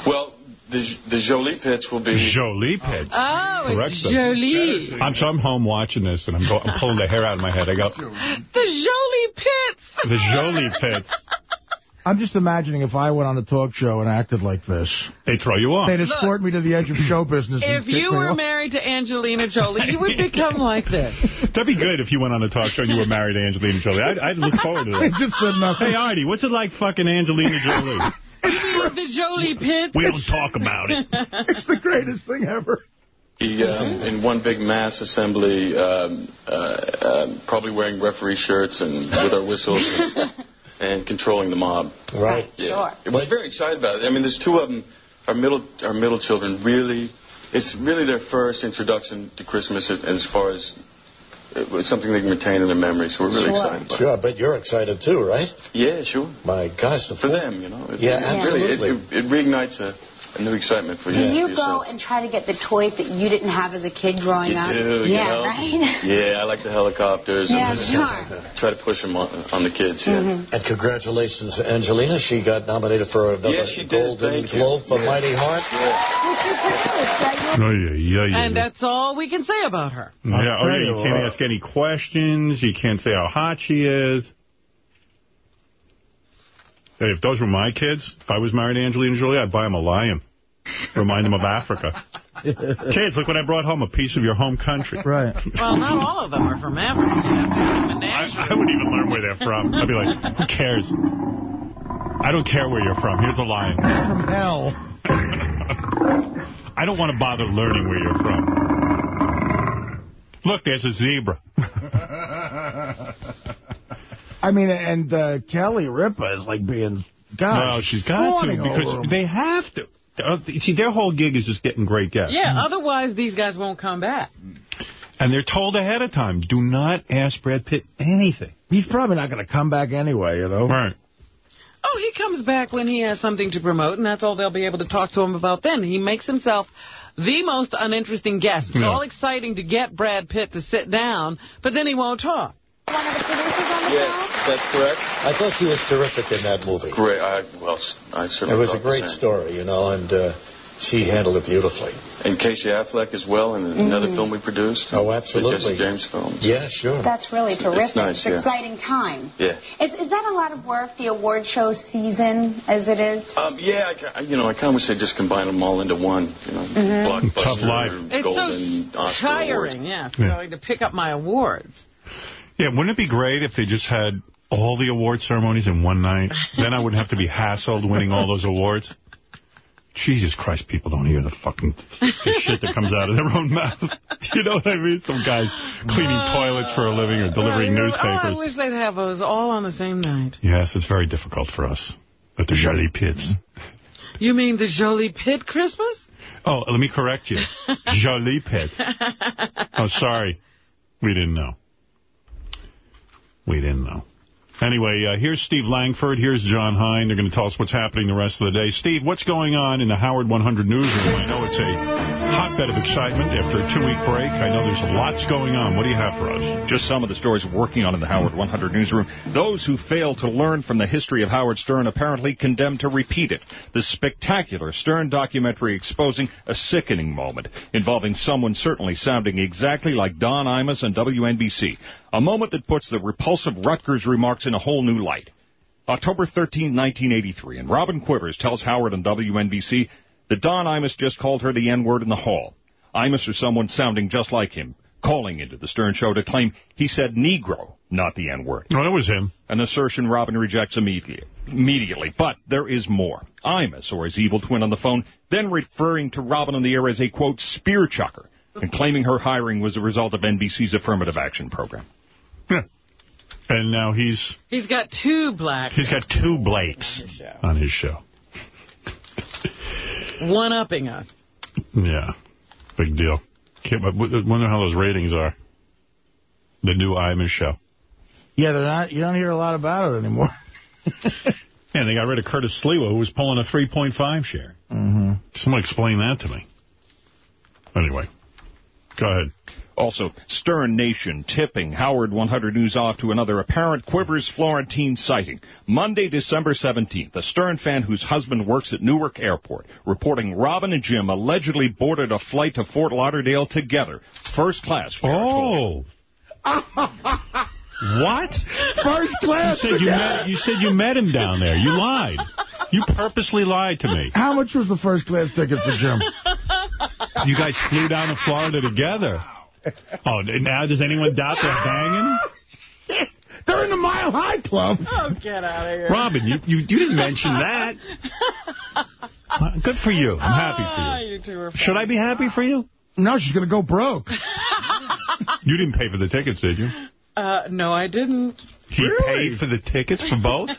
Well, the the Jolie Pitts will be. Jolie Pitts. Oh, Correct it's them. Jolie. I'm, so I'm home watching this, and I'm, go, I'm pulling the hair out of my head. I go, The Jolie Pitts. the Jolie Pitts. <laughs> I'm just imagining if I went on a talk show and acted like this. they'd throw you off. They'd escort me to the edge of <clears throat> show business. If you were off. married to Angelina Jolie, you would become like this. <laughs> That'd be good if you went on a talk show and you were married to Angelina Jolie. I'd, I'd look forward to They <laughs> that. just said nothing. Hey, Artie, what's it like fucking Angelina Jolie? <laughs> You mean the Jolie Pitts? We don't talk about it. It's the greatest thing ever. He, um, in one big mass assembly, um, uh, uh, probably wearing referee shirts and with our whistles and, and controlling the mob. Right. Yeah. We're very excited about it. I mean, there's two of them. Our middle, our middle children really, it's really their first introduction to Christmas as- as far as uh, it's something they can retain in their memory. So we're really excited about Sure, but you're excited too, right? Yeah, sure. My gosh, the For them, you know. It, Yeah, it really, absolutely. It, it, it reignites a, a new excitement for Do you. you go and try to get the toys that you didn't have as a kid growing You up? do, you yeah, know? right? <laughs> Yeah, I like the helicopters. Yeah, and sure. Try to push them on, on the kids, yeah. Mm-hmm. And congratulations to Angelina. She got nominated for another Yes, she did. Golden Globe for Yeah. Mighty Heart. Which you? Oh, yeah, yeah, yeah. And that's all we can say about her. Yeah, oh, yeah, you can't ask any questions. You can't say how hot she is. Hey, if those were my kids, if I was married to Angelina Jolie, I'd buy them a lion. Remind them of Africa. <laughs> Kids, look what I brought home, a piece of your home country. Right. Well, not all of them are from Africa. I, I wouldn't even learn where they're from. I'd be like, who cares? I don't care where you're from. Here's a lion. From hell. <laughs> I don't want to bother learning where you're from. Look, there's a zebra. <laughs> I mean, and uh, Kelly Ripa is like being, God, no, she's got to fawning over because 'em. they have to. Uh, See, their whole gig is just getting great guests. Yeah, otherwise these guys won't come back. And they're told ahead of time, do not ask Brad Pitt anything. He's probably not going to come back anyway, you know? Right. Oh, he comes back when he has something to promote, and that's all they'll be able to talk to him about then. He makes himself the most uninteresting guest. It's Yeah. all exciting to get Brad Pitt to sit down, but then he won't talk. One of the producers on the film? Yeah, that's correct. I thought she was terrific in that movie. Great. I, well, I certainly It was a great story, you know, and uh, she handled it beautifully. And Casey Affleck as well in another Mhm. film we produced. Oh, The absolutely. Jesse James film. Yeah, sure. That's really It's terrific. nice, yeah. exciting time. Yeah. Is, is that a lot of work, the award show season, as it is? Um, yeah, I, you know, I kind of wish they'd just combine them all into one. You know, Mhm. blockbuster, Tough life. It's so Oscar tiring, award. yes, Yeah. going to pick up my awards. Yeah, wouldn't it be great if they just had all the award ceremonies in one night? then I wouldn't have to be hassled winning all those awards. Jesus Christ, people don't hear the fucking the shit that comes out of their own mouth. <laughs> You know what I mean? Some guys cleaning uh, toilets for a living or delivering newspapers. Oh, I wish they'd have those all on the same night. Yes, it's very difficult for us at the Jolie Pitts. You mean the Jolie Pitt Christmas? Oh, let me correct you. <laughs> Jolie Pitt. Oh, sorry. We didn't know. We didn't know. Anyway, uh, here's Steve Langford. Here's John Hein. They're going to tell us what's happening the rest of the day. Steve, what's going on in the Howard 100 newsroom? I know it's a hotbed of excitement after a two-week break. I know there's lots going on. What do you have for us? Just some of the stories working on in the Howard 100 newsroom. Those who fail to learn from the history of Howard Stern apparently condemned to repeat it. The spectacular Stern documentary exposing a sickening moment involving someone certainly sounding exactly like Don Imus on WNBC. A moment that puts the repulsive Rutgers remarks in a whole new light. October 13, 1983, and Robin Quivers tells Howard on WNBC that Don Imus just called her the N-word in the hall. Imus or someone sounding just like him, calling into the Stern Show to claim he said Negro, not the N-word. No, it was him. An assertion Robin rejects immediately. Immediately, but there is more. Imus, or his evil twin on the phone, then referring to Robin on the air as a, quote, spear chucker, and claiming her hiring was a result of NBC's affirmative action program. And now he's He's got two black. he's got two Blakes on his show. One-upping us. Yeah, big deal. Can't, I wonder how those ratings are. The new Imus show. Yeah, they're not. You don't hear a lot about it anymore. <laughs> And they got rid of Curtis Sliwa, who was pulling a 3.5 share. Mm-hmm. Someone explain that to me. Anyway, go ahead. Also, Stern Nation tipping Howard 100 News off to another apparent Quivers Florentine sighting. Monday, December 17th, a Stern fan whose husband works at Newark Airport reporting Robin and Jim allegedly boarded a flight to Fort Lauderdale together. First class. we are told. Oh. <laughs> What? First class. You said you, met, you said you met him down there. You lied. You purposely lied to me. How much was the first class ticket for Jim? You guys flew down to Florida together. <laughs> Oh, now does anyone doubt they're banging? <laughs> They're in the Mile High Club. Oh, get out of here. Robin, you, you, you didn't mention that. <laughs> Uh, Good for you. I'm happy Ah, for you. you two are Should I be happy for you? No, she's going to go broke. You didn't pay for the tickets, did you? Uh, no, I didn't. He paid for the tickets for both?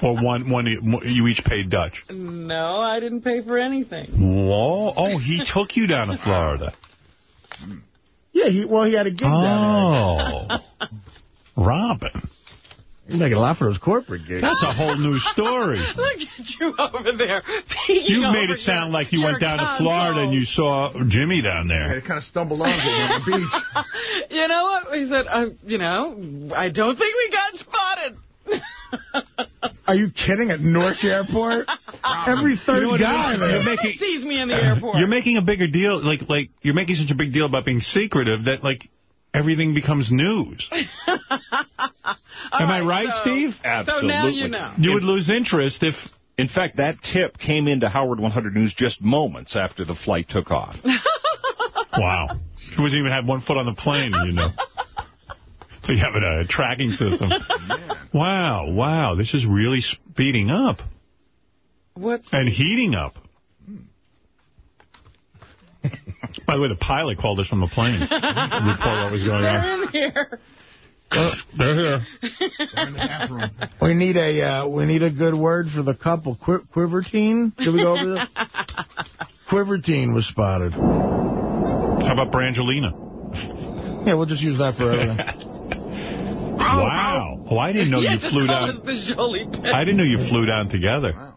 or one, one, you each paid Dutch? No, I didn't pay for anything. Whoa. Oh, he took you down to Florida. Yeah, he well, he had a gig down there. Oh. <laughs> Robin. there. He's making a lot for those corporate gigs. That's a whole new story. <laughs> Look at you over there. You made it sound like you went your down to. Florida and you saw Jimmy down there. I kind of stumbled onto it on the <laughs> beach. You know what? He said, uh, you know, I don't think we got spotted. Are you kidding? At Newark Airport? Every third You know guy is? there. You're making- sees me in the airport. You're making a bigger deal, like like you're making such a big deal about being secretive that like everything becomes news. <laughs> Am I right, so- Steve? So now you know. You would lose interest if. In fact, that tip came into Howard 100 News just moments after the flight took off. <laughs> Wow. He wasn't even had one foot on the plane, you know. So <laughs> you have a, tracking system. <laughs> Wow, wow. This is really speeding up What's and heating up. By the way, the pilot called us from the plane. <laughs> Report what was going They're on. in here. Uh, they're here. We need a uh, we need a good word for the couple. Qui Quivertine? Did we go over that? Quivertine was spotted. How about Brangelina? Yeah, we'll just use that for everything. Wow. Oh, I didn't know <laughs> yeah, you flew down. the Jolie Pitt. I didn't know you flew down together.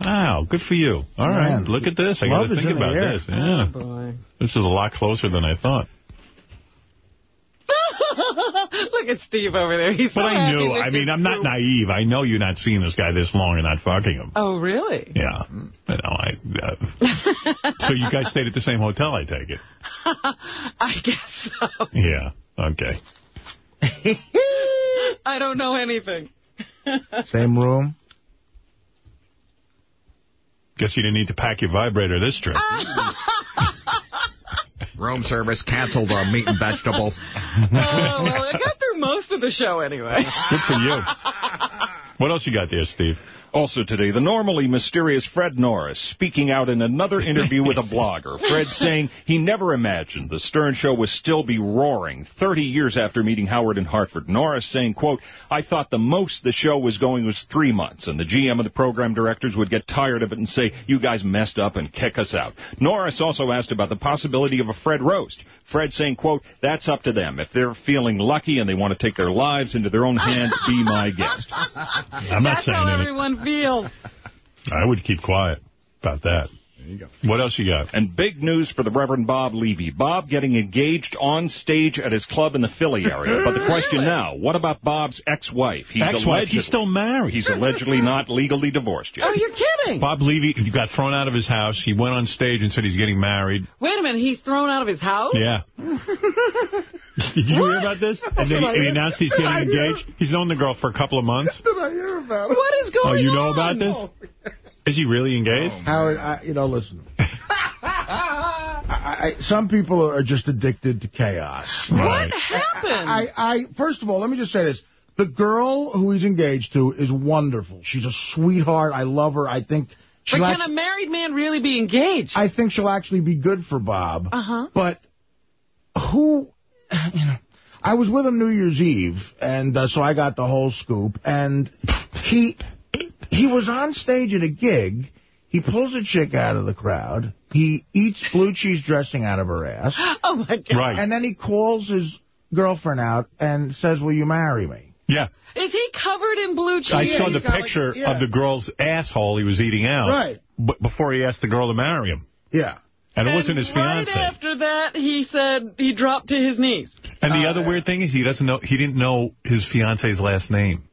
Wow, good for you. All right, Man, look at this. I got to think about this. Yeah. Oh. This is a lot closer than I thought. <laughs> Look at Steve over there. He's so But I happy knew. I mean, I'm not soup. naive. I know you're not seeing this guy this long and not fucking him. Oh, really? Yeah. You know, I, uh, <laughs> so you guys stayed at the same hotel, I take it? I guess so. Yeah. Okay. <laughs> I don't know anything. Same room. Guess you didn't need to pack your vibrator this trip. <laughs> Room service canceled on meat and vegetables. Oh, well, I got through most of the show anyway. Good for you. <laughs> What else you got there, Steve? Also today, the normally mysterious Fred Norris speaking out in another interview with a <laughs> blogger. Fred saying he never imagined the Stern Show would still be roaring 30 years after meeting Howard in Hartford. Norris saying, quote, I thought the most the show was going was three months, and the GM and the program directors would get tired of it and say, you guys messed up and kick us out. Norris also asked about the possibility of a Fred roast. Fred saying, quote, that's up to them. If they're feeling lucky and they want to take their lives into their own hands, be my guest. I'm not That's saying how anything. everyone feels. I would keep quiet about that. There you go. What else you got? And big news for the Reverend Bob Levy. Bob getting engaged on stage at his club in the Philly area. But the question now, what about Bob's ex-wife? He's Ex-wife? He's still married. He's allegedly not legally divorced yet. Oh, you're kidding. Bob Levy got thrown out of his house. He went on stage and said he's getting married. Wait a minute. He's thrown out of his house? Yeah. <laughs> Did you hear about this? And then he, and he announced he's getting engaged. He's known the girl for a couple of months. Did I hear about it? What is Oh, going you know on? about this? Oh, Is he really engaged? Howard, I, you know, listen. <laughs> I, I, some people are just addicted to chaos. What happened? I, I, first of all, let me just say this. The girl who he's engaged to is wonderful. She's a sweetheart. I love her. I think but she'll can a married man really be engaged? I think she'll actually be good for Bob. Uh-huh. But who, you know, I was with him New Year's Eve, and uh, so I got the whole scoop. And he he was on stage at a gig. He pulls a chick out of the crowd. He eats blue cheese dressing out of her ass. <gasps> Oh, my God. Right. And then he calls his girlfriend out and says, will you marry me? Yeah. Is he covered in blue cheese? I saw he's the got like- picture yeah. of the girl's asshole he was eating out. Right. b- before he asked the girl to marry him. Yeah. And it wasn't his right fiance. after that, he said he dropped to his knees. And the Uh, other weird thing is he doesn't know he didn't know his fiance's last name.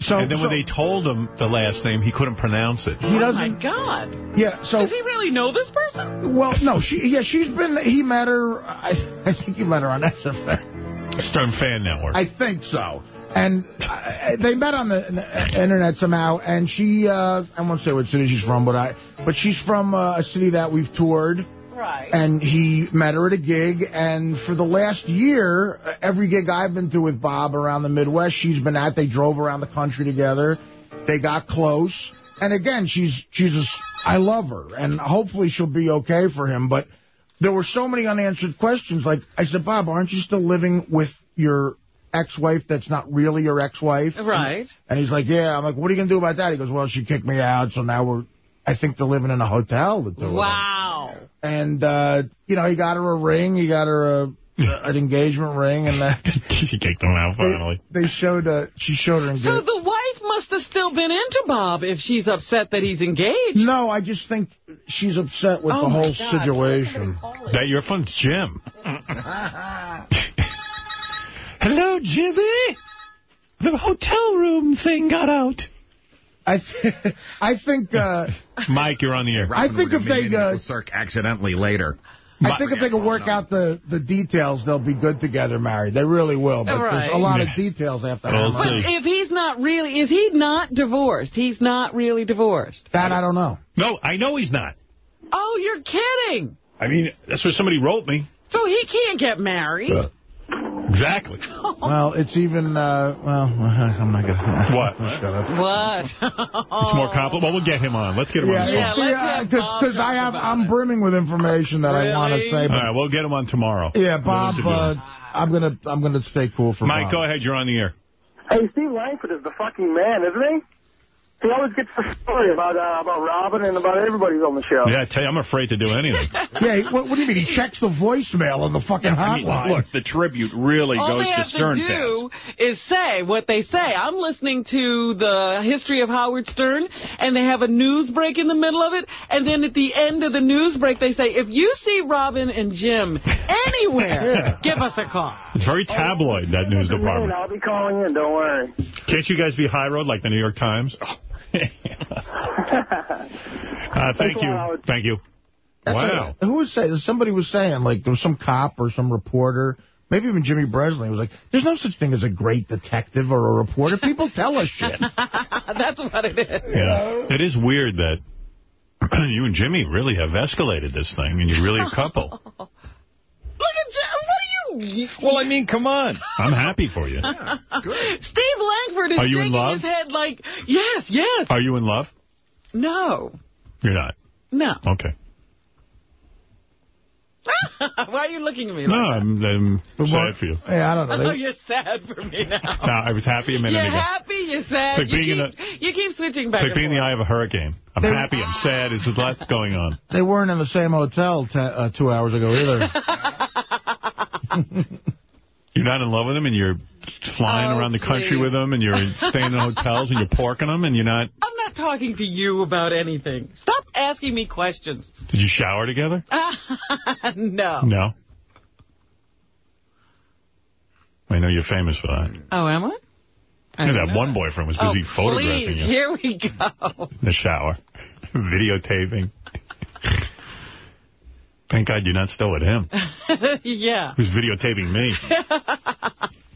So, and then so when they told him the last name, he couldn't pronounce it. he Oh, my doesn't. God. Yeah. So Does he really know this person? well, no. She yeah. She's been. He met her. I, I think he met her on <laughs> SFN. Stern Fan Network. I think so. And uh, they met on the uh, internet somehow, and she, uh, I won't say what city she's from, but I, but she's from uh, a city that we've toured, Right. and he met her at a gig, and for the last year, uh, every gig I've been to with Bob around the Midwest, she's been at, they drove around the country together, they got close, and again, she's, she's just, I love her, and hopefully she'll be okay for him, but there were so many unanswered questions, like, I said, Bob, aren't you still living with your ex-wife that's not really your ex-wife? Right. And he's like, yeah. I'm like, what are you going to do about that? He goes, well, she kicked me out, so now we're, I think they're living in a hotel. The two of them. Wow. And, uh, you know, he got her a ring. He got her a, <laughs> an engagement ring. And uh, <laughs> she kicked him out finally. they showed, uh, she showed her engagement. So the wife must have still been into Bob if she's upset that he's engaged. No, I just think she's upset with Oh, the my whole God. situation. That your friend's Jim. <laughs> Hello, Jimmy. The hotel room thing got out. I, th <laughs> I think, uh, <laughs> Mike, you're on the air. I think if they, uh, Cirque accidentally later. I think if they can work out the, the details, they'll be good together married. They really will. But Right. there's a lot of details after We'll hammer out. If he's not really, is he not divorced? He's not really divorced. That I don't know. No, I know he's not. Oh, you're kidding. I mean, that's what somebody wrote me. So he can't get married. Exactly. <laughs> Well, it's even, uh, well, <laughs> I'm not going <laughs> to... What? Shut up. What? It's more complicated. Well, we'll get him on. Let's get him Yeah, on. the Yeah, phone. let's have because talk I have, I'm it. brimming with information that I want to say. All But right, we'll get him on tomorrow. yeah, Bob, We'll uh. I'm gonna, I'm gonna stay cool for Mike, Bob. go ahead. You're on the air. Hey, Steve Langford is the fucking man, isn't he? He always gets the story about uh, about Robin and about everybody on the show. Yeah, I tell you, I'm afraid to do anything. <laughs> yeah, he- what, what do you mean? He checks the voicemail on the fucking I mean, hotline. look, the tribute really All goes they to have to Sterncast. do is say what they say. I'm listening to the history of Howard Stern, and they have a news break in the middle of it, and then at the end of the news break, they say, if you see Robin and Jim anywhere, give us a call. It's very tabloid, that news department. I'll be calling in. Don't worry. Can't you guys be high road like the New York Times? <laughs> uh, thank you. Thank you. That's Wow. what- who was saying? Somebody was saying, like, there was some cop or some reporter, maybe even Jimmy Breslin, was like, there's no such thing as a great detective or a reporter. People tell us shit. <laughs> That's what it is. Yeah. It is weird that <clears throat> you and Jimmy really have escalated this thing, and you're really a couple. <laughs> Look at Jim. What are you... Well, I mean, come on. I'm happy for you. Steve Langford is Are you in shaking love? his head like, yes, yes. Are you in love? No. You're not. No. Okay. <laughs> Why are you looking at me No, like I'm, I'm sad for you. Yeah, I don't that? Oh, you're sad for me now. <laughs> No, I was happy a minute You're ago. happy, you're sad. It's like you, being in keep, you keep switching It's back like and being in the eye of a hurricane. I'm happy, I'm sad, there's a lot <laughs> going on. They weren't in the same hotel te- uh, two hours ago either. You're not in love with him, and you're flying Oh, around the oh, country please. with them and you're <laughs> staying in hotels, and you're porking them, and you're not... I'm not talking to you about anything. Stop asking me questions. Did you shower together? <laughs> no. No. I know you're famous for that. Oh, am I? I that know one boyfriend was busy oh, photographing please, you here we go. in the shower, <laughs> videotaping. Thank God you're not still with him. yeah. Who's videotaping me?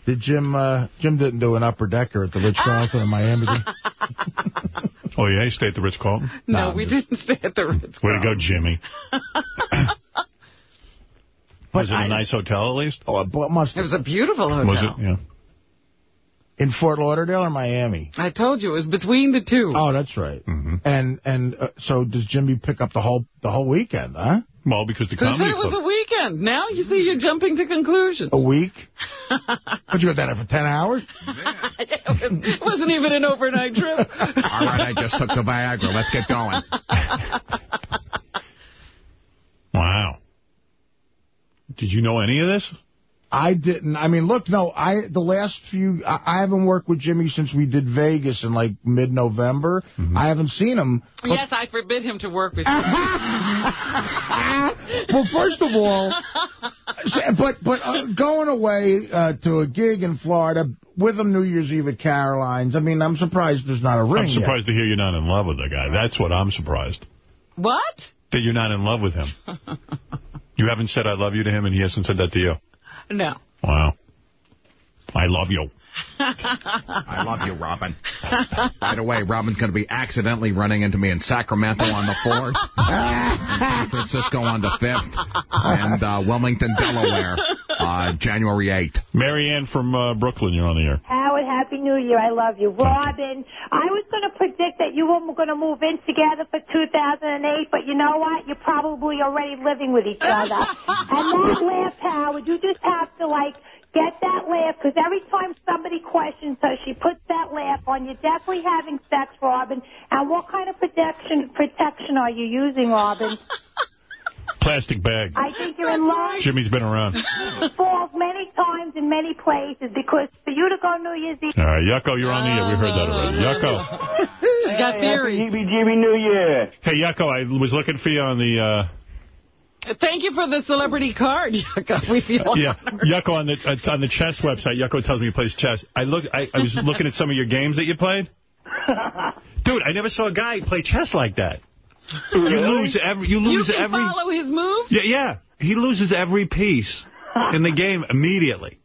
Did Jim, uh, Jim didn't do an upper decker at the Ritz-Carlton in Miami, did? <laughs> Oh, yeah, he stayed at the Ritz-Carlton? No, we didn't stay at the Ritz. Way to go, Jimmy. <laughs> was it a nice hotel, at least? Oh, it must It was a beautiful hotel. Was it? Yeah. In Fort Lauderdale or Miami? I told you, it was between the two. Oh, that's right. Mm-hmm. And and uh, so does Jimmy pick up the whole the whole weekend, huh? Well, because the Who said comedy it was club... a weekend? Now you see you're jumping to conclusions. A week? <laughs> But you were down there for 10 hours? it wasn't even an overnight trip. All right, I just took the Viagra. Let's get going. Wow. Did you know any of this? I didn't. I mean, look, no, I the last few, I, I haven't worked with Jimmy since we did Vegas in like mid-November. Mm-hmm. I haven't seen him. yes, I forbid him to work with <laughs> you. well, first of all, but but uh, going away uh, to a gig in Florida with him New Year's Eve at Caroline's, I mean, I'm surprised there's not a ring I'm surprised to hear you're not in love with the guy. That's what I'm surprised. what? That you're not in love with him. <laughs> you haven't said I love you to him, and he hasn't said that to you. No. Wow. I love you. I love you, Robin. By the way, Robin's going to be accidentally running into me in Sacramento on the 4th, San Francisco on the 5th, and uh, Wilmington, Delaware, uh, <laughs> January 8th. Marianne from uh, Brooklyn, you're on the air. Howard, Happy New Year. I love you. Robin, I was going to predict that you were going to move in together for 2008, but you know what? You're probably already living with each other. <laughs> and that laugh, Howard, you just have to, like, get that laugh, because every time somebody questions her, she puts that laugh on. You're definitely having sex, Robin. And what kind of protection protection are you using, Robin? <laughs> Plastic bag. I think you're in love. Jimmy's been around. falls many times in many places because for you to go New Year's Eve. All right, Yucko, you're on the air. We heard that already. Yucko. She got theory. Heebie-jeebie New Year. Hey, Yucko, I was looking for you on the... Uh, Thank you for the celebrity card, Yucko. We feel Uh, yeah, honored. Yucko on the uh, on the chess website. Yucko tells me he plays chess. I look. I, I was looking at some of your games that you played. <laughs> Dude, I never saw a guy play chess like that. You lose every. You lose you can every. follow his moves? Yeah, yeah. He loses every piece in the game immediately.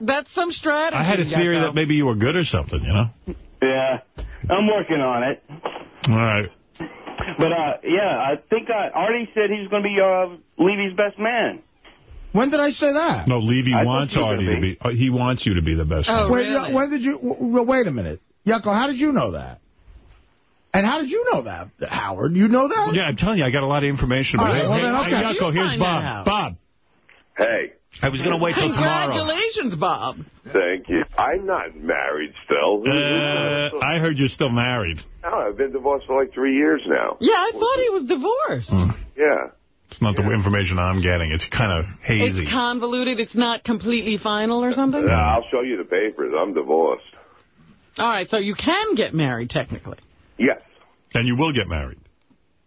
That's some strategy. I had a theory that maybe you were good or something. You know. Yeah, I'm working on it. All right. But, uh, yeah, I think uh, Artie said he's going to be uh, Levy's best man. When did I say that? No, Levy I wants Artie gonna be. uh, He wants you to be the best. Oh, man. Wait, really? uh, when did you... w- w- wait a minute. Yucko, how did you know that? And how did you know that, Howard? You know that? Yeah, I'm telling you, I got a lot of information All about right, it. well Hey, then, okay. Yucko, here's Bob. out. Bob. Hey. I was going to wait till tomorrow. Congratulations, Bob. Thank you. I'm not married still. Uh, I heard you're still married. No, I've been divorced for like three years now. Yeah, I thought he was divorced. Yeah. It's not the information I'm getting. It's kind of hazy. It's convoluted. It's not completely final or something? Yeah, I'll show you the papers. I'm divorced. All right, so you can get married, technically. Yes. And you will get married?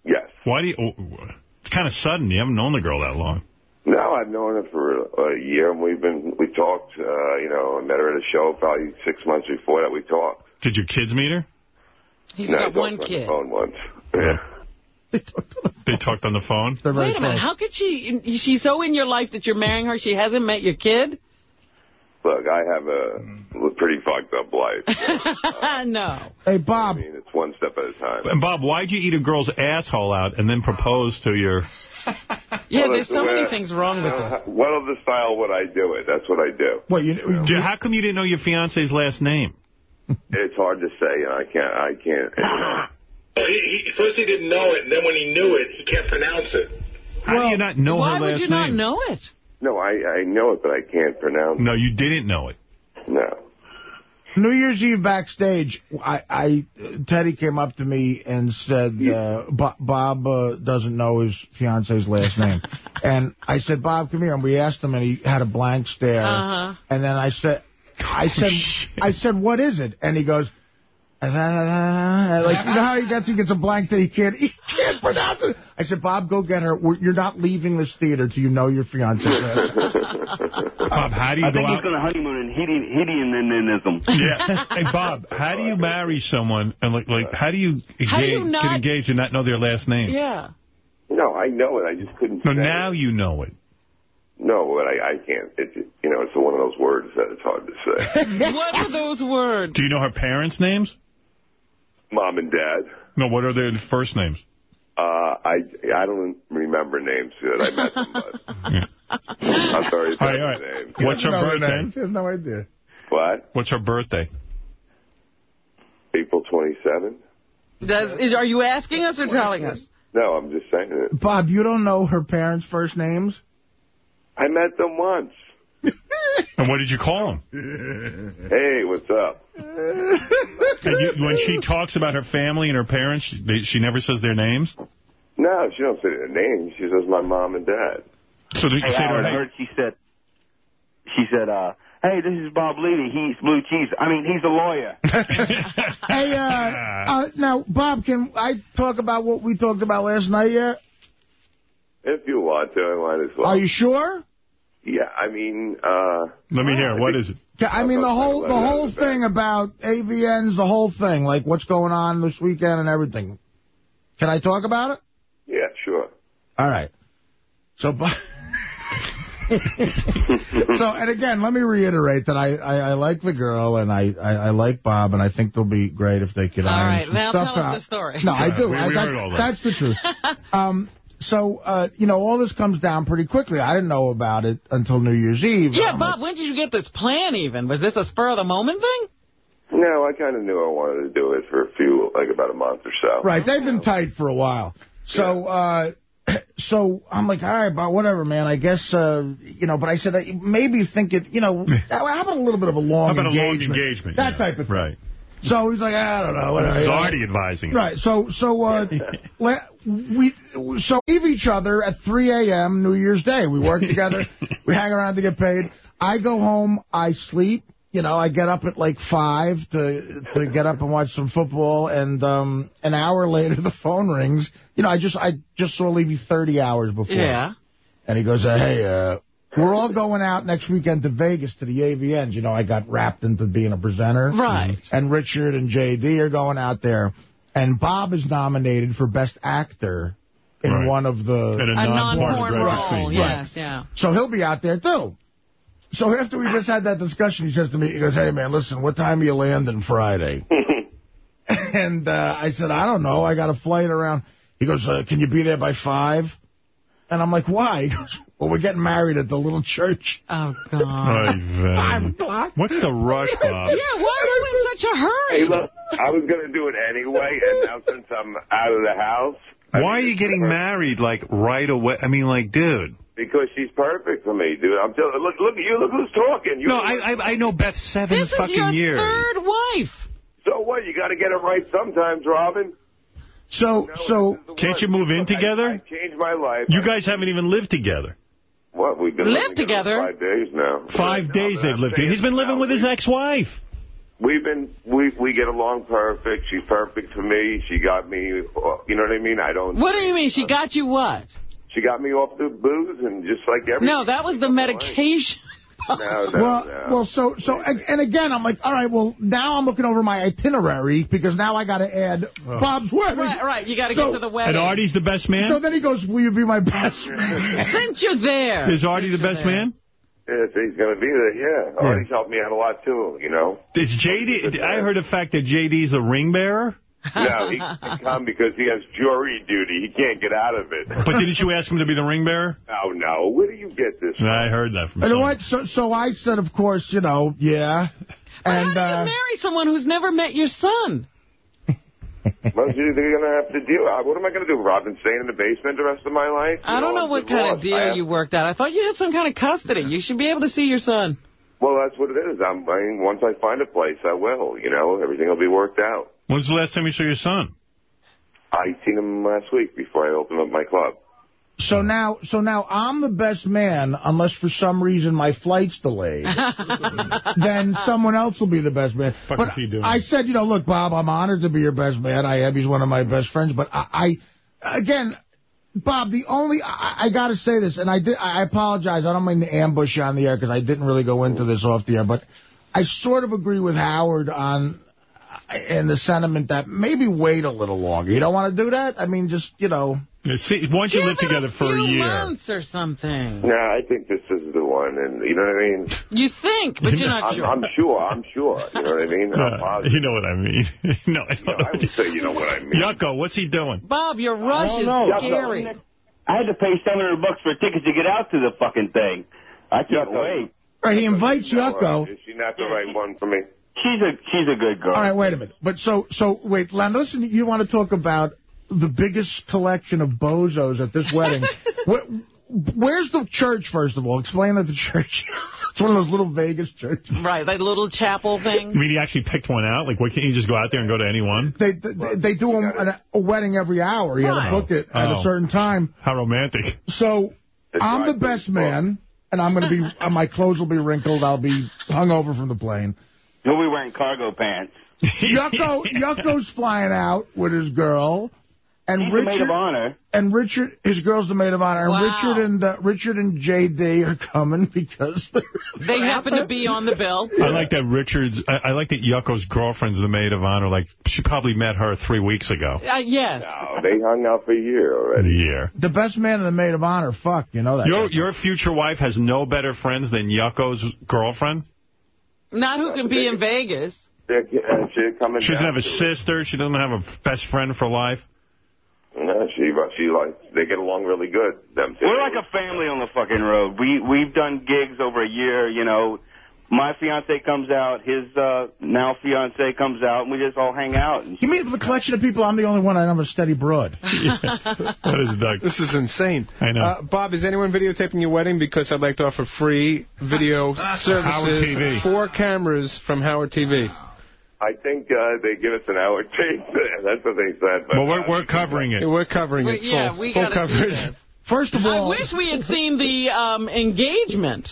Yes. Why do you... oh, it's kind of sudden. You haven't known the girl that long. No, I've known her for a year, and we've been we talked. Uh, you know, I met her at a show probably six months before that. We talked. Did your kids meet her? He's no, got talked one on kid. The phone once. Yeah. They talked on the phone? Wait a minute. How could she... She's so in your life that you're marrying her, she hasn't met your kid? Look, I have a pretty fucked up life. <laughs> <laughs> no. Hey, Bob. I mean, it's one step at a time. And Bob, why'd you eat a girl's asshole out and then propose to your... Yeah, Well, there's so many way- things wrong with Uh, this. What other style would I do it? That's what I do. What you? Dude, how come you didn't know your fiance's last name? It's hard to say. I can't. I can't. <coughs> He, he, first he didn't know it, and then when he knew it, he can't pronounce it. How do you not know Why her would last you name? not know it? No, I I know it, but I can't pronounce. No, you didn't know it. No. New Year's Eve backstage, I, I Teddy came up to me and said, uh, Bo- Bob uh, doesn't know his fiance's last name. <laughs> and I said, Bob, come here. And we asked him, and he had a blank stare. Uh-huh. And then I said, I said, <laughs> I said, what is it? And he goes, <laughs> like, you know how he gets, he gets a blank that he can't, he can't pronounce it. I said, Bob, go get her. We're, you're not leaving this theater till you know your fiance. <laughs> Bob, how do you I go think he's going to honeymoon in Hedonism. Yeah. Hey, Bob, how do you <laughs> marry someone and like, like how do you engage, How do you get engaged and not know their last name? Yeah. No, I know it. I just couldn't. No, say now it. you know it. No, but I, I can't. It's you know, it's one of those words that it's hard to say. what are those words? Do you know her parents' names? Mom and Dad. No, what are their first names? Uh, I I don't remember names that I met them, but <laughs> I'm sorry. All right, all right. Names. What's her No, birthday? He has no idea. What? What's her birthday? April 27th? Does, is, are you asking us or telling us? No, I'm just saying it. Bob, you don't know her parents' first names? I met them once. And what did you call him? Hey, what's up? And you, when she talks about her family and her parents, she, they, she never says their names? No, she don't say their names. She says my mom and dad. So did you Hey, say to her I name? heard she said, she said, uh, hey, this is Bob Levy. He's blue cheese. I mean, he's a lawyer. <laughs> Hey, uh, uh, now, Bob, can I talk about what we talked about last night yet? If you want to, I might as well. Are you sure? Yeah, I mean, uh... Let me hear. What is it? I mean, the whole the whole thing about AVNs, the whole thing, like what's going on this weekend and everything. Can I talk about it? Yeah, sure. All right. So, Bob... <laughs> so, and again, let me reiterate that I, I, I like the girl and I, I, I like Bob, and I think they'll be great if they could All iron right, some now stuff tell us the story. No, I Yeah, do. we- I, we that- all that. That's the truth. <laughs> um, so, uh, you know, all this comes down pretty quickly. I didn't know about it until New Year's Eve. Yeah, I'm Bob, when did you get this plan even? Was this a spur-of-the-moment thing? No, I kind of knew I wanted to do it for a few, like about a month or so. Right, they've been tight for a while. So, uh, <clears throat> so I'm like, all right, but whatever, man. I guess, uh, you know, but I said, maybe think it, you know, <laughs> how about a little bit of a long How about a long engagement? engagement? That yeah. type of thing. Right. So he's like, I don't know. Whatever. This is Artie advising. him. Right. So, so, uh, <laughs> we, so leave each other at 3 a.m. New Year's Day. We work together. <laughs> we hang around to get paid. I go home. I sleep. You know, I get up at like 5 to to get up and watch some football. And um, an hour later, the phone rings. You know, I just I just saw Levy 30 hours before. Yeah. And he goes, uh, hey, uh, we're all going out next weekend to Vegas to the AVNs. You know, I got wrapped into being a presenter. Right. And Richard and J.D. are going out there. And Bob is nominated for Best Actor in Right. one of the... In a A non-pornographic non-porn scene. role, Right. yes, yeah. So he'll be out there, too. So after we just had that discussion, he says to me, he goes, hey, man, listen, what time are you landing Friday? <laughs> and uh, I said, I don't know. I got a flight around. He goes, uh, can you be there by 5? And I'm like, why? He goes, well, we're getting married at the little church. Oh, <laughs> God. Five o'clock. What's the rush, Bob? <laughs> Yeah, why are you in such a hurry? Hey, look, I was going to do it anyway, and now since I'm out of the house... I Why are you getting the married, like, right away? I mean, like, dude. Because she's perfect for me, dude. I'm telling. Look, look at you. Look who's talking. You No, I, I I know Beth seven This is fucking your years. third wife. So what? You got to get it right sometimes, Robin. So, so Can't you move in together? Changed my life. You guys haven't even lived together. What? We've been Live living together? Five days now. Five days they've lived together. He's been living with his ex-wife. We've been we we get along perfect. She's perfect for me. She got me. uh, You know what I mean? I don't. What do you mean? She got you what? She got me off the booze and just like everything. No, that was the medication. <laughs> No, no, well, no. well, so, so, and, and again, I'm like, all right, well, now I'm looking over my itinerary because now I got to add oh. Bob's wedding. Right, right. You got to So- get to the wedding. And. Artie's the best man? So then he goes, will you be my best <laughs> man? Since you're there. Is Artie the best man? Yes, he's going to be there. Yeah, Artie's helped me out a lot too. You know. Is JD? I heard the fact that JD's a ring bearer. No, <laughs> he can't come because he has jury duty. He can't get out of it. But didn't you ask him to be the ring bearer? Oh no, where do you get this? I heard that from. You know what? So, so I said, of course, you know, yeah. And, How do uh, you marry someone who's never met your son? <laughs> Well, you're going to have to deal. uh, What am I going to do? Robin, stay in the basement the rest of my life? I don't know what kind of deal you worked out. I thought you had some kind of custody. You should be able to see your son. Well, that's what it is. I'm, I mean, once I find a place, I will. You know, everything will be worked out. When's the last time you saw your son? I seen him last week before I opened up my club. so now, so now I'm the best man unless for some reason my flight's delayed. <laughs> then someone else will be the best man. Fuck but is he doing? I said, you know, look, Bob, I'm honored to be your best man. I am. He's one of my best friends. But I, I again, Bob, the only, I, I got to say this, and I did. I apologize. I don't mean to ambush you on the air because I didn't really go into this off the air, but I sort of agree with Howard on in the sentiment that maybe wait a little longer. You don't want to do that? I mean, just, you know. See, why don't you live together for a year? months or something. No, I think this is the one, and you know what I mean. You think, but you're not I'm, sure. I'm sure. I'm sure. You know what I mean? Uh, you know what I mean. <laughs> no, I don't. I would say you know what I mean. Yucko, what's he doing? Bob, your rush is know. scary. I had to pay 700 bucks for tickets to get out to the fucking thing. I can't wait. Right, he invites Yucko. Is she not the right one for me? She's a she's a good girl. All right, wait a minute. But so, so wait, Len, listen, you want to talk about the biggest collection of bozos at this wedding. <laughs> Where, where's the church, first of all? Explain at the church. <laughs> it's one of those little Vegas churches. Right, that little chapel thing. I thing. mean, he actually picked one out. Like, why can't you just go out there and go to anyone? They they, they do a, a wedding every hour. You got Right. to book it at Oh. a certain time. How romantic. So I'm the best man, and I'm going to be, uh, <laughs> my clothes will be wrinkled. I'll be hungover from the plane. He'll be wearing cargo pants. <laughs> Yucko, Yucko's flying out with his girl. And He's the maid Richard of honor. and Richard, his girl's the maid of honor, and Wow. Richard and uh, Richard and JD are coming because they're They happen to be on the bill. I like that Richard's, I, I like that Yucko's girlfriend's the maid of honor. Like, she probably met her three weeks ago. Uh, yes. No, they hung out for a year already. Yeah. the best man and the maid of honor. Fuck, you know that. Your your future wife has no better friends than Yucko's girlfriend? Not who can be in Vegas. They're, uh, she's coming She doesn't down have a to it. sister. She doesn't have a best friend for life. No, she, but she like, they get along really good. Them two. We're like a family on the fucking road. We we've done gigs over a year. You know, my fiance comes out, his uh, now fiance comes out, and we just all hang out. And You mean the collection of people? I'm the only one I have a steady broad. <laughs> What is it, Doug? This is insane. I know. Uh, Bob, is anyone videotaping your wedding? Because I'd like to offer free video services. Howard TV. Four cameras from Howard TV. I think uh, they give us an hour <laughs> tape. That's what they said. But, well, we're, uh, we're covering it. We're covering Well, it full, we full gotta coverage. First of all... I wish we had seen the um, engagement.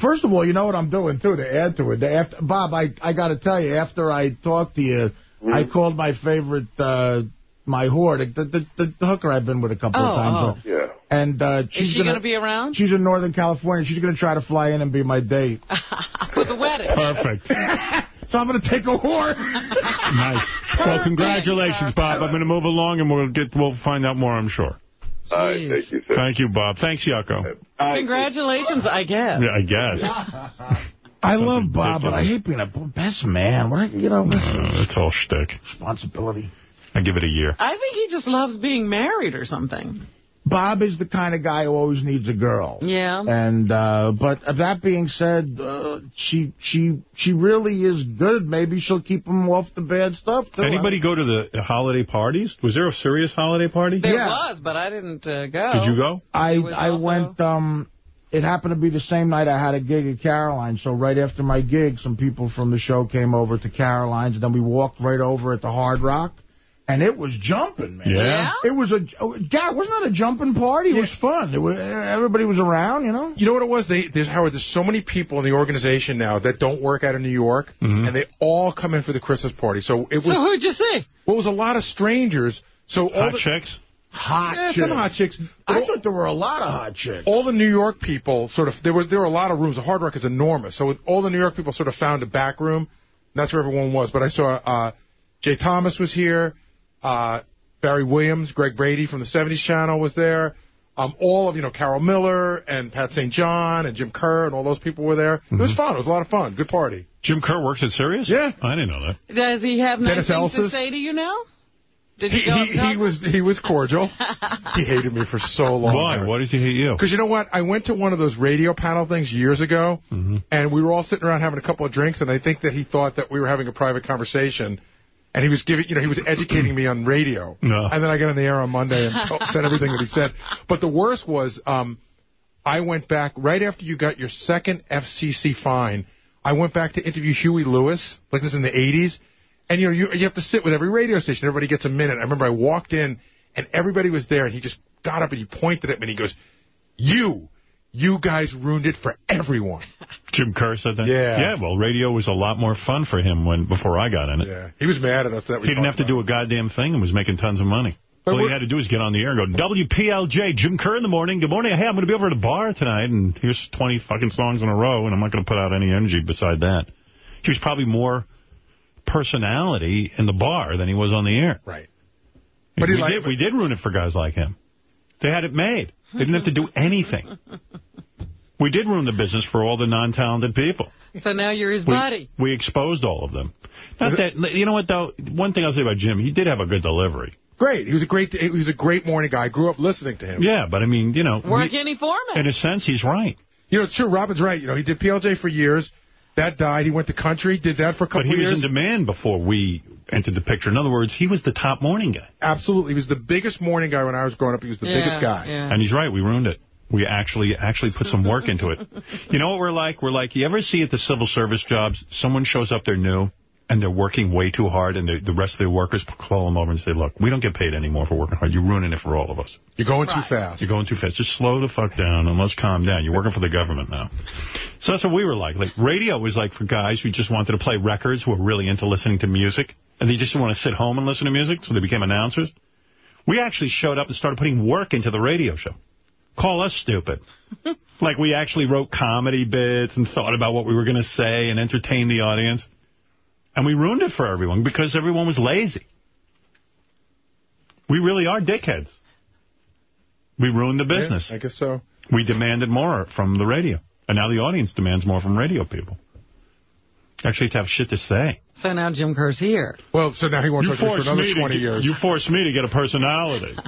First of all, you know what I'm doing, too, to add to it. After, Bob, I, I got to tell you, after I talked to you, Mm-hmm. I called my favorite, uh, my whore, the, the, the, the hooker I've been with a couple Oh, of times. oh. Yeah. And uh, Is she's she gonna, going to be around She's in Northern California. She's going to try to fly in and be my date. <laughs> for the wedding? Perfect. <laughs> So I'm going to take a whore. nice. Well, congratulations, Bob. I'm going to move along, and we'll get we'll find out more, I'm sure. All right, thank you, sir. Thank you, Bob. Thanks, Yucko. Congratulations, I guess. Yeah, I guess. <laughs> I love Bob, but I hate being a best man. What I, you know, this Uh, it's all shtick. responsibility. I give it a year. I think he just loves being married or something. Bob is the kind of guy who always needs a girl. Yeah. And uh, but that being said, uh, she she she really is good. Maybe she'll keep him off the bad stuff. Too. Anybody go to the holiday parties? Was there a serious holiday party? There was, but I didn't uh, go. Did you go? I I also- went. Um, it happened to be the same night I had a gig at Caroline. So right after my gig, some people from the show came over to Caroline's, and then we walked right over at the Hard Rock. And it was jumping, man. Yeah? Yeah? It was a, oh, God, wasn't that a jumping party? It was fun. It was, everybody was around, you know? You know what it was? They, there's Howard. There's so many people in the organization now that don't work out of New York, and they all come in for the Christmas party. So it was. So who'd you see? Well, it was a lot of strangers. So all Hot the, chicks? Hot chicks. yeah, chicks. some hot chicks. I thought there were a lot of hot chicks. all the New York people sort of there were there were a lot of rooms. The Hard Rock is enormous, so with all the New York people sort of found a back room. That's where everyone was. But I saw uh, Jay Thomas was here, uh, Barry Williams, Greg Brady from the '70s Channel was there. Um, all of you know Carol Miller and Pat St. John and Jim Kerr and all those people were there. It Mm-hmm. was fun. It was a lot of fun. Good party. Jim Kerr works at Sirius? Yeah. I didn't know that. Does he have nice Dennis things to say to you now? Did He, you go he, he was he was cordial. <laughs> he hated me for so long. Why? Why does he hate you? Because you know what? I went to one of those radio panel things years ago, Mm-hmm. and we were all sitting around having a couple of drinks, and I think that he thought that we were having a private conversation, and he was giving, you know, he was educating me on radio. <clears throat> No. And then I got on the air on Monday and <laughs> said everything that he said. But the worst was, um, I went back right after you got your second FCC fine. I went back to interview Huey Lewis, like this in the 80s. And, you know, you, you have to sit with every radio station. Everybody gets a minute. I remember I walked in, and everybody was there, and he just got up and he pointed at me, and he goes, you, you guys ruined it for everyone. <laughs> Jim Kerr said that? Yeah. Yeah, well, radio was a lot more fun for him when before I got in it. Yeah. He was mad at us that we He didn't have to do a goddamn thing and was making tons of money. But All he had to do was get on the air and go, WPLJ, Jim Kerr in the morning. Good morning. Hey, I'm going to be over at a bar tonight, and here's 20 fucking songs in a row, and I'm not going to put out any energy beside that. He was probably more personality in the bar than he was on the air. Right. But we, did, we did ruin it for guys like him. They had it made. They didn't have to do anything. We did ruin the business for all the non-talented people. So now you're his We, buddy. we exposed all of them. Not that, you know what, though? One thing I'll say about Jim, he did have a good delivery. Great. He was a great. He was a great morning guy. I grew up listening to him. Yeah, but I mean, you know, Work we- any format. in a sense, he's right. You know, it's true. Robin's right. You know, he did PLJ for years. That died. He went to country. Did that for a couple But he of was in demand before we entered the picture. In other words, he was the top morning guy. Absolutely. He was the biggest morning guy when I was growing up. He was the Yeah, biggest guy. yeah. And he's right. We ruined it. We actually actually put some work into it. <laughs> You know what we're like? We're like, you ever see at the civil service jobs, someone shows up, they're new, and they're working way too hard, and the the rest of the workers call them over and say, look, we don't get paid anymore for working hard. You're ruining it for all of us. You're going too fast. You're going too fast. Just slow the fuck down and let's calm down. You're working for the government now. So that's what we were like. Like radio was like for guys who just wanted to play records, who were really into listening to music, and they just want to sit home and listen to music, so they became announcers. We actually showed up and started putting work into the radio show. Call us stupid. <laughs> like we actually wrote comedy bits and thought about what we were going to say and entertain the audience. And we ruined it for everyone because everyone was lazy. We really are dickheads. We ruined the business. I guess so. We demanded more from the radio. And now the audience demands more from radio people. Actually, to have shit to say. So now Jim Kerr's here. Well, so now he won't talk to me for another 20 to, years. You forced me to get a personality. <laughs>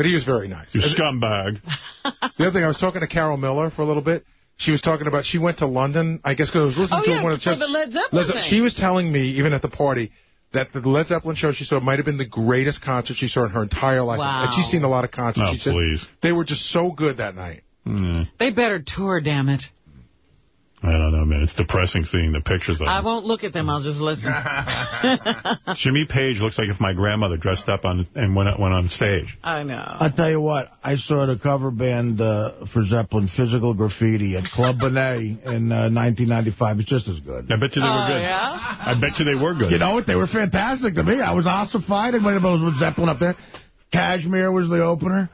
But he was very nice. You scumbag. The other thing, I was talking to Carol Miller for a little bit. She was talking about, she went to London, I guess because I was listening Oh, to yeah, one of the for shows. the Led Zeppelin Ze- She was telling me, even at the party, that the Led Zeppelin show she saw might have been the greatest concert she saw in her entire life. Wow. And she's seen a lot of concerts. Oh, she said please. They were just so good that night. Mm, They better tour, damn it. I don't know, man. It's depressing seeing the pictures of I them. won't look at them. I'll just listen. <laughs> Jimmy Page looks like if my grandmother dressed up on and went, went on stage. I know. I'll tell you what, I saw the cover band uh, for Zeppelin, Physical Graffiti, at Club Bene in uh, 1995. It's just as good. I bet you they were Oh, good. yeah? I bet you they were good. You know what? They were fantastic to me. I was ossified when it was with Zeppelin up there. Kashmir was the opener.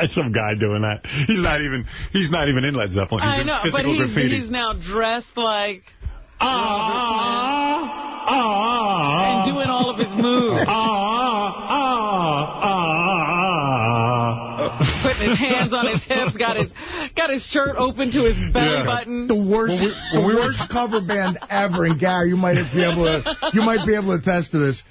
That's some guy doing that. He's not even he's not even in Led Zeppelin. He's I in know, but he's, graffiti. he's now dressed like... Ah, and doing all of his moves. ah, ah, ah, ah, Putting his hands on his hips, got his Got his shirt open to his belly Yeah. button. The worst, When we- the when we were- worst cover band ever. And Gary, you might be able to, you might be able to attest to this.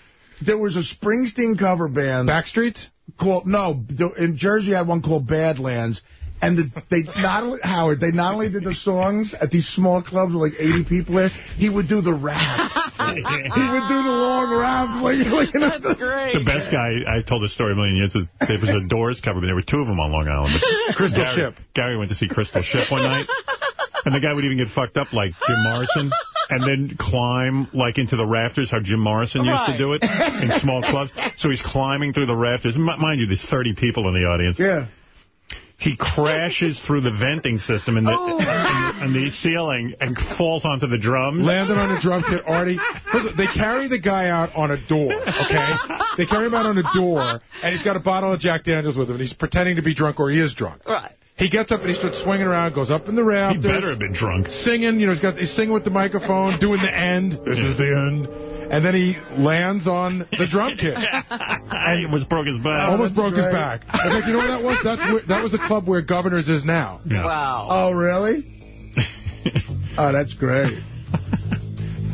There was a Springsteen cover band. Backstreets? Called no, in Jersey had one called Badlands. And the, they not only Howard, they not only did the songs at these small clubs with like 80 people there, he would do the raps. <laughs> he would do the long rap. Like, like, you know, That's great. The best guy, I told this story a million years ago. There was a Doors cover, but there were two of them on Long Island. Crystal Gary, Ship. Gary went to see Crystal Ship one night, and the guy would even get fucked up like Jim Morrison, and then climb like into the rafters, how Jim Morrison used to do it in <laughs> small clubs. So he's climbing through the rafters. M- Mind you, there's 30 people in the audience. Yeah. He crashes through the venting system in the, Oh. in, in the ceiling and falls onto the drums. Landed on a drum kit, Artie. They carry the guy out on a door, okay? They carry him out on a door, and he's got a bottle of Jack Daniels with him, and he's pretending to be drunk, or he is drunk. Right. He gets up and he starts swinging around, goes up in the He rafters. better have been drunk. Singing, you know, he's got he's singing with the microphone, doing the end. <laughs> This is the end. And then he lands on the drum kit. <laughs> And it was broke his back. Almost broke his back. I was like, you know what that was? That's where, that was the club where Governors is now. Yeah. Wow. Oh, really? <laughs> oh, that's great.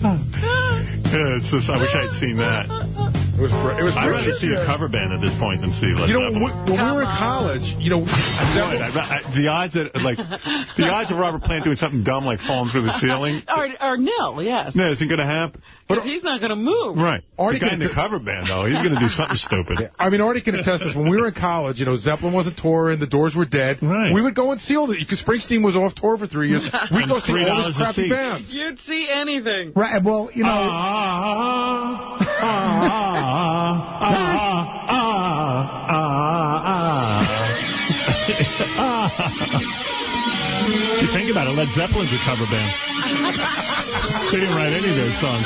<laughs> Yeah, it's just, I wish I'd seen that. It was it was I'd rather brilliant. see a cover band at this point than see Led You know, Zeppelin. when, when we were in college, you know, Right, I- I- the odds that like the odds of Robert Plant doing something dumb like falling through the ceiling, <laughs> Or, or nil, yes. no, isn't going to happen. Because he's not going to move. Right. Artie the guy in the cover band though, he's going to do something <laughs> stupid. I mean, Artie can attest this. When we were in college, you know, Zeppelin wasn't touring, the Doors were dead. Right. We would go and see all the because Springsteen was off tour for three years. We'd go see all $3 these crappy bands. You'd see anything. Right. Well, you know. If you think about it, Led Zeppelin's a cover band. They didn't write any of those songs.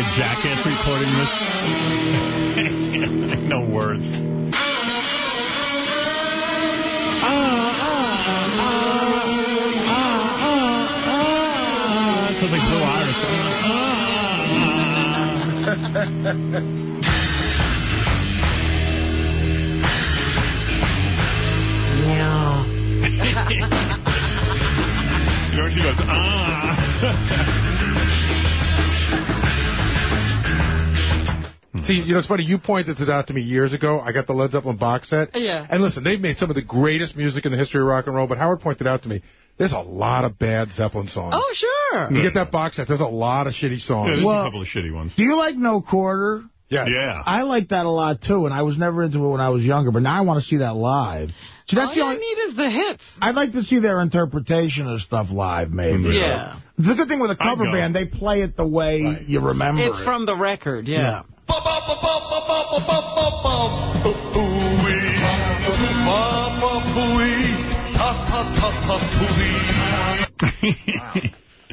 A jackass recording this. <laughs> no words. Ah, ah, ah, ah, ah, ah. Sounds like Blue Iris. Ah, ah, <laughs> ah. You know she goes, ah. <laughs> See, you know, it's funny. You pointed this out to me years ago. I got the Led Zeppelin box set. Yeah. And listen, they've made some of the greatest music in the history of rock and roll, but Howard pointed out to me, there's a lot of bad Zeppelin songs. Oh, sure. You get that box set, there's a lot of shitty Yeah, songs. there's Well- a couple of shitty ones. Do you like No Quarter? Yes. Yeah. I like that a lot, too, and I was never into it when I was younger, but now I want to see that live. See, that's All the you only... need is the hits. I'd like to see their interpretation of stuff live, maybe. Mm-hmm. Yeah. The good thing with a I'd cover band, they play it the way you remember It's it. from the record, yeah.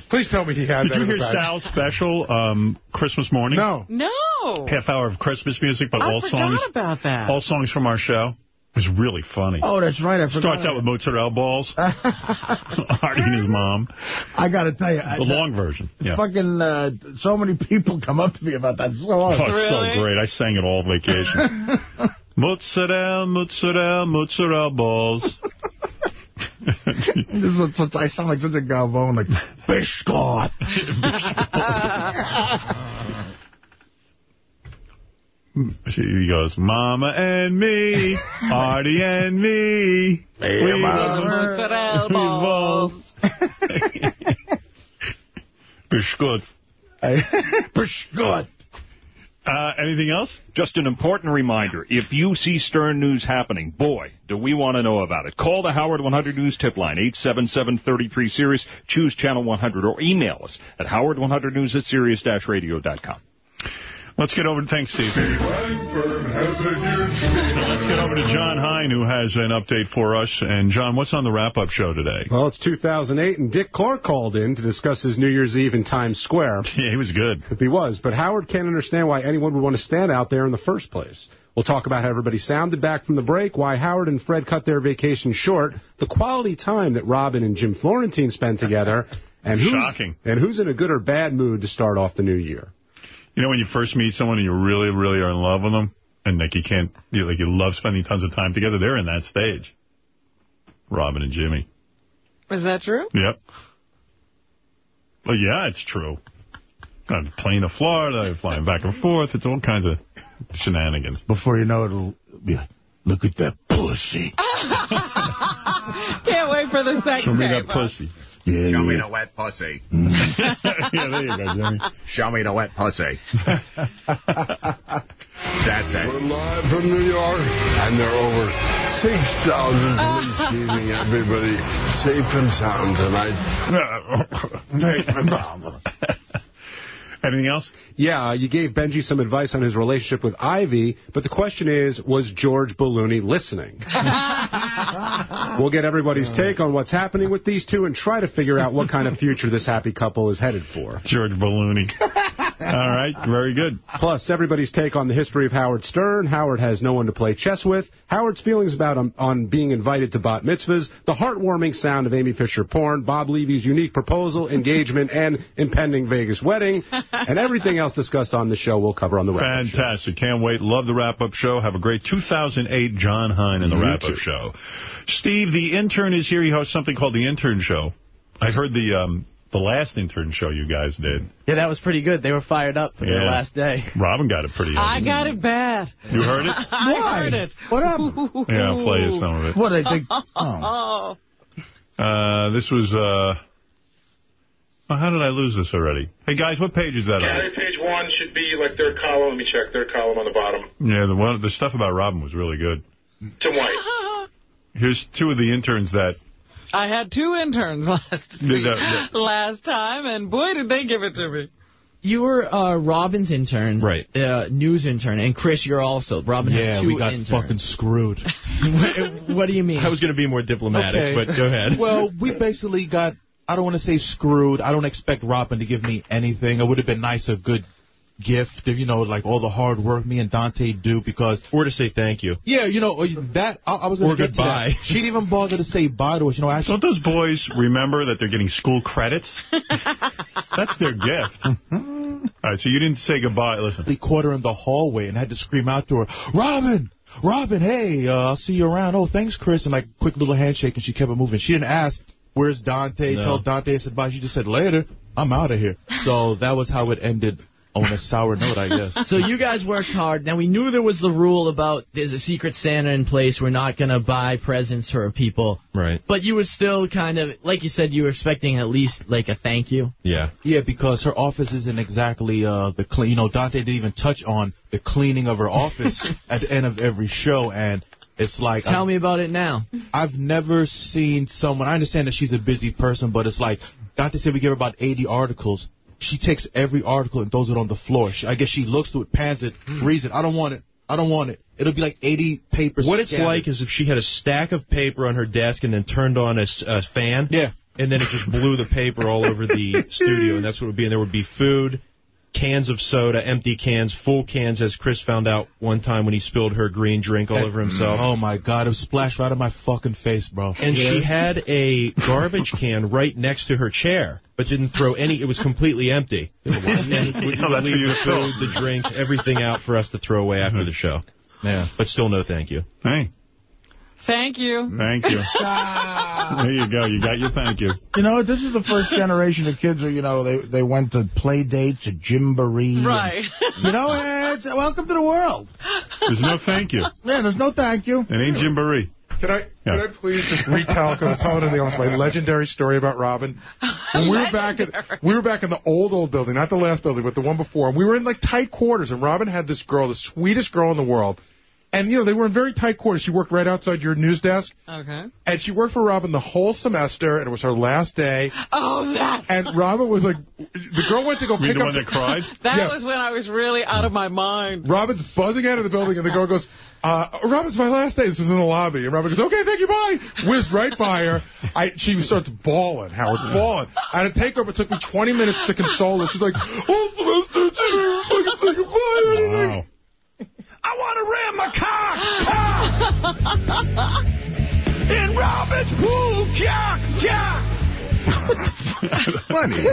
Please tell me he had Did that you hear. Sal's special, um, Christmas morning? No. No. Half hour of Christmas music, but I all forgot songs, about that. all songs from our show. It was really funny. Oh, that's right. I forgot. Starts out with mozzarella balls. <laughs> Artie and his mom. I got to tell you. I, The long version. Yeah. Fucking, uh, so many people come up to me about that song. Oh, it's Really? so great. I sang it all vacation. <laughs> mozzarella, mozzarella, mozzarella balls. <laughs> This is such- I sound like such a Galvon, like, Biscott. She goes, Mama and me, Artie and me. we Mama. love Mozzarella balls. Biscuits. Biscott. Uh, anything else? Just an important reminder. If you see Stern News happening, boy, do we want to know about it. Call the Howard 100 News tip line, 877-33-SIRIUS. Choose Channel 100 or email us at howard100news at sirius-radio.com. Let's get over to, thanks, Steve. <laughs> Let's get over to John Hein, who has an update for us. And, John, what's on the wrap-up show today? Well, it's 2008, and Dick Clark called in to discuss his New Year's Eve in Times Square. <laughs> Yeah, he was good. He was, but Howard can't understand why anyone would want to stand out there in the first place. We'll talk about how everybody sounded back from the break, why Howard and Fred cut their vacation short, the quality time that Robin and Jim Florentine spent together, and who's, Shocking. and who's in a good or bad mood to start off the new year. You know when you first meet someone and you really, really are in love with them, and like you can't, you like you love spending tons of time together. They're in that stage. Robin and Jimmy. Is that true? Yep. Well, yeah, it's true. On a plane to Florida, flying back and forth. It's all kinds of shenanigans. Before you know it, it'll be like, look at that pussy. <laughs> Can't wait for the sex Show me tape. that pussy. Yeah, <laughs> <laughs> Show me the wet pussy. yeah, there you go, Jimmy. Show me the wet pussy. That's it. We're live from New York, and there are over 6,000 <laughs> police keeping everybody safe and sound tonight. Anything else? Yeah, uh, you gave Benji some advice on his relationship with Ivy, but the question is, was George Ballooney listening? <laughs> we'll get everybody's take on what's happening with these two and try to figure out what kind of future this happy couple is headed for. George Ballooney. <laughs> All right, very good. Plus, everybody's take on the history of Howard Stern. Howard has no one to play chess with. Howard's feelings about um, on being invited to bat mitzvahs. The heartwarming sound of Amy Fisher porn. Bob Levy's unique proposal, engagement, and impending Vegas wedding. <laughs> And everything else discussed on the show we'll cover on the wrap-up Fantastic. Can't wait. Love the wrap-up show. Have a great 2008 John Hein in the wrap-up show. Steve, the intern is here. He hosts something called the Intern Show. I heard the um, the last intern show you guys did. Yeah, that was pretty good. They were fired up for their last day. Robin got it pretty. I got it bad. You heard it? <laughs> I heard it. What up? Yeah, I'll play you some of it. What, I think... <laughs> Oh. Uh, this was, uh, oh, how did I lose this already? Hey, guys, what page is that Gallery on? page one should be like their column. Let me check. Their column on the bottom. Yeah, the one, the stuff about Robin was really good. Tim White. <laughs> Here's two of the interns that I had two interns <laughs> last did that. <laughs> last time, and boy, did they give it to me. You were uh, Robin's intern, Right. Uh, news intern, and Chris, you're also. Robin Yeah, has two we got interns. fucking screwed. what, what do you mean? I was going to be more diplomatic, Okay. but go ahead. Well, we basically got, I don't want to say screwed. I don't expect Robin to give me anything. It would have been nice, a good gift, of, you know, like all the hard work me and Dante do because... Or to say thank you. Yeah, you know, that, I, I was going Or to get goodbye. to that. <laughs> She didn't even bother to say bye to us. You know, actually... Don't those boys remember that they're getting school credits? <laughs> That's their gift. All right, so you didn't say goodbye. Listen. We caught her in the hallway and had to scream out to her, Robin! Robin, hey, uh, I'll see you around. Oh, thanks, Chris. And like, quick little handshake, and she kept it moving. She didn't ask, where's Dante? No. Tell Dante I said bye. She just said, later. I'm out of here. So that was how it ended on a sour note, I guess. So you guys worked hard. Now, we knew there was the rule about there's a secret Santa in place. We're not going to buy presents for people. Right. But you were still kind of, like you said, you were expecting at least like a thank you. Yeah. Yeah, because her office isn't exactly uh the clean. You know, Dante didn't even touch on the cleaning of her office <laughs> at the end of every show, and it's like Tell I've- me about it now. I've never seen someone. I understand that she's a busy person, but it's like Dante said we give her about 80 articles. She takes every article and throws it on the floor. She, I guess she looks through it, pans it, hmm. reads it. I don't want it. I don't want it. It'll be like 80 papers. What it's like is if she had a stack of paper on her desk and then turned on a, s- a fan. Yeah. And then it just blew the paper all over the <laughs> studio, and that's what it would be. And there would be food, cans of soda, empty cans, full cans, as Chris found out one time when he spilled her green drink all over himself. Oh my God! It splashed right on my fucking face, bro. And she had a garbage can right next to her chair, but didn't throw any. It was completely empty. <laughs> And would No, that's for leave you the food, the drink, everything out for us to throw away after mm-hmm. the show. Yeah. But still, no thank you. Hey, Thank you. thank you. <laughs> Ah. there you go. You got your thank you. You know, this is the first generation of kids who, you know, they they went to play dates at Gymboree. and- Right. you know, it's, welcome to the world. There's no thank you. Yeah, there's no thank you. It ain't Jimboree. Can I, can I please just retell, because I was telling in the office, my legendary story about Robin? When we were back in, we were back in the old, old building, not the last building, but the one before, and we were in like tight quarters, and Robin had this girl, the sweetest girl in the world, And, you know, they were in very tight quarters. She worked right outside your news desk. Okay. And she worked for Robin the whole semester, and it was her last day. Oh, that. And Robin was like, the girl went to go You mean pick the up... one that cried? <laughs> That Yes. was when I was really out of my mind. Robin's buzzing out of the building, and the girl goes, uh, Robin's my last day. This is in the lobby. And Robin goes, okay, thank you, bye. Whizzed right by her. I, she starts bawling, Howard, bawling. I had to take her, but it took me 20 minutes to console her. She's like, oh, semester two, fucking say goodbye or anything. Wow. I want to ram my cock, cock in Robert's pool, cock, cock. <laughs> Funny.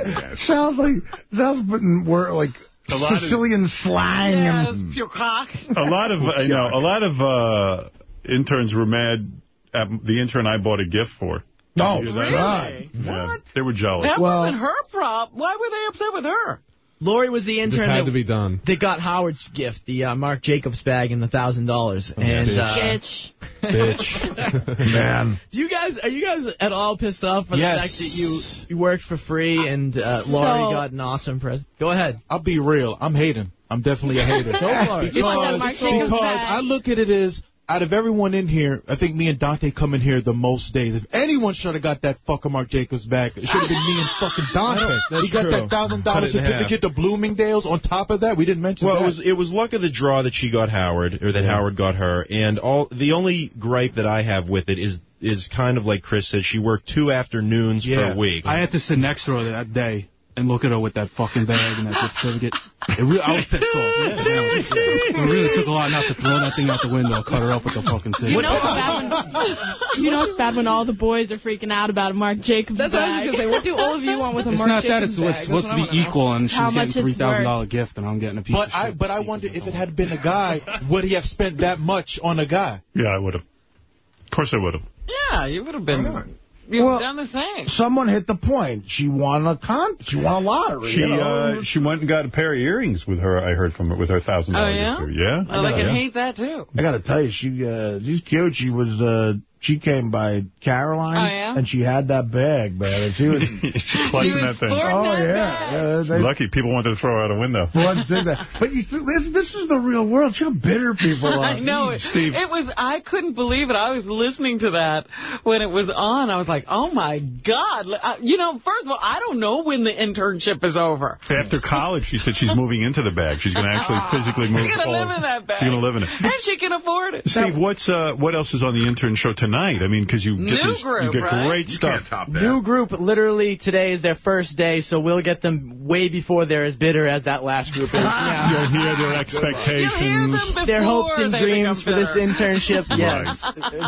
sounds like sounds more like A lot of- Sicilian slang. Yes, and, pure cock. A lot of, you know, a lot of uh, interns were mad at the intern I bought a gift for. No, You hear that? Really? Yeah, they were jealous. That Well- wasn't her problem. Why were they upset with her? Lori was the intern had that, to be done. that got Howard's gift, the uh, Marc Jacobs bag and the thousand dollars. And bitch. uh, Bitch. Bitch. <laughs> <laughs> man. do you guys are you guys at all pissed off for Yes. the fact that you you worked for free and uh, Lori So- got an awesome present? Go ahead. I'll be real. I'm hating. I'm definitely a hater. <laughs> Go for it. You want that Because, because bag. I look at it as, out of everyone in here, I think me and Dante come in here the most days. If anyone should have got that fucking Marc Jacobs bag, it should have been me and fucking <laughs> Dante. That's he got true. that thousand dollar Cut it in half. certificate to Bloomingdale's. On top of that, we didn't mention Well, that. it was it was luck of the draw that she got Howard, or that Howard got her, and all the only gripe that I have with it is is kind of like Chris said. She worked two afternoons Yeah. per week. I had to sit next to her that day and look at her with that fucking bag and that certificate. It really, I was pissed off. So <laughs> it really took a lot not to throw that thing out the window, cut her up with the fucking thing. You know, it's bad when, you know it's bad when all the boys are freaking out about a Marc Jacobs That's what I was bag. going to say. What do all of you want with a It's Marc not that. It's what's supposed to be wanna know. equal, and she's How getting three it's thousand worth. dollar gift, and I'm getting a piece but of I shit. but I wonder if it had been a guy, would he have spent that much on a guy? Yeah, I would have. Of course I would have. Yeah, you would have been. You would Well, done the same. Someone hit the point. She won a con. She won a lottery. She you know? uh, she went and got a pair of earrings with her. I heard from her with her thousand dollars. Oh yeah? Yeah. Well, they yeah. can hate that, too. I got to tell you, she uh, she's cute. She was uh, she came by Caroline, Oh, yeah? and she had that bag, man. And she was <laughs> clutching that thing. oh yeah, yeah they, Lucky people wanted to throw her out a window. <laughs> once did that. But you, this this is the real world. See how bitter people <laughs> are. I know it. Steve. It was. I couldn't believe it. I was listening to that when it was on. I was like, "Oh my god!" I- You know, first of all, I don't know when the internship is over. After college, she said she's moving into the bag. She's going to actually physically move. She's gonna live in that bag. She's going to live in it. and she can afford it. Steve, what's uh, what else is on the intern show tonight? I mean, because you get New this, group, you get right? great You stuff. can't top that. New group, literally today is their first day, so we'll get them way before they're as bitter as that last group is. <laughs> Yeah. You'll hear their You hear expectations. them Their hopes and dreams for this internship, <laughs> yes.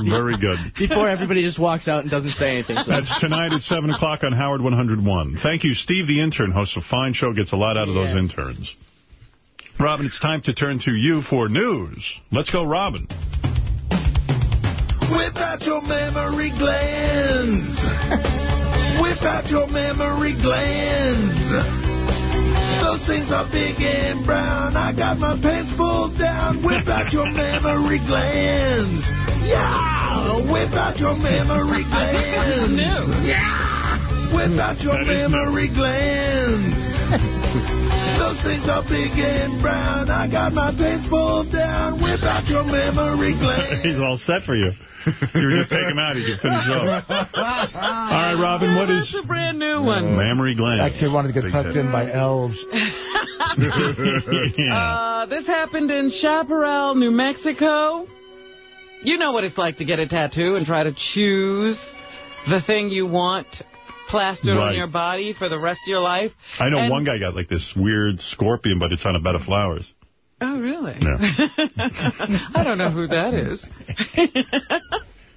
Very good. Before everybody just walks out and doesn't say anything. So. That's tonight at 7 o'clock on Howard 101. Thank you. Steve, the intern, hosts a fine show, gets a lot out of those interns. Robin, it's time to turn to you for news. Let's go, Robin. Whip out your memory glands. <laughs> Whip out your memory glands. Those things are big and brown. I got my pants pulled down. Whip out your memory glands. Yeah! Whip out your memory <laughs> glands. Yeah! Whip out your That is new. memory glands. <laughs> Those things are big and brown. I got my pants pulled down. Whip out your memory glands. He's all set for you. <laughs> You were just take him out. He could finish up. <laughs> All right, Robin, what That's is a brand new one. mammary gland? That kid wanted to get tucked in by elves. yeah. <laughs> Uh, this happened in Chaparral, New Mexico. You know what it's like to get a tattoo and try to choose the thing you want plastered Right. on your body for the rest of your life. I know And- one guy got like this weird scorpion, but it's on a bed of flowers. Oh, really? Yeah. <laughs> I don't know who that is. <laughs>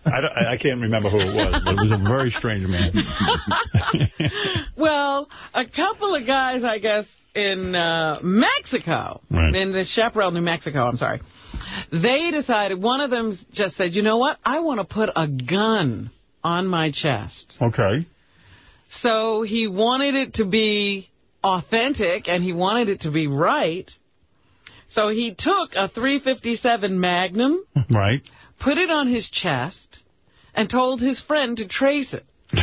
I, don't- I I can't remember who it was, but it was a very strange man. <laughs> Well, a couple of guys, I guess, in uh, Mexico, Right. in the Chaparral, New Mexico, I'm sorry, they decided, one of them just said, you know what, I want to put a gun on my chest. Okay. So he wanted it to be authentic, and he wanted it to be right. So he took a 357 Magnum, <laughs> Right. put it on his chest, and told his friend to trace it. <laughs>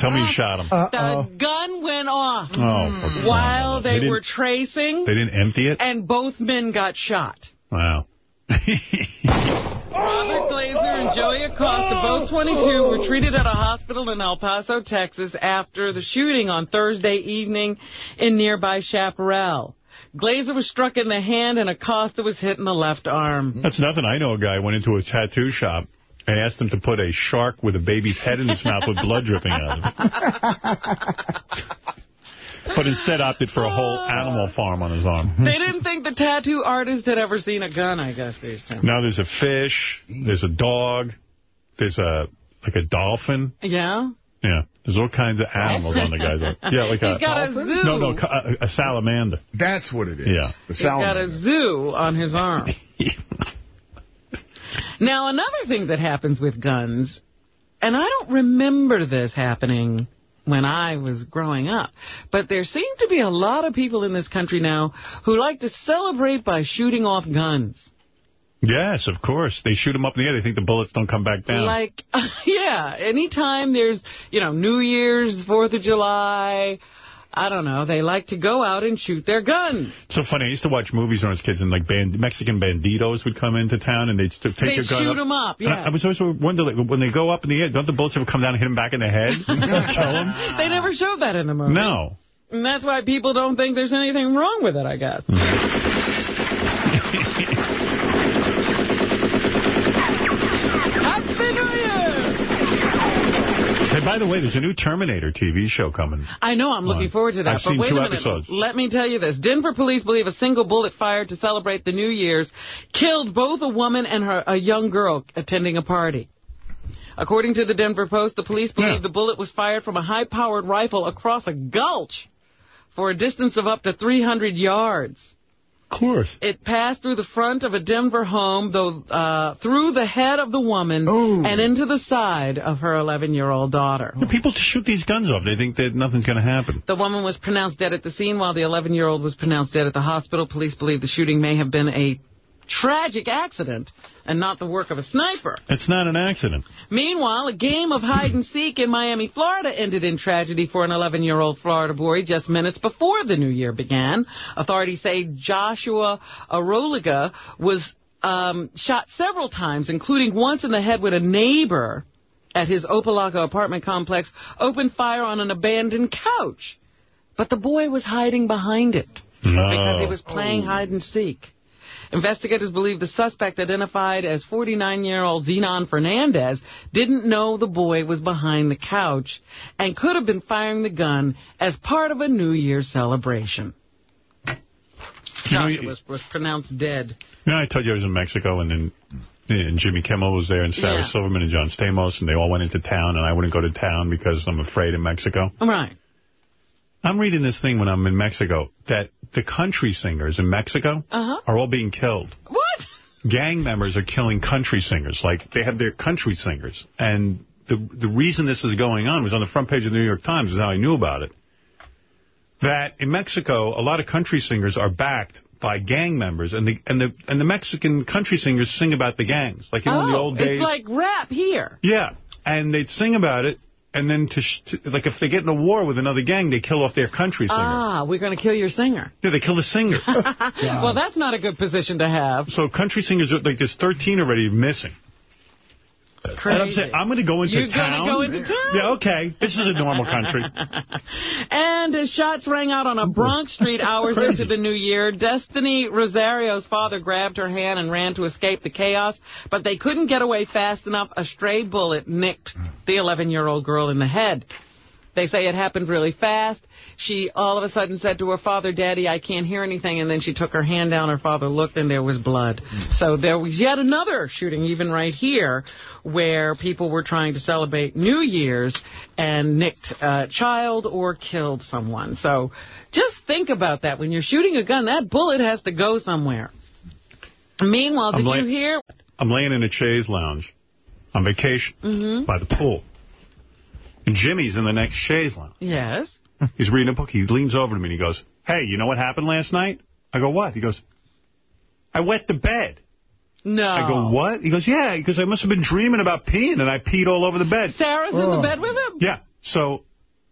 Tell me you shot him. The gun went off Oh, while they. They were tracing, They didn't empty it? and both men got shot. Wow. <laughs> Robert Glazer and Joey Acosta, both 22, were treated at a hospital in El Paso, Texas, after the shooting on Thursday evening in nearby Chaparral. Glazer was struck in the hand, and Acosta was hit in the left arm. That's nothing. I know a guy went into a tattoo shop and asked him to put a shark with a baby's head in his mouth with blood dripping out of it. <laughs> But instead opted for a whole animal farm on his arm. They didn't think the tattoo artist had ever seen a gun, I guess, these times. Now there's a fish, there's a dog, there's a like a dolphin. Yeah? Yeah, there's all kinds of animals on the guy's arm. <laughs> Yeah, like a He's got a zoo. No, no, a, a salamander. That's what it is. Yeah, the He's got a zoo on his arm. <laughs> now, another thing that happens with guns, and I don't remember this happening when I was growing up, but there seem to be a lot of people in this country now who like to celebrate by shooting off guns. Yes, of course. They shoot them up in the air. They think the bullets don't come back down. Like, <laughs> yeah, anytime there's, you know, New Year's, 4th of July, I don't know, they like to go out and shoot their guns. so funny. I used to watch movies when I was kids, and like band, Mexican banditos would come into town, and they'd take They'd your gun shoot up. 'em up, And I, yeah. I was always wondering like, when they go up in the air, don't the bullets ever come down and hit them back in the head? <laughs> Kill them? They never showed that in the movie. No. And that's why people don't think there's anything wrong with it, I guess. Mm. By the way, there's a new Terminator TV show coming. I know, I'm looking forward to that. I've but seen wait two a minute. episodes. Let me tell you this. Denver police believe a single bullet fired to celebrate the New Year's killed both a woman and her a young girl attending a party. According to the Denver Post, the police believe the bullet was fired from a high-powered rifle across a gulch for a distance of up to 300 yards. Of course. It passed through the front of a Denver home, though uh, through the head of the woman and into the side of her 11-year-old daughter. The people shoot these guns off. They think that nothing's going to happen. The woman was pronounced dead at the scene, while the 11-year-old was pronounced dead at the hospital. Police believe the shooting may have been a tragic accident and not the work of a sniper. It's not an accident. Meanwhile, a game of hide-and-seek in Miami, Florida ended in tragedy for an 11-year-old Florida boy just minutes before the new year began. Authorities say Joshua Aroliga was um, shot several times, including once in the head with a neighbor at his Opa-locka apartment complex, opened fire on an abandoned couch. But the boy was hiding behind it because he was playing hide-and-seek. Investigators believe the suspect, identified as 49-year-old Zenon Fernandez, didn't know the boy was behind the couch and could have been firing the gun as part of a New Year's celebration. Joshua was, was pronounced dead. You know, I told you I was in Mexico, and then and Jimmy Kimmel was there, and Sarah Yeah. Silverman and John Stamos, and they all went into town, and I wouldn't go to town because I'm afraid in Mexico. Right. I'm reading this thing when I'm in Mexico that the country singers in Mexico Uh-huh. are all being killed. What? Gang members are killing country singers. Like, they have their country singers. And the the reason this is going on was on the front page of the New York Times, is how I knew about it. That in Mexico, a lot of country singers are backed by gang members, and the and the and the Mexican country singers sing about the gangs, like you know in the Oh, old days. it's like rap here. Yeah, and they'd sing about it, and then to, sh to like if they get in a war with another gang, they kill off their country singer. Ah, we're going to kill your singer. Yeah, they kill the singer. <laughs> Well, that's not a good position to have. So country singers, are, like there's 13 already missing. And I'm saying, I'm going to go into You're gonna go into town? Yeah, okay. This is a normal country. <laughs> And as shots rang out on a Bronx street <laughs> hours into the new year, Destiny Rosario's father grabbed her hand and ran to escape the chaos, but they couldn't get away fast enough. A stray bullet nicked the 11-year-old girl in the head. They say it happened really fast. She all of a sudden said to her father, Daddy, I can't hear anything. And then she took her hand down. Her father looked, and there was blood. So there was yet another shooting, even right here, where people were trying to celebrate New Year's and nicked a child or killed someone. So just think about that. When you're shooting a gun, that bullet has to go somewhere. Meanwhile, I'm did you hear? I'm laying in a chaise lounge on vacation hmm by the pool. And Jimmy's in the next chaise lounge. Yes. He's reading a book. He leans over to me and he goes, hey, you know what happened last night? I go, what? He goes, I wet the bed. No. I go, what? He goes, yeah, because I must have been dreaming about peeing, and I peed all over the bed. Sarah's in the oh. bed with him? Yeah. So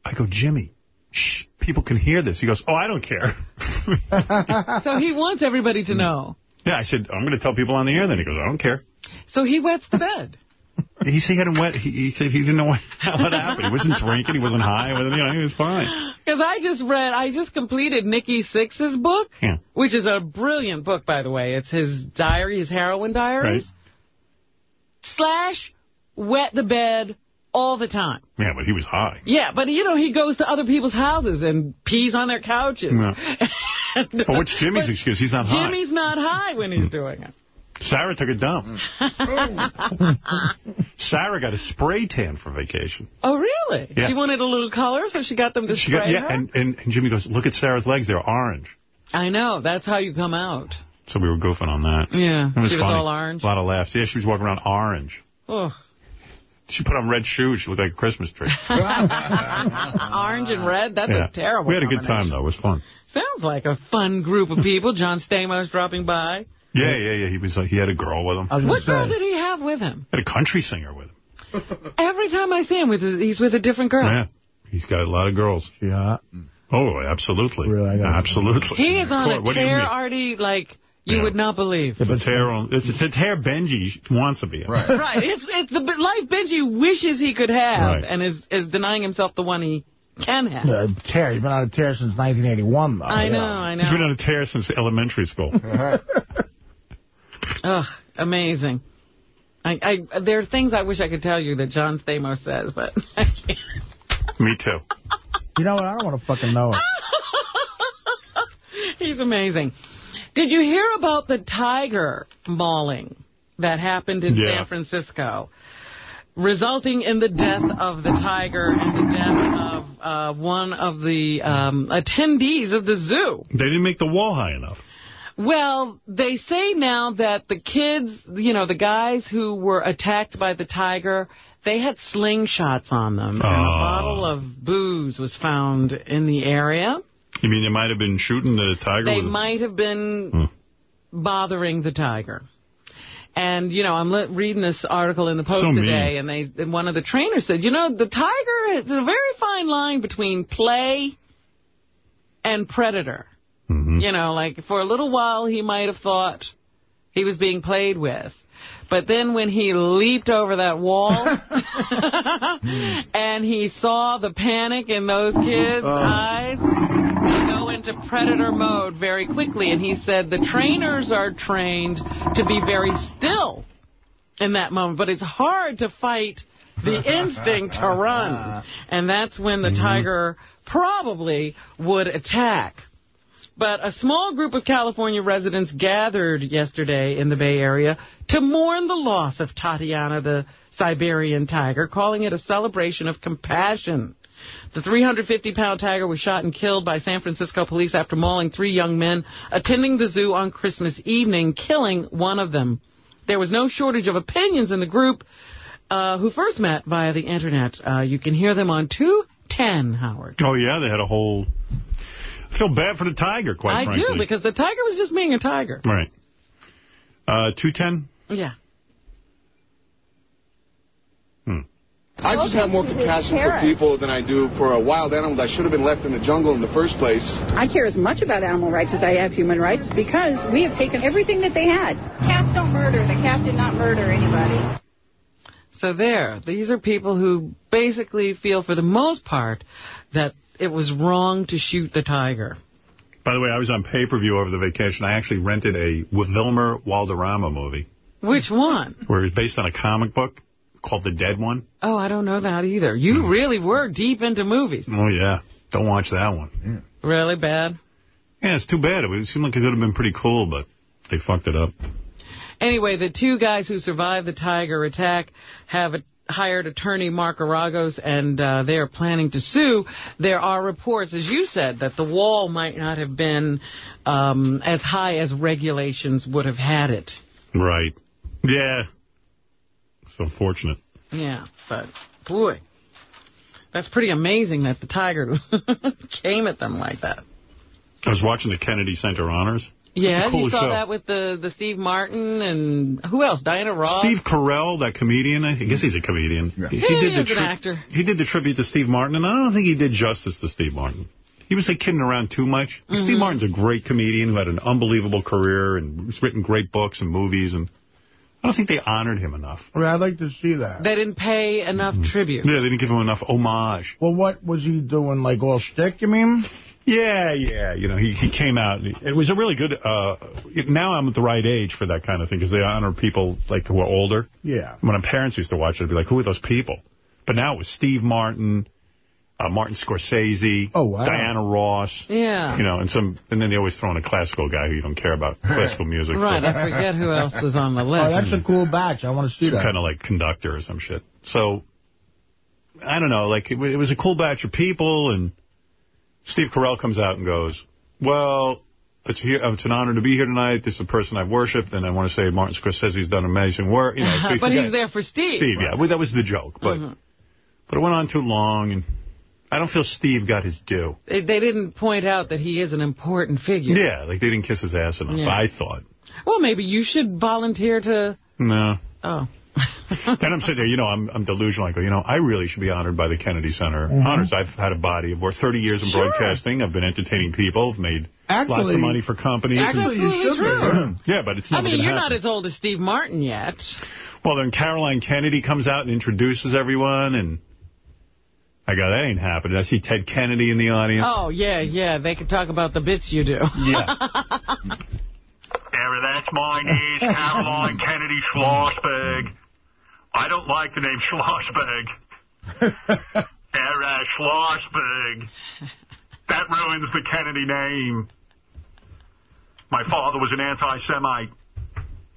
I go, Jimmy, shh, people can hear this. He goes, oh, I don't care. <laughs> <laughs> so he wants everybody to mm. know. Yeah, I said, I'm going to tell people on the air then. He goes, I don't care. So he wets the bed. <laughs> He said he hadn't wet. He, he said he didn't know what, <laughs> happened. He wasn't drinking. He wasn't high. You know, he was fine. Because I just read, I just completed Nikki Sixx's book, Yeah. which is a brilliant book, by the way. It's his diary, his heroin diaries. Right. Slash, wet the bed all the time. Yeah, but he was high. Yeah, but, you know, he goes to other people's houses and pees on their couches. Yeah. <laughs> But what's Jimmy's excuse? He's not high. Jimmy's not high when he's doing it. Sarah took a dump. Mm. <laughs> Sarah got a spray tan for vacation. Oh, really? Yeah. She wanted a little color, so she got them to She spray got, yeah, her? and, and, and Jimmy goes, look at Sarah's legs. They're orange. I know. That's how you come out. So we were goofing on that. Yeah. It was she was funny. all orange. A lot of laughs. Yeah, she was walking around orange. Oh. She put on red shoes. She looked like a Christmas tree. <laughs> <laughs> orange and red? That's yeah. a terrible We had a good time, though. It was fun. Sounds like a fun group of people. John Stamos dropping by. Yeah, yeah, yeah. He was. Uh, he had a girl with him. What girl did he have with him? Had a country singer with him. <laughs> Every time I see him, with his, he's with a different girl. Yeah. He's got a lot of girls. Yeah. Oh, absolutely. Really, absolutely. He is on a What do tear, mean? Artie, like you Yeah. would not believe. It's a tear, on, it's, it's a tear Benji wants to be in. Right. Right. It's it's the life Benji wishes he could have, Right. and is is denying himself the one he can have. Uh, tear. He's been on a tear since 1981, though. I know, I know. He's been on a tear since elementary school. <laughs> Ugh, amazing. I, I there are things I wish I could tell you that John Stamos says, but <laughs> I can't. Me too. You know what? I don't want to fucking know it. <laughs> He's amazing. Did you hear about the tiger mauling that happened in Yeah. San Francisco, resulting in the death of the tiger and the death of uh, one of the um, attendees of the zoo? They didn't make the wall high enough. Well, they say now that the kids, you know, the guys who were attacked by the tiger, they had slingshots on them. And a Oh. bottle of booze was found in the area. You mean they might have been shooting the tiger They might have been hmm. bothering the tiger. And, you know, I'm li- reading this article in the Post So today, and they and one of the trainers said, you know, the tiger is a very fine line between play and predator. Mm-hmm. You know, like for a little while he might have thought he was being played with. But then when he leaped over that wall <laughs> <laughs> and he saw the panic in those kids' eyes, they go into predator mode very quickly. And he said the trainers are trained to be very still in that moment. But it's hard to fight the <laughs> instinct to run. And that's when the tiger probably would attack. But a small group of California residents gathered yesterday in the Bay Area to mourn the loss of Tatiana the Siberian tiger, calling it a celebration of compassion. The 350-pound tiger was shot and killed by San Francisco police after mauling three young men attending the zoo on Christmas evening, killing one of them. There was no shortage of opinions in the group uh, who first met via the Internet. Uh, you can hear them on 210, Howard. Oh, yeah, they had a whole... I feel bad for the tiger, quite I frankly. do, because the tiger was just being a tiger. Right. Uh, 210? Yeah. Hmm. I just have more compassion for people than I do for a wild animal that should have been left in the jungle in the first place. I care as much about animal rights as I have human rights because we have taken everything that they had. Cats don't murder. The cat did not murder anybody. So there, these are people who basically feel, for the most part, that it was wrong to shoot the tiger. By the way, I was on pay-per-view over the vacation. I actually rented a Wilmer Valderrama movie Which one? where it was based on a comic book called The Dead One. Oh, I don't know that either. You hmm. really were deep into movies. Oh, yeah. Don't watch that one. Really bad? Yeah, it's too bad. It, seemed like it could have been pretty cool, but they fucked it up. Anyway, the two guys who survived the tiger attack have a, hired attorney Mark Geragos, and uh, they are planning to sue. There are reports, as you said, that the wall might not have been um, as high as regulations would have had it. Right. Yeah. It's unfortunate. Yeah, but boy, that's pretty amazing that the tiger <laughs> came at them like that. I was watching the Kennedy Center Honors. It's Yeah, a cool you saw show. that with the, the Steve Martin and who else? Diana Ross. Steve Carell, that comedian, I guess he's a comedian. He, He did the is an actor. He did the tribute to Steve Martin, and I don't think he did justice to Steve Martin. he was like kidding around too much. Mm-hmm. Steve Martin's a great comedian who had an unbelievable career and has written great books and movies, and I don't think they honored him enough. I mean, I'd like to see that. They didn't pay enough mm-hmm. tribute. Yeah, they didn't give him enough homage. Well, what was he doing, like all shtick, you mean? Yeah, yeah. You know, he, he came out. It was a really good... Uh, now I'm at the right age for that kind of thing because they honor people like who are older. Yeah. When our parents used to watch it, I'd be like, who are those people? But now it was Steve Martin, uh, Martin Scorsese, Oh, wow. Diana Ross. Yeah. You know, and some, and then they always throw in a classical guy who you don't care about <laughs> classical music. Right, but I forget who else was on the list. Oh, that's a cool batch. I want to see some that. kind of like conductor or some shit. So, I don't know, like it, it was a cool batch of people, and Steve Carell comes out and goes, well, it's, here, it's an honor to be here tonight. This is a person I've worshipped, and I want to say Martin Scorsese's done amazing work. You know, <laughs> so but he's there for Steve. Steve, yeah. Well, that was the joke. But, Mhm. but it went on too long, and I don't feel Steve got his due. They, they didn't point out that he is an important figure. Yeah, like they didn't kiss his ass enough, Yeah. I thought. Well, maybe you should volunteer to... No. Oh. <laughs> then I'm sitting there, you know, I'm, I'm delusional. I go, you know, I really should be honored by the Kennedy Center Mhm. honors. I've had a body of work, 30 years in Sure. broadcasting. I've been entertaining people. I've made lots of money for companies. Actually, you should be. <clears throat> yeah, but it's not. I mean, you're happen. not as old as Steve Martin yet. Well, then Caroline Kennedy comes out and introduces everyone, and I go, that ain't happening. I see Ted Kennedy in the audience. Oh, yeah, yeah. They can talk about the bits you do. Yeah. <laughs> Era, that's my niece, Caroline <laughs> Kennedy Schlossberg. I don't like the name Schlossberg. <laughs> Era Schlossberg. That ruins the Kennedy name. My father was an anti-Semite.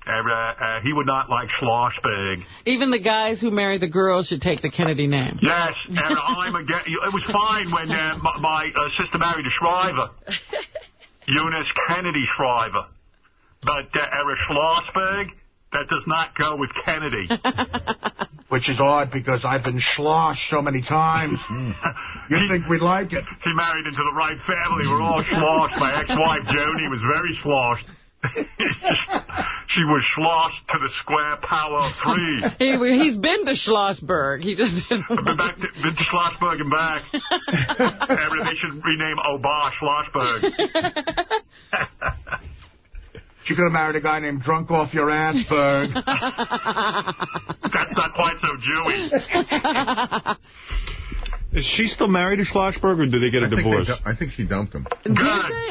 Era, uh, he would not like Schlossberg. Even the guys who marry the girls should take the Kennedy name. Yes, and I'm again. It was fine when uh, my, my uh, sister married a Shriver, <laughs> Eunice Kennedy Shriver. But uh, Eric Schlossberg, that does not go with Kennedy. <laughs> Which is odd because I've been sloshed so many times. <laughs> Hmm. you think we'd like it? He married into the right family. We're all sloshed. My ex-wife Joni was very sloshed. <laughs> she was sloshed to the square power of three. He, he's been to Schlossberg. He just didn't I've been back to, been to Schlossberg and back. Ever, they should rename Oba Schlossberg. She could have married a guy named Drunk Off Your Assberg. <laughs> That's not quite so Jewy. Is she still married to Schlossberg, or did they get a I divorce? du- I think she dumped him. Did they?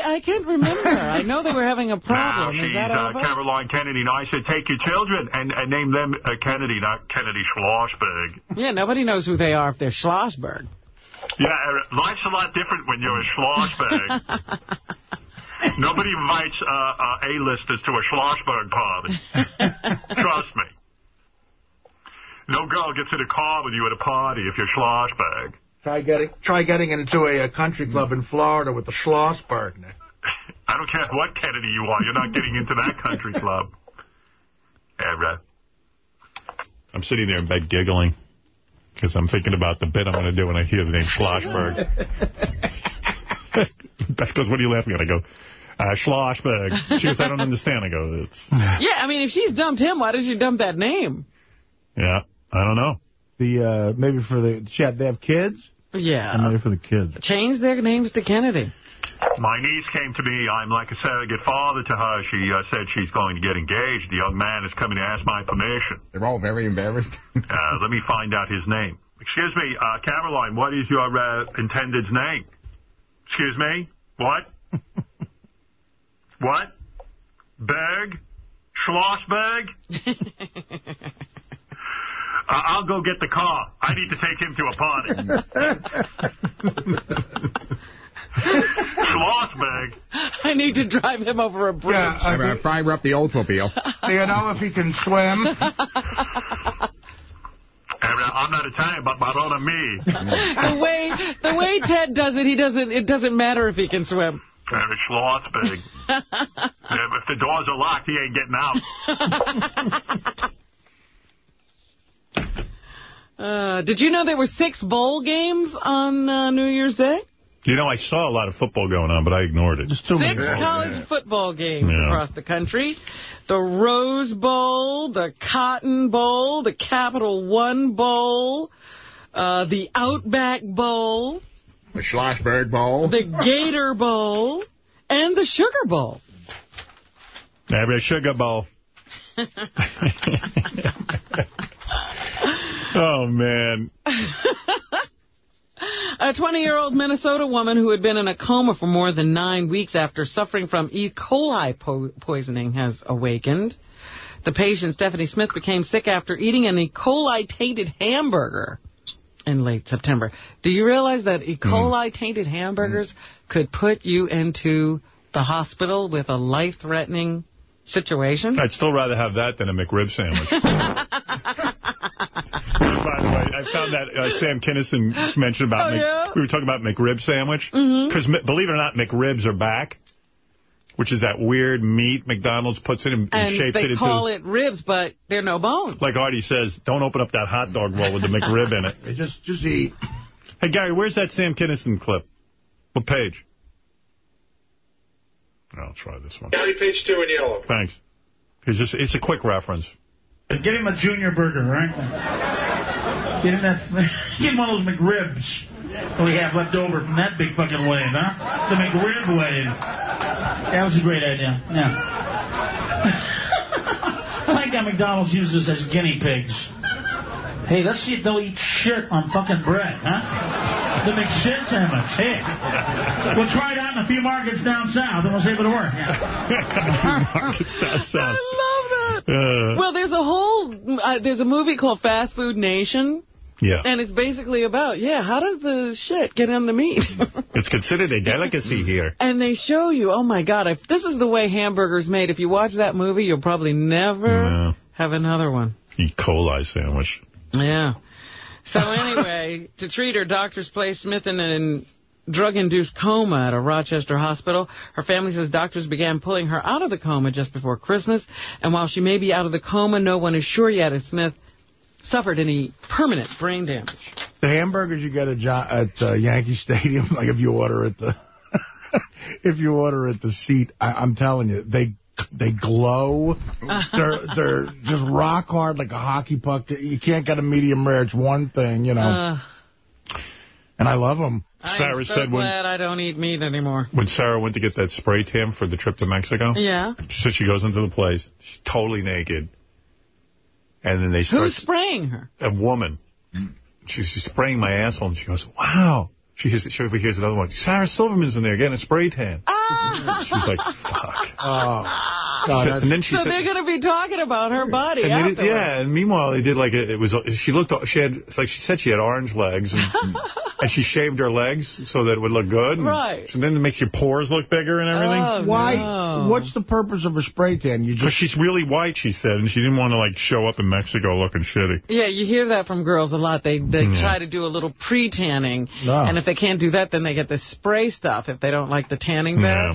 I can't remember. I know they were having a problem. Is she's that uh. Caroline Kennedy. Now I said take your children and, and name them uh, Kennedy, not Kennedy Schlossberg. Yeah, nobody knows who they are if they're Schlossberg. Yeah, uh, life's a lot different when you're a Schlossberg. <laughs> <laughs> Nobody invites uh, uh, A-listers to a Schlossberg party. <laughs> Trust me. No girl gets in a car with you at a party if you're Schlossberg. Try getting try getting into a, a country club in Florida with a Schlossberg. <laughs> I don't care what Kennedy you are. You're not getting into that country club. Ever. I'm sitting there in bed giggling because I'm thinking about the bit I'm going to do when I hear the name Schlossberg. Beth goes, what are you laughing at? I go, uh, Schlossberg. She goes, I don't understand. I go, it's, Yeah, I mean, if she's dumped him, why did she dump that name? yeah, I don't know. The uh, maybe for the she had, they have kids. Yeah. And maybe for the kids. Change their names to Kennedy. My niece came to me. I'm like a surrogate father to her. She uh, said she's going to get engaged. The young man is coming to ask my permission. They're all very embarrassed. <laughs> Uh, let me find out his name. Excuse me, uh, Caroline, what is your uh, intended's name? Excuse me? What? <laughs> what? Berg? Schlossberg? <laughs> Uh, I'll go get the car. I need to take him to a party. Schlossberg? I need to drive him over a bridge. Yeah, I I'm going to fire up the Oldsmobile. Do you know if he can swim? I'm not Italian, but Barona me. the way the way Ted does it, he doesn't. It doesn't matter if he can swim. Eric Schlossberg. <laughs> Yeah, if the doors are locked, he ain't getting out. <laughs> Uh, did you know there were six bowl games on uh, New Year's Day? You know, I saw a lot of football going on, but I ignored it. Six college football games Yeah. across the country. The Rose Bowl, the Cotton Bowl, the Capital One Bowl, uh, the Outback Bowl. The Schlossberg Bowl. the Gator Bowl, and the Sugar Bowl. Maybe a sugar bowl. <laughs> oh, man. A 20-year-old Minnesota woman who had been in a coma for more than nine weeks after suffering from E. coli po poisoning has awakened. The patient, Stephanie Smith, became sick after eating an E. coli-tainted hamburger in late September. Do you realize that E. Hmm. coli-tainted hamburgers hmm. could put you into the hospital with a life-threatening situation? I'd still rather have that than a McRib sandwich. <laughs> By the way, I found that uh, Sam Kinison mentioned about, Oh, yeah? we were talking about McRib sandwich. Mm-hmm. Because believe it or not, McRibs are back, which is that weird meat McDonald's puts it in and, And shapes it into... they call it ribs, but they're no bones. Like Artie says, don't open up that hot dog roll with the McRib in it. <laughs> Just, just eat. Hey, Gary, where's that Sam Kinison clip? What page? I'll try this one. Gary, page two in yellow. Thanks. It's just it's a quick reference. Get him a junior burger, right? Get him that. <laughs> Get him one of those McRibs that we have left over from that big fucking wave, huh? The McRib wave. That was a great idea. Yeah. <laughs> I like how McDonald's uses as guinea pigs. Hey, let's see if they'll eat shit on fucking bread, huh? The McShit sandwich. Hey, we'll try it out in a few markets down south, and we'll see if it'll work. <laughs> Yeah. markets down <laughs> south. I love that. Uh, Well, there's a whole, uh, there's a movie called Fast Food Nation. Yeah. And it's basically about, yeah, how does the shit get in the meat? <laughs> It's considered a delicacy <laughs> here. and they show you, oh my God, if this is the way hamburgers made, if you watch that movie, you'll probably never No. have another one. E. coli sandwich. Yeah. So anyway, <laughs> to treat her, doctors placed Smith in an drug-induced coma at a Rochester hospital. Her family says doctors began pulling her out of the coma just before Christmas. And while she may be out of the coma, no one is sure yet if Smith suffered any permanent brain damage. The hamburgers you get at, at uh, Yankee Stadium, <laughs> like if you order at the <laughs> if you order at the seat, I, I'm telling you, they they glow. they're they're just rock hard like a hockey puck. You can't get a medium rare. It's one thing, you know. Uh, and I love them. Sarah I'm so said when glad I don't eat meat anymore. when Sarah went to get that spray tan for the trip to Mexico. Yeah. She said she goes into the place, she's totally naked, and then they start Who's spraying her? a woman. Hmm. She's, she's spraying my asshole, and she goes, "Wow." She hears, she overhears another one. Sarah Silverman's in there getting a spray tan. Ah. She's like, "Fuck." Oh, So- and then she so said, they're going to be talking about her body and did, yeah, and meanwhile they did like a, it was. She looked. She had. It's like she said she had orange legs, and, <laughs> and she shaved her legs so that it would look good. and Right. So then it makes your pores look bigger and everything. Oh, Why? no. What's the purpose of a spray tan? You Because just she's really white, she said, and she didn't want to like show up in Mexico looking shitty. Yeah, you hear that from girls a lot. They they Yeah. try to do a little pre-tanning, No. and if they can't do that, then they get the spray stuff if they don't like the tanning bed. Yeah.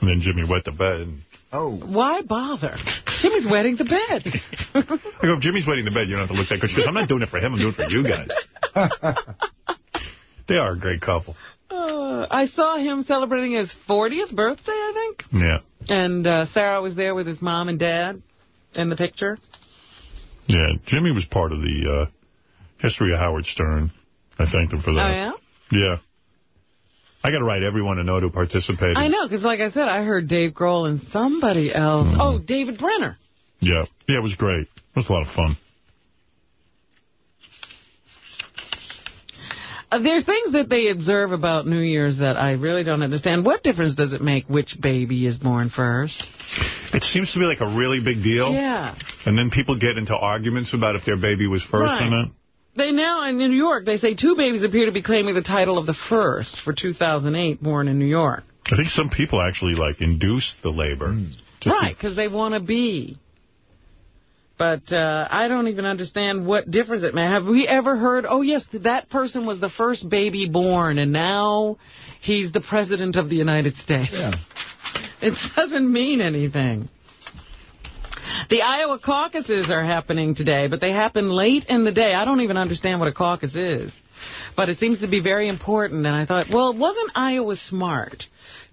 And then Jimmy wet the bed. Oh. Why bother? Jimmy's wetting the bed. <laughs> I go, if Jimmy's wetting the bed, you don't have to look that good. She goes, I'm not doing it for him, I'm doing it for you guys. <laughs> they are a great couple. Uh, I saw him celebrating his 40th birthday, I think. Yeah. And uh, Sarah was there with his mom and dad in the picture. Yeah, Jimmy was part of the uh, history of Howard Stern. I thanked him for that. Oh, yeah? Yeah. I got to write everyone a note who participated. I know, because like I said, I heard Dave Grohl and somebody else. Mm-hmm. Oh, David Brenner. Yeah. Yeah, it was great. It was a lot of fun. Uh, there's things that they observe about New Year's that I really don't understand. What difference does it make which baby is born first? It seems to be like a really big deal. Yeah. And then people get into arguments about if their baby was first Right. or not. They now, in New York, they say two babies appear to be claiming the title of the first for 2008, born in New York. I think some people actually like induced the labor. Just to- Right, because they want to be. But uh, I don't even understand what difference it may have. We ever heard, oh, yes, that person was the first baby born, and now he's the president of the United States. Yeah. <laughs> It doesn't mean anything. The Iowa caucuses are happening today, but they happen late in the day. I don't even understand what a caucus is. But it seems to be very important, and I thought, well, wasn't Iowa smart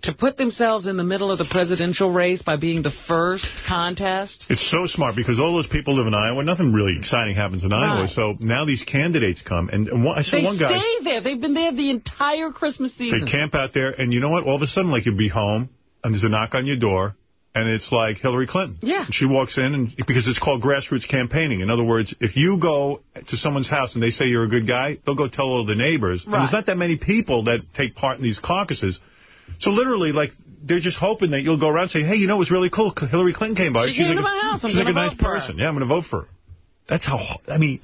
to put themselves in the middle of the presidential race by being the first contest? It's so smart because all those people live in Iowa. Nothing really exciting happens in Iowa. So now these candidates come. And, and one, I saw They one guy. They stay there. They've been there the entire Christmas season. They camp out there, and you know what? All of a sudden, like, you'll be home, and there's a knock on your door, and it's like Hillary Clinton. Yeah. And she walks in, and because it's called grassroots campaigning. In other words, if you go to someone's house and they say you're a good guy, they'll go tell all the neighbors. And Right. there's not that many people that take part in these caucuses. So literally, like, they're just hoping that you'll go around and say, hey, you know, it was really cool. Hillary Clinton came by. She she's came like, to my house. I'm she's like a gonna nice vote her." person. Yeah, I'm going to vote for her. That's how, I mean,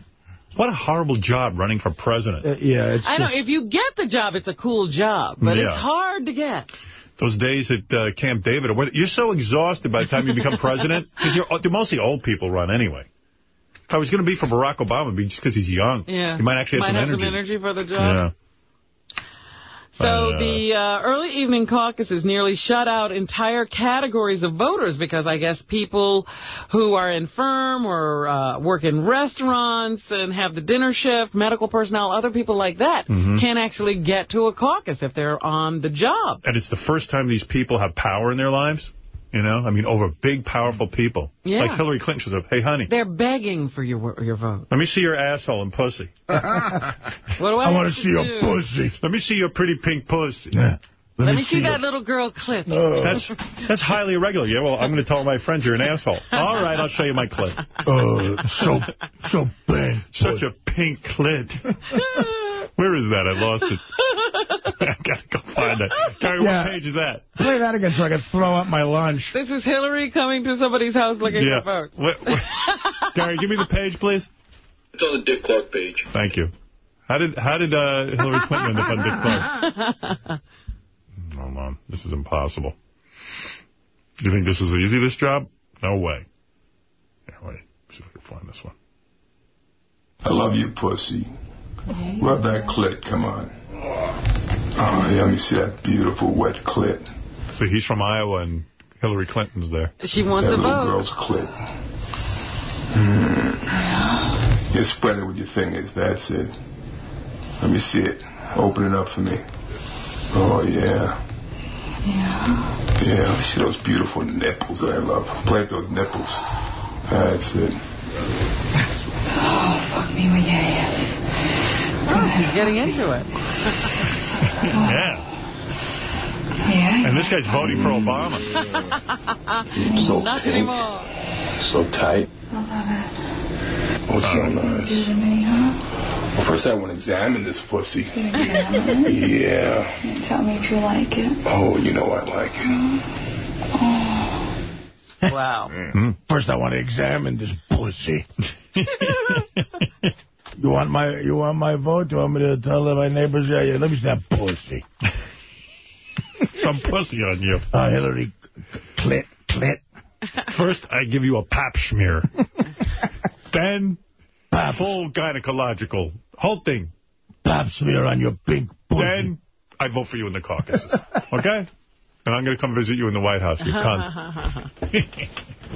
what a horrible job running for president. Uh, yeah, it's I know, if you get the job, it's a cool job, but Yeah. it's hard to get. Those days at uh, Camp David, you're so exhausted by the time you become <laughs> president, because they're mostly old people run anyway. If I was going to be for Barack Obama, it'd be just because he's young. Yeah. He might actually have might some have energy. some energy for the job. Yeah. So Uh, the uh, early evening caucuses nearly shut out entire categories of voters because I guess people who are infirm or uh, work in restaurants and have the dinner shift, medical personnel, other people like that Mhm. can't actually get to a caucus if they're on the job. And it's the first time these people have power in their lives, you know? I mean, over big, powerful people. Yeah. Like Hillary Clinton shows up, hey, honey, They're begging for your your vote. let me see your asshole and pussy. <laughs> What do I, I wanna see to do? pussy. Let me see your pretty pink pussy. Let, me see, that little girl clit. Oh. That's that's highly irregular. Yeah, well, I'm going to tell my friends you're an asshole. All right, I'll show you my clit. Oh, so so big. Such a pink clit. <laughs> Where is that? I lost it. <laughs> I got to go find it. Gary, Yeah. what page is that? Play that again so I can throw up my lunch. This is Hillary coming to somebody's house looking Yeah. for votes. What- what- <laughs> Gary, give me the page, please. It's on the Dick Clark page. Thank you. How did how did uh, Hillary Clinton end up on Dick Clark? <laughs> Hold on. This is impossible. Do you think this is easy, this job? No way. Yeah, wait. See if I can find this one. I love you, pussy. Rub that clit, come on. Oh, yeah, let me see that beautiful wet clit. So he's from Iowa and Hillary Clinton's there. She wants that a little vote. girl's clit. Mm. You spread it with your fingers, that's it. Let me see it. Open it up for me. Oh, yeah. Yeah. Yeah, let me see those beautiful nipples that I love. Play with those nipples. That's it. Oh, fuck me with your ass. Oh, she's getting into it. <laughs> yeah. Yeah. And this guy's voting for Obama. <laughs> So Not pink. anymore. So tight. Oh, so nice. Me, huh? Well, first I want to examine this pussy. Examine? Yeah. You Tell me if you like it. Oh, you know I like it. Oh. <laughs> Wow. Mm. First, I want to examine this pussy. <laughs> you want my you want my vote? You want me to tell my neighbors? Yeah, yeah. Let me see that pussy. <laughs> Some pussy on you. Uh, Hillary, clit, clit. First, I give you a pap smear. <laughs> then, full gynecological. Whole thing. Pap smear on your pink pussy. Then, I vote for you in the caucuses. Okay? And I'm going to come visit you in the White House, you cunt.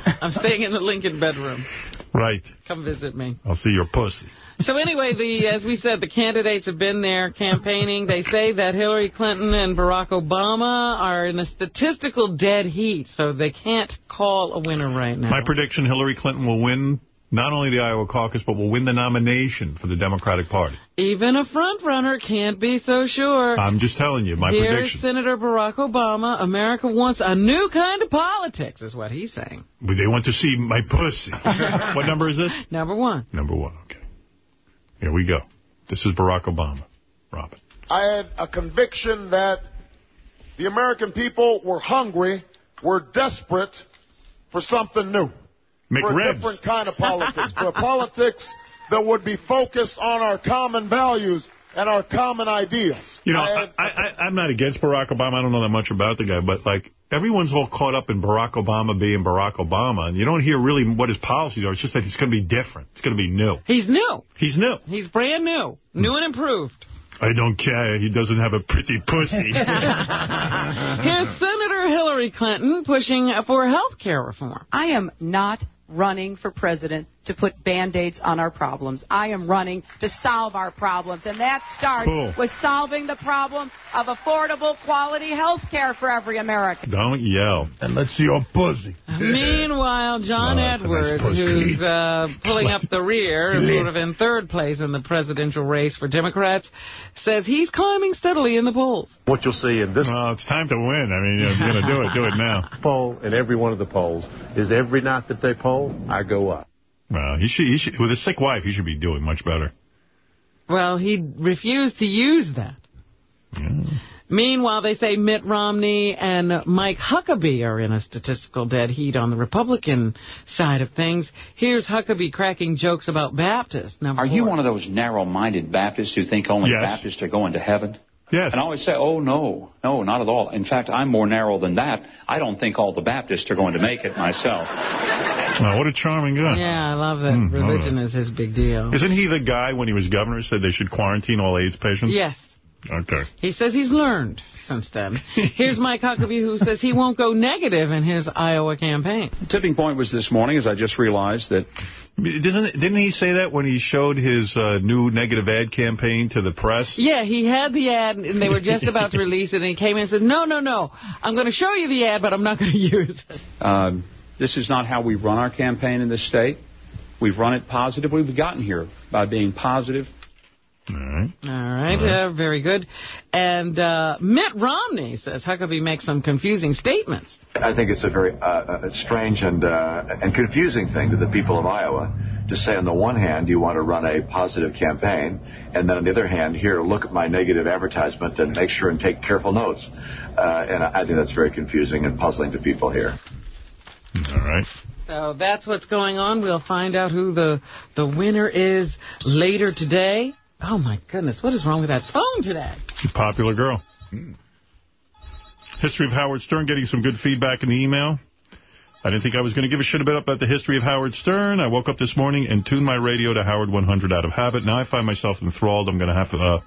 <laughs> I'm staying in the Lincoln bedroom. Right. Come visit me. I'll see your pussy. So anyway, the as we said, the candidates have been there campaigning. They say that Hillary Clinton and Barack Obama are in a statistical dead heat, so they can't call a winner right now. My prediction, Hillary Clinton will win not only the Iowa caucus, but will win the nomination for the Democratic Party. Even a frontrunner can't be so sure. I'm just telling you, my Here's prediction. Senator Barack Obama. America wants a new kind of politics, is what he's saying. They want to see my pussy. <laughs> what number is this? Number one. Number one, okay. Here we go. This is Barack Obama. Robin. I had a conviction that the American people were hungry, were desperate for something new. For a different kind of politics. for a <laughs> politics that would be focused on our common values and our common ideals. You know, I, I, I, I'm not against Barack Obama. I don't know that much about the guy, but, like, everyone's all caught up in Barack Obama being Barack Obama, and you don't hear really what his policies are. It's just that it's going to be different. It's going to be new. He's new. He's new. He's brand new. Hmm. New and improved. I don't care. He doesn't have a pretty pussy. <laughs> <laughs> Here's Senator Hillary Clinton pushing for health care reform. I am not running for president to put band-aids on our problems. I am running to solve our problems. And that starts Cool. with solving the problem of affordable, quality health care for every American. Don't yell. And let's see your pussy. <laughs> Meanwhile, John Oh, that's a nice Edwards, who's uh, pulling up the rear, <laughs> sort of in third place in the presidential race for Democrats, says he's climbing steadily in the polls. What you'll see in this... Well, it's time to win. I mean, you're going to do it. Do it now. <laughs> poll in every one of the polls is every night that they poll, I go up. Well, he should, he should, with a sick wife, he should be doing much better. Well, he refused to use that. Meanwhile, they say Mitt Romney and Mike Huckabee are in a statistical dead heat on the Republican side of things. Here's Huckabee cracking jokes about Baptists. Number Are you one of those narrow-minded Baptists who think only Yes. Baptists are going to heaven? Yes. And I always say, oh, no, no, not at all. In fact, I'm more narrow than that. I don't think all the Baptists are going to make it myself. <laughs> Well, what a charming guy. Yeah, I love that. Hmm, all Religion is his big deal. Isn't he the guy, when he was governor, said they should quarantine all AIDS patients? Yes. Okay. He says he's learned since then. <laughs> Here's Mike Huckabee, who says he won't go negative in his Iowa campaign. The tipping point was this morning, as I just realized that Doesn't Didn't he say that when he showed his uh, new negative ad campaign to the press? Yeah, he had the ad, and they were just about to <laughs> release it, and he came in and said, no, no, no, I'm going to show you the ad, but I'm not going <laughs> to use it. Um, this is not how we've run our campaign in this state. We've run it positively. We've gotten here by being positive. All right. All right, uh, very good. And uh, Mitt Romney says Huckabee makes some confusing statements. I think it's a very uh, uh, strange and uh, and confusing thing to the people of Iowa to say on the one hand you want to run a positive campaign, and then on the other hand, here look at my negative advertisement and make sure and take careful notes. Uh, and I think that's very confusing and puzzling to people here. All right. So that's what's going on. We'll find out who the, the winner is later today. Oh, my goodness. What is wrong with that phone today? Popular girl. History of Howard Stern, getting some good feedback in the email. I didn't think I was going to give a shit about, about the history of Howard Stern. I woke up this morning and tuned my radio to Howard 100 out of habit. Now I find myself enthralled. I'm going to have to... Uh,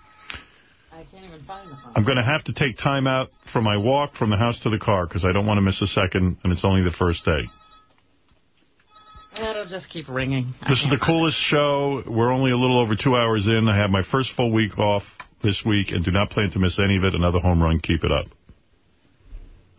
I can't even find the phone. I'm going to have to take time out for my walk from the house to the car because I don't want to miss a second, and it's only the first day. It'll just keep ringing. This is the coolest show. We're only a little over two hours in. I have my first full week off this week and do not plan to miss any of it. Another home run. Keep it up.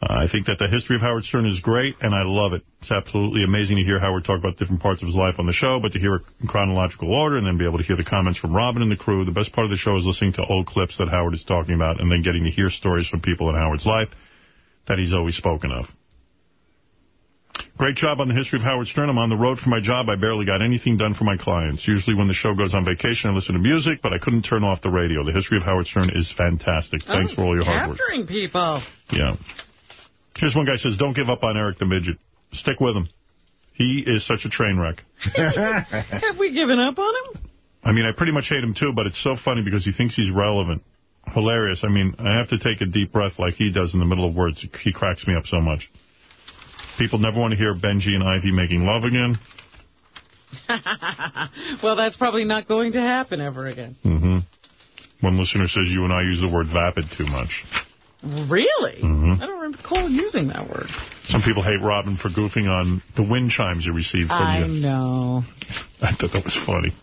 Uh, I think that the history of Howard Stern is great, and I love it. It's absolutely amazing to hear Howard talk about different parts of his life on the show, but to hear it in chronological order and then be able to hear the comments from Robin and the crew. The best part of the show is listening to old clips that Howard is talking about and then getting to hear stories from people in Howard's life that he's always spoken of. Great job on the history of Howard Stern. I'm on the road for my job. I barely got anything done for my clients. Usually when the show goes on vacation, I listen to music, but I couldn't turn off the radio. The history of Howard Stern is fantastic. Oh, Thanks Oh, for all your hard work. Capturing people. Yeah. Here's one guy says, don't give up on Eric the Midget. Stick with him. He is such a train wreck. <laughs> Have we given up on him? I mean, I pretty much hate him too, but it's so funny because he thinks he's relevant. Hilarious. I mean, I have to take a deep breath like he does in the middle of words. He cracks me up so much. People never want to hear Benji and Ivy making love again. <laughs> well, that's probably not going to happen ever again. hmm One listener says you and I use the word vapid too much. Really? Mhm. I don't recall using that word. Some people hate Robin for goofing on the wind chimes you received from I you. know. <laughs> I thought that was funny.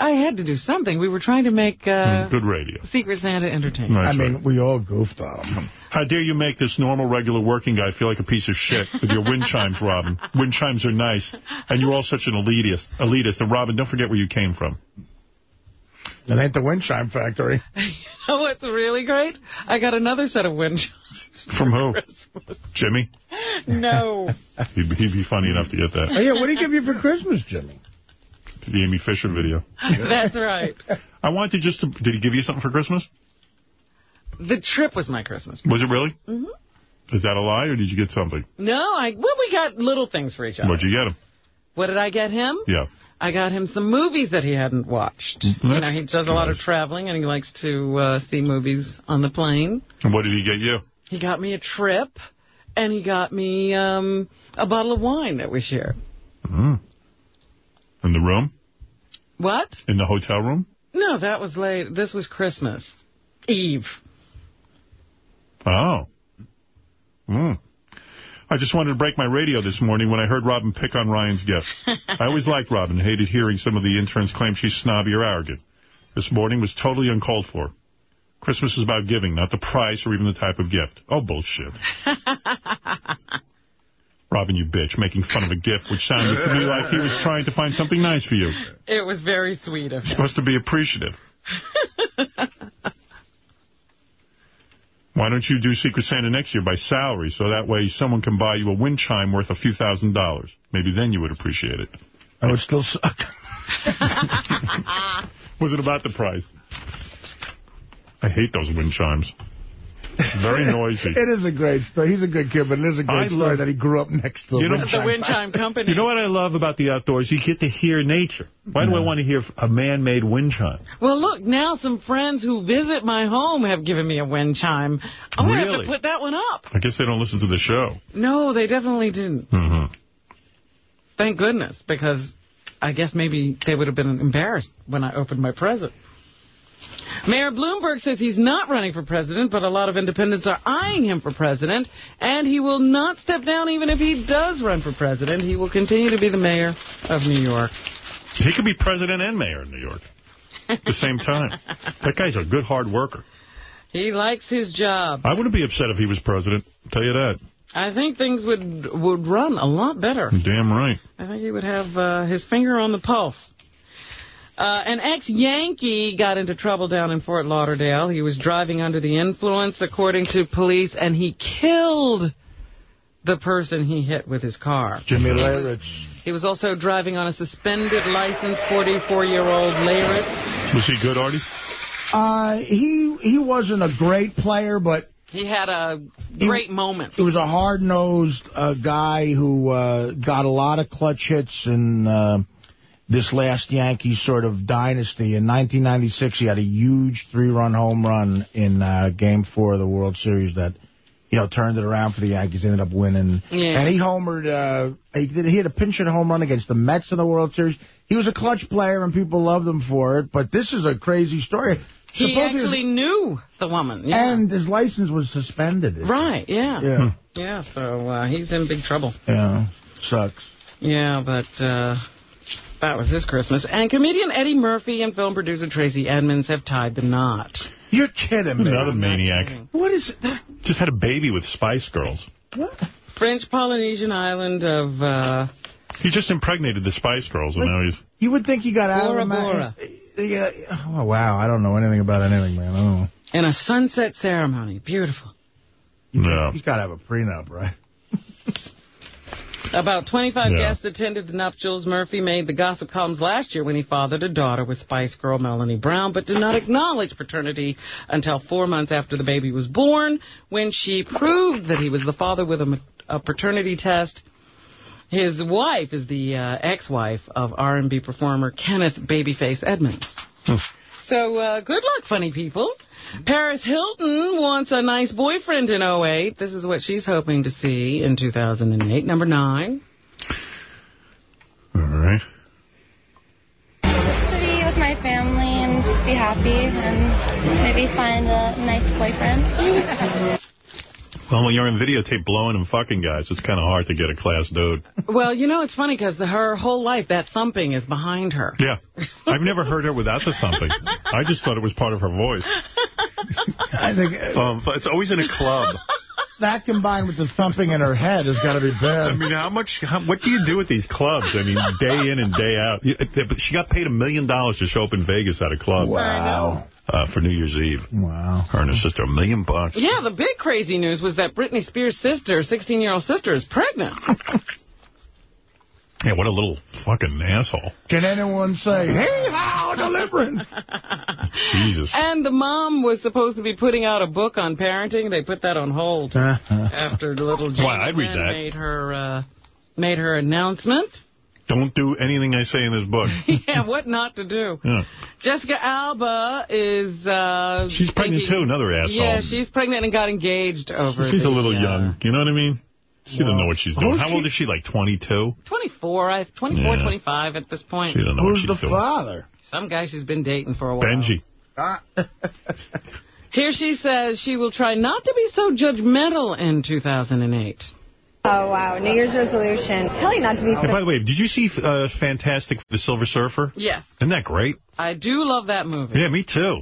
I had to do something. We were trying to make uh, Good radio. Secret Santa entertaining. That's I mean, right. we all goofed on him. How dare you make this normal, regular working guy feel like a piece of shit with your wind chimes, Robin. <laughs> Wind chimes are nice, and you're all such an elitist. elitist. And, Robin, don't forget where you came from. It ain't the wind chime factory. <laughs> Oh, what's really great? I got another set of wind chimes. From who? Jimmy? No. <laughs> He'd, be- he'd be funny enough to get that. Oh, yeah, what did he give you for Christmas, Jimmy? The Amy Fisher video. <laughs> That's right. I wanted to just to... Did he give you something for Christmas? The trip was my Christmas. Was it really? hmm Is that a lie, or did you get something? No, I well, we got little things for each other. What'd you get him? What did I get him? Yeah. I got him some movies that he hadn't watched. you know, he does a lot of traveling, and he likes to uh, see movies on the plane. And what did he get you? He got me a trip, and he got me um, a bottle of wine that we share. Mm. In the room? What? In the hotel room? No, that was late. This was Christmas Eve. Oh. Mm. I just wanted to break my radio this morning when I heard Robin pick on Ryan's gift. <laughs> I always liked Robin hated hearing some of the interns claim she's snobby or arrogant. This morning was totally uncalled for. Christmas is about giving, not the price or even the type of gift. Oh, bullshit. <laughs> Robin, you bitch, making fun of a gift, which sounded to me like he was trying to find something nice for you. It was very sweet of him. supposed to be appreciative. Why don't you do Secret Santa next year by salary, so that way someone can buy you a wind chime worth a few thousand dollars? Maybe then you would appreciate it. I would still suck. <laughs> <laughs> Was it about the price? I hate those wind chimes. Very noisy. <laughs> It is a great story. He's a good kid, but it is a great I story love- that he grew up next to You know- The. Wind Chime Company. You know what I love about the outdoors? You get to hear nature. Why do I want to hear a man-made wind chime? Well, look, now some friends who visit my home have given me a wind chime. I'm going to have to put that one up. I guess they don't listen to the show. No, they definitely didn't. Mm-hmm. Thank goodness, because I guess maybe they would have been embarrassed when I opened my present. Mayor Bloomberg says he's not running for president, but a lot of independents are eyeing him for president, and he will not step down even if he does run for president. He will continue to be the mayor of New York. He could be president and mayor of New York at the same time. <laughs> That guy's a good hard worker. He likes his job. I wouldn't be upset if he was president. I'll tell you that. I think things would would run a lot better. Damn right. I think he would have uh, his finger on the pulse. Uh, an ex-Yankee got into trouble down in Fort Lauderdale. He was driving under the influence, according to police, and he killed the person he hit with his car. Jimmy He was- Leyritz. He was also driving on a suspended license, 44-year-old Leyritz. Was he good, Artie? Uh, he he wasn't a great player, but He had a great moment. he was a hard-nosed uh, guy who uh, got a lot of clutch hits in uh, this last Yankees sort of dynasty. In 1996, he had a huge three-run home run in uh, Game 4 of the World Series that, you know, turned it around for the Yankees. Ended up winning. Yeah. And he homered, uh, he, did, he had a pinch hit home run against the Mets in the World Series. He was a clutch player, and people loved him for it. But this is a crazy story. He Supposedly- actually knew the woman. Yeah. And his license was suspended. Right, yeah. Yeah. Yeah, so uh, he's in big trouble. Yeah, sucks. Yeah, but uh, that was his Christmas. And comedian Eddie Murphy and film producer Tracy Edmonds have tied the knot. You're kidding me. Another maniac. What is it? Just had a baby with Spice Girls. French Polynesian island of uh, He just impregnated the Spice Girls, and now he's... You would think he got out Bora of the Bora. Yeah. Oh, wow. I don't know anything about anything, man. I don't know. in a sunset ceremony. Beautiful. No. He's got to have a prenup, right? About 25 Yeah. guests attended the nuptials. Murphy made the gossip columns last year when he fathered a daughter with Spice Girl Melanie Brown, but did not acknowledge paternity until four months after the baby was born, when she proved that he was the father with a, a paternity test. His wife is the uh, ex-wife of R&B performer Kenneth Babyface Edmonds. So uh, good luck, funny people. Paris Hilton wants a nice boyfriend in 08. This is what she's hoping to see in 2008. Number nine. All right. Just to be with my family and just be happy and maybe find a nice boyfriend. <laughs> Well, when you're on videotape blowing and fucking guys, it's kind of hard to get a class dude. Well, you know, it's funny because her whole life, that thumping is behind her. Yeah. <laughs> I've never heard her without the thumping. I just thought it was part of her voice. <laughs> I think Um, it's always in a club. that combined with the thumping in her head has got to be bad. I mean, how much, how, what do you do at these clubs? I mean, day in and day out. But she got paid a million dollars to show up in Vegas at a club. Wow. Uh, for New Year's Eve. Wow. Her and her sister, a million bucks. Yeah, the big crazy news was that Britney Spears' sister, 16-year-old sister, is pregnant. <laughs> Yeah, what a little fucking asshole. Can anyone say, hey, how, delivering? <laughs> Jesus. And the mom was supposed to be putting out a book on parenting. They put that on hold after the little Jamie Why, I'd read that. made her uh, made her announcement. Don't do anything I say in this book. <laughs> yeah, what not to do. Yeah. Jessica Alba is... Uh, She's pregnant, thinking- too, another asshole. Yeah, she's pregnant and got engaged over She's the, a little uh, young. You know what I mean? She doesn't know what she's doing. Who's How she? old is she? Like 22? 24, I 24, Yeah. 25 at this point. She doesn't know what she's doing. Who's the father? Some guy she's been dating for a while. Benji. <laughs> Here she says she will try not to be so judgmental in 2008. Oh, wow. New Year's resolution. Probably not to be Hey, by the way, did you see uh, Fantastic the Silver Surfer? Yes. Isn't that great? I do love that movie. Yeah, me too.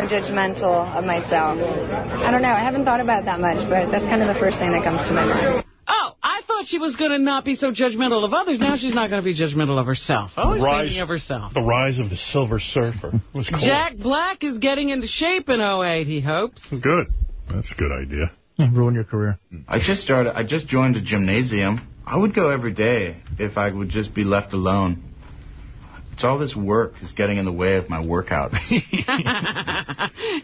judgmental of myself. I don't know. I haven't thought about it that much, but that's kind of the first thing that comes to my mind. Oh, I thought she was going to not be so judgmental of others. Now she's not going to be judgmental of herself. Always Rise- thinking of herself. The Rise of the Silver Surfer was cool. Jack Black is getting into shape in 08, he hopes. Good. That's a good idea. <laughs> Ruin your career. I just started. I just joined a gymnasium. I would go every day if I would just be left alone. It's all this work is getting in the way of my workouts. <laughs> <laughs>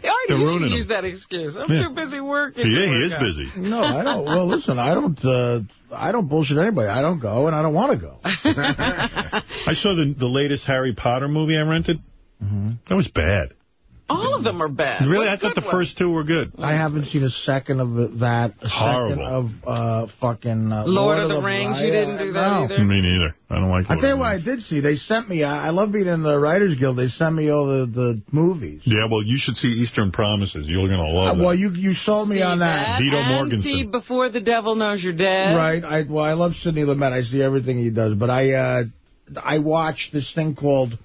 They're you ruining should him. use that excuse. I'm Yeah. too busy working. Yeah, he is busy. No, I don't. Well, listen, I don't. Uh, I don't bullshit anybody. I don't go, and I don't want to go. I saw the the latest Harry Potter movie I rented. Mm-hmm. That was bad. All of them are bad. Really? What I thought the ones? first two were good. I haven't seen a second of that. A second Horrible. of uh, fucking uh, Lord of the Rings, you didn't do that no. either? Me neither. I don't like I tell you what, I did see. They sent me. I, I love being in the Writers Guild. They sent me all the the movies. Yeah, well, you should see Eastern Promises. You're going to Uh, love well, it. you you sold me on that. That and see Before the Devil Knows You're Dead. Right. I well, I love Sidney Lumet. I see everything he does. But I uh, I watched this thing called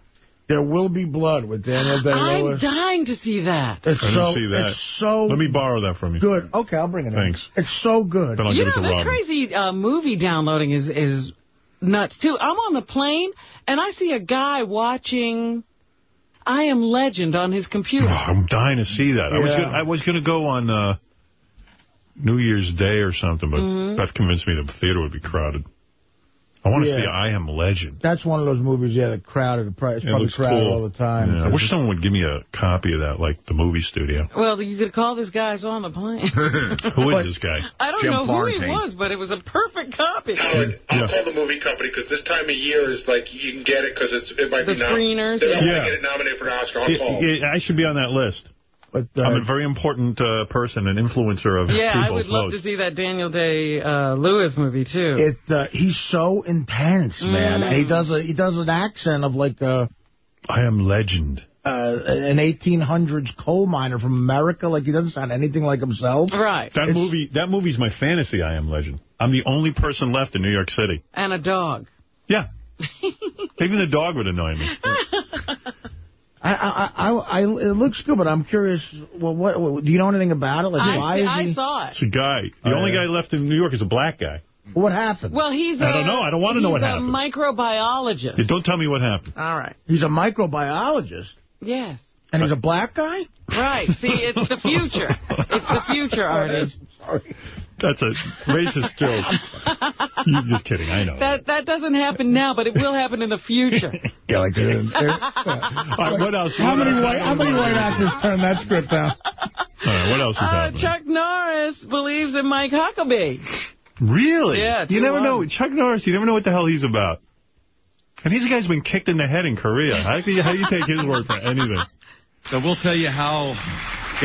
There Will Be Blood with Daniel Day-Lewis. I'm dying to see that. It's I so didn't see that. it's so Let me borrow that from you. good. Okay, I'll bring it. Thanks. In. It's so good. Then I'll you give it know, to this Robin. crazy uh, movie downloading is is nuts, too. I'm on the plane, and I see a guy watching I Am Legend on his computer. Oh, I'm dying to see that. I was Yeah. gonna, I was going to go on uh, New Year's Day or something, but Mhm. Beth convinced me the theater would be crowded. I want to Yeah. see I Am Legend. That's one of those movies. Yeah, that crowded. It's It probably looks crowded cool. all the time. Yeah, I wish someone would give me a copy of that, like the movie studio. Well, you could call this guy's on the plane. <laughs> Who is this guy? I don't Jim know who he was, but it was a perfect copy. Howard, I'll call the movie company because this time of year is like you can get it because it's it might The be nom- screeners, They're not yeah. get it nominated for an Oscar. I'll Yeah, call. yeah, I should be on that list. But, I'm a very important uh, person, an influencer of Yeah, I would love votes. to see that Daniel Day uh, Lewis movie, too. It uh, he's so intense, man. Mm. He does a he does an accent of like a I am legend. Uh, an 1800s coal miner from America. Like he doesn't sound anything like himself. Right. That movie, that movie's my fantasy. I am legend. I'm the only person left in New York City. And a dog. Yeah. <laughs> Even the dog would annoy me. <laughs> I, I, I, I, it looks good, but I'm curious. Well, what, what do you know anything about it? Like, I why see- is I he? saw it. It's a guy. The Oh, only yeah. guy left in New York is a black guy. What happened? Well, he's I a- don't know. I don't wanna know he's what a microbiologist. Yeah, don't tell me what happened. All right. He's a microbiologist, Yes. and he's a black guy. Right. See, it's the future. It's the future, <laughs> Artie. Sorry. That's a racist joke. <laughs> You're just kidding. I know. That that doesn't happen now, but it will happen in the future. <laughs> Yeah, like. <laughs> they're- they're- All right, what else? How What many else? white How many white actors turned that script down? All right, what else is Uh, happening? Chuck Norris believes in Mike Huckabee. Really? Yeah, You never 2-1. know. Chuck Norris, you never know what the hell he's about. And he's a guy who's been kicked in the head in Korea. How do you, how do you take his word for anything? So we'll tell you how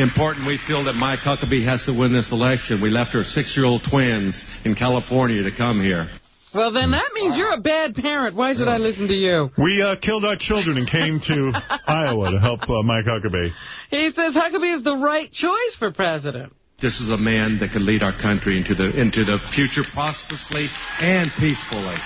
important we feel that Mike Huckabee has to win this election. We left our six-year-old twins in California to come here. Well, then that means you're a bad parent. Why should I listen to you? We uh, killed our children and came to <laughs> Iowa to help uh, Mike Huckabee. He says Huckabee is the right choice for president. This is a man that can lead our country into the into the future prosperously and peacefully.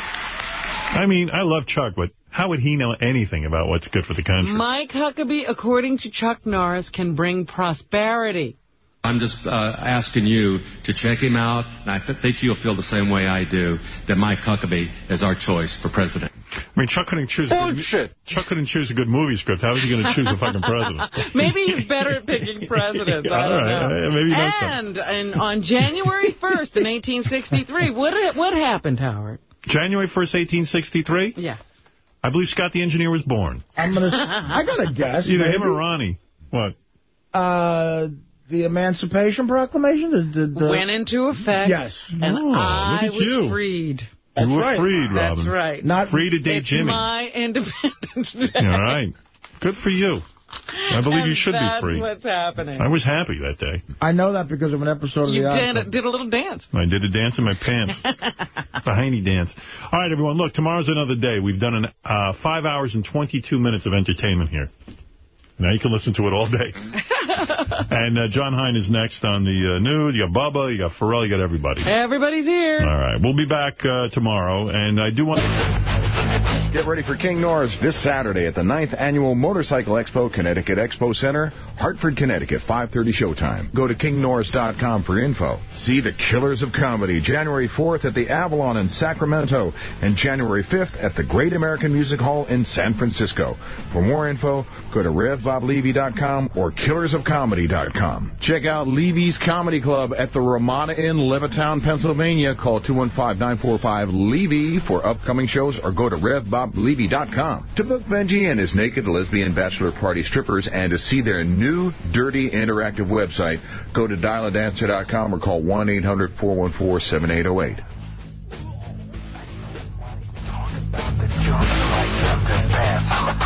I mean, I love Chuck, but how would he know anything about what's good for the country? Mike Huckabee, according to Chuck Norris, can bring prosperity. I'm just uh, asking you to check him out, and I th- think you'll feel the same way I do, that Mike Huckabee is our choice for president. I mean, Chuck couldn't choose. A good, Chuck couldn't choose a good movie script. How is he going to choose a fucking president? <laughs> Maybe he's better at picking <laughs> presidents. I All don't right, know. uh, maybe he knows something. and, and on January 1st in 1863, what what happened, Howard? January 1st, 1863? Yeah. I believe Scott the Engineer was born. I'm gonna. <laughs> I got to guess. Either him maybe. or Ronnie. What? Uh, the Emancipation Proclamation. The, the, the, Went into effect. Yes. And Oh, I look at was you. freed. That's you were right. freed, Robin. That's right. Not Free to date it's Jimmy. my Independence Day. All right. Good for you. I believe And you should be that's free. what's happening. I was happy that day. I know that because of an episode you of the did, did a little dance. I did a dance in my pants. <laughs> the hiney dance. All right, everyone, look, tomorrow's another day. We've done an, uh, five hours and 22 minutes of entertainment here. Now you can listen to it all day. <laughs> and uh, John Hein is next on the uh, news. You got Bubba, you got Pharrell, you got everybody. Everybody's here. All right. We'll be back uh, tomorrow. And I do want to... Get ready for King Norris this Saturday at the 9th Annual Motorcycle Expo, Connecticut Expo Center, Hartford, Connecticut, 5.30 showtime. Go to kingnorris.com for info. See the Killers of Comedy January 4th at the Avalon in Sacramento and January 5th at the Great American Music Hall in San Francisco. For more info, go to RevBobLevy.com or KillersOfComedy.com. Check out Levy's Comedy Club at the Ramada Inn, Levittown, Pennsylvania. Call 215-945-LEVY for upcoming shows or go to RevBobLevy.com to book Benji and his naked lesbian bachelor party strippers and to see their new dirty interactive website, go to dialadancer.com or call 1-800-414-7808.